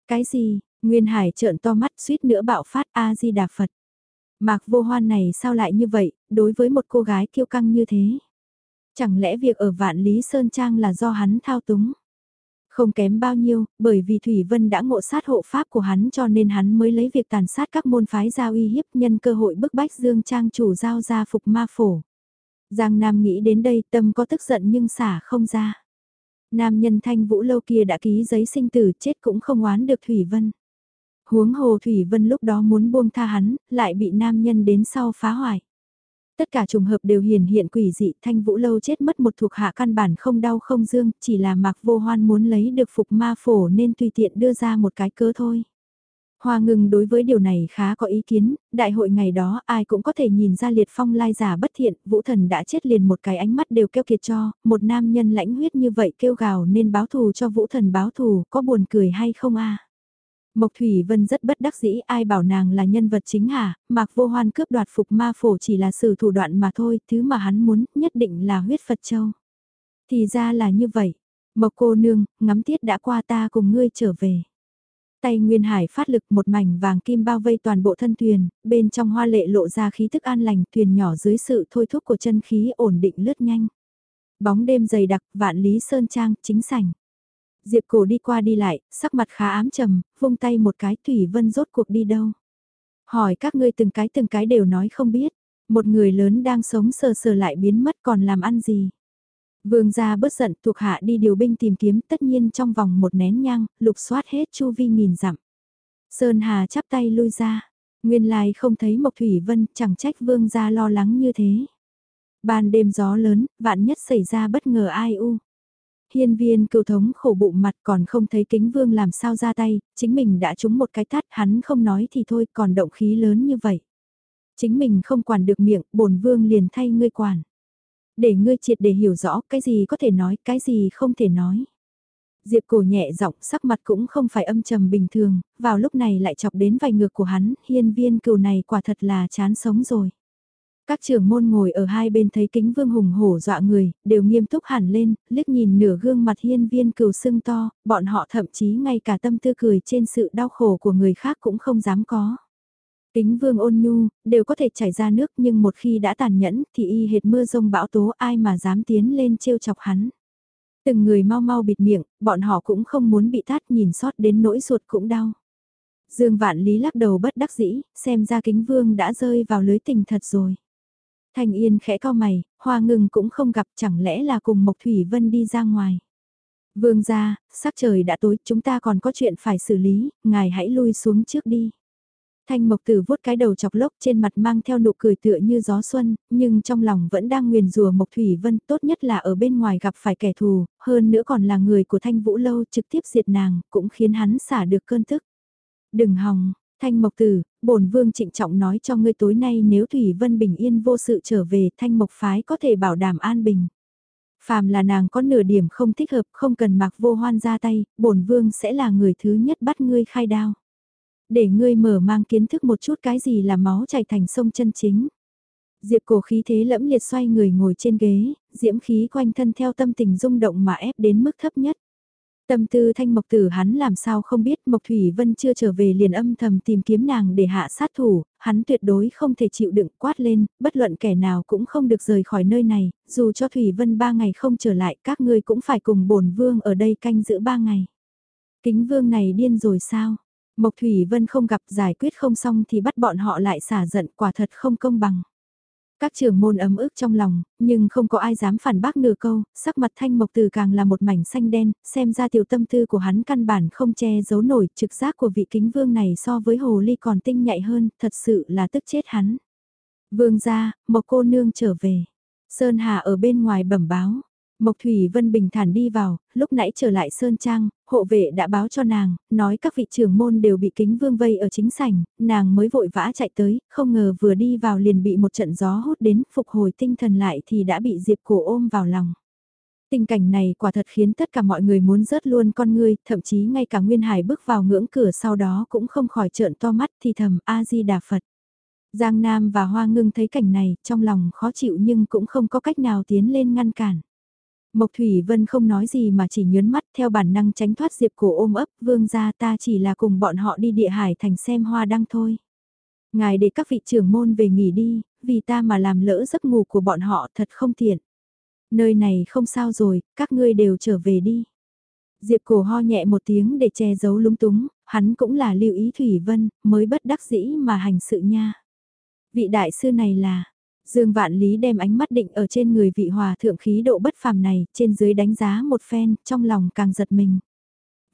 Cái gì, Nguyên Hải trợn to mắt suýt nữa bạo phát A-di-đà Phật. Mạc vô hoan này sao lại như vậy, đối với một cô gái kiêu căng như thế? Chẳng lẽ việc ở Vạn Lý Sơn Trang là do hắn thao túng? Không kém bao nhiêu, bởi vì Thủy Vân đã ngộ sát hộ pháp của hắn cho nên hắn mới lấy việc tàn sát các môn phái giao uy hiếp nhân cơ hội bức bách Dương Trang chủ giao ra phục ma phổ. Giang Nam nghĩ đến đây tâm có tức giận nhưng xả không ra. Nam nhân thanh vũ lâu kia đã ký giấy sinh tử chết cũng không oán được Thủy Vân. Huống hồ Thủy Vân lúc đó muốn buông tha hắn, lại bị nam nhân đến sau phá hoại. Tất cả trùng hợp đều hiển hiện quỷ dị thanh vũ lâu chết mất một thuộc hạ căn bản không đau không dương, chỉ là mạc vô hoan muốn lấy được phục ma phổ nên tùy tiện đưa ra một cái cớ thôi. Hoa ngừng đối với điều này khá có ý kiến, đại hội ngày đó ai cũng có thể nhìn ra liệt phong lai giả bất thiện, vũ thần đã chết liền một cái ánh mắt đều kêu kiệt cho, một nam nhân lãnh huyết như vậy kêu gào nên báo thù cho vũ thần báo thù, có buồn cười hay không a Mộc Thủy Vân rất bất đắc dĩ ai bảo nàng là nhân vật chính hả, mạc vô hoan cướp đoạt phục ma phổ chỉ là sự thủ đoạn mà thôi, thứ mà hắn muốn nhất định là huyết Phật Châu. Thì ra là như vậy, Mộc cô nương, ngắm tiết đã qua ta cùng ngươi trở về. Tay Nguyên Hải phát lực một mảnh vàng kim bao vây toàn bộ thân thuyền, bên trong hoa lệ lộ ra khí thức an lành, thuyền nhỏ dưới sự thôi thúc của chân khí ổn định lướt nhanh. Bóng đêm dày đặc, vạn lý sơn trang, chính sảnh. Diệp cổ đi qua đi lại, sắc mặt khá ám trầm, vung tay một cái Thủy Vân rốt cuộc đi đâu. Hỏi các ngươi từng cái từng cái đều nói không biết, một người lớn đang sống sờ sờ lại biến mất còn làm ăn gì. Vương gia bớt giận thuộc hạ đi điều binh tìm kiếm tất nhiên trong vòng một nén nhang, lục soát hết chu vi nghìn dặm. Sơn Hà chắp tay lui ra, nguyên lai không thấy Mộc Thủy Vân chẳng trách vương gia lo lắng như thế. Ban đêm gió lớn, vạn nhất xảy ra bất ngờ ai u. Hiên viên cựu thống khổ bụng mặt còn không thấy kính vương làm sao ra tay, chính mình đã trúng một cái tát hắn không nói thì thôi còn động khí lớn như vậy. Chính mình không quản được miệng, bổn vương liền thay ngươi quản. Để ngươi triệt để hiểu rõ cái gì có thể nói, cái gì không thể nói. Diệp cổ nhẹ giọng sắc mặt cũng không phải âm trầm bình thường, vào lúc này lại chọc đến vài ngược của hắn, hiên viên cừu này quả thật là chán sống rồi. Các trưởng môn ngồi ở hai bên thấy kính vương hùng hổ dọa người, đều nghiêm túc hẳn lên, liếc nhìn nửa gương mặt hiên viên cừu sưng to, bọn họ thậm chí ngay cả tâm tư cười trên sự đau khổ của người khác cũng không dám có. Kính vương ôn nhu, đều có thể chảy ra nước nhưng một khi đã tàn nhẫn thì y hệt mưa rông bão tố ai mà dám tiến lên trêu chọc hắn. Từng người mau mau bịt miệng, bọn họ cũng không muốn bị tát nhìn sót đến nỗi ruột cũng đau. Dương Vạn Lý lắc đầu bất đắc dĩ, xem ra kính vương đã rơi vào lưới tình thật rồi. thành Yên khẽ cao mày, hoa ngừng cũng không gặp chẳng lẽ là cùng Mộc Thủy Vân đi ra ngoài. Vương ra, sắc trời đã tối, chúng ta còn có chuyện phải xử lý, ngài hãy lui xuống trước đi. Thanh Mộc Tử vuốt cái đầu chọc lốc trên mặt mang theo nụ cười tựa như gió xuân, nhưng trong lòng vẫn đang nguyền rùa Mộc Thủy Vân tốt nhất là ở bên ngoài gặp phải kẻ thù, hơn nữa còn là người của Thanh Vũ Lâu trực tiếp diệt nàng, cũng khiến hắn xả được cơn tức. Đừng hòng, Thanh Mộc Tử, bổn vương trịnh trọng nói cho ngươi tối nay nếu Thủy Vân bình yên vô sự trở về Thanh Mộc Phái có thể bảo đảm an bình. Phàm là nàng có nửa điểm không thích hợp không cần mặc vô hoan ra tay, bổn vương sẽ là người thứ nhất bắt ngươi khai đao để ngươi mở mang kiến thức một chút cái gì là máu chảy thành sông chân chính. Diệp cổ khí thế lẫm liệt xoay người ngồi trên ghế, diễm khí quanh thân theo tâm tình rung động mà ép đến mức thấp nhất. Tâm tư thanh mộc tử hắn làm sao không biết Mộc Thủy Vân chưa trở về liền âm thầm tìm kiếm nàng để hạ sát thủ, hắn tuyệt đối không thể chịu đựng quát lên, bất luận kẻ nào cũng không được rời khỏi nơi này, dù cho Thủy Vân ba ngày không trở lại các ngươi cũng phải cùng bổn vương ở đây canh giữ ba ngày. Kính vương này điên rồi sao? Mộc Thủy Vân không gặp giải quyết không xong thì bắt bọn họ lại xả giận quả thật không công bằng. Các trưởng môn ấm ức trong lòng, nhưng không có ai dám phản bác nửa câu, sắc mặt thanh mộc từ càng là một mảnh xanh đen, xem ra tiểu tâm tư của hắn căn bản không che giấu nổi, trực giác của vị kính vương này so với hồ ly còn tinh nhạy hơn, thật sự là tức chết hắn. Vương ra, một cô nương trở về. Sơn Hà ở bên ngoài bẩm báo, Mộc Thủy Vân bình thản đi vào, lúc nãy trở lại Sơn Trang, hộ vệ đã báo cho nàng, nói các vị trưởng môn đều bị kính vương vây ở chính sảnh, nàng mới vội vã chạy tới, không ngờ vừa đi vào liền bị một trận gió hút đến, phục hồi tinh thần lại thì đã bị Diệp Cổ ôm vào lòng. Tình cảnh này quả thật khiến tất cả mọi người muốn rớt luôn con ngươi, thậm chí ngay cả Nguyên Hải bước vào ngưỡng cửa sau đó cũng không khỏi trợn to mắt thì thầm A-di-đà Phật. Giang Nam và Hoa Ngưng thấy cảnh này, trong lòng khó chịu nhưng cũng không có cách nào tiến lên ngăn cản. Mộc Thủy Vân không nói gì mà chỉ nhớn mắt theo bản năng tránh thoát Diệp cổ ôm ấp, vương gia ta chỉ là cùng bọn họ đi địa hải thành xem hoa đăng thôi. Ngài để các vị trưởng môn về nghỉ đi, vì ta mà làm lỡ giấc ngủ của bọn họ thật không tiện. Nơi này không sao rồi, các ngươi đều trở về đi. Diệp cổ ho nhẹ một tiếng để che giấu lúng túng, hắn cũng là lưu ý Thủy Vân, mới bất đắc dĩ mà hành sự nha. Vị đại sư này là, Dương Vạn Lý đem ánh mắt định ở trên người vị hòa thượng khí độ bất phàm này, trên dưới đánh giá một phen, trong lòng càng giật mình.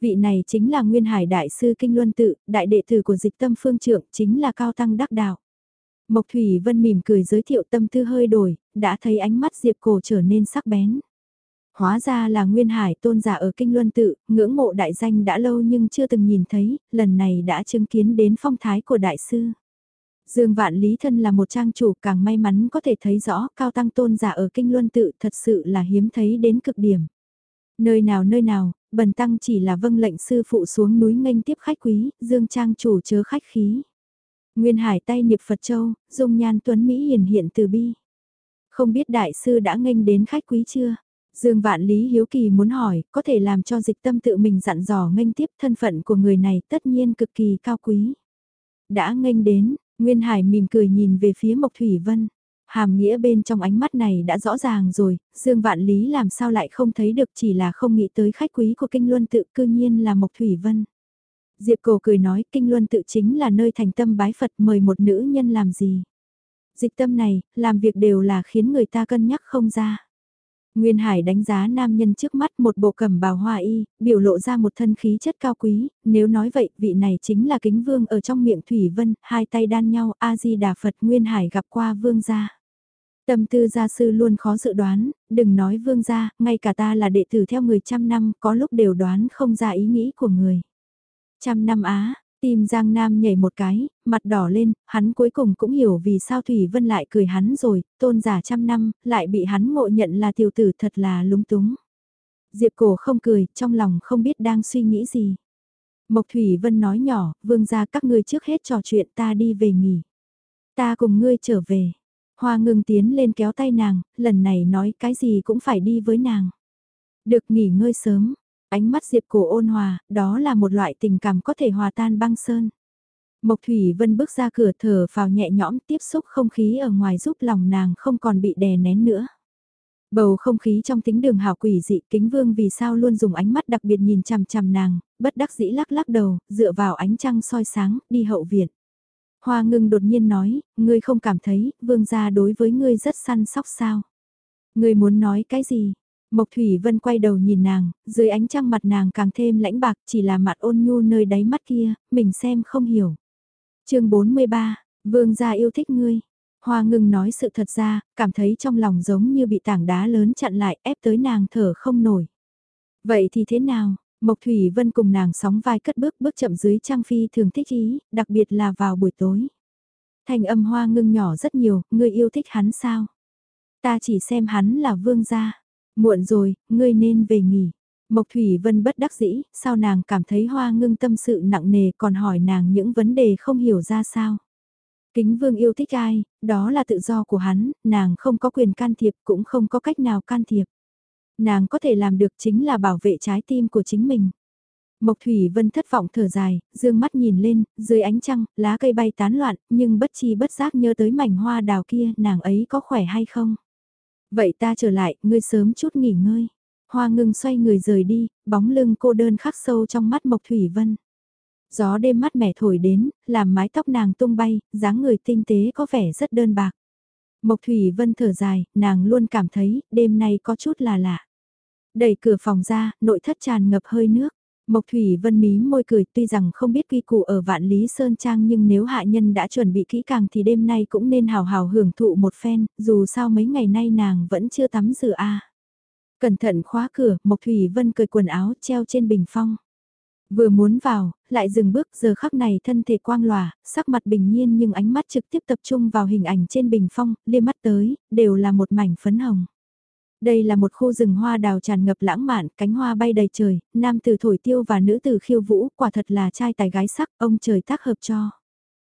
Vị này chính là Nguyên Hải Đại sư Kinh Luân Tự, đại đệ tử của dịch tâm phương trượng, chính là Cao Tăng Đắc Đạo. Mộc Thủy Vân mỉm cười giới thiệu tâm tư hơi đổi, đã thấy ánh mắt Diệp Cổ trở nên sắc bén. Hóa ra là Nguyên Hải tôn giả ở Kinh Luân Tự, ngưỡng mộ đại danh đã lâu nhưng chưa từng nhìn thấy, lần này đã chứng kiến đến phong thái của đại sư. Dương Vạn Lý thân là một trang chủ càng may mắn có thể thấy rõ cao tăng tôn giả ở kinh luân tự thật sự là hiếm thấy đến cực điểm. Nơi nào nơi nào, bần tăng chỉ là vâng lệnh sư phụ xuống núi nghênh tiếp khách quý, Dương trang chủ chớ khách khí. Nguyên Hải tay niệp Phật Châu, dung nhan tuấn Mỹ hiền hiện từ bi. Không biết đại sư đã nghênh đến khách quý chưa? Dương Vạn Lý Hiếu Kỳ muốn hỏi, có thể làm cho dịch tâm tự mình dặn dò nghênh tiếp thân phận của người này tất nhiên cực kỳ cao quý. Đã nghênh đến, Nguyên Hải mỉm cười nhìn về phía Mộc Thủy Vân. Hàm nghĩa bên trong ánh mắt này đã rõ ràng rồi, Dương Vạn Lý làm sao lại không thấy được chỉ là không nghĩ tới khách quý của Kinh Luân tự cư nhiên là Mộc Thủy Vân. Diệp Cổ cười nói Kinh Luân tự chính là nơi thành tâm bái Phật mời một nữ nhân làm gì. Dịch tâm này, làm việc đều là khiến người ta cân nhắc không ra. Nguyên Hải đánh giá nam nhân trước mắt một bộ cẩm bào hoa y, biểu lộ ra một thân khí chất cao quý, nếu nói vậy vị này chính là kính vương ở trong miệng Thủy Vân, hai tay đan nhau, A-di-đà Phật Nguyên Hải gặp qua vương gia. Tâm tư gia sư luôn khó dự đoán, đừng nói vương gia, ngay cả ta là đệ tử theo người trăm năm, có lúc đều đoán không ra ý nghĩ của người. Trăm năm á, Tim Giang Nam nhảy một cái, mặt đỏ lên, hắn cuối cùng cũng hiểu vì sao Thủy Vân lại cười hắn rồi, tôn giả trăm năm, lại bị hắn ngộ nhận là tiểu tử thật là lúng túng. Diệp cổ không cười, trong lòng không biết đang suy nghĩ gì. Mộc Thủy Vân nói nhỏ, vương ra các ngươi trước hết trò chuyện ta đi về nghỉ. Ta cùng ngươi trở về. Hoa ngừng tiến lên kéo tay nàng, lần này nói cái gì cũng phải đi với nàng. Được nghỉ ngơi sớm, Ánh mắt Diệp Cổ ôn hòa, đó là một loại tình cảm có thể hòa tan băng sơn. Mộc Thủy Vân bước ra cửa thở vào nhẹ nhõm tiếp xúc không khí ở ngoài giúp lòng nàng không còn bị đè nén nữa. Bầu không khí trong tính đường hảo quỷ dị kính vương vì sao luôn dùng ánh mắt đặc biệt nhìn chằm chằm nàng, bất đắc dĩ lắc lắc đầu, dựa vào ánh trăng soi sáng, đi hậu viện. Hoa ngưng đột nhiên nói, ngươi không cảm thấy, vương gia đối với ngươi rất săn sóc sao. Ngươi muốn nói cái gì, Mộc Thủy Vân quay đầu nhìn nàng, dưới ánh trăng mặt nàng càng thêm lãnh bạc chỉ là mặt ôn nhu nơi đáy mắt kia, mình xem không hiểu. chương 43, Vương gia yêu thích ngươi. Hoa ngừng nói sự thật ra, cảm thấy trong lòng giống như bị tảng đá lớn chặn lại ép tới nàng thở không nổi. Vậy thì thế nào? Mộc Thủy Vân cùng nàng sóng vai cất bước bước chậm dưới trang phi thường thích ý, đặc biệt là vào buổi tối. Thành âm hoa ngưng nhỏ rất nhiều, ngươi yêu thích hắn sao? Ta chỉ xem hắn là vương gia. Muộn rồi, ngươi nên về nghỉ. Mộc Thủy Vân bất đắc dĩ, sao nàng cảm thấy hoa ngưng tâm sự nặng nề còn hỏi nàng những vấn đề không hiểu ra sao. Kính vương yêu thích ai, đó là tự do của hắn, nàng không có quyền can thiệp cũng không có cách nào can thiệp. Nàng có thể làm được chính là bảo vệ trái tim của chính mình. Mộc Thủy Vân thất vọng thở dài, dương mắt nhìn lên, dưới ánh trăng, lá cây bay tán loạn, nhưng bất chi bất giác nhớ tới mảnh hoa đào kia, nàng ấy có khỏe hay không? Vậy ta trở lại, ngươi sớm chút nghỉ ngơi. Hoa ngưng xoay người rời đi, bóng lưng cô đơn khắc sâu trong mắt Mộc Thủy Vân. Gió đêm mát mẻ thổi đến, làm mái tóc nàng tung bay, dáng người tinh tế có vẻ rất đơn bạc. Mộc Thủy Vân thở dài, nàng luôn cảm thấy, đêm nay có chút là lạ. Đẩy cửa phòng ra, nội thất tràn ngập hơi nước. Mộc Thủy Vân mí môi cười tuy rằng không biết quy củ ở Vạn Lý Sơn Trang nhưng nếu hạ nhân đã chuẩn bị kỹ càng thì đêm nay cũng nên hào hào hưởng thụ một phen, dù sao mấy ngày nay nàng vẫn chưa tắm rửa a. Cẩn thận khóa cửa, Mộc Thủy Vân cởi quần áo treo trên bình phong. Vừa muốn vào, lại dừng bước giờ khắc này thân thể quang lòa, sắc mặt bình nhiên nhưng ánh mắt trực tiếp tập trung vào hình ảnh trên bình phong, liếc mắt tới, đều là một mảnh phấn hồng. Đây là một khu rừng hoa đào tràn ngập lãng mạn, cánh hoa bay đầy trời, nam tử thổi tiêu và nữ tử khiêu vũ, quả thật là trai tài gái sắc, ông trời tác hợp cho.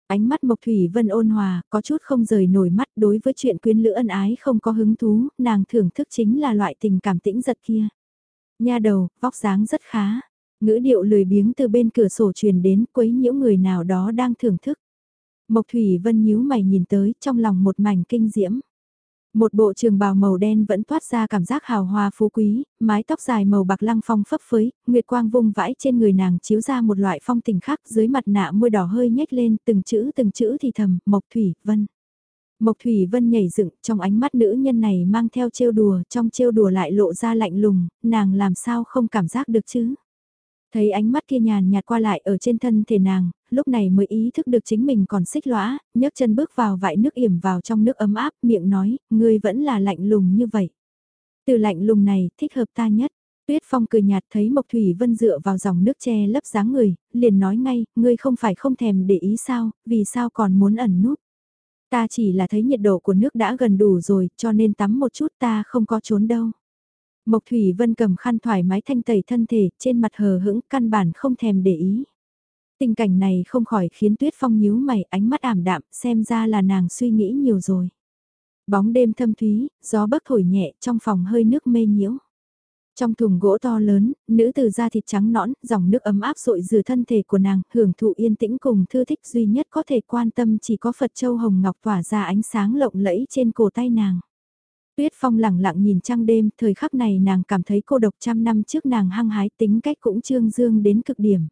Ánh mắt Mộc Thủy Vân ôn hòa, có chút không rời nổi mắt đối với chuyện quyến lữ ân ái không có hứng thú, nàng thưởng thức chính là loại tình cảm tĩnh giật kia. Nha đầu, vóc dáng rất khá. Ngữ điệu lười biếng từ bên cửa sổ truyền đến quấy nhiễu người nào đó đang thưởng thức. Mộc Thủy Vân nhíu mày nhìn tới trong lòng một mảnh kinh diễm. Một bộ trường bào màu đen vẫn toát ra cảm giác hào hoa phú quý, mái tóc dài màu bạc lăng phong phấp phới, nguyệt quang vung vãi trên người nàng chiếu ra một loại phong tình khác dưới mặt nạ môi đỏ hơi nhếch lên từng chữ từng chữ thì thầm, Mộc Thủy Vân. Mộc Thủy Vân nhảy dựng trong ánh mắt nữ nhân này mang theo trêu đùa, trong trêu đùa lại lộ ra lạnh lùng, nàng làm sao không cảm giác được chứ. Thấy ánh mắt kia nhàn nhạt qua lại ở trên thân thể nàng, lúc này mới ý thức được chính mình còn xích lõa, nhấc chân bước vào vại nước yểm vào trong nước ấm áp, miệng nói, ngươi vẫn là lạnh lùng như vậy. Từ lạnh lùng này, thích hợp ta nhất. Tuyết Phong cười nhạt thấy Mộc Thủy Vân dựa vào dòng nước che lấp dáng người, liền nói ngay, ngươi không phải không thèm để ý sao, vì sao còn muốn ẩn núp. Ta chỉ là thấy nhiệt độ của nước đã gần đủ rồi, cho nên tắm một chút ta không có trốn đâu. Mộc Thủy Vân cầm khăn thoải mái thanh tẩy thân thể, trên mặt hờ hững, căn bản không thèm để ý. Tình cảnh này không khỏi khiến Tuyết Phong nhíu mày, ánh mắt ảm đạm, xem ra là nàng suy nghĩ nhiều rồi. Bóng đêm thâm thúy, gió bấc thổi nhẹ, trong phòng hơi nước mê nhiễu. Trong thùng gỗ to lớn, nữ từ da thịt trắng nõn, dòng nước ấm áp rội rửa thân thể của nàng, hưởng thụ yên tĩnh cùng thư thích duy nhất có thể quan tâm chỉ có Phật Châu Hồng Ngọc tỏa ra ánh sáng lộng lẫy trên cổ tay nàng. Tuyết Phong lặng lặng nhìn trăng đêm, thời khắc này nàng cảm thấy cô độc trăm năm trước nàng hăng hái tính cách cũng trương dương đến cực điểm.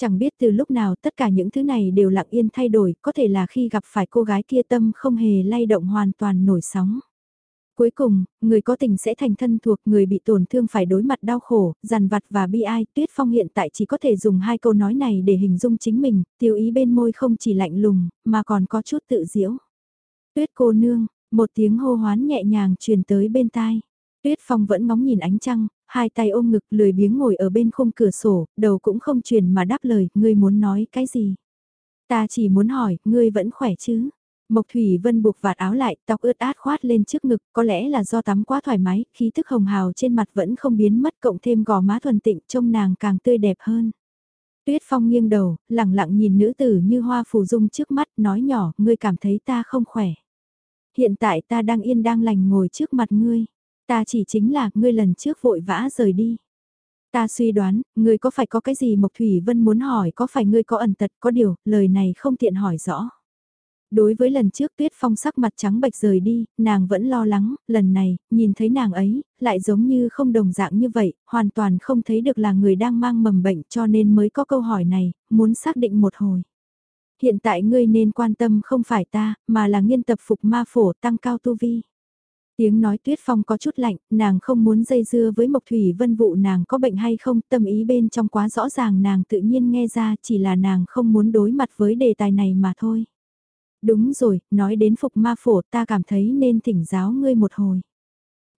Chẳng biết từ lúc nào tất cả những thứ này đều lặng yên thay đổi, có thể là khi gặp phải cô gái kia tâm không hề lay động hoàn toàn nổi sóng. Cuối cùng, người có tình sẽ thành thân thuộc người bị tổn thương phải đối mặt đau khổ, giàn vặt và bi ai. Tuyết Phong hiện tại chỉ có thể dùng hai câu nói này để hình dung chính mình, tiêu ý bên môi không chỉ lạnh lùng, mà còn có chút tự diễu. Tuyết cô nương, một tiếng hô hoán nhẹ nhàng truyền tới bên tai. Tuyết Phong vẫn ngóng nhìn ánh trăng, hai tay ôm ngực lười biếng ngồi ở bên khung cửa sổ, đầu cũng không truyền mà đáp lời, ngươi muốn nói cái gì? Ta chỉ muốn hỏi, ngươi vẫn khỏe chứ? Mộc Thủy Vân buộc vạt áo lại, tóc ướt át khoát lên trước ngực, có lẽ là do tắm quá thoải mái, khí thức hồng hào trên mặt vẫn không biến mất cộng thêm gò má thuần tịnh trông nàng càng tươi đẹp hơn. Tuyết Phong nghiêng đầu, lặng lặng nhìn nữ tử như hoa phù dung trước mắt, nói nhỏ, ngươi cảm thấy ta không khỏe. Hiện tại ta đang yên đang lành ngồi trước mặt ngươi. Ta chỉ chính là, ngươi lần trước vội vã rời đi. Ta suy đoán, ngươi có phải có cái gì Mộc Thủy Vân muốn hỏi có phải ngươi có ẩn tật có điều, lời này không tiện hỏi rõ. Đối với lần trước Tuyết Phong sắc mặt trắng bệch rời đi, nàng vẫn lo lắng, lần này, nhìn thấy nàng ấy, lại giống như không đồng dạng như vậy, hoàn toàn không thấy được là người đang mang mầm bệnh cho nên mới có câu hỏi này, muốn xác định một hồi. Hiện tại ngươi nên quan tâm không phải ta, mà là nghiên tập phục ma phổ tăng cao tu vi. Tiếng nói tuyết phong có chút lạnh, nàng không muốn dây dưa với Mộc Thủy Vân vụ nàng có bệnh hay không, tâm ý bên trong quá rõ ràng nàng tự nhiên nghe ra chỉ là nàng không muốn đối mặt với đề tài này mà thôi. Đúng rồi, nói đến phục ma phổ ta cảm thấy nên thỉnh giáo ngươi một hồi.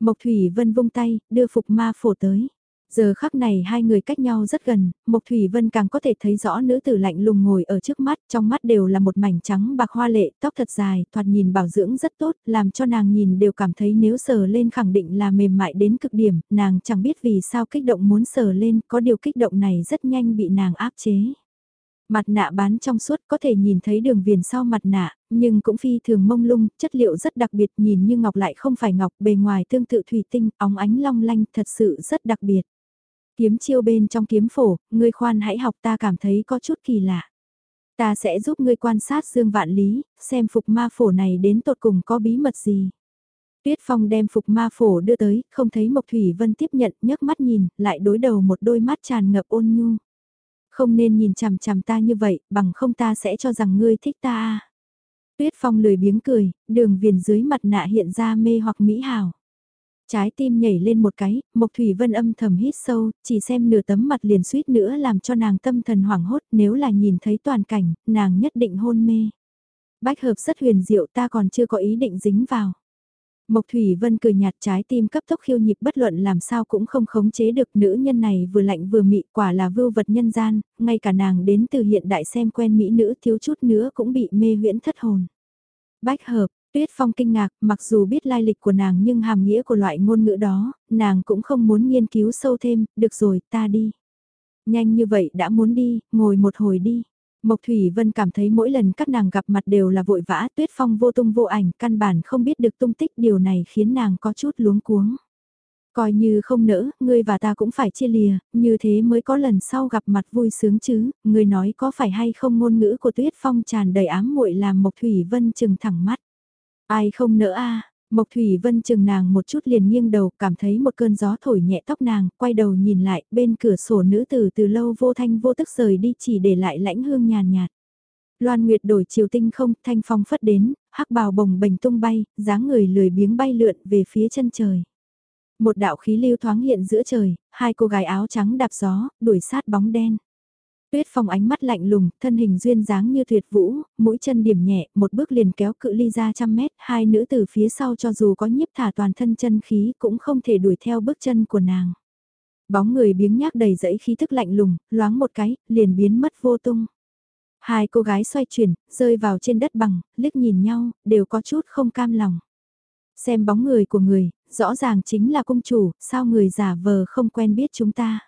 Mộc Thủy Vân vung tay, đưa phục ma phổ tới. Giờ khắc này hai người cách nhau rất gần, Mộc Thủy Vân càng có thể thấy rõ nữ tử lạnh lùng ngồi ở trước mắt, trong mắt đều là một mảnh trắng bạc hoa lệ, tóc thật dài, thoạt nhìn bảo dưỡng rất tốt, làm cho nàng nhìn đều cảm thấy nếu sờ lên khẳng định là mềm mại đến cực điểm, nàng chẳng biết vì sao kích động muốn sờ lên, có điều kích động này rất nhanh bị nàng áp chế. Mặt nạ bán trong suốt có thể nhìn thấy đường viền sau mặt nạ, nhưng cũng phi thường mông lung, chất liệu rất đặc biệt nhìn như ngọc lại không phải ngọc, bề ngoài tương tự thủy tinh, óng ánh long lanh, thật sự rất đặc biệt. Kiếm chiêu bên trong kiếm phổ, ngươi khoan hãy học ta cảm thấy có chút kỳ lạ. Ta sẽ giúp ngươi quan sát dương vạn lý, xem phục ma phổ này đến tột cùng có bí mật gì. Tuyết Phong đem phục ma phổ đưa tới, không thấy Mộc Thủy Vân tiếp nhận, nhấc mắt nhìn, lại đối đầu một đôi mắt tràn ngập ôn nhu. Không nên nhìn chằm chằm ta như vậy, bằng không ta sẽ cho rằng ngươi thích ta. Tuyết Phong lười biếng cười, đường viền dưới mặt nạ hiện ra mê hoặc mỹ hào. Trái tim nhảy lên một cái, Mộc Thủy Vân âm thầm hít sâu, chỉ xem nửa tấm mặt liền suýt nữa làm cho nàng tâm thần hoảng hốt nếu là nhìn thấy toàn cảnh, nàng nhất định hôn mê. Bách hợp rất huyền diệu ta còn chưa có ý định dính vào. Mộc Thủy Vân cười nhạt trái tim cấp tốc khiêu nhịp bất luận làm sao cũng không khống chế được nữ nhân này vừa lạnh vừa mị quả là vưu vật nhân gian, ngay cả nàng đến từ hiện đại xem quen mỹ nữ thiếu chút nữa cũng bị mê huyễn thất hồn. Bách hợp, Tuyết Phong kinh ngạc, mặc dù biết lai lịch của nàng nhưng hàm nghĩa của loại ngôn ngữ đó, nàng cũng không muốn nghiên cứu sâu thêm, được rồi, ta đi. Nhanh như vậy đã muốn đi, ngồi một hồi đi. Mộc Thủy Vân cảm thấy mỗi lần các nàng gặp mặt đều là vội vã, Tuyết Phong vô tung vô ảnh, căn bản không biết được tung tích điều này khiến nàng có chút luống cuống. Coi như không nỡ, ngươi và ta cũng phải chia lìa, như thế mới có lần sau gặp mặt vui sướng chứ, ngươi nói có phải hay không ngôn ngữ của Tuyết Phong tràn đầy ám muội làm Mộc Thủy Vân chừng thẳng mắt. Ai không nỡ a Mộc Thủy Vân chừng nàng một chút liền nghiêng đầu, cảm thấy một cơn gió thổi nhẹ tóc nàng, quay đầu nhìn lại, bên cửa sổ nữ tử từ lâu vô thanh vô tức rời đi chỉ để lại lãnh hương nhàn nhạt. Loan Nguyệt đổi chiều tinh không, thanh phong phất đến, hắc bào bồng bềnh tung bay, dáng người lười biếng bay lượn về phía chân trời. Một đạo khí lưu thoáng hiện giữa trời, hai cô gái áo trắng đạp gió, đuổi sát bóng đen. Tuyết Phong ánh mắt lạnh lùng, thân hình duyên dáng như tuyệt vũ, mũi chân điểm nhẹ, một bước liền kéo cự ly ra trăm mét, hai nữ từ phía sau cho dù có nhiếp thả toàn thân chân khí cũng không thể đuổi theo bước chân của nàng. Bóng người biếng nhác đầy dẫy khí thức lạnh lùng, loáng một cái, liền biến mất vô tung. Hai cô gái xoay chuyển, rơi vào trên đất bằng, liếc nhìn nhau, đều có chút không cam lòng. Xem bóng người của người, rõ ràng chính là công chủ, sao người giả vờ không quen biết chúng ta.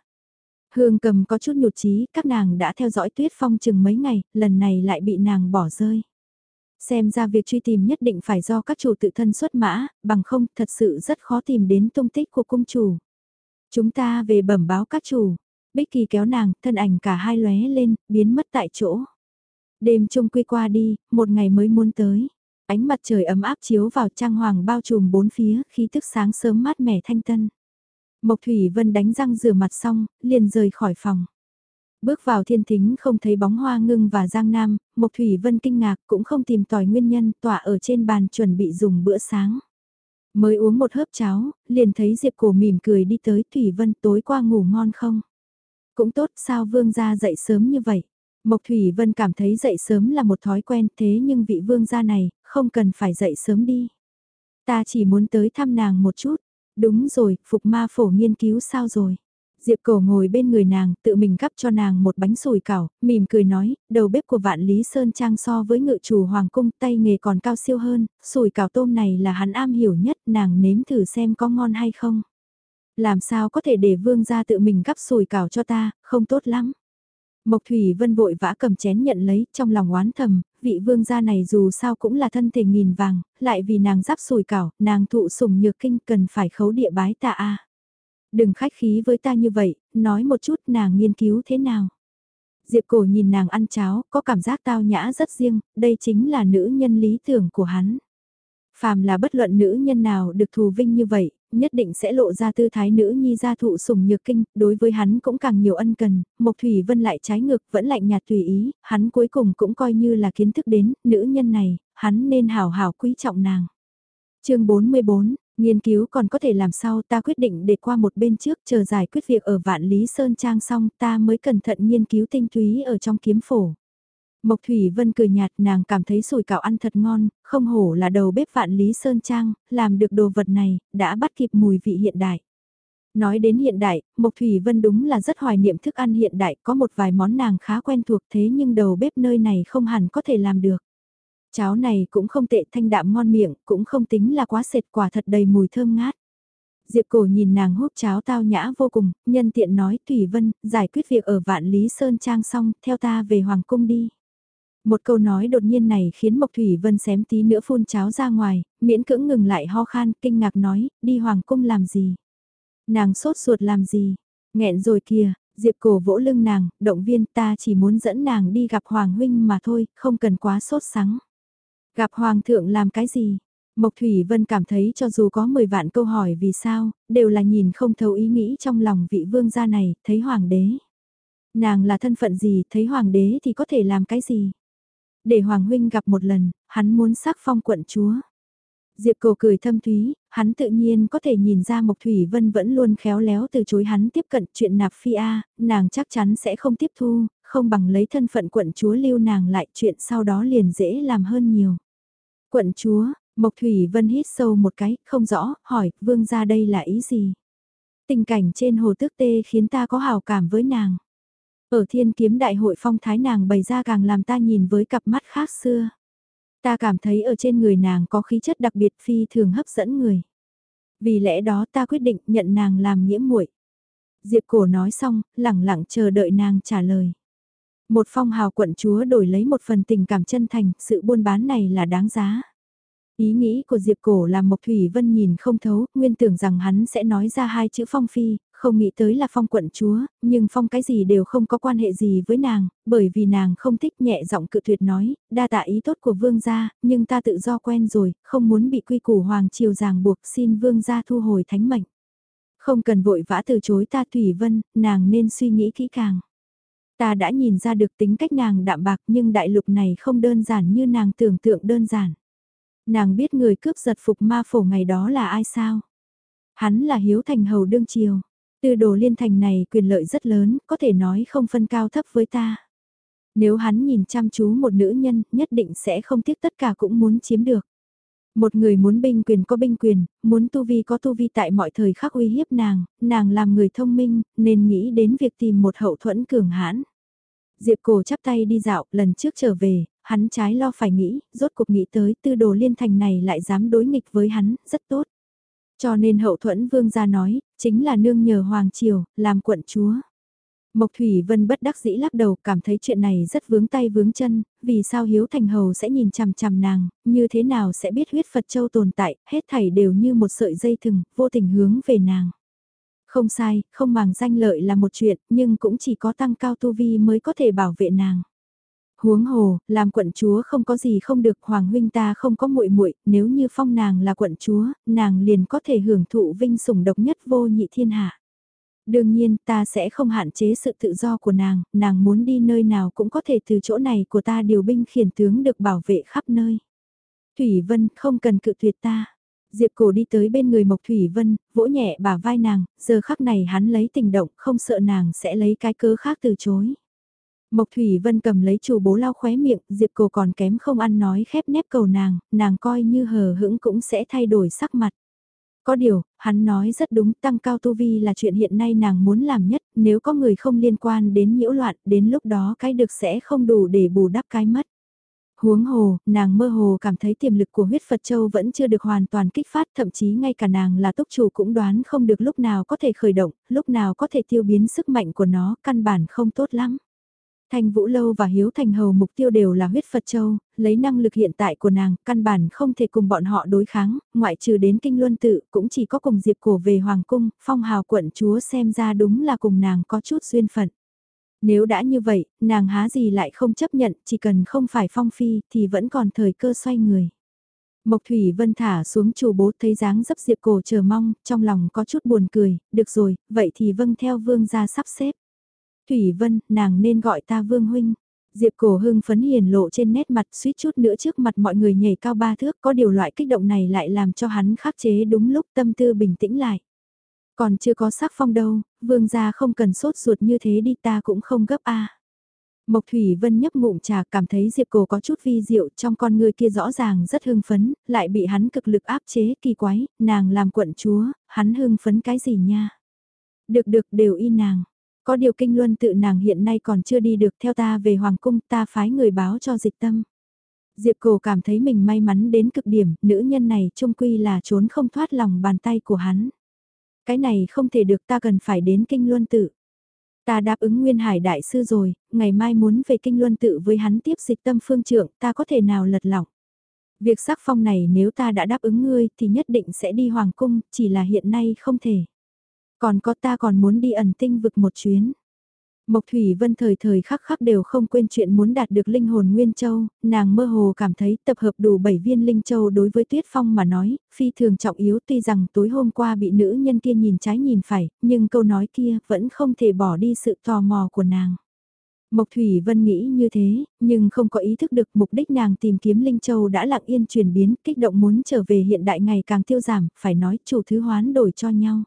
Hương cầm có chút nhụt chí, các nàng đã theo dõi tuyết phong chừng mấy ngày, lần này lại bị nàng bỏ rơi. Xem ra việc truy tìm nhất định phải do các chủ tự thân xuất mã, bằng không thật sự rất khó tìm đến tung tích của cung chủ. Chúng ta về bẩm báo các chủ. Bích Kỳ kéo nàng, thân ảnh cả hai lóe lên, biến mất tại chỗ. Đêm trung quy qua đi, một ngày mới muốn tới. Ánh mặt trời ấm áp chiếu vào trang hoàng bao trùm bốn phía, khí thức sáng sớm mát mẻ thanh tân. Mộc Thủy Vân đánh răng rửa mặt xong, liền rời khỏi phòng. Bước vào thiên thính không thấy bóng hoa ngưng và giang nam, Mộc Thủy Vân kinh ngạc cũng không tìm tòi nguyên nhân tỏa ở trên bàn chuẩn bị dùng bữa sáng. Mới uống một hớp cháo, liền thấy Diệp Cổ mỉm cười đi tới Thủy Vân tối qua ngủ ngon không? Cũng tốt sao vương gia dậy sớm như vậy? Mộc Thủy Vân cảm thấy dậy sớm là một thói quen thế nhưng vị vương gia này, không cần phải dậy sớm đi. Ta chỉ muốn tới thăm nàng một chút. Đúng rồi, Phục Ma Phổ nghiên cứu sao rồi? Diệp Cổ ngồi bên người nàng, tự mình gắp cho nàng một bánh sủi cảo, mỉm cười nói, đầu bếp của Vạn Lý Sơn Trang so với ngự chủ Hoàng Cung tay nghề còn cao siêu hơn, sủi cảo tôm này là hắn am hiểu nhất, nàng nếm thử xem có ngon hay không. Làm sao có thể để vương gia tự mình gắp sủi cảo cho ta, không tốt lắm. Mộc Thủy Vân vội vã cầm chén nhận lấy, trong lòng oán thầm, vị vương gia này dù sao cũng là thân thể nghìn vàng, lại vì nàng giáp sùi cảo, nàng thụ sủng nhược kinh cần phải khấu địa bái ta a. Đừng khách khí với ta như vậy, nói một chút nàng nghiên cứu thế nào. Diệp cổ nhìn nàng ăn cháo, có cảm giác tao nhã rất riêng, đây chính là nữ nhân lý tưởng của hắn. Phàm là bất luận nữ nhân nào được thù vinh như vậy, nhất định sẽ lộ ra tư thái nữ nhi gia thụ sủng nhược kinh, đối với hắn cũng càng nhiều ân cần, Mộc Thủy Vân lại trái ngược vẫn lạnh nhạt tùy ý, hắn cuối cùng cũng coi như là kiến thức đến, nữ nhân này, hắn nên hào hào quý trọng nàng. chương 44, nghiên cứu còn có thể làm sao ta quyết định để qua một bên trước chờ giải quyết việc ở Vạn Lý Sơn Trang xong ta mới cẩn thận nghiên cứu tinh túy ở trong kiếm phổ. Mộc Thủy Vân cười nhạt nàng cảm thấy sủi cảo ăn thật ngon, không hổ là đầu bếp vạn Lý Sơn Trang, làm được đồ vật này, đã bắt kịp mùi vị hiện đại. Nói đến hiện đại, Mộc Thủy Vân đúng là rất hoài niệm thức ăn hiện đại, có một vài món nàng khá quen thuộc thế nhưng đầu bếp nơi này không hẳn có thể làm được. Cháo này cũng không tệ thanh đạm ngon miệng, cũng không tính là quá sệt quả thật đầy mùi thơm ngát. Diệp cổ nhìn nàng hút cháo tao nhã vô cùng, nhân tiện nói Thủy Vân, giải quyết việc ở Vạn Lý Sơn Trang xong, theo ta về Hoàng Cung đi. Một câu nói đột nhiên này khiến Mộc Thủy Vân xém tí nữa phun cháo ra ngoài, miễn cưỡng ngừng lại ho khan, kinh ngạc nói, đi Hoàng Cung làm gì? Nàng sốt ruột làm gì? Nghẹn rồi kìa, Diệp cổ vỗ lưng nàng, động viên ta chỉ muốn dẫn nàng đi gặp Hoàng Huynh mà thôi, không cần quá sốt sắng. Gặp Hoàng thượng làm cái gì? Mộc Thủy Vân cảm thấy cho dù có 10 vạn câu hỏi vì sao, đều là nhìn không thấu ý nghĩ trong lòng vị vương gia này, thấy Hoàng đế. Nàng là thân phận gì, thấy Hoàng đế thì có thể làm cái gì? Để Hoàng Huynh gặp một lần, hắn muốn sắc phong quận chúa. Diệp cầu cười thâm thúy, hắn tự nhiên có thể nhìn ra Mộc Thủy Vân vẫn luôn khéo léo từ chối hắn tiếp cận chuyện nạp phi A, nàng chắc chắn sẽ không tiếp thu, không bằng lấy thân phận quận chúa lưu nàng lại chuyện sau đó liền dễ làm hơn nhiều. Quận chúa, Mộc Thủy Vân hít sâu một cái, không rõ, hỏi, vương ra đây là ý gì? Tình cảnh trên hồ tước tê khiến ta có hào cảm với nàng. Ở thiên kiếm đại hội phong thái nàng bày ra càng làm ta nhìn với cặp mắt khác xưa. Ta cảm thấy ở trên người nàng có khí chất đặc biệt phi thường hấp dẫn người. Vì lẽ đó ta quyết định nhận nàng làm nghĩa muội. Diệp cổ nói xong, lẳng lặng chờ đợi nàng trả lời. Một phong hào quận chúa đổi lấy một phần tình cảm chân thành, sự buôn bán này là đáng giá. Ý nghĩ của Diệp Cổ làm Mộc Thủy Vân nhìn không thấu, nguyên tưởng rằng hắn sẽ nói ra hai chữ phong phi, không nghĩ tới là phong quận chúa, nhưng phong cái gì đều không có quan hệ gì với nàng, bởi vì nàng không thích nhẹ giọng cự tuyệt nói, đa tạ ý tốt của vương gia, nhưng ta tự do quen rồi, không muốn bị quy củ hoàng triều ràng buộc xin vương gia thu hồi thánh mệnh. Không cần vội vã từ chối ta Thủy Vân, nàng nên suy nghĩ kỹ càng. Ta đã nhìn ra được tính cách nàng đạm bạc nhưng đại lục này không đơn giản như nàng tưởng tượng đơn giản. Nàng biết người cướp giật phục ma phổ ngày đó là ai sao? Hắn là hiếu thành hầu đương triều. Tư đồ liên thành này quyền lợi rất lớn, có thể nói không phân cao thấp với ta. Nếu hắn nhìn chăm chú một nữ nhân, nhất định sẽ không tiếc tất cả cũng muốn chiếm được. Một người muốn binh quyền có binh quyền, muốn tu vi có tu vi tại mọi thời khắc uy hiếp nàng, nàng làm người thông minh, nên nghĩ đến việc tìm một hậu thuẫn cường hãn. Diệp cổ chắp tay đi dạo, lần trước trở về, hắn trái lo phải nghĩ, rốt cuộc nghĩ tới tư đồ liên thành này lại dám đối nghịch với hắn, rất tốt. Cho nên hậu thuẫn vương gia nói, chính là nương nhờ Hoàng Triều, làm quận chúa. Mộc Thủy Vân bất đắc dĩ lắc đầu cảm thấy chuyện này rất vướng tay vướng chân, vì sao Hiếu Thành Hầu sẽ nhìn chằm chằm nàng, như thế nào sẽ biết huyết Phật Châu tồn tại, hết thảy đều như một sợi dây thừng, vô tình hướng về nàng. Không sai, không màng danh lợi là một chuyện, nhưng cũng chỉ có tăng cao tu vi mới có thể bảo vệ nàng. Huống hồ, làm quận chúa không có gì không được, hoàng huynh ta không có muội muội, nếu như phong nàng là quận chúa, nàng liền có thể hưởng thụ vinh sủng độc nhất vô nhị thiên hạ. Đương nhiên, ta sẽ không hạn chế sự tự do của nàng, nàng muốn đi nơi nào cũng có thể từ chỗ này của ta điều binh khiển tướng được bảo vệ khắp nơi. Thủy Vân không cần cự tuyệt ta. Diệp cổ đi tới bên người Mộc Thủy Vân, vỗ nhẹ bả vai nàng, giờ khắc này hắn lấy tình động, không sợ nàng sẽ lấy cái cớ khác từ chối. Mộc Thủy Vân cầm lấy chủ bố lau khóe miệng, Diệp Cầu còn kém không ăn nói khép nép cầu nàng, nàng coi như hờ hững cũng sẽ thay đổi sắc mặt. Có điều, hắn nói rất đúng, tăng cao tu vi là chuyện hiện nay nàng muốn làm nhất, nếu có người không liên quan đến nhiễu loạn, đến lúc đó cái được sẽ không đủ để bù đắp cái mất. Huống hồ, nàng mơ hồ cảm thấy tiềm lực của huyết Phật Châu vẫn chưa được hoàn toàn kích phát, thậm chí ngay cả nàng là tốc chủ cũng đoán không được lúc nào có thể khởi động, lúc nào có thể tiêu biến sức mạnh của nó, căn bản không tốt lắm. Thanh Vũ Lâu và Hiếu Thành Hầu mục tiêu đều là huyết Phật Châu, lấy năng lực hiện tại của nàng, căn bản không thể cùng bọn họ đối kháng, ngoại trừ đến Kinh Luân Tự, cũng chỉ có cùng Diệp Cổ về Hoàng Cung, phong hào quận chúa xem ra đúng là cùng nàng có chút duyên phận. Nếu đã như vậy, nàng há gì lại không chấp nhận, chỉ cần không phải phong phi, thì vẫn còn thời cơ xoay người. Mộc Thủy Vân thả xuống chủ bố thấy dáng dấp Diệp Cổ chờ mong, trong lòng có chút buồn cười, được rồi, vậy thì vâng theo vương gia sắp xếp. Thủy Vân, nàng nên gọi ta Vương Huynh. Diệp cổ hưng phấn hiền lộ trên nét mặt suýt chút nữa trước mặt mọi người nhảy cao ba thước có điều loại kích động này lại làm cho hắn khắc chế đúng lúc tâm tư bình tĩnh lại. Còn chưa có sắc phong đâu, vương gia không cần sốt ruột như thế đi ta cũng không gấp a. Mộc Thủy Vân nhấp ngụm trà cảm thấy Diệp Cổ có chút vi diệu trong con người kia rõ ràng rất hưng phấn, lại bị hắn cực lực áp chế kỳ quái, nàng làm quận chúa, hắn hưng phấn cái gì nha. Được được đều y nàng, có điều kinh luân tự nàng hiện nay còn chưa đi được theo ta về Hoàng Cung ta phái người báo cho dịch tâm. Diệp Cổ cảm thấy mình may mắn đến cực điểm, nữ nhân này trung quy là trốn không thoát lòng bàn tay của hắn. Cái này không thể được ta cần phải đến kinh luân tự. Ta đáp ứng Nguyên Hải Đại Sư rồi, ngày mai muốn về kinh luân tự với hắn tiếp dịch tâm phương trưởng, ta có thể nào lật lỏng. Việc sắc phong này nếu ta đã đáp ứng ngươi thì nhất định sẽ đi Hoàng Cung, chỉ là hiện nay không thể. Còn có ta còn muốn đi ẩn tinh vực một chuyến. Mộc Thủy Vân thời thời khắc khắc đều không quên chuyện muốn đạt được linh hồn Nguyên Châu, nàng mơ hồ cảm thấy tập hợp đủ 7 viên Linh Châu đối với Tuyết Phong mà nói, phi thường trọng yếu tuy rằng tối hôm qua bị nữ nhân kia nhìn trái nhìn phải, nhưng câu nói kia vẫn không thể bỏ đi sự tò mò của nàng. Mộc Thủy Vân nghĩ như thế, nhưng không có ý thức được mục đích nàng tìm kiếm Linh Châu đã lặng yên chuyển biến, kích động muốn trở về hiện đại ngày càng tiêu giảm, phải nói chủ thứ hoán đổi cho nhau.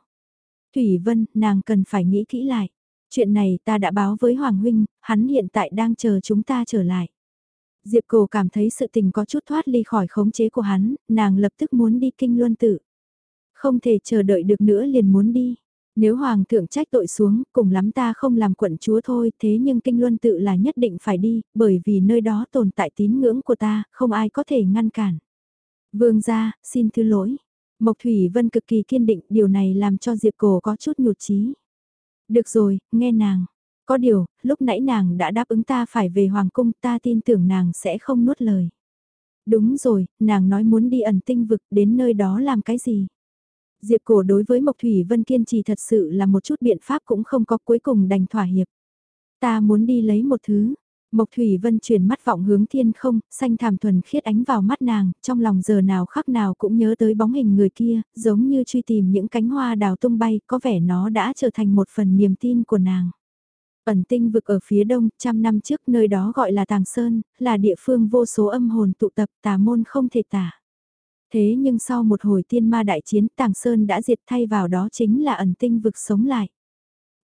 Thủy Vân, nàng cần phải nghĩ kỹ lại. Chuyện này ta đã báo với Hoàng Huynh, hắn hiện tại đang chờ chúng ta trở lại. Diệp Cổ cảm thấy sự tình có chút thoát ly khỏi khống chế của hắn, nàng lập tức muốn đi kinh luân tự. Không thể chờ đợi được nữa liền muốn đi. Nếu Hoàng thượng trách tội xuống, cùng lắm ta không làm quận chúa thôi, thế nhưng kinh luân tự là nhất định phải đi, bởi vì nơi đó tồn tại tín ngưỡng của ta, không ai có thể ngăn cản. Vương gia, xin thứ lỗi. Mộc Thủy Vân cực kỳ kiên định, điều này làm cho Diệp Cổ có chút nhụt chí. Được rồi, nghe nàng. Có điều, lúc nãy nàng đã đáp ứng ta phải về Hoàng Cung, ta tin tưởng nàng sẽ không nuốt lời. Đúng rồi, nàng nói muốn đi ẩn tinh vực, đến nơi đó làm cái gì? Diệp Cổ đối với Mộc Thủy Vân kiên trì thật sự là một chút biện pháp cũng không có cuối cùng đành thỏa hiệp. Ta muốn đi lấy một thứ, Mộc Thủy Vân chuyển mắt vọng hướng thiên không, xanh thảm thuần khiết ánh vào mắt nàng, trong lòng giờ nào khắc nào cũng nhớ tới bóng hình người kia, giống như truy tìm những cánh hoa đào tung bay, có vẻ nó đã trở thành một phần niềm tin của nàng. Ẩn tinh vực ở phía đông, trăm năm trước nơi đó gọi là Tàng Sơn, là địa phương vô số âm hồn tụ tập tà môn không thể tả. Thế nhưng sau một hồi tiên ma đại chiến Tàng Sơn đã diệt thay vào đó chính là ẩn tinh vực sống lại.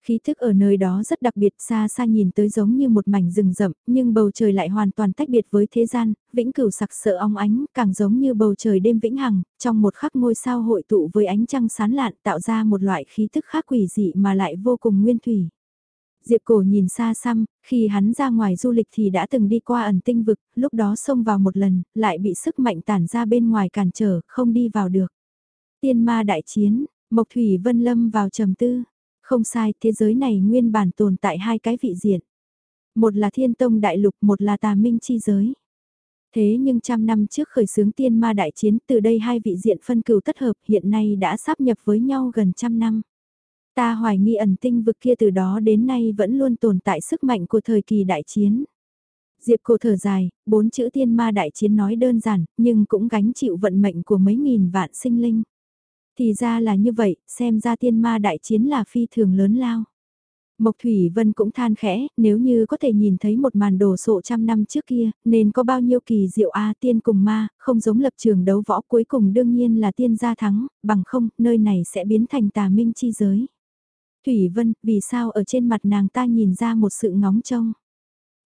Khí thức ở nơi đó rất đặc biệt xa xa nhìn tới giống như một mảnh rừng rậm, nhưng bầu trời lại hoàn toàn tách biệt với thế gian, vĩnh cửu sặc sỡ ong ánh, càng giống như bầu trời đêm vĩnh hằng, trong một khắc ngôi sao hội tụ với ánh trăng sán lạn tạo ra một loại khí thức khác quỷ dị mà lại vô cùng nguyên thủy. Diệp cổ nhìn xa xăm, khi hắn ra ngoài du lịch thì đã từng đi qua ẩn tinh vực, lúc đó xông vào một lần, lại bị sức mạnh tản ra bên ngoài cản trở, không đi vào được. Tiên ma đại chiến, Mộc Thủy Vân Lâm vào trầm tư, không sai, thế giới này nguyên bản tồn tại hai cái vị diện. Một là thiên tông đại lục, một là tà minh chi giới. Thế nhưng trăm năm trước khởi xướng tiên ma đại chiến từ đây hai vị diện phân cửu tất hợp hiện nay đã sáp nhập với nhau gần trăm năm. Ta hoài nghi ẩn tinh vực kia từ đó đến nay vẫn luôn tồn tại sức mạnh của thời kỳ đại chiến. Diệp cổ thở dài, bốn chữ tiên ma đại chiến nói đơn giản, nhưng cũng gánh chịu vận mệnh của mấy nghìn vạn sinh linh. Thì ra là như vậy, xem ra tiên ma đại chiến là phi thường lớn lao. Mộc Thủy Vân cũng than khẽ, nếu như có thể nhìn thấy một màn đồ sộ trăm năm trước kia, nên có bao nhiêu kỳ diệu a tiên cùng ma, không giống lập trường đấu võ cuối cùng đương nhiên là tiên gia thắng, bằng không, nơi này sẽ biến thành tà minh chi giới. Thủy Vân, vì sao ở trên mặt nàng ta nhìn ra một sự ngóng trông?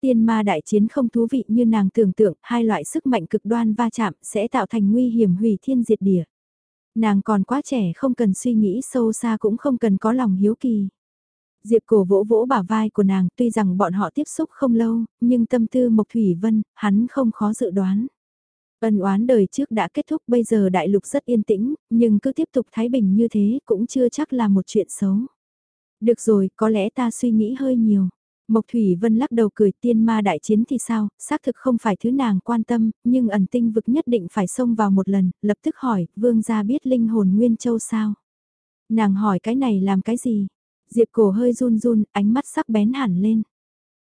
Tiên ma đại chiến không thú vị như nàng tưởng tượng, hai loại sức mạnh cực đoan va chạm sẽ tạo thành nguy hiểm hủy thiên diệt địa. Nàng còn quá trẻ không cần suy nghĩ sâu xa cũng không cần có lòng hiếu kỳ. Diệp cổ vỗ vỗ bả vai của nàng tuy rằng bọn họ tiếp xúc không lâu, nhưng tâm tư Mộc Thủy Vân, hắn không khó dự đoán. Ân oán đời trước đã kết thúc bây giờ đại lục rất yên tĩnh, nhưng cứ tiếp tục thái bình như thế cũng chưa chắc là một chuyện xấu. Được rồi, có lẽ ta suy nghĩ hơi nhiều. Mộc Thủy Vân lắc đầu cười tiên ma đại chiến thì sao, xác thực không phải thứ nàng quan tâm, nhưng ẩn tinh vực nhất định phải xông vào một lần, lập tức hỏi, vương gia biết linh hồn Nguyên Châu sao? Nàng hỏi cái này làm cái gì? Diệp cổ hơi run run, ánh mắt sắc bén hẳn lên.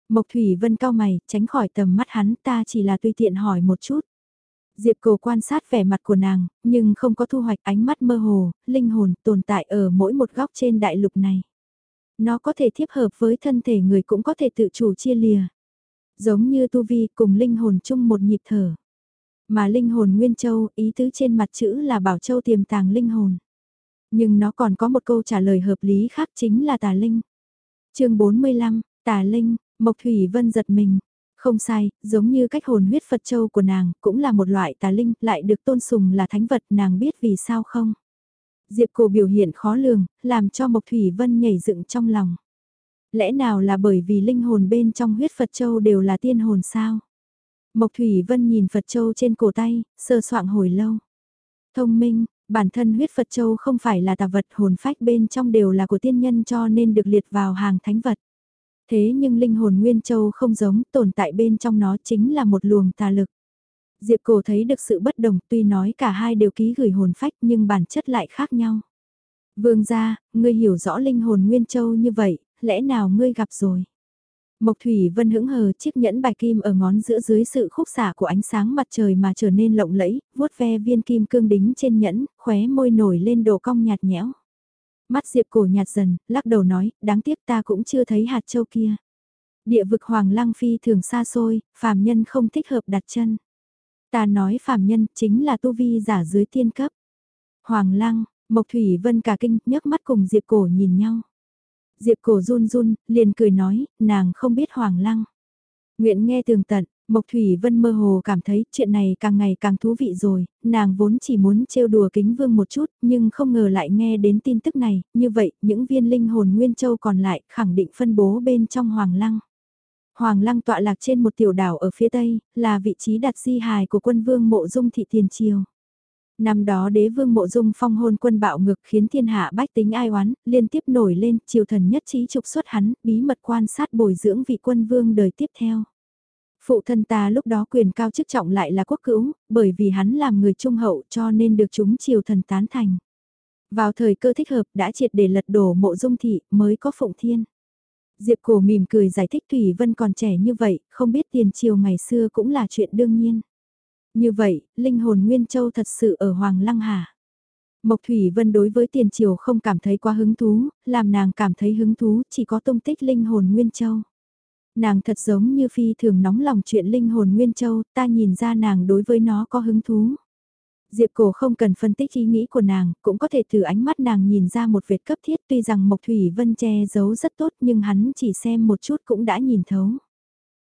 Mộc Thủy Vân cao mày, tránh khỏi tầm mắt hắn ta chỉ là tùy tiện hỏi một chút. Diệp cổ quan sát vẻ mặt của nàng, nhưng không có thu hoạch ánh mắt mơ hồ, linh hồn tồn tại ở mỗi một góc trên đại lục này. Nó có thể thiếp hợp với thân thể người cũng có thể tự chủ chia lìa. Giống như tu vi cùng linh hồn chung một nhịp thở. Mà linh hồn Nguyên Châu, ý tứ trên mặt chữ là Bảo Châu tiềm tàng linh hồn. Nhưng nó còn có một câu trả lời hợp lý khác chính là tà linh. chương 45, tà linh, Mộc Thủy Vân giật mình. Không sai, giống như cách hồn huyết Phật Châu của nàng, cũng là một loại tà linh, lại được tôn sùng là thánh vật, nàng biết vì sao không? Diệp cổ biểu hiện khó lường, làm cho Mộc Thủy Vân nhảy dựng trong lòng. Lẽ nào là bởi vì linh hồn bên trong huyết Phật Châu đều là tiên hồn sao? Mộc Thủy Vân nhìn Phật Châu trên cổ tay, sơ soạn hồi lâu. Thông minh, bản thân huyết Phật Châu không phải là tà vật hồn phách bên trong đều là của tiên nhân cho nên được liệt vào hàng thánh vật. Thế nhưng linh hồn Nguyên Châu không giống, tồn tại bên trong nó chính là một luồng tà lực. Diệp Cổ thấy được sự bất đồng tuy nói cả hai đều ký gửi hồn phách nhưng bản chất lại khác nhau. Vương gia, ngươi hiểu rõ linh hồn Nguyên Châu như vậy, lẽ nào ngươi gặp rồi? Mộc Thủy Vân hững hờ chiếc nhẫn bài kim ở ngón giữa dưới sự khúc xạ của ánh sáng mặt trời mà trở nên lộng lẫy, vuốt ve viên kim cương đính trên nhẫn, khóe môi nổi lên độ cong nhạt nhẽo. Mắt Diệp cổ nhạt dần, lắc đầu nói, đáng tiếc ta cũng chưa thấy hạt châu kia. Địa vực Hoàng Lăng Phi thường xa xôi, phàm nhân không thích hợp đặt chân. Ta nói phàm nhân chính là tu vi giả dưới tiên cấp. Hoàng Lăng, Mộc Thủy Vân cả kinh, nhấc mắt cùng Diệp cổ nhìn nhau. Diệp cổ run run, liền cười nói, nàng không biết Hoàng Lăng. Nguyện nghe tường tận, Mộc Thủy Vân mơ hồ cảm thấy chuyện này càng ngày càng thú vị rồi, nàng vốn chỉ muốn trêu đùa kính vương một chút, nhưng không ngờ lại nghe đến tin tức này, như vậy, những viên linh hồn Nguyên Châu còn lại khẳng định phân bố bên trong Hoàng Lăng. Hoàng Lăng tọa lạc trên một tiểu đảo ở phía tây, là vị trí đặt di hài của quân vương mộ dung thị tiền triều. Năm đó đế vương mộ dung phong hôn quân bạo ngực khiến thiên hạ bách tính ai oán, liên tiếp nổi lên, triều thần nhất trí trục xuất hắn, bí mật quan sát bồi dưỡng vị quân vương đời tiếp theo. Phụ thân ta lúc đó quyền cao chức trọng lại là quốc cữu, bởi vì hắn làm người trung hậu cho nên được chúng triều thần tán thành. Vào thời cơ thích hợp đã triệt để lật đổ mộ dung thị mới có phụng thiên. Diệp cổ mỉm cười giải thích Thủy Vân còn trẻ như vậy, không biết tiền triều ngày xưa cũng là chuyện đương nhiên. Như vậy, linh hồn Nguyên Châu thật sự ở Hoàng Lăng Hà. Mộc Thủy Vân đối với tiền triều không cảm thấy quá hứng thú, làm nàng cảm thấy hứng thú chỉ có tung tích linh hồn Nguyên Châu. Nàng thật giống như phi thường nóng lòng chuyện linh hồn Nguyên Châu, ta nhìn ra nàng đối với nó có hứng thú. Diệp cổ không cần phân tích ý nghĩ của nàng, cũng có thể từ ánh mắt nàng nhìn ra một vệt cấp thiết tuy rằng Mộc Thủy Vân che giấu rất tốt nhưng hắn chỉ xem một chút cũng đã nhìn thấu.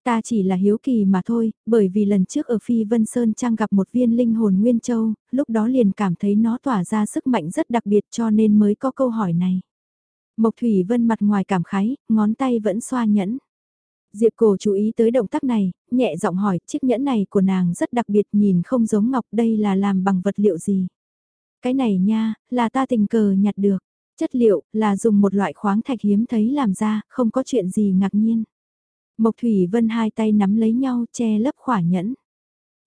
Ta chỉ là hiếu kỳ mà thôi, bởi vì lần trước ở Phi Vân Sơn Trang gặp một viên linh hồn Nguyên Châu, lúc đó liền cảm thấy nó tỏa ra sức mạnh rất đặc biệt cho nên mới có câu hỏi này. Mộc Thủy Vân mặt ngoài cảm khái, ngón tay vẫn xoa nhẫn. Diệp cổ chú ý tới động tác này, nhẹ giọng hỏi, chiếc nhẫn này của nàng rất đặc biệt nhìn không giống ngọc đây là làm bằng vật liệu gì. Cái này nha, là ta tình cờ nhặt được. Chất liệu là dùng một loại khoáng thạch hiếm thấy làm ra, không có chuyện gì ngạc nhiên. Mộc Thủy Vân hai tay nắm lấy nhau che lấp khỏa nhẫn.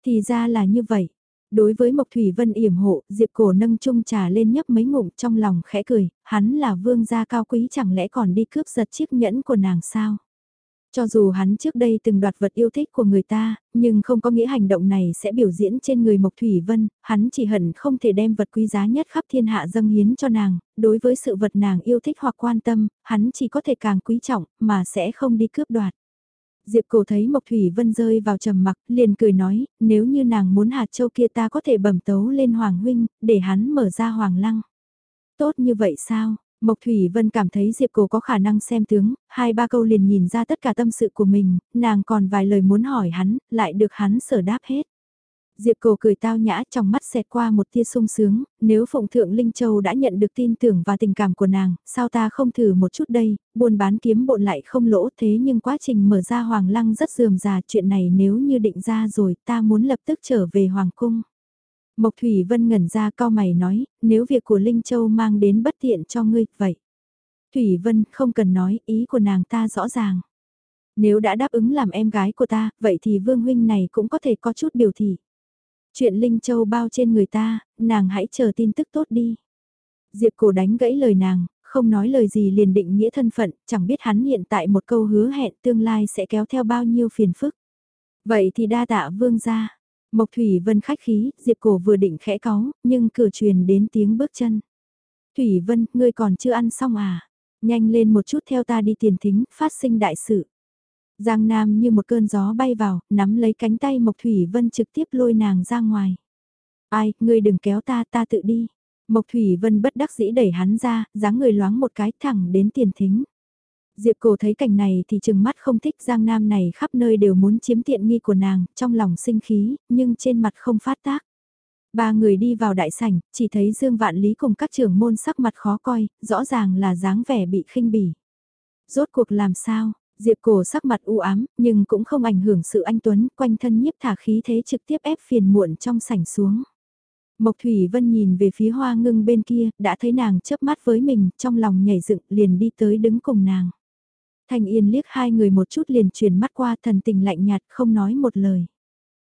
Thì ra là như vậy. Đối với Mộc Thủy Vân yểm hộ, Diệp Cổ nâng chung trà lên nhấp mấy ngụm trong lòng khẽ cười, hắn là vương gia cao quý chẳng lẽ còn đi cướp giật chiếc nhẫn của nàng sao? Cho dù hắn trước đây từng đoạt vật yêu thích của người ta, nhưng không có nghĩa hành động này sẽ biểu diễn trên người Mộc Thủy Vân, hắn chỉ hận không thể đem vật quý giá nhất khắp thiên hạ dâng hiến cho nàng, đối với sự vật nàng yêu thích hoặc quan tâm, hắn chỉ có thể càng quý trọng, mà sẽ không đi cướp đoạt. Diệp cổ thấy Mộc Thủy Vân rơi vào trầm mặc, liền cười nói, nếu như nàng muốn hạt châu kia ta có thể bẩm tấu lên Hoàng Huynh, để hắn mở ra Hoàng Lăng. Tốt như vậy sao? Mộc Thủy Vân cảm thấy Diệp Cổ có khả năng xem tướng, hai ba câu liền nhìn ra tất cả tâm sự của mình, nàng còn vài lời muốn hỏi hắn, lại được hắn sở đáp hết. Diệp Cổ cười tao nhã trong mắt xẹt qua một tia sung sướng, nếu Phụng Thượng Linh Châu đã nhận được tin tưởng và tình cảm của nàng, sao ta không thử một chút đây, buôn bán kiếm bộn lại không lỗ thế nhưng quá trình mở ra Hoàng Lăng rất dườm già chuyện này nếu như định ra rồi ta muốn lập tức trở về Hoàng Cung. Mộc Thủy Vân ngẩn ra cao mày nói, nếu việc của Linh Châu mang đến bất tiện cho ngươi, vậy. Thủy Vân không cần nói, ý của nàng ta rõ ràng. Nếu đã đáp ứng làm em gái của ta, vậy thì Vương Huynh này cũng có thể có chút biểu thị. Chuyện Linh Châu bao trên người ta, nàng hãy chờ tin tức tốt đi. Diệp cổ đánh gãy lời nàng, không nói lời gì liền định nghĩa thân phận, chẳng biết hắn hiện tại một câu hứa hẹn tương lai sẽ kéo theo bao nhiêu phiền phức. Vậy thì đa tạ vương gia. Mộc Thủy Vân khách khí, Diệp cổ vừa định khẽ cáu, nhưng cửa truyền đến tiếng bước chân. Thủy Vân, ngươi còn chưa ăn xong à? Nhanh lên một chút theo ta đi tiền thính, phát sinh đại sự. Giang Nam như một cơn gió bay vào, nắm lấy cánh tay Mộc Thủy Vân trực tiếp lôi nàng ra ngoài. Ai, ngươi đừng kéo ta, ta tự đi. Mộc Thủy Vân bất đắc dĩ đẩy hắn ra, dáng người loáng một cái thẳng đến tiền thính. Diệp cổ thấy cảnh này thì chừng mắt không thích Giang Nam này khắp nơi đều muốn chiếm tiện nghi của nàng, trong lòng sinh khí, nhưng trên mặt không phát tác. Ba người đi vào đại sảnh, chỉ thấy Dương Vạn Lý cùng các trưởng môn sắc mặt khó coi, rõ ràng là dáng vẻ bị khinh bỉ. Rốt cuộc làm sao, Diệp cổ sắc mặt u ám, nhưng cũng không ảnh hưởng sự anh Tuấn, quanh thân nhiếp thả khí thế trực tiếp ép phiền muộn trong sảnh xuống. Mộc Thủy Vân nhìn về phía hoa ngưng bên kia, đã thấy nàng chớp mắt với mình, trong lòng nhảy dựng liền đi tới đứng cùng nàng. Thanh Yên liếc hai người một chút liền chuyển mắt qua thần tình lạnh nhạt không nói một lời.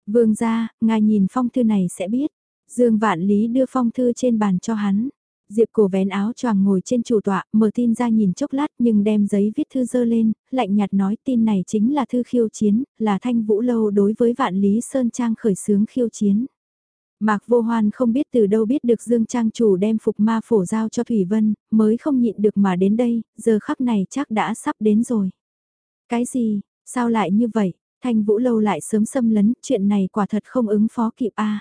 Vương ra, ngài nhìn phong thư này sẽ biết. Dương Vạn Lý đưa phong thư trên bàn cho hắn. Diệp cổ vén áo choàng ngồi trên chủ tọa, mở tin ra nhìn chốc lát nhưng đem giấy viết thư dơ lên, lạnh nhạt nói tin này chính là thư khiêu chiến, là thanh vũ lâu đối với vạn lý Sơn Trang khởi xướng khiêu chiến. Mạc Vô Hoan không biết từ đâu biết được Dương Trang chủ đem phục ma phổ giao cho Thủy Vân, mới không nhịn được mà đến đây, giờ khắc này chắc đã sắp đến rồi. Cái gì, sao lại như vậy, thanh vũ lâu lại sớm xâm lấn, chuyện này quả thật không ứng phó kịp a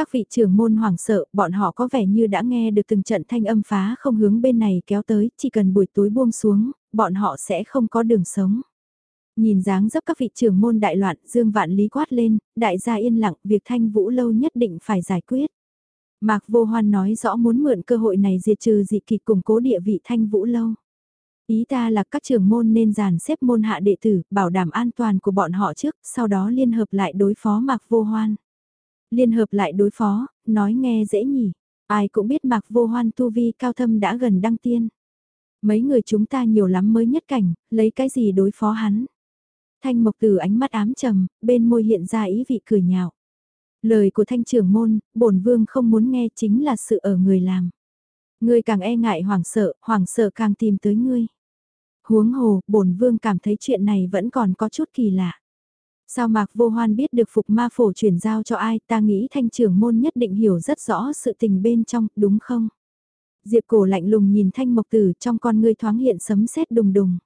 các vị trưởng môn hoảng sợ, bọn họ có vẻ như đã nghe được từng trận thanh âm phá không hướng bên này kéo tới, chỉ cần buổi tối buông xuống, bọn họ sẽ không có đường sống. Nhìn dáng dấp các vị trưởng môn đại loạn, Dương Vạn Lý quát lên, đại gia yên lặng, việc thanh vũ lâu nhất định phải giải quyết. Mạc Vô Hoan nói rõ muốn mượn cơ hội này diệt trừ dị kỳ củng cố địa vị thanh vũ lâu. Ý ta là các trưởng môn nên dàn xếp môn hạ đệ tử, bảo đảm an toàn của bọn họ trước, sau đó liên hợp lại đối phó Mạc Vô Hoan liên hợp lại đối phó, nói nghe dễ nhỉ. Ai cũng biết mạc vô hoan tu vi cao thâm đã gần đăng tiên. Mấy người chúng ta nhiều lắm mới nhất cảnh, lấy cái gì đối phó hắn. Thanh mộc từ ánh mắt ám trầm, bên môi hiện ra ý vị cười nhạo. Lời của thanh trưởng môn, bổn vương không muốn nghe chính là sự ở người làm. Ngươi càng e ngại hoảng sợ, hoảng sợ càng tìm tới ngươi. Huống hồ, bổn vương cảm thấy chuyện này vẫn còn có chút kỳ lạ. Sao Mạc Vô Hoan biết được phục ma phổ chuyển giao cho ai ta nghĩ thanh trưởng môn nhất định hiểu rất rõ sự tình bên trong, đúng không? Diệp cổ lạnh lùng nhìn thanh mộc tử trong con ngươi thoáng hiện sấm sét đùng đùng.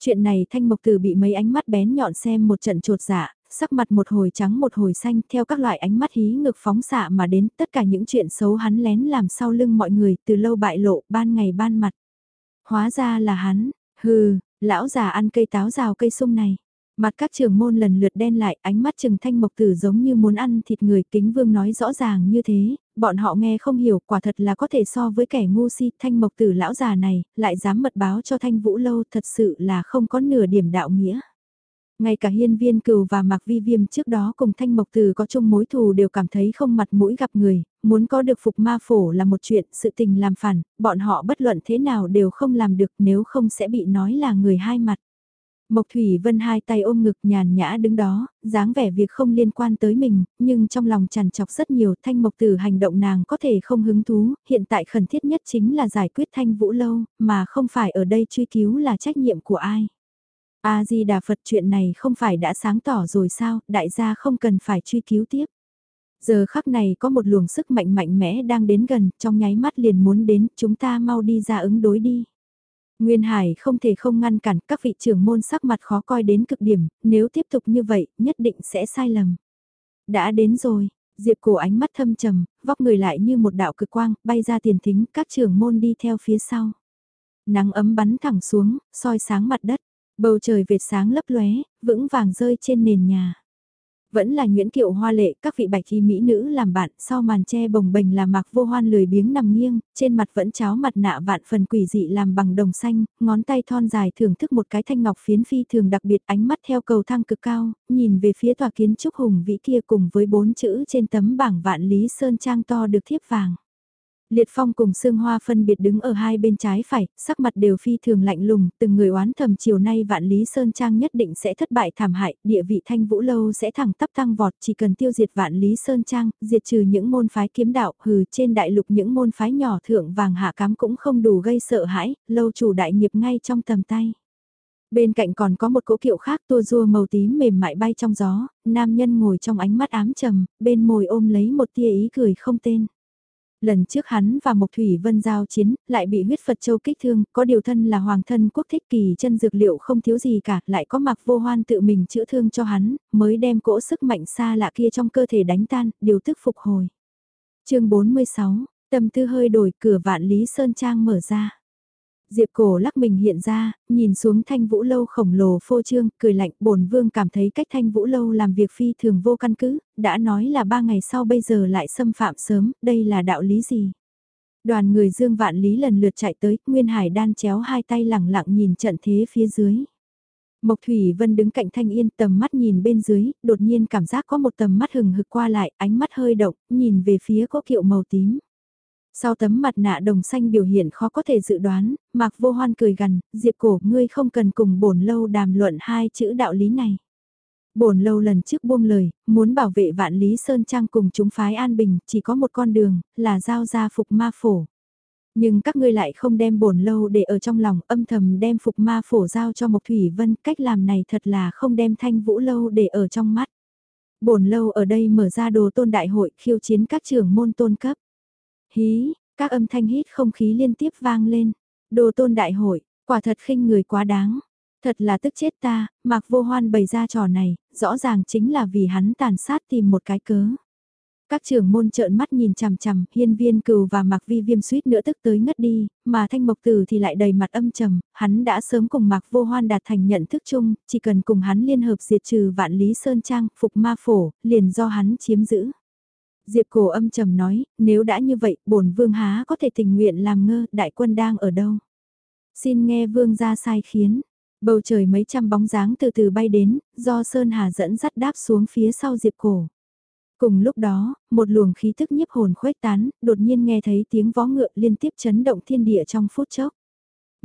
Chuyện này thanh mộc tử bị mấy ánh mắt bén nhọn xem một trận trột dạ, sắc mặt một hồi trắng một hồi xanh theo các loại ánh mắt hí ngực phóng xạ mà đến tất cả những chuyện xấu hắn lén làm sau lưng mọi người từ lâu bại lộ ban ngày ban mặt. Hóa ra là hắn, hừ, lão già ăn cây táo rào cây sung này. Mặt các trưởng môn lần lượt đen lại, ánh mắt trừng thanh mộc tử giống như muốn ăn thịt người, kính vương nói rõ ràng như thế, bọn họ nghe không hiểu, quả thật là có thể so với kẻ ngu si, thanh mộc tử lão già này, lại dám mật báo cho thanh vũ lâu, thật sự là không có nửa điểm đạo nghĩa. Ngay cả hiên viên cừu và mạc vi viêm trước đó cùng thanh mộc tử có chung mối thù đều cảm thấy không mặt mũi gặp người, muốn có được phục ma phổ là một chuyện, sự tình làm phản, bọn họ bất luận thế nào đều không làm được nếu không sẽ bị nói là người hai mặt. Mộc Thủy Vân hai tay ôm ngực nhàn nhã đứng đó, dáng vẻ việc không liên quan tới mình, nhưng trong lòng tràn trọc rất nhiều thanh mộc tử hành động nàng có thể không hứng thú, hiện tại khẩn thiết nhất chính là giải quyết thanh vũ lâu, mà không phải ở đây truy cứu là trách nhiệm của ai. A-di-đà Phật chuyện này không phải đã sáng tỏ rồi sao, đại gia không cần phải truy cứu tiếp. Giờ khắc này có một luồng sức mạnh mạnh mẽ đang đến gần, trong nháy mắt liền muốn đến, chúng ta mau đi ra ứng đối đi. Nguyên Hải không thể không ngăn cản các vị trưởng môn sắc mặt khó coi đến cực điểm, nếu tiếp tục như vậy, nhất định sẽ sai lầm. Đã đến rồi, Diệp cổ ánh mắt thâm trầm, vóc người lại như một đạo cực quang, bay ra tiền thính, các trưởng môn đi theo phía sau. Nắng ấm bắn thẳng xuống, soi sáng mặt đất, bầu trời vệt sáng lấp lóe, vững vàng rơi trên nền nhà. Vẫn là Nguyễn Kiệu hoa lệ, các vị bạch y mỹ nữ làm bạn, sau màn che bồng bềnh là mạc vô hoan lười biếng nằm nghiêng, trên mặt vẫn cháo mặt nạ vạn phần quỷ dị làm bằng đồng xanh, ngón tay thon dài thưởng thức một cái thanh ngọc phiến phi thường đặc biệt ánh mắt theo cầu thang cực cao, nhìn về phía tòa kiến trúc hùng vĩ kia cùng với bốn chữ trên tấm bảng vạn lý sơn trang to được thiếp vàng. Liệt Phong cùng Sương Hoa phân biệt đứng ở hai bên trái phải, sắc mặt đều phi thường lạnh lùng, từng người oán thầm chiều nay vạn Lý Sơn Trang nhất định sẽ thất bại thảm hại, địa vị thanh vũ lâu sẽ thẳng tắp tăng vọt, chỉ cần tiêu diệt vạn Lý Sơn Trang, diệt trừ những môn phái kiếm đạo, hừ trên đại lục những môn phái nhỏ thượng vàng hạ cám cũng không đủ gây sợ hãi, lâu chủ đại nghiệp ngay trong tầm tay. Bên cạnh còn có một cỗ kiệu khác tua rua màu tím mềm mại bay trong gió, nam nhân ngồi trong ánh mắt ám trầm, bên môi ôm lấy một tia ý cười không tên. Lần trước hắn và Mộc Thủy Vân giao chiến, lại bị huyết Phật Châu kích thương, có điều thân là hoàng thân quốc thích kỳ chân dược liệu không thiếu gì cả, lại có mặc vô hoan tự mình chữa thương cho hắn, mới đem cỗ sức mạnh xa lạ kia trong cơ thể đánh tan, điều tức phục hồi. chương 46, tâm tư hơi đổi cửa vạn Lý Sơn Trang mở ra. Diệp cổ lắc mình hiện ra, nhìn xuống thanh vũ lâu khổng lồ phô trương, cười lạnh bổn vương cảm thấy cách thanh vũ lâu làm việc phi thường vô căn cứ, đã nói là ba ngày sau bây giờ lại xâm phạm sớm, đây là đạo lý gì? Đoàn người dương vạn lý lần lượt chạy tới, Nguyên Hải đan chéo hai tay lẳng lặng nhìn trận thế phía dưới. Mộc Thủy Vân đứng cạnh Thanh Yên tầm mắt nhìn bên dưới, đột nhiên cảm giác có một tầm mắt hừng hực qua lại, ánh mắt hơi động, nhìn về phía có kiệu màu tím. Sau tấm mặt nạ đồng xanh biểu hiện khó có thể dự đoán, Mạc Vô Hoan cười gần, Diệp Cổ, ngươi không cần cùng bổn lâu đàm luận hai chữ đạo lý này. Bổn lâu lần trước buông lời, muốn bảo vệ vạn lý Sơn Trang cùng chúng phái an bình, chỉ có một con đường, là giao ra phục ma phổ. Nhưng các ngươi lại không đem bổn lâu để ở trong lòng, âm thầm đem phục ma phổ giao cho Mộc Thủy Vân, cách làm này thật là không đem thanh vũ lâu để ở trong mắt. Bổn lâu ở đây mở ra đồ tôn đại hội khiêu chiến các trưởng môn tôn cấp. Hí, các âm thanh hít không khí liên tiếp vang lên. Đồ tôn đại hội, quả thật khinh người quá đáng. Thật là tức chết ta, Mạc Vô Hoan bày ra trò này, rõ ràng chính là vì hắn tàn sát tìm một cái cớ. Các trưởng môn trợn mắt nhìn chằm chằm, hiên viên cừu và Mạc Vi viêm suýt nữa tức tới ngất đi, mà thanh mộc tử thì lại đầy mặt âm trầm, hắn đã sớm cùng Mạc Vô Hoan đạt thành nhận thức chung, chỉ cần cùng hắn liên hợp diệt trừ vạn lý sơn trang, phục ma phổ, liền do hắn chiếm giữ. Diệp cổ âm trầm nói, nếu đã như vậy, bổn vương há có thể tình nguyện làm ngơ, đại quân đang ở đâu? Xin nghe vương ra sai khiến. Bầu trời mấy trăm bóng dáng từ từ bay đến, do Sơn Hà dẫn dắt đáp xuống phía sau Diệp cổ. Cùng lúc đó, một luồng khí thức nhiếp hồn khuếch tán, đột nhiên nghe thấy tiếng vó ngựa liên tiếp chấn động thiên địa trong phút chốc.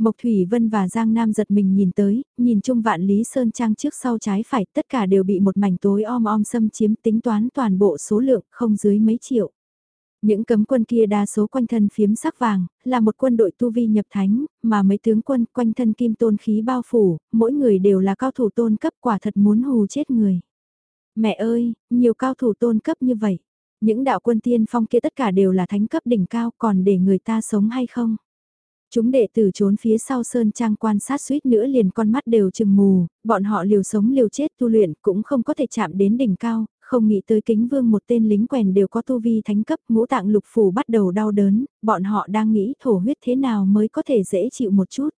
Mộc Thủy Vân và Giang Nam giật mình nhìn tới, nhìn chung vạn Lý Sơn Trang trước sau trái phải, tất cả đều bị một mảnh tối om om xâm chiếm tính toán toàn bộ số lượng không dưới mấy triệu. Những cấm quân kia đa số quanh thân phiếm sắc vàng, là một quân đội tu vi nhập thánh, mà mấy tướng quân quanh thân kim tôn khí bao phủ, mỗi người đều là cao thủ tôn cấp quả thật muốn hù chết người. Mẹ ơi, nhiều cao thủ tôn cấp như vậy. Những đạo quân tiên phong kia tất cả đều là thánh cấp đỉnh cao còn để người ta sống hay không? Chúng đệ tử trốn phía sau sơn trang quan sát suýt nữa liền con mắt đều chừng mù, bọn họ liều sống liều chết tu luyện cũng không có thể chạm đến đỉnh cao, không nghĩ tới kính vương một tên lính quèn đều có tu vi thánh cấp ngũ tạng lục phủ bắt đầu đau đớn, bọn họ đang nghĩ thổ huyết thế nào mới có thể dễ chịu một chút.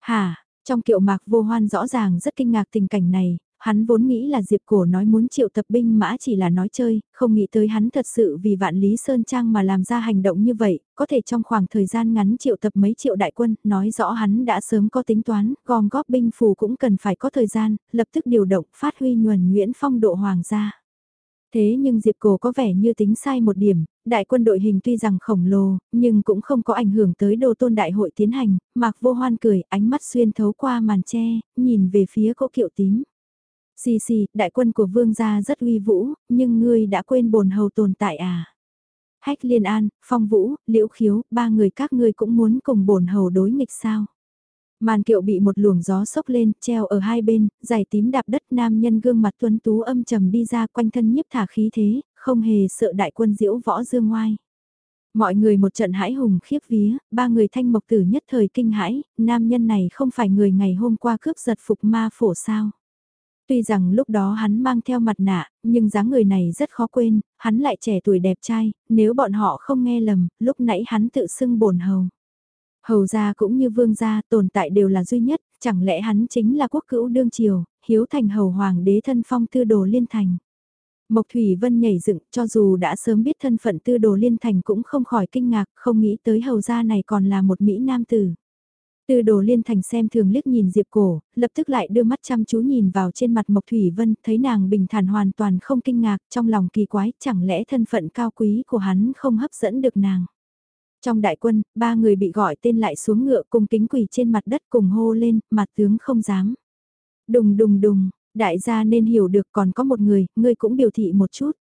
Hà, trong kiệu mạc vô hoan rõ ràng rất kinh ngạc tình cảnh này, Hắn vốn nghĩ là Diệp Cổ nói muốn triệu tập binh mã chỉ là nói chơi, không nghĩ tới hắn thật sự vì vạn Lý Sơn Trang mà làm ra hành động như vậy, có thể trong khoảng thời gian ngắn triệu tập mấy triệu đại quân, nói rõ hắn đã sớm có tính toán, gom góp binh phù cũng cần phải có thời gian, lập tức điều động phát huy nhuần Nguyễn Phong độ hoàng gia. Thế nhưng Diệp Cổ có vẻ như tính sai một điểm, đại quân đội hình tuy rằng khổng lồ, nhưng cũng không có ảnh hưởng tới đồ tôn đại hội tiến hành, Mạc Vô Hoan cười, ánh mắt xuyên thấu qua màn tre, nhìn về phía cỗ kiệu tím. Xì xì, đại quân của vương gia rất uy vũ, nhưng ngươi đã quên bồn hầu tồn tại à? Hách Liên An, Phong Vũ, Liễu Khiếu, ba người các ngươi cũng muốn cùng bồn hầu đối nghịch sao? Màn kiệu bị một luồng gió sốc lên, treo ở hai bên, giày tím đạp đất nam nhân gương mặt tuấn tú âm trầm đi ra quanh thân nhiếp thả khí thế, không hề sợ đại quân diễu võ dương ngoai. Mọi người một trận hãi hùng khiếp vía, ba người thanh mộc tử nhất thời kinh hãi, nam nhân này không phải người ngày hôm qua cướp giật phục ma phổ sao. Tuy rằng lúc đó hắn mang theo mặt nạ, nhưng dáng người này rất khó quên, hắn lại trẻ tuổi đẹp trai, nếu bọn họ không nghe lầm, lúc nãy hắn tự xưng bổn hầu. Hầu gia cũng như vương gia tồn tại đều là duy nhất, chẳng lẽ hắn chính là quốc cữu đương triều, hiếu thành hầu hoàng đế thân phong tư đồ liên thành. Mộc Thủy Vân nhảy dựng cho dù đã sớm biết thân phận tư đồ liên thành cũng không khỏi kinh ngạc, không nghĩ tới hầu gia này còn là một Mỹ Nam tử. Tư đồ liên thành xem thường liếc nhìn Diệp Cổ, lập tức lại đưa mắt chăm chú nhìn vào trên mặt Mộc Thủy Vân, thấy nàng bình thản hoàn toàn không kinh ngạc, trong lòng kỳ quái, chẳng lẽ thân phận cao quý của hắn không hấp dẫn được nàng. Trong đại quân, ba người bị gọi tên lại xuống ngựa cùng kính quỳ trên mặt đất cùng hô lên, mặt tướng không dám. Đùng đùng đùng, đại gia nên hiểu được còn có một người, ngươi cũng biểu thị một chút.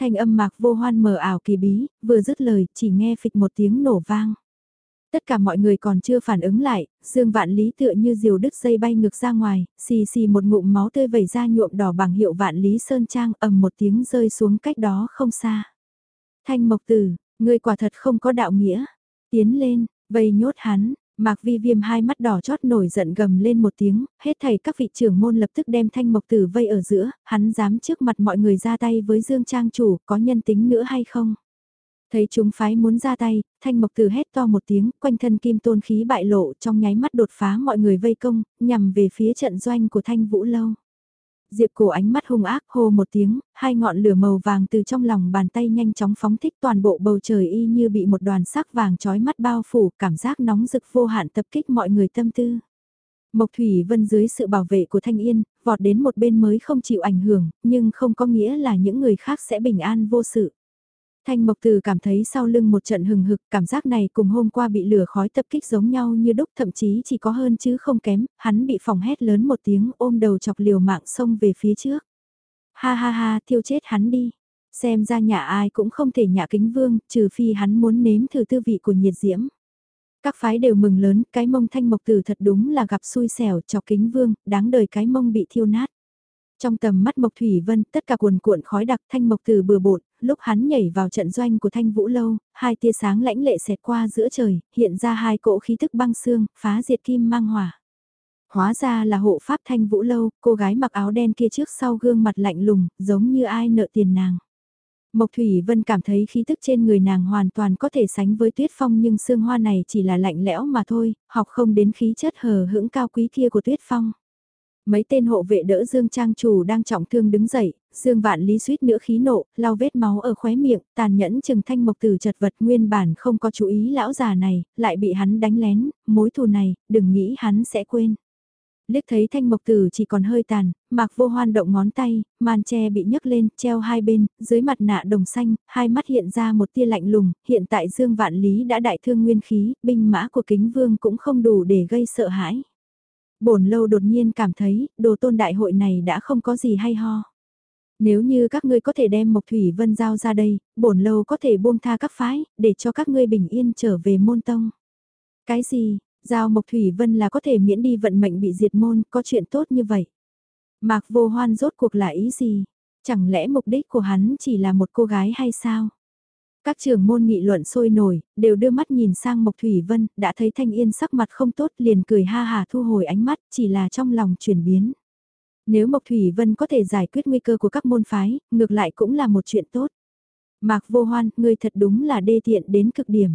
Thanh âm mạc vô hoan mờ ảo kỳ bí, vừa dứt lời, chỉ nghe phịch một tiếng nổ vang. Tất cả mọi người còn chưa phản ứng lại, Dương Vạn Lý tựa như diều đứt dây bay ngược ra ngoài, xì xì một ngụm máu tươi vẩy ra nhuộm đỏ bằng hiệu Vạn Lý Sơn Trang ầm một tiếng rơi xuống cách đó không xa. Thanh Mộc Tử, ngươi quả thật không có đạo nghĩa. Tiến lên, vây nhốt hắn, Mạc Vi Viêm hai mắt đỏ chót nổi giận gầm lên một tiếng, hết thầy các vị trưởng môn lập tức đem Thanh Mộc Tử vây ở giữa, hắn dám trước mặt mọi người ra tay với Dương Trang chủ, có nhân tính nữa hay không? Thấy chúng phái muốn ra tay, thanh mộc từ hét to một tiếng, quanh thân kim tôn khí bại lộ trong nháy mắt đột phá mọi người vây công, nhằm về phía trận doanh của thanh vũ lâu. Diệp cổ ánh mắt hung ác hô một tiếng, hai ngọn lửa màu vàng từ trong lòng bàn tay nhanh chóng phóng thích toàn bộ bầu trời y như bị một đoàn sắc vàng trói mắt bao phủ, cảm giác nóng rực vô hạn tập kích mọi người tâm tư. Mộc Thủy Vân dưới sự bảo vệ của Thanh Yên, vọt đến một bên mới không chịu ảnh hưởng, nhưng không có nghĩa là những người khác sẽ bình an vô sự. Thanh Mộc Từ cảm thấy sau lưng một trận hừng hực, cảm giác này cùng hôm qua bị lửa khói tập kích giống nhau như đúc thậm chí chỉ có hơn chứ không kém, hắn bị phòng hét lớn một tiếng ôm đầu chọc liều mạng xông về phía trước. Ha ha ha, thiêu chết hắn đi. Xem ra nhà ai cũng không thể nhạ kính vương, trừ phi hắn muốn nếm thử tư vị của nhiệt diễm. Các phái đều mừng lớn, cái mông thanh mộc tử thật đúng là gặp xui xẻo chọc kính vương, đáng đời cái mông bị thiêu nát. Trong tầm mắt Mộc Thủy Vân, tất cả cuồn cuộn khói đặc thanh mộc từ bừa bộn, lúc hắn nhảy vào trận doanh của thanh vũ lâu, hai tia sáng lãnh lệ xẹt qua giữa trời, hiện ra hai cỗ khí tức băng xương, phá diệt kim mang hỏa. Hóa ra là hộ pháp thanh vũ lâu, cô gái mặc áo đen kia trước sau gương mặt lạnh lùng, giống như ai nợ tiền nàng. Mộc Thủy Vân cảm thấy khí tức trên người nàng hoàn toàn có thể sánh với tuyết phong nhưng xương hoa này chỉ là lạnh lẽo mà thôi, học không đến khí chất hờ hững cao quý kia của tuyết phong. Mấy tên hộ vệ đỡ Dương Trang chủ đang trọng thương đứng dậy, Dương Vạn Lý suýt nữa khí nộ, lau vết máu ở khóe miệng, tàn nhẫn trừng thanh mộc tử chật vật nguyên bản không có chú ý lão già này, lại bị hắn đánh lén, mối thù này, đừng nghĩ hắn sẽ quên. Liếc thấy thanh mộc tử chỉ còn hơi tàn, mạc vô hoan động ngón tay, màn tre bị nhấc lên, treo hai bên, dưới mặt nạ đồng xanh, hai mắt hiện ra một tia lạnh lùng, hiện tại Dương Vạn Lý đã đại thương nguyên khí, binh mã của kính vương cũng không đủ để gây sợ hãi bổn lâu đột nhiên cảm thấy, đồ tôn đại hội này đã không có gì hay ho. Nếu như các ngươi có thể đem Mộc Thủy Vân giao ra đây, bổn lâu có thể buông tha các phái, để cho các ngươi bình yên trở về môn tông. Cái gì, giao Mộc Thủy Vân là có thể miễn đi vận mệnh bị diệt môn, có chuyện tốt như vậy. Mạc vô hoan rốt cuộc là ý gì? Chẳng lẽ mục đích của hắn chỉ là một cô gái hay sao? Các trường môn nghị luận sôi nổi, đều đưa mắt nhìn sang Mộc Thủy Vân, đã thấy Thanh Yên sắc mặt không tốt liền cười ha hà thu hồi ánh mắt, chỉ là trong lòng chuyển biến. Nếu Mộc Thủy Vân có thể giải quyết nguy cơ của các môn phái, ngược lại cũng là một chuyện tốt. Mạc Vô Hoan, ngươi thật đúng là đê tiện đến cực điểm.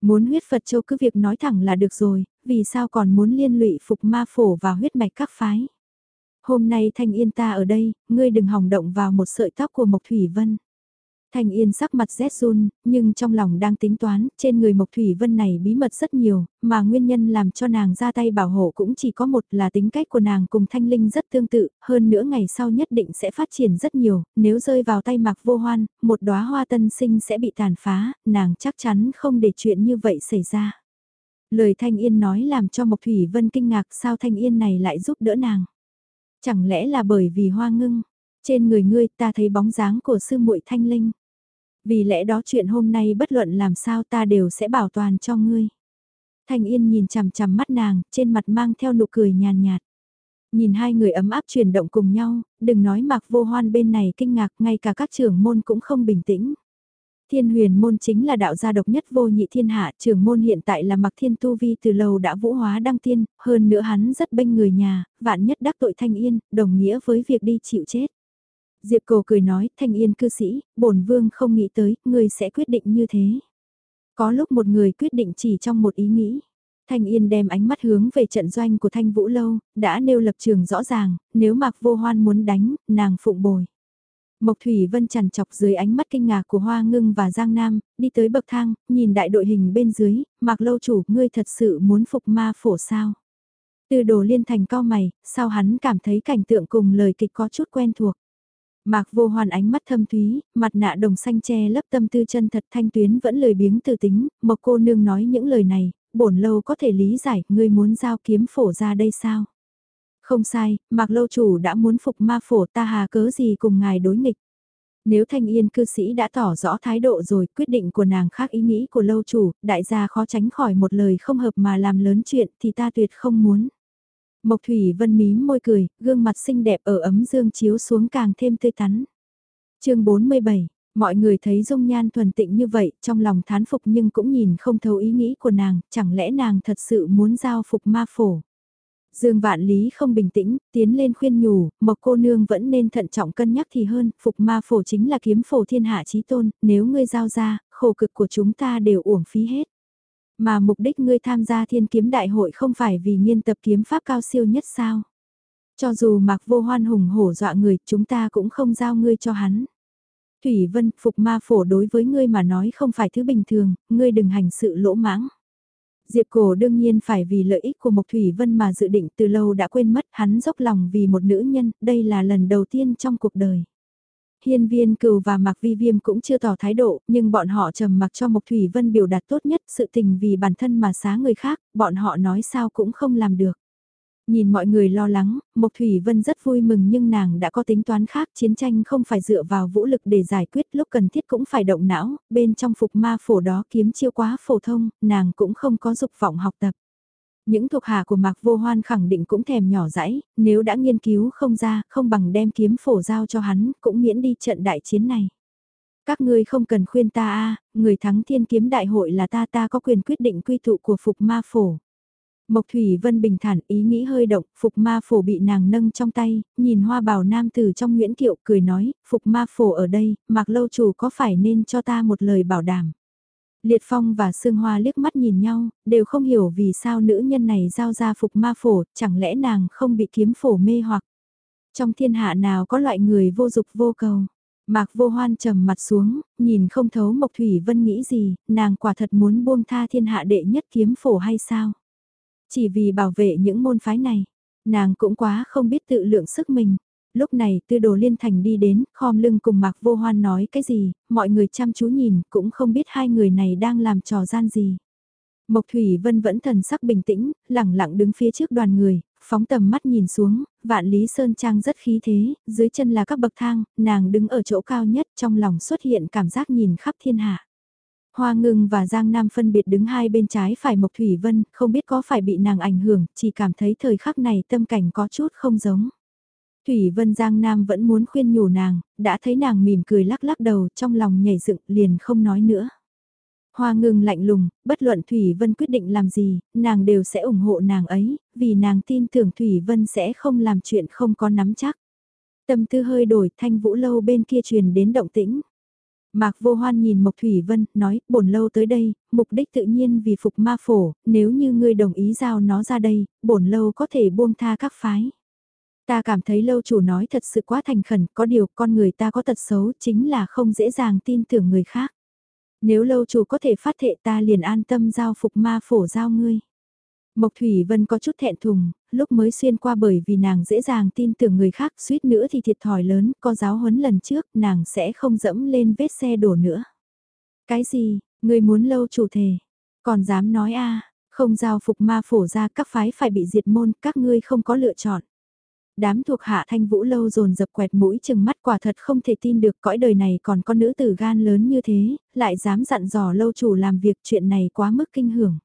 Muốn huyết Phật Châu cứ việc nói thẳng là được rồi, vì sao còn muốn liên lụy phục ma phổ và huyết mạch các phái. Hôm nay Thanh Yên ta ở đây, ngươi đừng hòng động vào một sợi tóc của Mộc Thủy Vân. Thanh Yên sắc mặt rét run, nhưng trong lòng đang tính toán, trên người Mộc Thủy Vân này bí mật rất nhiều, mà nguyên nhân làm cho nàng ra tay bảo hộ cũng chỉ có một là tính cách của nàng cùng Thanh Linh rất tương tự, hơn nữa ngày sau nhất định sẽ phát triển rất nhiều, nếu rơi vào tay Mạc Vô Hoan, một đóa hoa tân sinh sẽ bị tàn phá, nàng chắc chắn không để chuyện như vậy xảy ra. Lời Thanh Yên nói làm cho Mộc Thủy Vân kinh ngạc sao Thanh Yên này lại giúp đỡ nàng. Chẳng lẽ là bởi vì hoa ngưng, trên người ngươi ta thấy bóng dáng của sư muội Thanh Linh. Vì lẽ đó chuyện hôm nay bất luận làm sao ta đều sẽ bảo toàn cho ngươi. Thanh Yên nhìn chằm chằm mắt nàng, trên mặt mang theo nụ cười nhàn nhạt. Nhìn hai người ấm áp chuyển động cùng nhau, đừng nói mặc vô hoan bên này kinh ngạc, ngay cả các trưởng môn cũng không bình tĩnh. Thiên huyền môn chính là đạo gia độc nhất vô nhị thiên hạ, trưởng môn hiện tại là mặc thiên tu vi từ lâu đã vũ hóa đăng tiên, hơn nữa hắn rất bênh người nhà, vạn nhất đắc tội thanh yên, đồng nghĩa với việc đi chịu chết. Diệp Cầu cười nói, thanh yên cư sĩ, bổn vương không nghĩ tới, ngươi sẽ quyết định như thế. Có lúc một người quyết định chỉ trong một ý nghĩ. Thanh Yên đem ánh mắt hướng về trận doanh của Thanh Vũ Lâu, đã nêu lập trường rõ ràng, nếu Mạc Vô Hoan muốn đánh, nàng phụng bồi. Mộc Thủy Vân chằn chọc dưới ánh mắt kinh ngạc của Hoa Ngưng và Giang Nam, đi tới bậc thang, nhìn đại đội hình bên dưới, Mạc Lâu chủ, ngươi thật sự muốn phục ma phổ sao? Từ đồ liên thành cao mày, sao hắn cảm thấy cảnh tượng cùng lời kịch có chút quen thuộc. Mạc vô hoàn ánh mắt thâm thúy, mặt nạ đồng xanh che lấp tâm tư chân thật thanh tuyến vẫn lời biếng từ tính, mộc cô nương nói những lời này, bổn lâu có thể lý giải, ngươi muốn giao kiếm phổ ra đây sao? Không sai, Mạc lâu chủ đã muốn phục ma phổ ta hà cớ gì cùng ngài đối nghịch. Nếu thanh yên cư sĩ đã tỏ rõ thái độ rồi, quyết định của nàng khác ý nghĩ của lâu chủ, đại gia khó tránh khỏi một lời không hợp mà làm lớn chuyện thì ta tuyệt không muốn. Mộc Thủy Vân mím môi cười, gương mặt xinh đẹp ở ấm dương chiếu xuống càng thêm tươi tắn. chương 47, mọi người thấy dung nhan thuần tịnh như vậy, trong lòng thán phục nhưng cũng nhìn không thấu ý nghĩ của nàng, chẳng lẽ nàng thật sự muốn giao phục ma phổ. Dương Vạn Lý không bình tĩnh, tiến lên khuyên nhủ, Mộc cô nương vẫn nên thận trọng cân nhắc thì hơn, phục ma phổ chính là kiếm phổ thiên hạ chí tôn, nếu ngươi giao ra, khổ cực của chúng ta đều uổng phí hết. Mà mục đích ngươi tham gia thiên kiếm đại hội không phải vì nghiên tập kiếm pháp cao siêu nhất sao? Cho dù mặc vô hoan hùng hổ dọa người, chúng ta cũng không giao ngươi cho hắn. Thủy Vân, phục ma phổ đối với ngươi mà nói không phải thứ bình thường, ngươi đừng hành sự lỗ mãng. Diệp Cổ đương nhiên phải vì lợi ích của Mộc Thủy Vân mà dự định từ lâu đã quên mất hắn dốc lòng vì một nữ nhân, đây là lần đầu tiên trong cuộc đời. Hiên viên cừu và Mạc Vi Viêm cũng chưa tỏ thái độ, nhưng bọn họ trầm mặc cho Mộc Thủy Vân biểu đạt tốt nhất sự tình vì bản thân mà xá người khác, bọn họ nói sao cũng không làm được. Nhìn mọi người lo lắng, Mộc Thủy Vân rất vui mừng nhưng nàng đã có tính toán khác, chiến tranh không phải dựa vào vũ lực để giải quyết lúc cần thiết cũng phải động não, bên trong phục ma phổ đó kiếm chiêu quá phổ thông, nàng cũng không có dục vọng học tập. Những thuộc hạ của Mạc Vô Hoan khẳng định cũng thèm nhỏ dãi, nếu đã nghiên cứu không ra, không bằng đem kiếm phổ giao cho hắn, cũng miễn đi trận đại chiến này. Các ngươi không cần khuyên ta a, người thắng thiên kiếm đại hội là ta ta có quyền quyết định quy tụ của Phục Ma Phổ. Mộc Thủy Vân bình thản ý nghĩ hơi động, Phục Ma Phổ bị nàng nâng trong tay, nhìn hoa bào nam tử trong Nguyễn Kiệu cười nói, Phục Ma Phổ ở đây, Mặc Lâu Chủ có phải nên cho ta một lời bảo đảm. Liệt Phong và Sương Hoa liếc mắt nhìn nhau, đều không hiểu vì sao nữ nhân này giao ra phục ma phổ, chẳng lẽ nàng không bị kiếm phổ mê hoặc. Trong thiên hạ nào có loại người vô dục vô cầu. Mạc vô hoan trầm mặt xuống, nhìn không thấu Mộc Thủy Vân nghĩ gì, nàng quả thật muốn buông tha thiên hạ đệ nhất kiếm phổ hay sao? Chỉ vì bảo vệ những môn phái này, nàng cũng quá không biết tự lượng sức mình lúc này tư đồ liên thành đi đến, khom lưng cùng Mạc Vô Hoan nói cái gì, mọi người chăm chú nhìn, cũng không biết hai người này đang làm trò gian gì. Mộc Thủy Vân vẫn thần sắc bình tĩnh, lẳng lặng đứng phía trước đoàn người, phóng tầm mắt nhìn xuống, vạn lý sơn trang rất khí thế, dưới chân là các bậc thang, nàng đứng ở chỗ cao nhất trong lòng xuất hiện cảm giác nhìn khắp thiên hạ. Hoa ngưng và Giang Nam phân biệt đứng hai bên trái phải Mộc Thủy Vân, không biết có phải bị nàng ảnh hưởng, chỉ cảm thấy thời khắc này tâm cảnh có chút không giống. Thủy Vân Giang Nam vẫn muốn khuyên nhủ nàng, đã thấy nàng mỉm cười lắc lắc đầu trong lòng nhảy dựng liền không nói nữa. Hoa ngừng lạnh lùng, bất luận Thủy Vân quyết định làm gì, nàng đều sẽ ủng hộ nàng ấy, vì nàng tin tưởng Thủy Vân sẽ không làm chuyện không có nắm chắc. Tâm tư hơi đổi thanh vũ lâu bên kia truyền đến động tĩnh. Mạc Vô Hoan nhìn Mộc Thủy Vân, nói, bổn lâu tới đây, mục đích tự nhiên vì phục ma phổ, nếu như ngươi đồng ý giao nó ra đây, bổn lâu có thể buông tha các phái. Ta cảm thấy lâu chủ nói thật sự quá thành khẩn, có điều con người ta có tật xấu chính là không dễ dàng tin tưởng người khác. Nếu lâu chủ có thể phát thệ ta liền an tâm giao phục ma phổ giao ngươi. Mộc Thủy Vân có chút thẹn thùng, lúc mới xuyên qua bởi vì nàng dễ dàng tin tưởng người khác suýt nữa thì thiệt thòi lớn, có giáo huấn lần trước nàng sẽ không dẫm lên vết xe đổ nữa. Cái gì, người muốn lâu chủ thề còn dám nói a không giao phục ma phổ ra các phái phải bị diệt môn, các ngươi không có lựa chọn. Đám thuộc hạ thanh vũ lâu dồn dập quẹt mũi chừng mắt quả thật không thể tin được cõi đời này còn có nữ tử gan lớn như thế, lại dám dặn dò lâu chủ làm việc chuyện này quá mức kinh hưởng.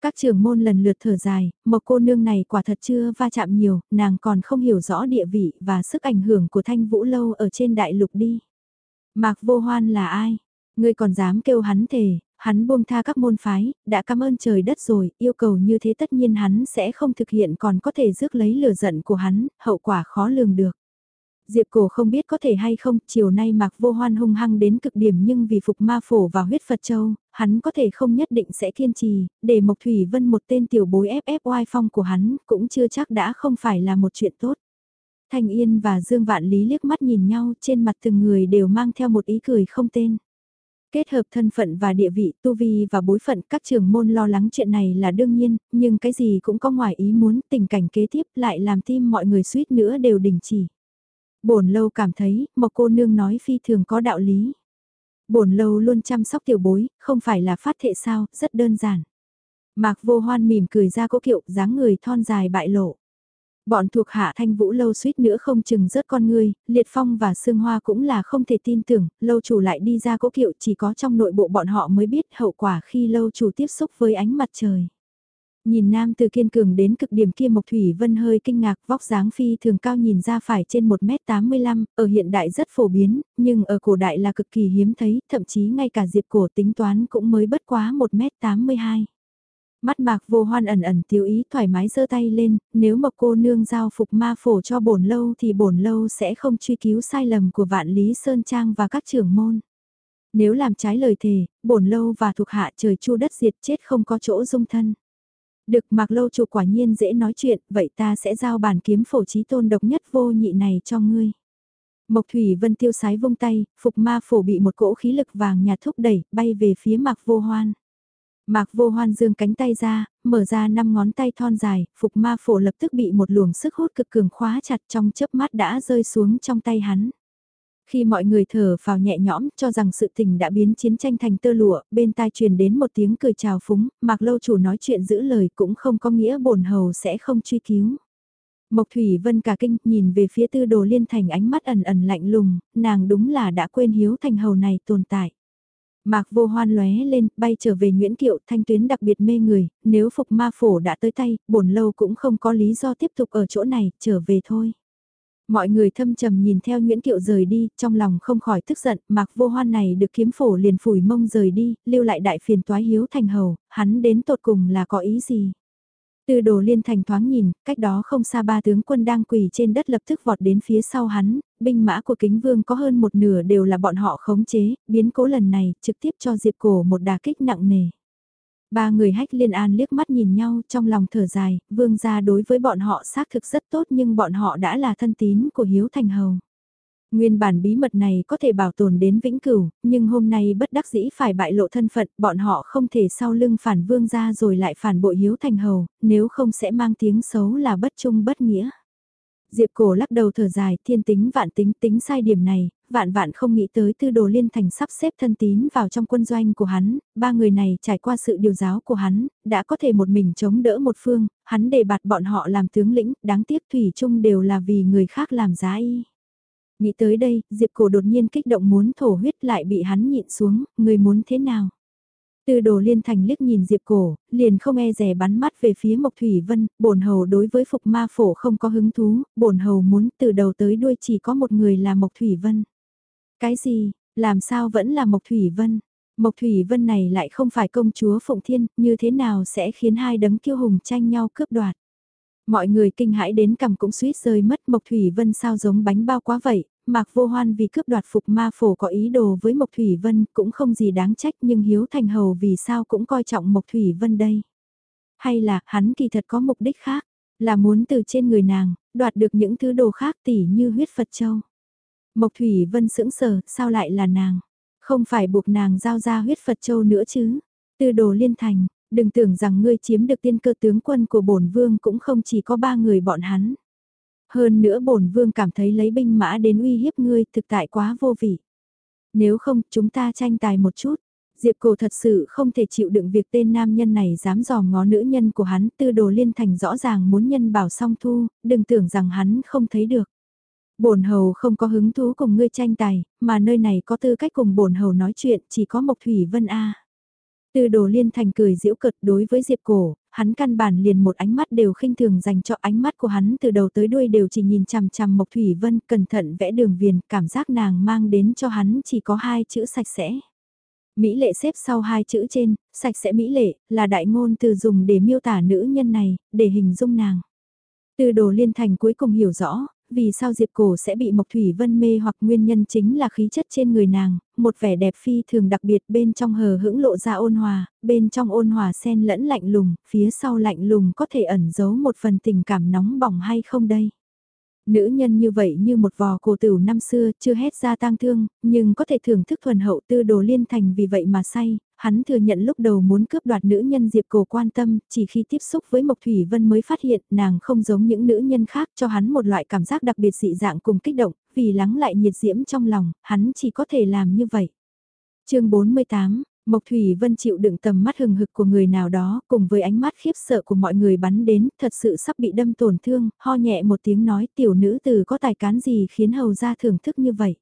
Các trưởng môn lần lượt thở dài, một cô nương này quả thật chưa va chạm nhiều, nàng còn không hiểu rõ địa vị và sức ảnh hưởng của thanh vũ lâu ở trên đại lục đi. Mạc vô hoan là ai? Ngươi còn dám kêu hắn thề, hắn buông tha các môn phái, đã cảm ơn trời đất rồi, yêu cầu như thế tất nhiên hắn sẽ không thực hiện còn có thể rước lấy lửa giận của hắn, hậu quả khó lường được. Diệp cổ không biết có thể hay không, chiều nay mạc vô hoan hung hăng đến cực điểm nhưng vì phục ma phổ và huyết Phật Châu, hắn có thể không nhất định sẽ kiên trì, để Mộc Thủy Vân một tên tiểu bối ép ép oai phong của hắn, cũng chưa chắc đã không phải là một chuyện tốt. Thanh Yên và Dương Vạn Lý liếc mắt nhìn nhau trên mặt từng người đều mang theo một ý cười không tên. Kết hợp thân phận và địa vị, tu vi và bối phận các trường môn lo lắng chuyện này là đương nhiên, nhưng cái gì cũng có ngoài ý muốn tình cảnh kế tiếp lại làm tim mọi người suýt nữa đều đình chỉ. Bổn lâu cảm thấy, một cô nương nói phi thường có đạo lý. Bổn lâu luôn chăm sóc tiểu bối, không phải là phát thệ sao, rất đơn giản. Mạc vô hoan mỉm cười ra cỗ kiệu, dáng người thon dài bại lộ. Bọn thuộc hạ thanh vũ lâu suýt nữa không chừng rớt con người liệt phong và sương hoa cũng là không thể tin tưởng, lâu chủ lại đi ra cố kiệu chỉ có trong nội bộ bọn họ mới biết hậu quả khi lâu chủ tiếp xúc với ánh mặt trời. Nhìn nam từ kiên cường đến cực điểm kia Mộc Thủy Vân hơi kinh ngạc vóc dáng phi thường cao nhìn ra phải trên 1m85, ở hiện đại rất phổ biến, nhưng ở cổ đại là cực kỳ hiếm thấy, thậm chí ngay cả diệp cổ tính toán cũng mới bất quá 1m82. Mắt bạc vô hoan ẩn ẩn tiêu ý thoải mái giơ tay lên, nếu Mộc cô nương giao phục ma phổ cho bổn lâu thì bổn lâu sẽ không truy cứu sai lầm của vạn lý sơn trang và các trưởng môn. Nếu làm trái lời thề, bổn lâu và thuộc hạ trời chu đất diệt chết không có chỗ dung thân. Được mặc lâu chủ quả nhiên dễ nói chuyện, vậy ta sẽ giao bản kiếm phổ trí tôn độc nhất vô nhị này cho ngươi. Mộc Thủy Vân tiêu sái vung tay, phục ma phổ bị một cỗ khí lực vàng nhạt thúc đẩy, bay về phía mạc vô hoan. Mạc vô hoan dương cánh tay ra, mở ra năm ngón tay thon dài, phục ma phổ lập tức bị một luồng sức hút cực cường khóa chặt trong chớp mắt đã rơi xuống trong tay hắn. Khi mọi người thở vào nhẹ nhõm cho rằng sự tình đã biến chiến tranh thành tơ lụa, bên tai truyền đến một tiếng cười chào phúng, Mạc Lâu Chủ nói chuyện giữ lời cũng không có nghĩa bổn hầu sẽ không truy cứu. Mộc Thủy Vân cả kinh nhìn về phía tư đồ liên thành ánh mắt ẩn ẩn lạnh lùng, nàng đúng là đã quên hiếu thành hầu này tồn tại. Mạc vô hoan lóe lên, bay trở về Nguyễn Kiệu, thanh tuyến đặc biệt mê người, nếu phục ma phổ đã tới tay, bổn lâu cũng không có lý do tiếp tục ở chỗ này, trở về thôi. Mọi người thâm trầm nhìn theo Nguyễn Kiệu rời đi, trong lòng không khỏi tức giận, Mạc Vô Hoan này được kiếm phổ liền phủi mông rời đi, lưu lại đại phiền toái hiếu thành hầu, hắn đến tột cùng là có ý gì? Tư đồ liên thành thoáng nhìn, cách đó không xa ba tướng quân đang quỳ trên đất lập tức vọt đến phía sau hắn, binh mã của kính vương có hơn một nửa đều là bọn họ khống chế, biến cố lần này trực tiếp cho Diệp Cổ một đà kích nặng nề. Ba người hách liên an liếc mắt nhìn nhau trong lòng thở dài, vương gia đối với bọn họ xác thực rất tốt nhưng bọn họ đã là thân tín của Hiếu Thành Hầu. Nguyên bản bí mật này có thể bảo tồn đến vĩnh cửu, nhưng hôm nay bất đắc dĩ phải bại lộ thân phận, bọn họ không thể sau lưng phản vương ra rồi lại phản bội Hiếu Thành Hầu, nếu không sẽ mang tiếng xấu là bất trung bất nghĩa. Diệp cổ lắc đầu thở dài, thiên tính vạn tính tính sai điểm này, vạn vạn không nghĩ tới tư đồ liên thành sắp xếp thân tín vào trong quân doanh của hắn, ba người này trải qua sự điều giáo của hắn, đã có thể một mình chống đỡ một phương, hắn đề bạt bọn họ làm tướng lĩnh, đáng tiếc thủy chung đều là vì người khác làm giá y. Nghĩ tới đây, Diệp cổ đột nhiên kích động muốn thổ huyết lại bị hắn nhịn xuống, người muốn thế nào? Từ đồ liên thành liếc nhìn Diệp Cổ, liền không e rè bắn mắt về phía Mộc Thủy Vân, bổn hầu đối với Phục Ma Phổ không có hứng thú, bổn hầu muốn từ đầu tới đuôi chỉ có một người là Mộc Thủy Vân. Cái gì, làm sao vẫn là Mộc Thủy Vân? Mộc Thủy Vân này lại không phải công chúa Phụng Thiên, như thế nào sẽ khiến hai đấng kiêu hùng tranh nhau cướp đoạt? Mọi người kinh hãi đến cầm cũng suýt rơi mất Mộc Thủy Vân sao giống bánh bao quá vậy, Mạc Vô Hoan vì cướp đoạt phục ma phổ có ý đồ với Mộc Thủy Vân cũng không gì đáng trách nhưng Hiếu Thành Hầu vì sao cũng coi trọng Mộc Thủy Vân đây. Hay là hắn kỳ thật có mục đích khác, Là muốn từ trên người nàng, đoạt được những thứ đồ khác tỉ như huyết Phật Châu. Mộc Thủy Vân sững sờ, sao lại là nàng? Không phải buộc nàng giao ra huyết Phật Châu nữa chứ? Tư đồ liên thành, đừng tưởng rằng ngươi chiếm được tiên cơ tướng quân của bổn vương cũng không chỉ có ba người bọn hắn. Hơn nữa bổn vương cảm thấy lấy binh mã đến uy hiếp ngươi thực tại quá vô vị. Nếu không, chúng ta tranh tài một chút. Diệp Cổ thật sự không thể chịu đựng việc tên nam nhân này dám dò ngó nữ nhân của hắn, tư đồ liên thành rõ ràng muốn nhân bảo song thu, đừng tưởng rằng hắn không thấy được. Bổn hầu không có hứng thú cùng ngươi tranh tài, mà nơi này có tư cách cùng bổn hầu nói chuyện, chỉ có Mộc Thủy Vân A. Tư đồ liên thành cười giễu cợt đối với Diệp Cổ, hắn căn bản liền một ánh mắt đều khinh thường dành cho ánh mắt của hắn từ đầu tới đuôi đều chỉ nhìn chằm chằm Mộc Thủy Vân cẩn thận vẽ đường viền, cảm giác nàng mang đến cho hắn chỉ có hai chữ sạch sẽ. Mỹ lệ xếp sau hai chữ trên, sạch sẽ mỹ lệ, là đại ngôn từ dùng để miêu tả nữ nhân này, để hình dung nàng. Từ đồ liên thành cuối cùng hiểu rõ, vì sao Diệp Cổ sẽ bị Mộc Thủy Vân mê hoặc nguyên nhân chính là khí chất trên người nàng, một vẻ đẹp phi thường đặc biệt bên trong hờ hững lộ ra ôn hòa, bên trong ôn hòa xen lẫn lạnh lùng, phía sau lạnh lùng có thể ẩn giấu một phần tình cảm nóng bỏng hay không đây. Nữ nhân như vậy như một vò cổ tửu năm xưa chưa hết ra tang thương, nhưng có thể thưởng thức thuần hậu tư đồ liên thành vì vậy mà say, hắn thừa nhận lúc đầu muốn cướp đoạt nữ nhân Diệp Cổ quan tâm, chỉ khi tiếp xúc với Mộc Thủy Vân mới phát hiện nàng không giống những nữ nhân khác cho hắn một loại cảm giác đặc biệt dị dạng cùng kích động, vì lắng lại nhiệt diễm trong lòng, hắn chỉ có thể làm như vậy. chương 48 Mộc Thủy Vân chịu đựng tầm mắt hừng hực của người nào đó, cùng với ánh mắt khiếp sợ của mọi người bắn đến, thật sự sắp bị đâm tổn thương, ho nhẹ một tiếng nói tiểu nữ từ có tài cán gì khiến hầu ra thưởng thức như vậy.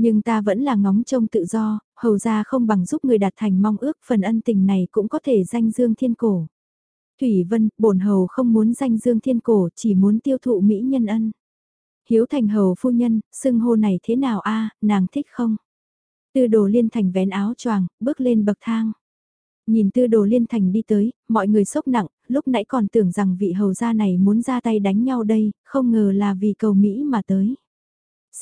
Nhưng ta vẫn là ngóng trông tự do, hầu ra không bằng giúp người đạt thành mong ước, phần ân tình này cũng có thể danh dương thiên cổ. Thủy Vân, bổn hầu không muốn danh dương thiên cổ, chỉ muốn tiêu thụ mỹ nhân ân. Hiếu thành hầu phu nhân, xưng hô này thế nào a nàng thích không? Tư đồ liên thành vén áo choàng, bước lên bậc thang. Nhìn tư đồ liên thành đi tới, mọi người sốc nặng, lúc nãy còn tưởng rằng vị hầu gia này muốn ra tay đánh nhau đây, không ngờ là vì cầu Mỹ mà tới.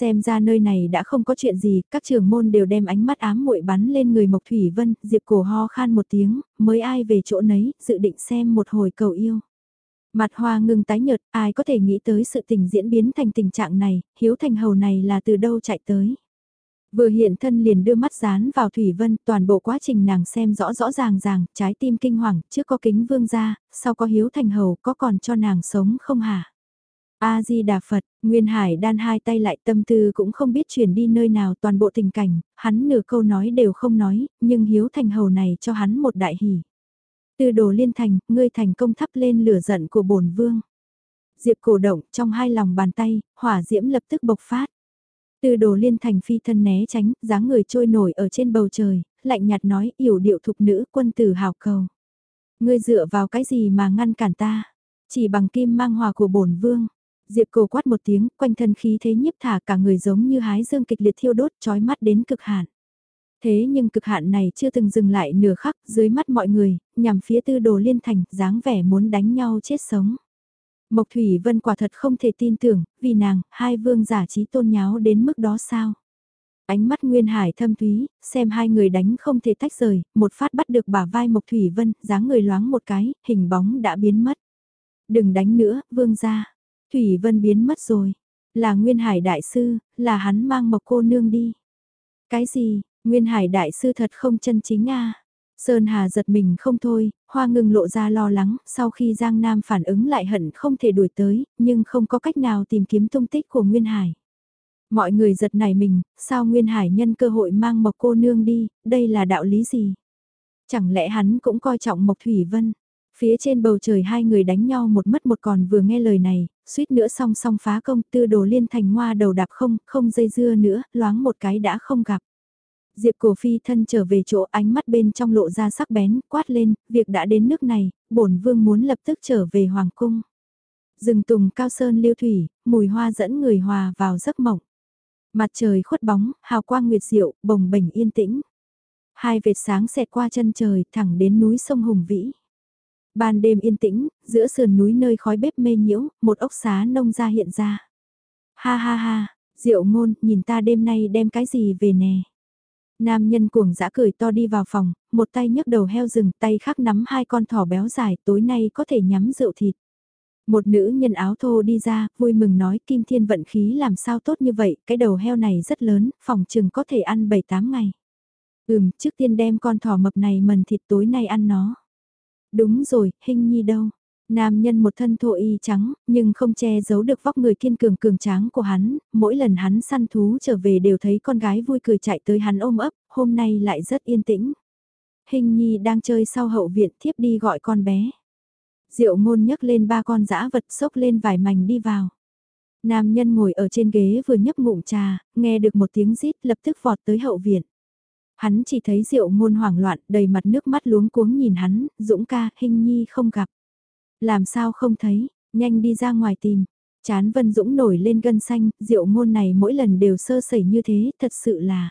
Xem ra nơi này đã không có chuyện gì, các trường môn đều đem ánh mắt ám muội bắn lên người Mộc Thủy Vân, Diệp cổ ho khan một tiếng, mới ai về chỗ nấy, dự định xem một hồi cầu yêu. Mặt hoa ngừng tái nhợt, ai có thể nghĩ tới sự tình diễn biến thành tình trạng này, hiếu thành hầu này là từ đâu chạy tới. Vừa hiện thân liền đưa mắt dán vào Thủy Vân, toàn bộ quá trình nàng xem rõ rõ ràng ràng, trái tim kinh hoàng, trước có kính vương gia, sau có hiếu thành hầu, có còn cho nàng sống không hả? A-di-đà Phật, Nguyên Hải đan hai tay lại tâm tư cũng không biết chuyển đi nơi nào toàn bộ tình cảnh, hắn nửa câu nói đều không nói, nhưng hiếu thành hầu này cho hắn một đại hỷ. Từ đồ liên thành, ngươi thành công thắp lên lửa giận của bổn vương. Diệp cổ động trong hai lòng bàn tay, hỏa diễm lập tức bộc phát. Từ đồ liên thành phi thân né tránh, dáng người trôi nổi ở trên bầu trời, lạnh nhạt nói yểu điệu thục nữ quân tử hào cầu. Ngươi dựa vào cái gì mà ngăn cản ta? Chỉ bằng kim mang hòa của bổn vương. Diệp cổ quát một tiếng, quanh thân khí thế nhiếp thả cả người giống như hái dương kịch liệt thiêu đốt chói mắt đến cực hạn. Thế nhưng cực hạn này chưa từng dừng lại nửa khắc dưới mắt mọi người, nhằm phía tư đồ liên thành, dáng vẻ muốn đánh nhau chết sống. Mộc Thủy Vân quả thật không thể tin tưởng, vì nàng, hai vương giả trí tôn nháo đến mức đó sao? Ánh mắt Nguyên Hải thâm thúy, xem hai người đánh không thể tách rời, một phát bắt được bả vai Mộc Thủy Vân, dáng người loáng một cái, hình bóng đã biến mất. Đừng đánh nữa, vương gia. Thủy Vân biến mất rồi. Là Nguyên Hải đại sư, là hắn mang Mộc cô nương đi. Cái gì, Nguyên Hải đại sư thật không chân chính a Sơn Hà giật mình không thôi, hoa ngừng lộ ra lo lắng, sau khi Giang Nam phản ứng lại hận không thể đuổi tới, nhưng không có cách nào tìm kiếm tung tích của Nguyên Hải. Mọi người giật nảy mình, sao Nguyên Hải nhân cơ hội mang Mộc cô nương đi, đây là đạo lý gì? Chẳng lẽ hắn cũng coi trọng Mộc Thủy Vân? Phía trên bầu trời hai người đánh nhau một mất một còn vừa nghe lời này, suýt nữa song song phá công tư đồ liên thành hoa đầu đạp không, không dây dưa nữa, loáng một cái đã không gặp. Diệp cổ phi thân trở về chỗ ánh mắt bên trong lộ ra sắc bén, quát lên, việc đã đến nước này, bổn vương muốn lập tức trở về hoàng cung. Rừng tùng cao sơn liêu thủy, mùi hoa dẫn người hòa vào giấc mộng. Mặt trời khuất bóng, hào quang nguyệt diệu, bồng bềnh yên tĩnh. Hai vệt sáng xẹt qua chân trời, thẳng đến núi sông Hùng Vĩ. Ban đêm yên tĩnh, giữa sườn núi nơi khói bếp mê nhiễu, một ốc xá nông ra hiện ra. Ha ha ha, diệu ngôn, nhìn ta đêm nay đem cái gì về nè. Nam nhân cuồng dã cười to đi vào phòng, một tay nhấc đầu heo rừng, tay khác nắm hai con thỏ béo dài, tối nay có thể nhắm rượu thịt. Một nữ nhân áo thô đi ra, vui mừng nói Kim Thiên vận khí làm sao tốt như vậy, cái đầu heo này rất lớn, phòng chừng có thể ăn 7-8 ngày. Ừm, trước tiên đem con thỏ mập này mần thịt tối nay ăn nó. Đúng rồi, hình nhi đâu. Nam nhân một thân thô y trắng, nhưng không che giấu được vóc người kiên cường cường tráng của hắn, mỗi lần hắn săn thú trở về đều thấy con gái vui cười chạy tới hắn ôm ấp, hôm nay lại rất yên tĩnh. Hình nhi đang chơi sau hậu viện thiếp đi gọi con bé. Diệu ngôn nhấc lên ba con dã vật sốc lên vài mảnh đi vào. Nam nhân ngồi ở trên ghế vừa nhấp ngụm trà, nghe được một tiếng rít lập tức vọt tới hậu viện. Hắn chỉ thấy Diệu ngôn hoảng loạn, đầy mặt nước mắt luống cuống nhìn hắn, Dũng ca, hình nhi không gặp. Làm sao không thấy, nhanh đi ra ngoài tìm. Chán Vân Dũng nổi lên gân xanh, Diệu ngôn này mỗi lần đều sơ sẩy như thế, thật sự là.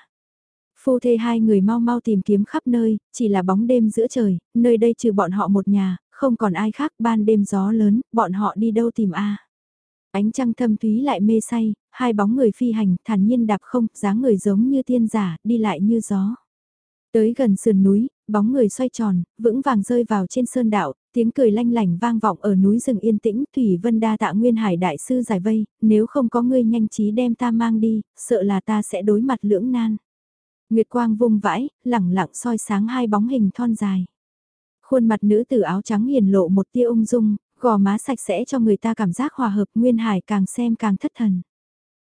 Phu thê hai người mau mau tìm kiếm khắp nơi, chỉ là bóng đêm giữa trời, nơi đây trừ bọn họ một nhà, không còn ai khác ban đêm gió lớn, bọn họ đi đâu tìm a Ánh trăng thâm thúy lại mê say, hai bóng người phi hành, thản nhiên đạp không, dáng người giống như tiên giả, đi lại như gió. Tới gần sườn núi, bóng người xoay tròn, vững vàng rơi vào trên sơn đạo, tiếng cười lanh lảnh vang vọng ở núi rừng yên tĩnh, Thủy Vân đa tạ Nguyên Hải đại sư giải vây, nếu không có ngươi nhanh trí đem ta mang đi, sợ là ta sẽ đối mặt lưỡng nan. Nguyệt quang vung vãi, lẳng lặng soi sáng hai bóng hình thon dài. Khuôn mặt nữ tử áo trắng hiền lộ một tia ung dung, gò má sạch sẽ cho người ta cảm giác hòa hợp Nguyên Hải càng xem càng thất thần.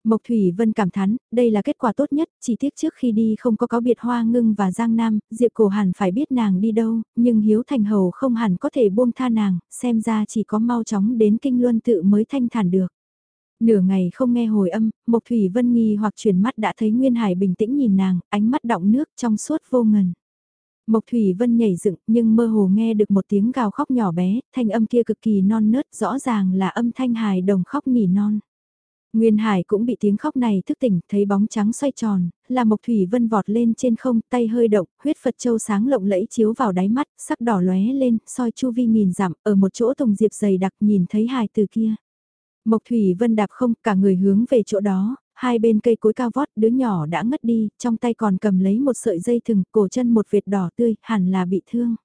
Mộc Thủy Vân cảm thán, đây là kết quả tốt nhất, chỉ tiếc trước khi đi không có cáo biệt hoa ngưng và Giang Nam, Diệp Cổ hẳn phải biết nàng đi đâu, nhưng Hiếu Thành Hầu không hẳn có thể buông tha nàng, xem ra chỉ có mau chóng đến kinh luân tự mới thanh thản được. Nửa ngày không nghe hồi âm, Mộc Thủy Vân nghi hoặc chuyển mắt đã thấy Nguyên Hải bình tĩnh nhìn nàng, ánh mắt đọng nước trong suốt vô ngần. Mộc Thủy Vân nhảy dựng nhưng mơ hồ nghe được một tiếng gào khóc nhỏ bé, thanh âm kia cực kỳ non nớt rõ ràng là âm thanh hài đồng khóc nỉ non. Nguyên Hải cũng bị tiếng khóc này thức tỉnh, thấy bóng trắng xoay tròn, là Mộc Thủy Vân vọt lên trên không, tay hơi động, huyết Phật châu sáng lộng lẫy chiếu vào đáy mắt, sắc đỏ lóe lên, soi chu vi nghìn dặm, ở một chỗ tùng diệp dày đặc nhìn thấy hài từ kia. Mộc Thủy Vân đạp không, cả người hướng về chỗ đó, hai bên cây cối cao vót, đứa nhỏ đã ngất đi, trong tay còn cầm lấy một sợi dây thừng, cổ chân một vệt đỏ tươi, hẳn là bị thương.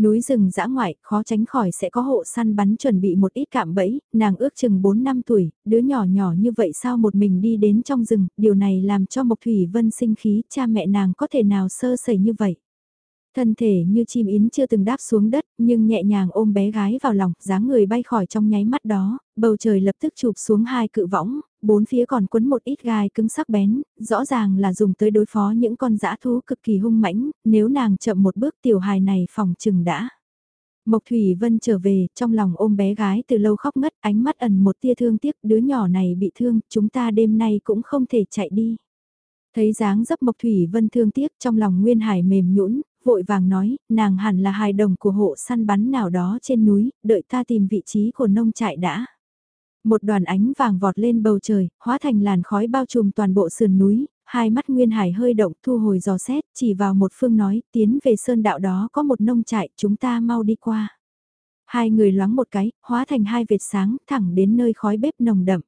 Núi rừng dã ngoại, khó tránh khỏi sẽ có hộ săn bắn chuẩn bị một ít cạm bẫy, nàng ước chừng 4 năm tuổi, đứa nhỏ nhỏ như vậy sao một mình đi đến trong rừng, điều này làm cho Mộc Thủy Vân sinh khí, cha mẹ nàng có thể nào sơ sẩy như vậy. Thân thể như chim yến chưa từng đáp xuống đất, nhưng nhẹ nhàng ôm bé gái vào lòng, dáng người bay khỏi trong nháy mắt đó, bầu trời lập tức chụp xuống hai cự võng, bốn phía còn quấn một ít gai cứng sắc bén, rõ ràng là dùng tới đối phó những con dã thú cực kỳ hung mãnh, nếu nàng chậm một bước tiểu hài này phòng chừng đã. Mộc Thủy Vân trở về, trong lòng ôm bé gái từ lâu khóc ngất, ánh mắt ẩn một tia thương tiếc, đứa nhỏ này bị thương, chúng ta đêm nay cũng không thể chạy đi. Thấy dáng dấp Mộc Thủy Vân thương tiếc trong lòng Nguyên Hải mềm nhũn, vội vàng nói, nàng hẳn là hài đồng của hộ săn bắn nào đó trên núi, đợi ta tìm vị trí của nông trại đã. Một đoàn ánh vàng vọt lên bầu trời, hóa thành làn khói bao trùm toàn bộ sườn núi, hai mắt Nguyên Hải hơi động thu hồi giò xét, chỉ vào một phương nói, tiến về sơn đạo đó có một nông trại, chúng ta mau đi qua. Hai người loáng một cái, hóa thành hai vệt sáng, thẳng đến nơi khói bếp nồng đậm.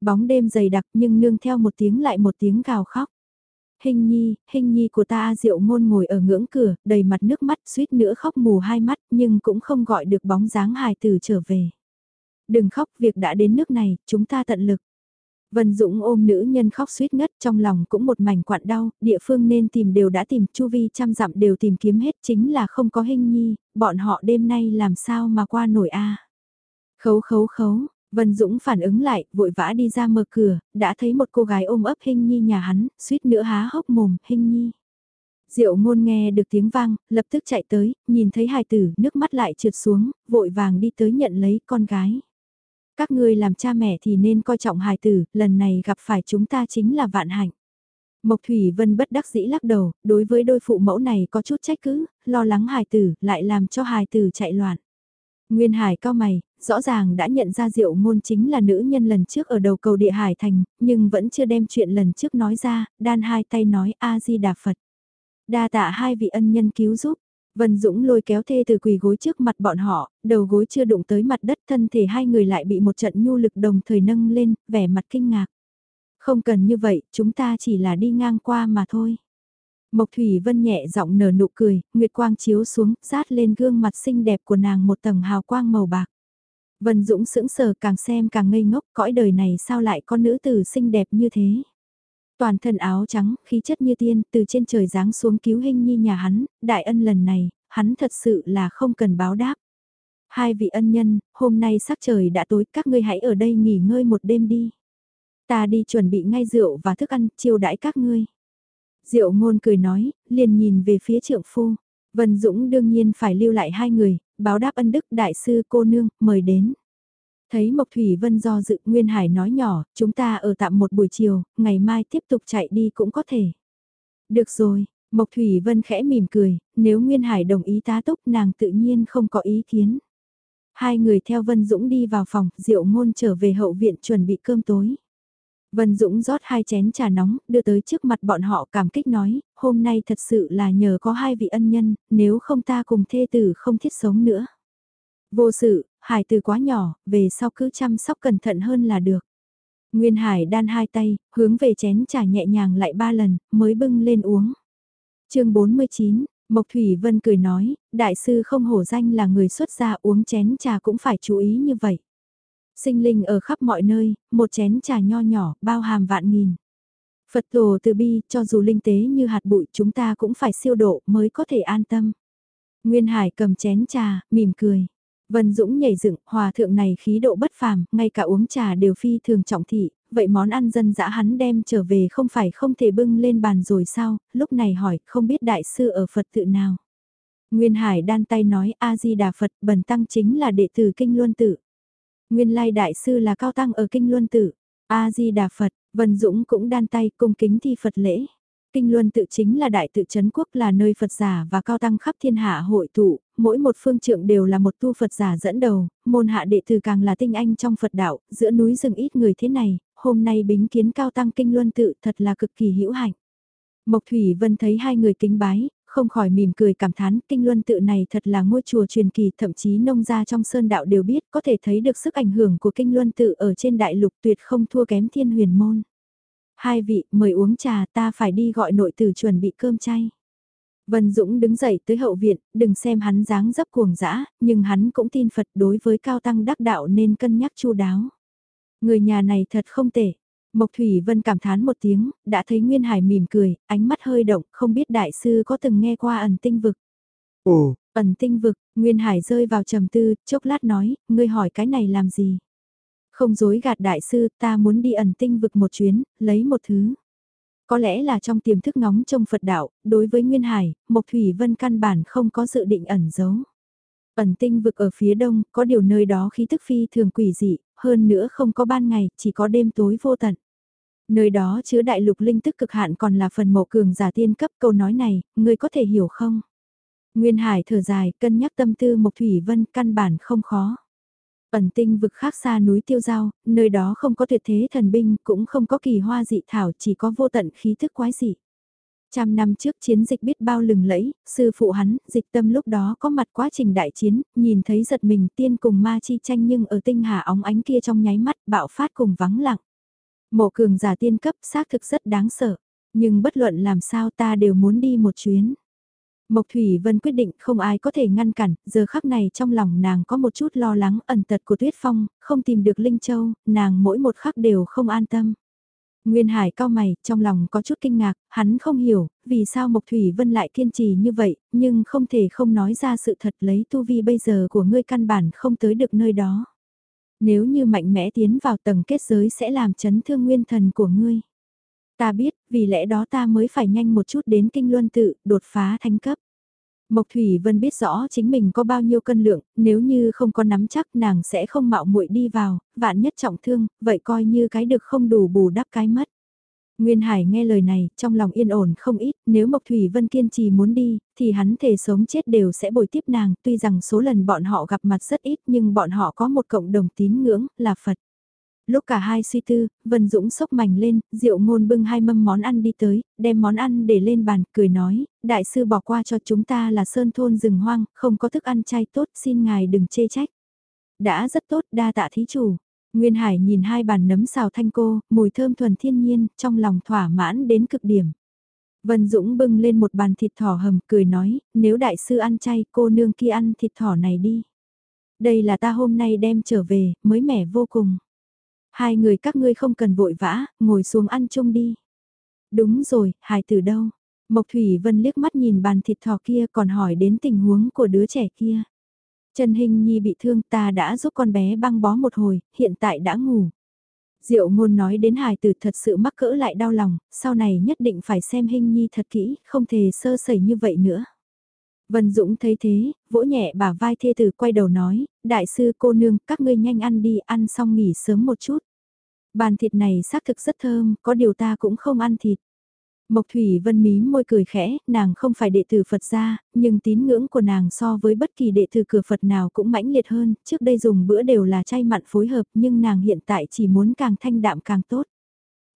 Bóng đêm dày đặc nhưng nương theo một tiếng lại một tiếng gào khóc. Hình nhi, hình nhi của ta diệu ngôn ngồi ở ngưỡng cửa, đầy mặt nước mắt suýt nữa khóc mù hai mắt nhưng cũng không gọi được bóng dáng hài tử trở về. Đừng khóc, việc đã đến nước này, chúng ta tận lực. Vân Dũng ôm nữ nhân khóc suýt ngất trong lòng cũng một mảnh quặn đau, địa phương nên tìm đều đã tìm, chu vi trăm dặm đều tìm kiếm hết chính là không có hình nhi, bọn họ đêm nay làm sao mà qua nổi a Khấu khấu khấu, Vân Dũng phản ứng lại, vội vã đi ra mở cửa, đã thấy một cô gái ôm ấp hình nhi nhà hắn, suýt nữa há hốc mồm, hình nhi. Diệu ngôn nghe được tiếng vang, lập tức chạy tới, nhìn thấy hài tử, nước mắt lại trượt xuống, vội vàng đi tới nhận lấy con gái. Các ngươi làm cha mẹ thì nên coi trọng hài tử, lần này gặp phải chúng ta chính là vạn hạnh. Mộc Thủy Vân bất đắc dĩ lắc đầu, đối với đôi phụ mẫu này có chút trách cứ, lo lắng hài tử, lại làm cho hài tử chạy loạn. Nguyên Hải cao mày, rõ ràng đã nhận ra Diệu Ngôn chính là nữ nhân lần trước ở đầu cầu địa Hải Thành, nhưng vẫn chưa đem chuyện lần trước nói ra, đan hai tay nói A-di-đà Phật. Đa tạ hai vị ân nhân cứu giúp, Vân Dũng lôi kéo thê từ quỳ gối trước mặt bọn họ, đầu gối chưa đụng tới mặt đất thân thể hai người lại bị một trận nhu lực đồng thời nâng lên, vẻ mặt kinh ngạc. Không cần như vậy, chúng ta chỉ là đi ngang qua mà thôi. Mộc Thủy Vân nhẹ giọng nở nụ cười, nguyệt quang chiếu xuống, sát lên gương mặt xinh đẹp của nàng một tầng hào quang màu bạc. Vân Dũng sững sờ càng xem càng ngây ngốc, cõi đời này sao lại có nữ tử xinh đẹp như thế. Toàn thân áo trắng, khí chất như tiên, từ trên trời giáng xuống cứu hình nhi nhà hắn, đại ân lần này, hắn thật sự là không cần báo đáp. Hai vị ân nhân, hôm nay sắc trời đã tối, các ngươi hãy ở đây nghỉ ngơi một đêm đi. Ta đi chuẩn bị ngay rượu và thức ăn, chiêu đãi các ngươi. Diệu ngôn cười nói, liền nhìn về phía trượng phu. Vân Dũng đương nhiên phải lưu lại hai người, báo đáp ân đức đại sư cô nương, mời đến. Thấy Mộc Thủy Vân do dự Nguyên Hải nói nhỏ, chúng ta ở tạm một buổi chiều, ngày mai tiếp tục chạy đi cũng có thể. Được rồi, Mộc Thủy Vân khẽ mỉm cười, nếu Nguyên Hải đồng ý tá túc nàng tự nhiên không có ý kiến. Hai người theo Vân Dũng đi vào phòng, Diệu Ngôn trở về hậu viện chuẩn bị cơm tối. Vân Dũng rót hai chén trà nóng, đưa tới trước mặt bọn họ cảm kích nói, hôm nay thật sự là nhờ có hai vị ân nhân, nếu không ta cùng thê tử không thiết sống nữa. Vô sự, hải Tử quá nhỏ, về sau cứ chăm sóc cẩn thận hơn là được. Nguyên Hải đan hai tay, hướng về chén trà nhẹ nhàng lại ba lần, mới bưng lên uống. chương 49, Mộc Thủy Vân cười nói, đại sư không hổ danh là người xuất gia uống chén trà cũng phải chú ý như vậy. Sinh linh ở khắp mọi nơi, một chén trà nho nhỏ, bao hàm vạn nghìn. Phật tổ từ bi, cho dù linh tế như hạt bụi chúng ta cũng phải siêu độ mới có thể an tâm. Nguyên Hải cầm chén trà, mỉm cười. Vân Dũng nhảy dựng, hòa thượng này khí độ bất phàm, ngay cả uống trà đều phi thường trọng thị, vậy món ăn dân dã hắn đem trở về không phải không thể bưng lên bàn rồi sao, lúc này hỏi, không biết đại sư ở Phật tự nào. Nguyên Hải đan tay nói A-di-đà Phật, bần tăng chính là đệ tử Kinh Luân Tự. Nguyên lai đại sư là cao tăng ở Kinh Luân Tự. A-di-đà Phật, Vân Dũng cũng đan tay cung kính thi Phật lễ. Kinh Luân tự chính là đại tự chấn quốc là nơi Phật giả và cao tăng khắp thiên hạ hội tụ, mỗi một phương trượng đều là một tu Phật giả dẫn đầu, môn hạ đệ tử càng là tinh anh trong Phật đạo, giữa núi rừng ít người thế này, hôm nay bính kiến cao tăng Kinh Luân tự thật là cực kỳ hữu hạnh. Mộc Thủy Vân thấy hai người kính bái, không khỏi mỉm cười cảm thán kinh luân tự này thật là ngôi chùa truyền kỳ thậm chí nông gia trong sơn đạo đều biết có thể thấy được sức ảnh hưởng của kinh luân tự ở trên đại lục tuyệt không thua kém thiên huyền môn. Hai vị mời uống trà ta phải đi gọi nội tử chuẩn bị cơm chay. Vân Dũng đứng dậy tới hậu viện, đừng xem hắn dáng dấp cuồng dã, nhưng hắn cũng tin Phật đối với cao tăng đắc đạo nên cân nhắc chu đáo. Người nhà này thật không tệ, Mộc Thủy Vân cảm thán một tiếng, đã thấy Nguyên Hải mỉm cười, ánh mắt hơi động, không biết đại sư có từng nghe qua ẩn tinh vực.
Ồ,
ẩn tinh vực, Nguyên Hải rơi vào trầm tư, chốc lát nói, ngươi hỏi cái này làm gì? Không dối gạt đại sư, ta muốn đi ẩn tinh vực một chuyến, lấy một thứ. Có lẽ là trong tiềm thức ngóng trong Phật đạo, đối với Nguyên Hải, Mộc Thủy Vân căn bản không có dự định ẩn giấu. Ẩn tinh vực ở phía đông, có điều nơi đó khí tức phi thường quỷ dị, hơn nữa không có ban ngày, chỉ có đêm tối vô tận. Nơi đó chứa đại lục linh tức cực hạn còn là phần mộ cường giả tiên cấp câu nói này, ngươi có thể hiểu không? Nguyên Hải thở dài, cân nhắc tâm tư Mộc Thủy Vân căn bản không khó. Ẩn tinh vực khác xa núi tiêu giao, nơi đó không có tuyệt thế thần binh, cũng không có kỳ hoa dị thảo, chỉ có vô tận khí thức quái dị. Trăm năm trước chiến dịch biết bao lừng lẫy, sư phụ hắn, dịch tâm lúc đó có mặt quá trình đại chiến, nhìn thấy giật mình tiên cùng ma chi tranh nhưng ở tinh hà óng ánh kia trong nháy mắt bạo phát cùng vắng lặng. Mộ cường giả tiên cấp xác thực rất đáng sợ, nhưng bất luận làm sao ta đều muốn đi một chuyến. Mộc Thủy Vân quyết định không ai có thể ngăn cản, giờ khắc này trong lòng nàng có một chút lo lắng ẩn tật của Tuyết Phong, không tìm được Linh Châu, nàng mỗi một khắc đều không an tâm. Nguyên Hải cao mày, trong lòng có chút kinh ngạc, hắn không hiểu, vì sao Mộc Thủy Vân lại kiên trì như vậy, nhưng không thể không nói ra sự thật lấy tu vi bây giờ của ngươi căn bản không tới được nơi đó. Nếu như mạnh mẽ tiến vào tầng kết giới sẽ làm chấn thương nguyên thần của ngươi. Ta biết, vì lẽ đó ta mới phải nhanh một chút đến kinh luân tự, đột phá thánh cấp. Mộc Thủy Vân biết rõ chính mình có bao nhiêu cân lượng, nếu như không có nắm chắc nàng sẽ không mạo muội đi vào, vạn nhất trọng thương, vậy coi như cái được không đủ bù đắp cái mất. Nguyên Hải nghe lời này, trong lòng yên ổn không ít, nếu Mộc Thủy Vân kiên trì muốn đi, thì hắn thề sống chết đều sẽ bồi tiếp nàng, tuy rằng số lần bọn họ gặp mặt rất ít nhưng bọn họ có một cộng đồng tín ngưỡng, là Phật. Lúc cả hai suy tư, Vân Dũng sốc mảnh lên, Diệu Ngôn bưng hai mâm món ăn đi tới, đem món ăn để lên bàn, cười nói, đại sư bỏ qua cho chúng ta là sơn thôn rừng hoang, không có thức ăn chay tốt, xin ngài đừng chê trách. Đã rất tốt, đa tạ thí chủ. Nguyên Hải nhìn hai bàn nấm xào thanh cô, mùi thơm thuần thiên nhiên, trong lòng thỏa mãn đến cực điểm. Vân Dũng bưng lên một bàn thịt thỏ hầm, cười nói, nếu đại sư ăn chay, cô nương kia ăn thịt thỏ này đi. Đây là ta hôm nay đem trở về, mới mẻ vô cùng. Hai người các ngươi không cần vội vã, ngồi xuống ăn chung đi. Đúng rồi, hài từ đâu? Mộc Thủy Vân liếc mắt nhìn bàn thịt thỏ kia còn hỏi đến tình huống của đứa trẻ kia. Trần Hình Nhi bị thương ta đã giúp con bé băng bó một hồi, hiện tại đã ngủ. Diệu ngôn nói đến hài tử thật sự mắc cỡ lại đau lòng, sau này nhất định phải xem Hình Nhi thật kỹ, không thể sơ sẩy như vậy nữa. Vân Dũng thấy thế, vỗ nhẹ bả vai thê tử quay đầu nói, đại sư cô nương, các ngươi nhanh ăn đi, ăn xong nghỉ sớm một chút. Bàn thịt này xác thực rất thơm, có điều ta cũng không ăn thịt. Mộc Thủy Vân mí môi cười khẽ, nàng không phải đệ tử Phật gia, nhưng tín ngưỡng của nàng so với bất kỳ đệ tử cửa Phật nào cũng mãnh liệt hơn, trước đây dùng bữa đều là chay mặn phối hợp nhưng nàng hiện tại chỉ muốn càng thanh đạm càng tốt.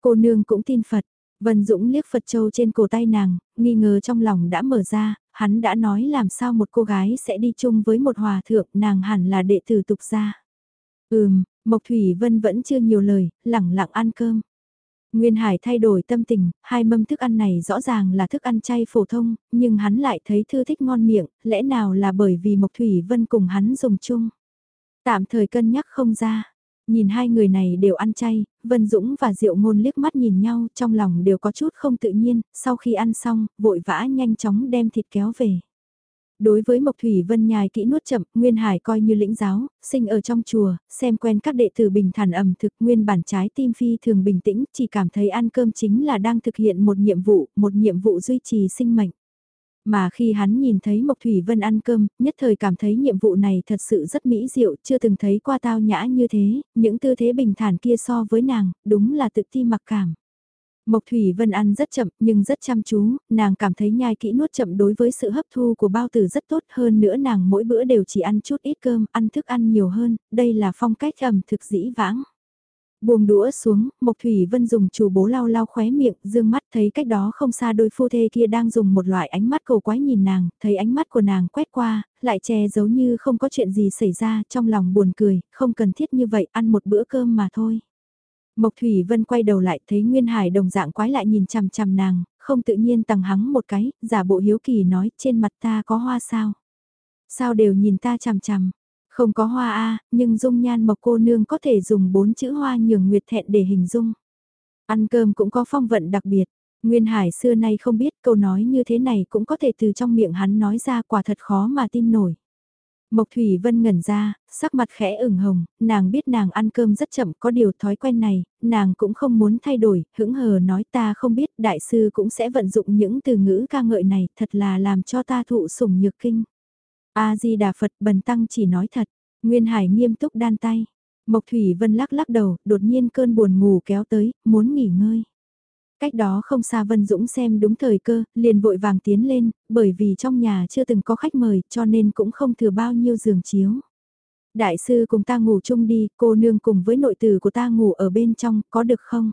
Cô nương cũng tin Phật, Vân Dũng liếc Phật Châu trên cổ tay nàng, nghi ngờ trong lòng đã mở ra, hắn đã nói làm sao một cô gái sẽ đi chung với một hòa thượng, nàng hẳn là đệ tử tục gia. Ừm, Mộc Thủy Vân vẫn chưa nhiều lời, lẳng lặng ăn cơm. Nguyên Hải thay đổi tâm tình, hai mâm thức ăn này rõ ràng là thức ăn chay phổ thông, nhưng hắn lại thấy thư thích ngon miệng, lẽ nào là bởi vì Mộc Thủy Vân cùng hắn dùng chung. Tạm thời cân nhắc không ra. Nhìn hai người này đều ăn chay, Vân Dũng và Diệu Ngôn liếc mắt nhìn nhau trong lòng đều có chút không tự nhiên, sau khi ăn xong, vội vã nhanh chóng đem thịt kéo về. Đối với Mộc Thủy Vân nhài kỹ nuốt chậm, Nguyên Hải coi như lĩnh giáo, sinh ở trong chùa, xem quen các đệ tử bình thản ẩm thực nguyên bản trái tim phi thường bình tĩnh, chỉ cảm thấy ăn cơm chính là đang thực hiện một nhiệm vụ, một nhiệm vụ duy trì sinh mệnh. Mà khi hắn nhìn thấy Mộc Thủy Vân ăn cơm, nhất thời cảm thấy nhiệm vụ này thật sự rất mỹ diệu, chưa từng thấy qua tao nhã như thế, những tư thế bình thản kia so với nàng, đúng là tự ti mặc cảm. Mộc Thủy Vân ăn rất chậm nhưng rất chăm chú, nàng cảm thấy nhai kỹ nuốt chậm đối với sự hấp thu của bao tử rất tốt hơn nữa nàng mỗi bữa đều chỉ ăn chút ít cơm, ăn thức ăn nhiều hơn, đây là phong cách ẩm thực dĩ vãng. Buông đũa xuống, Mộc Thủy Vân dùng chủ bố lau lau khóe miệng, dương mắt thấy cách đó không xa đôi phu thê kia đang dùng một loại ánh mắt cầu quái nhìn nàng, thấy ánh mắt của nàng quét qua, lại che giấu như không có chuyện gì xảy ra, trong lòng buồn cười, không cần thiết như vậy, ăn một bữa cơm mà thôi. Mộc Thủy Vân quay đầu lại thấy Nguyên Hải đồng dạng quái lại nhìn chằm chằm nàng, không tự nhiên tằng hắng một cái, giả bộ hiếu kỳ nói trên mặt ta có hoa sao? Sao đều nhìn ta chằm chằm? Không có hoa a nhưng dung nhan mộc cô nương có thể dùng bốn chữ hoa nhường nguyệt thẹn để hình dung. Ăn cơm cũng có phong vận đặc biệt. Nguyên Hải xưa nay không biết câu nói như thế này cũng có thể từ trong miệng hắn nói ra quả thật khó mà tin nổi. Mộc Thủy Vân ngẩn ra, sắc mặt khẽ ửng hồng, nàng biết nàng ăn cơm rất chậm có điều thói quen này, nàng cũng không muốn thay đổi, hững hờ nói ta không biết đại sư cũng sẽ vận dụng những từ ngữ ca ngợi này, thật là làm cho ta thụ sủng nhược kinh. A-di-đà Phật bần tăng chỉ nói thật, Nguyên Hải nghiêm túc đan tay. Mộc Thủy Vân lắc lắc đầu, đột nhiên cơn buồn ngủ kéo tới, muốn nghỉ ngơi. Cách đó không xa Vân Dũng xem đúng thời cơ, liền vội vàng tiến lên, bởi vì trong nhà chưa từng có khách mời cho nên cũng không thừa bao nhiêu giường chiếu. Đại sư cùng ta ngủ chung đi, cô nương cùng với nội tử của ta ngủ ở bên trong, có được không?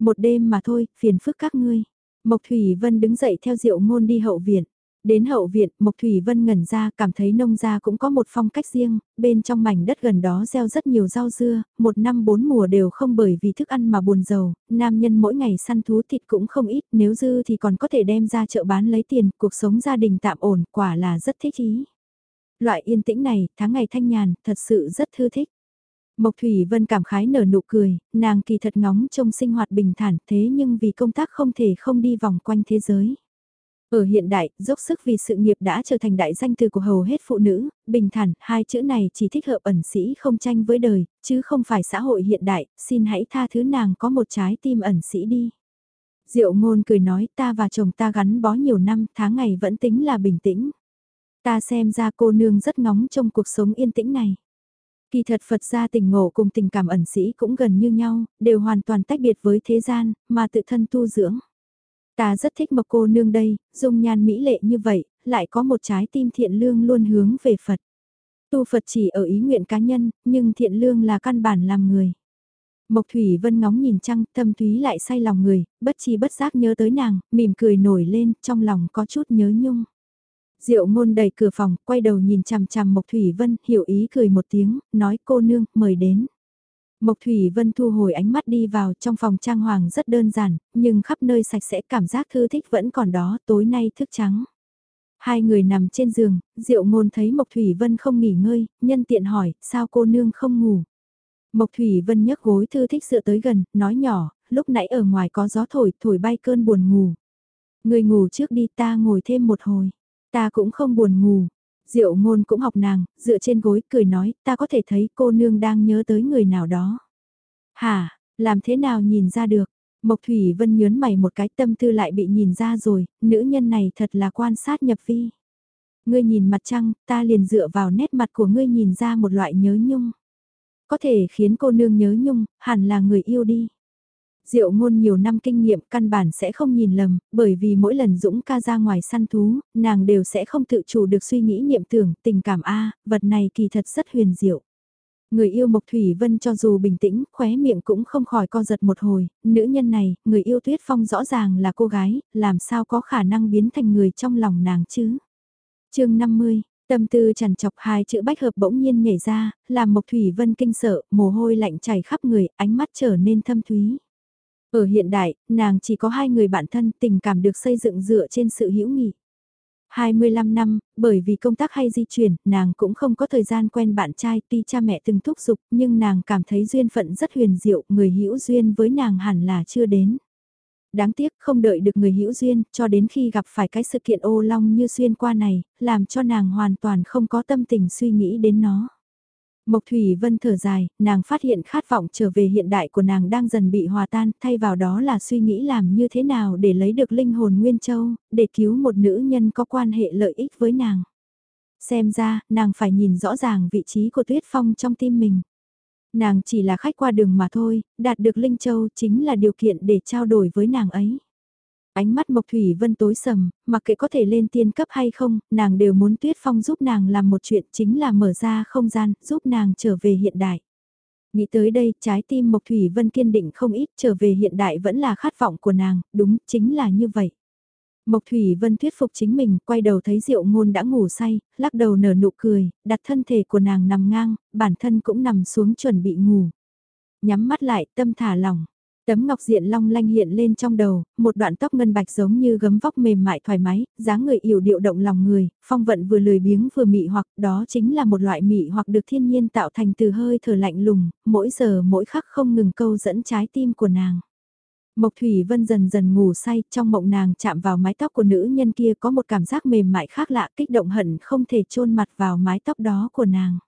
Một đêm mà thôi, phiền phức các ngươi. Mộc Thủy Vân đứng dậy theo diệu ngôn đi hậu viện. Đến hậu viện, Mộc Thủy Vân ngẩn ra cảm thấy nông gia cũng có một phong cách riêng, bên trong mảnh đất gần đó gieo rất nhiều rau dưa, một năm bốn mùa đều không bởi vì thức ăn mà buồn giàu, nam nhân mỗi ngày săn thú thịt cũng không ít, nếu dư thì còn có thể đem ra chợ bán lấy tiền, cuộc sống gia đình tạm ổn, quả là rất thích ý. Loại yên tĩnh này, tháng ngày thanh nhàn, thật sự rất thư thích. Mộc Thủy Vân cảm khái nở nụ cười, nàng kỳ thật ngóng trông sinh hoạt bình thản thế nhưng vì công tác không thể không đi vòng quanh thế giới. Ở hiện đại, dốc sức vì sự nghiệp đã trở thành đại danh từ của hầu hết phụ nữ, bình thản, hai chữ này chỉ thích hợp ẩn sĩ không tranh với đời, chứ không phải xã hội hiện đại, xin hãy tha thứ nàng có một trái tim ẩn sĩ đi. Diệu ngôn cười nói ta và chồng ta gắn bó nhiều năm, tháng ngày vẫn tính là bình tĩnh. Ta xem ra cô nương rất ngóng trong cuộc sống yên tĩnh này. Kỳ thật Phật gia tình ngộ cùng tình cảm ẩn sĩ cũng gần như nhau, đều hoàn toàn tách biệt với thế gian, mà tự thân tu dưỡng. Ta rất thích mộc cô nương đây, dung nhan mỹ lệ như vậy, lại có một trái tim thiện lương luôn hướng về Phật. Tu Phật chỉ ở ý nguyện cá nhân, nhưng thiện lương là căn bản làm người. Mộc Thủy Vân ngóng nhìn trăng, tâm thúy lại say lòng người, bất chi bất giác nhớ tới nàng, mỉm cười nổi lên, trong lòng có chút nhớ nhung. Diệu ngôn đẩy cửa phòng, quay đầu nhìn chằm chằm Mộc Thủy Vân, hiểu ý cười một tiếng, nói cô nương, mời đến. Mộc Thủy Vân thu hồi ánh mắt đi vào trong phòng trang hoàng rất đơn giản, nhưng khắp nơi sạch sẽ cảm giác thư thích vẫn còn đó, tối nay thức trắng. Hai người nằm trên giường, Diệu Ngôn thấy Mộc Thủy Vân không nghỉ ngơi, nhân tiện hỏi, sao cô nương không ngủ? Mộc Thủy Vân nhấc gối thư thích dựa tới gần, nói nhỏ, lúc nãy ở ngoài có gió thổi, thổi bay cơn buồn ngủ. Người ngủ trước đi ta ngồi thêm một hồi, ta cũng không buồn ngủ. Diệu ngôn cũng học nàng, dựa trên gối cười nói, ta có thể thấy cô nương đang nhớ tới người nào đó. Hả, làm thế nào nhìn ra được? Mộc Thủy Vân nhớn mày một cái tâm tư lại bị nhìn ra rồi, nữ nhân này thật là quan sát nhập vi. Ngươi nhìn mặt trăng, ta liền dựa vào nét mặt của ngươi nhìn ra một loại nhớ nhung. Có thể khiến cô nương nhớ nhung, hẳn là người yêu đi. Diệu ngôn nhiều năm kinh nghiệm căn bản sẽ không nhìn lầm, bởi vì mỗi lần Dũng ca ra ngoài săn thú, nàng đều sẽ không tự chủ được suy nghĩ niệm tưởng, tình cảm A, vật này kỳ thật rất huyền diệu. Người yêu Mộc Thủy Vân cho dù bình tĩnh, khóe miệng cũng không khỏi co giật một hồi, nữ nhân này, người yêu Tuyết Phong rõ ràng là cô gái, làm sao có khả năng biến thành người trong lòng nàng chứ? chương 50, tâm tư chằn chọc hai chữ bách hợp bỗng nhiên nhảy ra, làm Mộc Thủy Vân kinh sợ, mồ hôi lạnh chảy khắp người, ánh mắt trở nên thâm thúy. Ở hiện đại, nàng chỉ có hai người bạn thân, tình cảm được xây dựng dựa trên sự hữu nghị. 25 năm, bởi vì công tác hay di chuyển, nàng cũng không có thời gian quen bạn trai, tuy cha mẹ từng thúc giục, nhưng nàng cảm thấy duyên phận rất huyền diệu, người hữu duyên với nàng hẳn là chưa đến. Đáng tiếc không đợi được người hữu duyên, cho đến khi gặp phải cái sự kiện ô long như xuyên qua này, làm cho nàng hoàn toàn không có tâm tình suy nghĩ đến nó. Mộc Thủy Vân thở dài, nàng phát hiện khát vọng trở về hiện đại của nàng đang dần bị hòa tan, thay vào đó là suy nghĩ làm như thế nào để lấy được linh hồn Nguyên Châu, để cứu một nữ nhân có quan hệ lợi ích với nàng. Xem ra, nàng phải nhìn rõ ràng vị trí của Tuyết Phong trong tim mình. Nàng chỉ là khách qua đường mà thôi, đạt được Linh Châu chính là điều kiện để trao đổi với nàng ấy. Ánh mắt Mộc Thủy Vân tối sầm, mặc kệ có thể lên tiên cấp hay không, nàng đều muốn Tuyết Phong giúp nàng làm một chuyện chính là mở ra không gian, giúp nàng trở về hiện đại. Nghĩ tới đây, trái tim Mộc Thủy Vân kiên định không ít trở về hiện đại vẫn là khát vọng của nàng, đúng, chính là như vậy. Mộc Thủy Vân thuyết phục chính mình, quay đầu thấy Diệu Ngôn đã ngủ say, lắc đầu nở nụ cười, đặt thân thể của nàng nằm ngang, bản thân cũng nằm xuống chuẩn bị ngủ. Nhắm mắt lại, tâm thả lỏng. Tấm ngọc diện long lanh hiện lên trong đầu, một đoạn tóc ngân bạch giống như gấm vóc mềm mại thoải mái, dáng người yểu điệu động lòng người, phong vận vừa lười biếng vừa mị hoặc, đó chính là một loại mị hoặc được thiên nhiên tạo thành từ hơi thở lạnh lùng, mỗi giờ mỗi khắc không ngừng câu dẫn trái tim của nàng. Mộc Thủy Vân dần dần ngủ say, trong mộng nàng chạm vào mái tóc của nữ nhân kia có một cảm giác mềm mại khác lạ, kích động hận không thể chôn mặt vào mái tóc đó của nàng.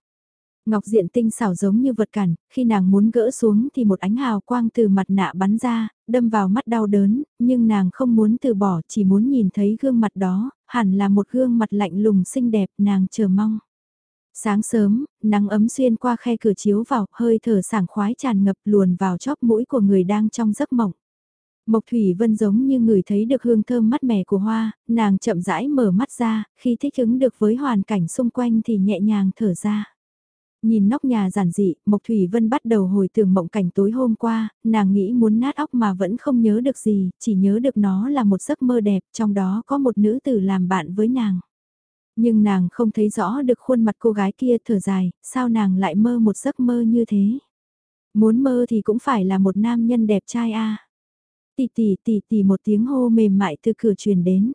Ngọc diện tinh xảo giống như vật cản, khi nàng muốn gỡ xuống thì một ánh hào quang từ mặt nạ bắn ra, đâm vào mắt đau đớn, nhưng nàng không muốn từ bỏ, chỉ muốn nhìn thấy gương mặt đó, hẳn là một gương mặt lạnh lùng xinh đẹp, nàng chờ mong. Sáng sớm, nắng ấm xuyên qua khe cửa chiếu vào, hơi thở sảng khoái tràn ngập luồn vào chóp mũi của người đang trong giấc mộng. Mộc Thủy Vân giống như người thấy được hương thơm mát mẻ của hoa, nàng chậm rãi mở mắt ra, khi thích ứng được với hoàn cảnh xung quanh thì nhẹ nhàng thở ra. Nhìn nóc nhà giản dị, Mộc Thủy Vân bắt đầu hồi tưởng mộng cảnh tối hôm qua, nàng nghĩ muốn nát óc mà vẫn không nhớ được gì, chỉ nhớ được nó là một giấc mơ đẹp, trong đó có một nữ tử làm bạn với nàng. Nhưng nàng không thấy rõ được khuôn mặt cô gái kia thở dài, sao nàng lại mơ một giấc mơ như thế. Muốn mơ thì cũng phải là một nam nhân đẹp trai a. Tì tì tì tì một tiếng hô mềm mại từ cửa truyền đến.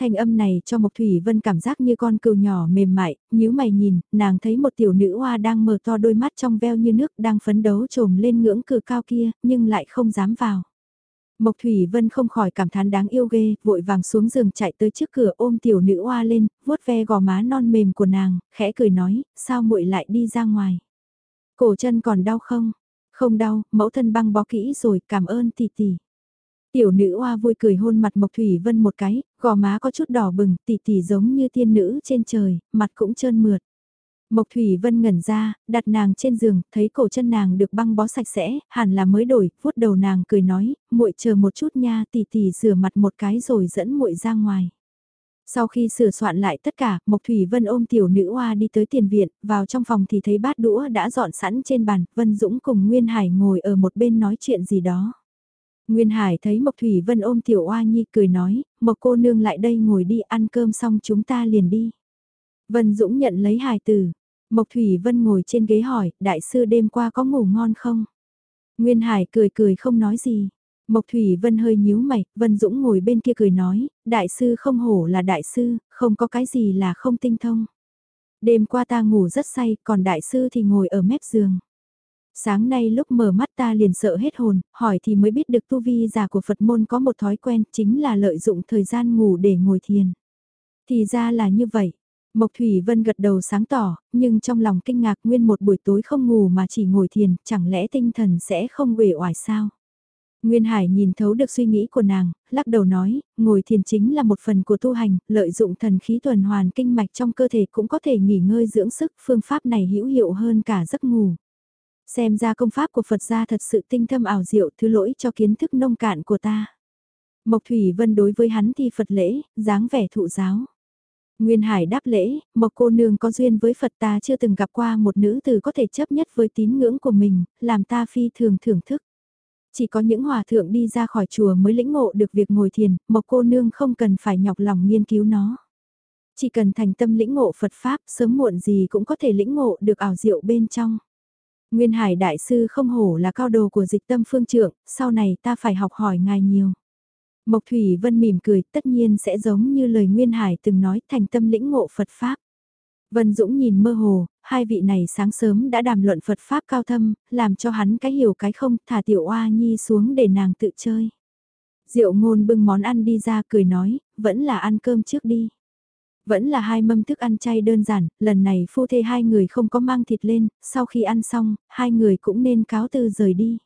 Thanh âm này cho Mộc Thủy Vân cảm giác như con cừu nhỏ mềm mại, nhíu mày nhìn, nàng thấy một tiểu nữ hoa đang mở to đôi mắt trong veo như nước đang phấn đấu trồm lên ngưỡng cửa cao kia, nhưng lại không dám vào. Mộc Thủy Vân không khỏi cảm thán đáng yêu ghê, vội vàng xuống giường chạy tới trước cửa ôm tiểu nữ hoa lên, vuốt ve gò má non mềm của nàng, khẽ cười nói, sao muội lại đi ra ngoài. Cổ chân còn đau không? Không đau, mẫu thân băng bó kỹ rồi, cảm ơn tỷ tỷ. Tiểu nữ oa vui cười hôn mặt Mộc Thủy Vân một cái, gò má có chút đỏ bừng, tỉ tỉ giống như tiên nữ trên trời, mặt cũng trơn mượt. Mộc Thủy Vân ngẩn ra, đặt nàng trên giường, thấy cổ chân nàng được băng bó sạch sẽ, hẳn là mới đổi, vuốt đầu nàng cười nói, muội chờ một chút nha, tỉ tỉ rửa mặt một cái rồi dẫn muội ra ngoài. Sau khi sửa soạn lại tất cả, Mộc Thủy Vân ôm tiểu nữ oa đi tới tiền viện, vào trong phòng thì thấy bát đũa đã dọn sẵn trên bàn, Vân Dũng cùng Nguyên Hải ngồi ở một bên nói chuyện gì đó. Nguyên Hải thấy Mộc Thủy Vân ôm Tiểu Oa Nhi cười nói, Mộc cô nương lại đây ngồi đi ăn cơm xong chúng ta liền đi. Vân Dũng nhận lấy hài tử. Mộc Thủy Vân ngồi trên ghế hỏi, đại sư đêm qua có ngủ ngon không? Nguyên Hải cười cười không nói gì. Mộc Thủy Vân hơi nhíu mày, Vân Dũng ngồi bên kia cười nói, đại sư không hổ là đại sư, không có cái gì là không tinh thông. Đêm qua ta ngủ rất say, còn đại sư thì ngồi ở mép giường. Sáng nay lúc mở mắt ta liền sợ hết hồn, hỏi thì mới biết được tu vi giả của Phật môn có một thói quen chính là lợi dụng thời gian ngủ để ngồi thiền. Thì ra là như vậy. Mộc Thủy Vân gật đầu sáng tỏ, nhưng trong lòng kinh ngạc nguyên một buổi tối không ngủ mà chỉ ngồi thiền, chẳng lẽ tinh thần sẽ không uể oải sao? Nguyên Hải nhìn thấu được suy nghĩ của nàng, lắc đầu nói, ngồi thiền chính là một phần của tu hành, lợi dụng thần khí tuần hoàn kinh mạch trong cơ thể cũng có thể nghỉ ngơi dưỡng sức, phương pháp này hữu hiệu hơn cả giấc ngủ. Xem ra công pháp của Phật gia thật sự tinh thâm ảo diệu thứ lỗi cho kiến thức nông cạn của ta. Mộc Thủy Vân đối với hắn thì Phật lễ, dáng vẻ thụ giáo. Nguyên Hải đáp lễ, Mộc cô nương có duyên với Phật ta chưa từng gặp qua một nữ tử có thể chấp nhất với tín ngưỡng của mình, làm ta phi thường thưởng thức. Chỉ có những hòa thượng đi ra khỏi chùa mới lĩnh ngộ được việc ngồi thiền, Mộc cô nương không cần phải nhọc lòng nghiên cứu nó. Chỉ cần thành tâm lĩnh ngộ Phật Pháp, sớm muộn gì cũng có thể lĩnh ngộ được ảo diệu bên trong. Nguyên Hải Đại Sư không hổ là cao đồ của dịch tâm phương trượng, sau này ta phải học hỏi ngài nhiều. Mộc Thủy Vân mỉm cười, tất nhiên sẽ giống như lời Nguyên Hải từng nói thành tâm lĩnh ngộ Phật Pháp. Vân Dũng nhìn mơ hồ, hai vị này sáng sớm đã đàm luận Phật Pháp cao thâm, làm cho hắn cái hiểu cái không, thả tiểu oa nhi xuống để nàng tự chơi. Diệu ngôn bưng món ăn đi ra cười nói, vẫn là ăn cơm trước đi. Vẫn là hai mâm thức ăn chay đơn giản, lần này phu thê hai người không có mang thịt lên, sau khi ăn xong, hai người cũng nên cáo từ rời đi.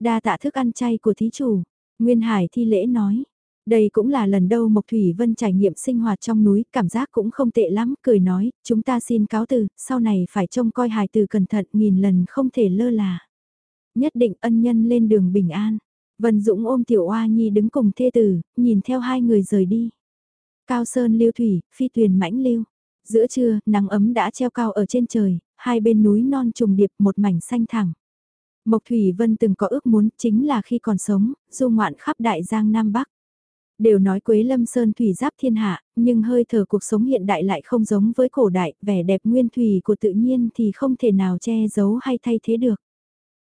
Đa tạ thức ăn chay của thí chủ, Nguyên Hải thi lễ nói. Đây cũng là lần đầu Mộc Thủy Vân trải nghiệm sinh hoạt trong núi, cảm giác cũng không tệ lắm, cười nói, chúng ta xin cáo từ, sau này phải trông coi hài từ cẩn thận nghìn lần không thể lơ là. Nhất định ân nhân lên đường bình an. Vân Dũng ôm Tiểu Oa Nhi đứng cùng thê tử, nhìn theo hai người rời đi. Cao sơn lưu thủy, phi thuyền mãnh lưu. Giữa trưa, nắng ấm đã treo cao ở trên trời, hai bên núi non trùng điệp một mảnh xanh thẳng. Mộc Thủy Vân từng có ước muốn chính là khi còn sống, du ngoạn khắp đại giang Nam Bắc. Đều nói Quế Lâm Sơn thủy giáp thiên hạ, nhưng hơi thở cuộc sống hiện đại lại không giống với cổ đại, vẻ đẹp nguyên thủy của tự nhiên thì không thể nào che giấu hay thay thế được.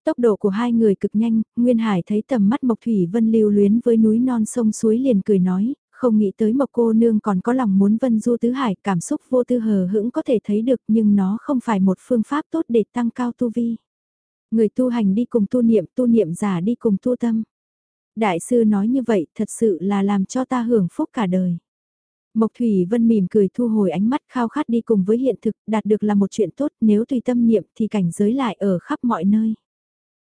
Tốc độ của hai người cực nhanh, Nguyên Hải thấy tầm mắt Mộc Thủy Vân lưu luyến với núi non sông suối liền cười nói, không nghĩ tới Mộc cô nương còn có lòng muốn Vân Du Tứ Hải, cảm xúc vô tư hờ hững có thể thấy được nhưng nó không phải một phương pháp tốt để tăng cao tu vi. Người tu hành đi cùng tu niệm, tu niệm giả đi cùng tu tâm. Đại sư nói như vậy thật sự là làm cho ta hưởng phúc cả đời. Mộc Thủy Vân mỉm cười thu hồi ánh mắt khao khát đi cùng với hiện thực, đạt được là một chuyện tốt, nếu tùy tâm niệm thì cảnh giới lại ở khắp mọi nơi.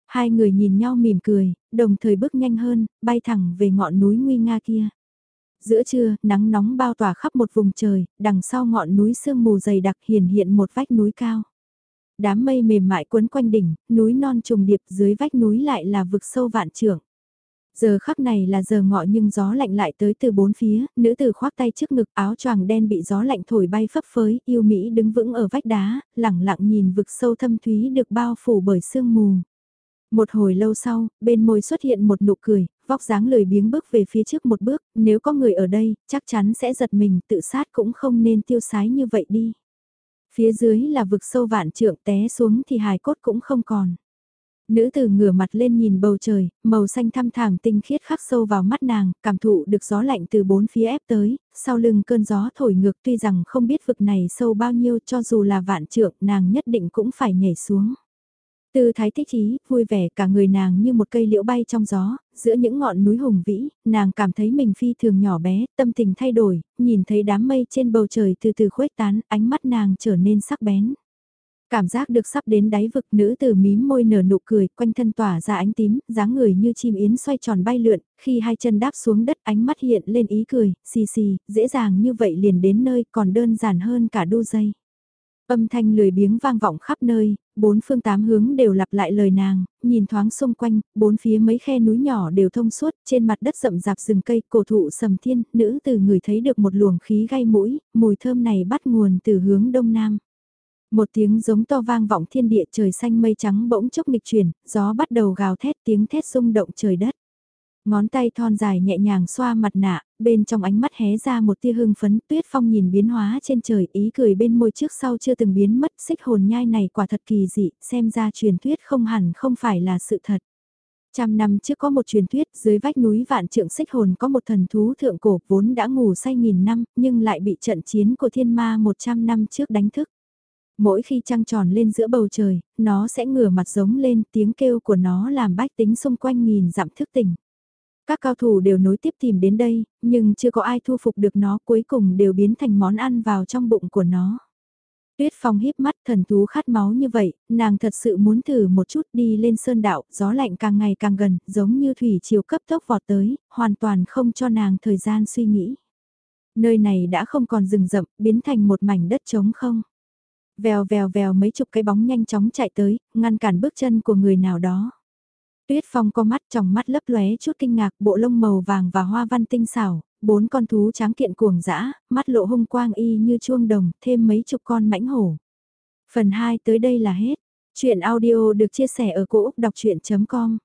Hai người nhìn nhau mỉm cười, đồng thời bước nhanh hơn, bay thẳng về ngọn núi nguy nga kia. Giữa trưa, nắng nóng bao tỏa khắp một vùng trời, đằng sau ngọn núi sương mù dày đặc hiển hiện một vách núi cao. Đám mây mềm mại quấn quanh đỉnh, núi non trùng điệp dưới vách núi lại là vực sâu vạn trưởng. Giờ khắc này là giờ ngọ nhưng gió lạnh lại tới từ bốn phía, nữ tử khoác tay trước ngực áo choàng đen bị gió lạnh thổi bay phấp phới, yêu Mỹ đứng vững ở vách đá, lẳng lặng nhìn vực sâu thâm thúy được bao phủ bởi sương mù. Một hồi lâu sau, bên môi xuất hiện một nụ cười, vóc dáng lười biếng bước về phía trước một bước, nếu có người ở đây, chắc chắn sẽ giật mình, tự sát cũng không nên tiêu sái như vậy đi. Phía dưới là vực sâu vạn trượng té xuống thì hài cốt cũng không còn. Nữ tử ngửa mặt lên nhìn bầu trời, màu xanh thăm thẳm tinh khiết khắc sâu vào mắt nàng, cảm thụ được gió lạnh từ bốn phía ép tới, sau lưng cơn gió thổi ngược tuy rằng không biết vực này sâu bao nhiêu cho dù là vạn trượng nàng nhất định cũng phải nhảy xuống. Tư thái thích ý, vui vẻ cả người nàng như một cây liễu bay trong gió, giữa những ngọn núi hùng vĩ, nàng cảm thấy mình phi thường nhỏ bé, tâm tình thay đổi, nhìn thấy đám mây trên bầu trời từ từ khuếch tán, ánh mắt nàng trở nên sắc bén. Cảm giác được sắp đến đáy vực nữ tử mím môi nở nụ cười, quanh thân tỏa ra ánh tím, dáng người như chim yến xoay tròn bay lượn, khi hai chân đáp xuống đất ánh mắt hiện lên ý cười, xì xì, dễ dàng như vậy liền đến nơi còn đơn giản hơn cả đu dây. Âm thanh lười biếng vang vọng khắp nơi, bốn phương tám hướng đều lặp lại lời nàng, nhìn thoáng xung quanh, bốn phía mấy khe núi nhỏ đều thông suốt, trên mặt đất rậm rạp rừng cây, cổ thụ sầm thiên, nữ từ người thấy được một luồng khí gai mũi, mùi thơm này bắt nguồn từ hướng đông nam. Một tiếng giống to vang vọng thiên địa trời xanh mây trắng bỗng chốc nghịch chuyển, gió bắt đầu gào thét tiếng thét rung động trời đất. Ngón tay thon dài nhẹ nhàng xoa mặt nạ, bên trong ánh mắt hé ra một tia hưng phấn, tuyết phong nhìn biến hóa trên trời, ý cười bên môi trước sau chưa từng biến mất, xích hồn nhai này quả thật kỳ dị, xem ra truyền thuyết không hẳn không phải là sự thật. Trăm năm trước có một truyền thuyết dưới vách núi vạn trượng xích hồn có một thần thú thượng cổ vốn đã ngủ say nghìn năm nhưng lại bị trận chiến của thiên ma 100 năm trước đánh thức. Mỗi khi trăng tròn lên giữa bầu trời, nó sẽ ngửa mặt giống lên tiếng kêu của nó làm bách tính xung quanh nghìn dặm thức tỉnh. Các cao thủ đều nối tiếp tìm đến đây, nhưng chưa có ai thu phục được nó cuối cùng đều biến thành món ăn vào trong bụng của nó. Tuyết Phong híp mắt thần thú khát máu như vậy, nàng thật sự muốn thử một chút đi lên sơn đạo, gió lạnh càng ngày càng gần, giống như thủy chiều cấp tốc vọt tới, hoàn toàn không cho nàng thời gian suy nghĩ. Nơi này đã không còn rừng rậm, biến thành một mảnh đất trống không. Vèo vèo vèo mấy chục cái bóng nhanh chóng chạy tới, ngăn cản bước chân của người nào đó. Tuyết Phong có mắt trong mắt lấp lóe chút kinh ngạc bộ lông màu vàng và hoa văn tinh xảo, bốn con thú tráng kiện cuồng dã, mắt lộ hung quang y như chuông đồng, thêm mấy chục con mãnh hổ. Phần 2 tới đây là hết. Chuyện audio được chia sẻ ở cỗ đọc chuyện.com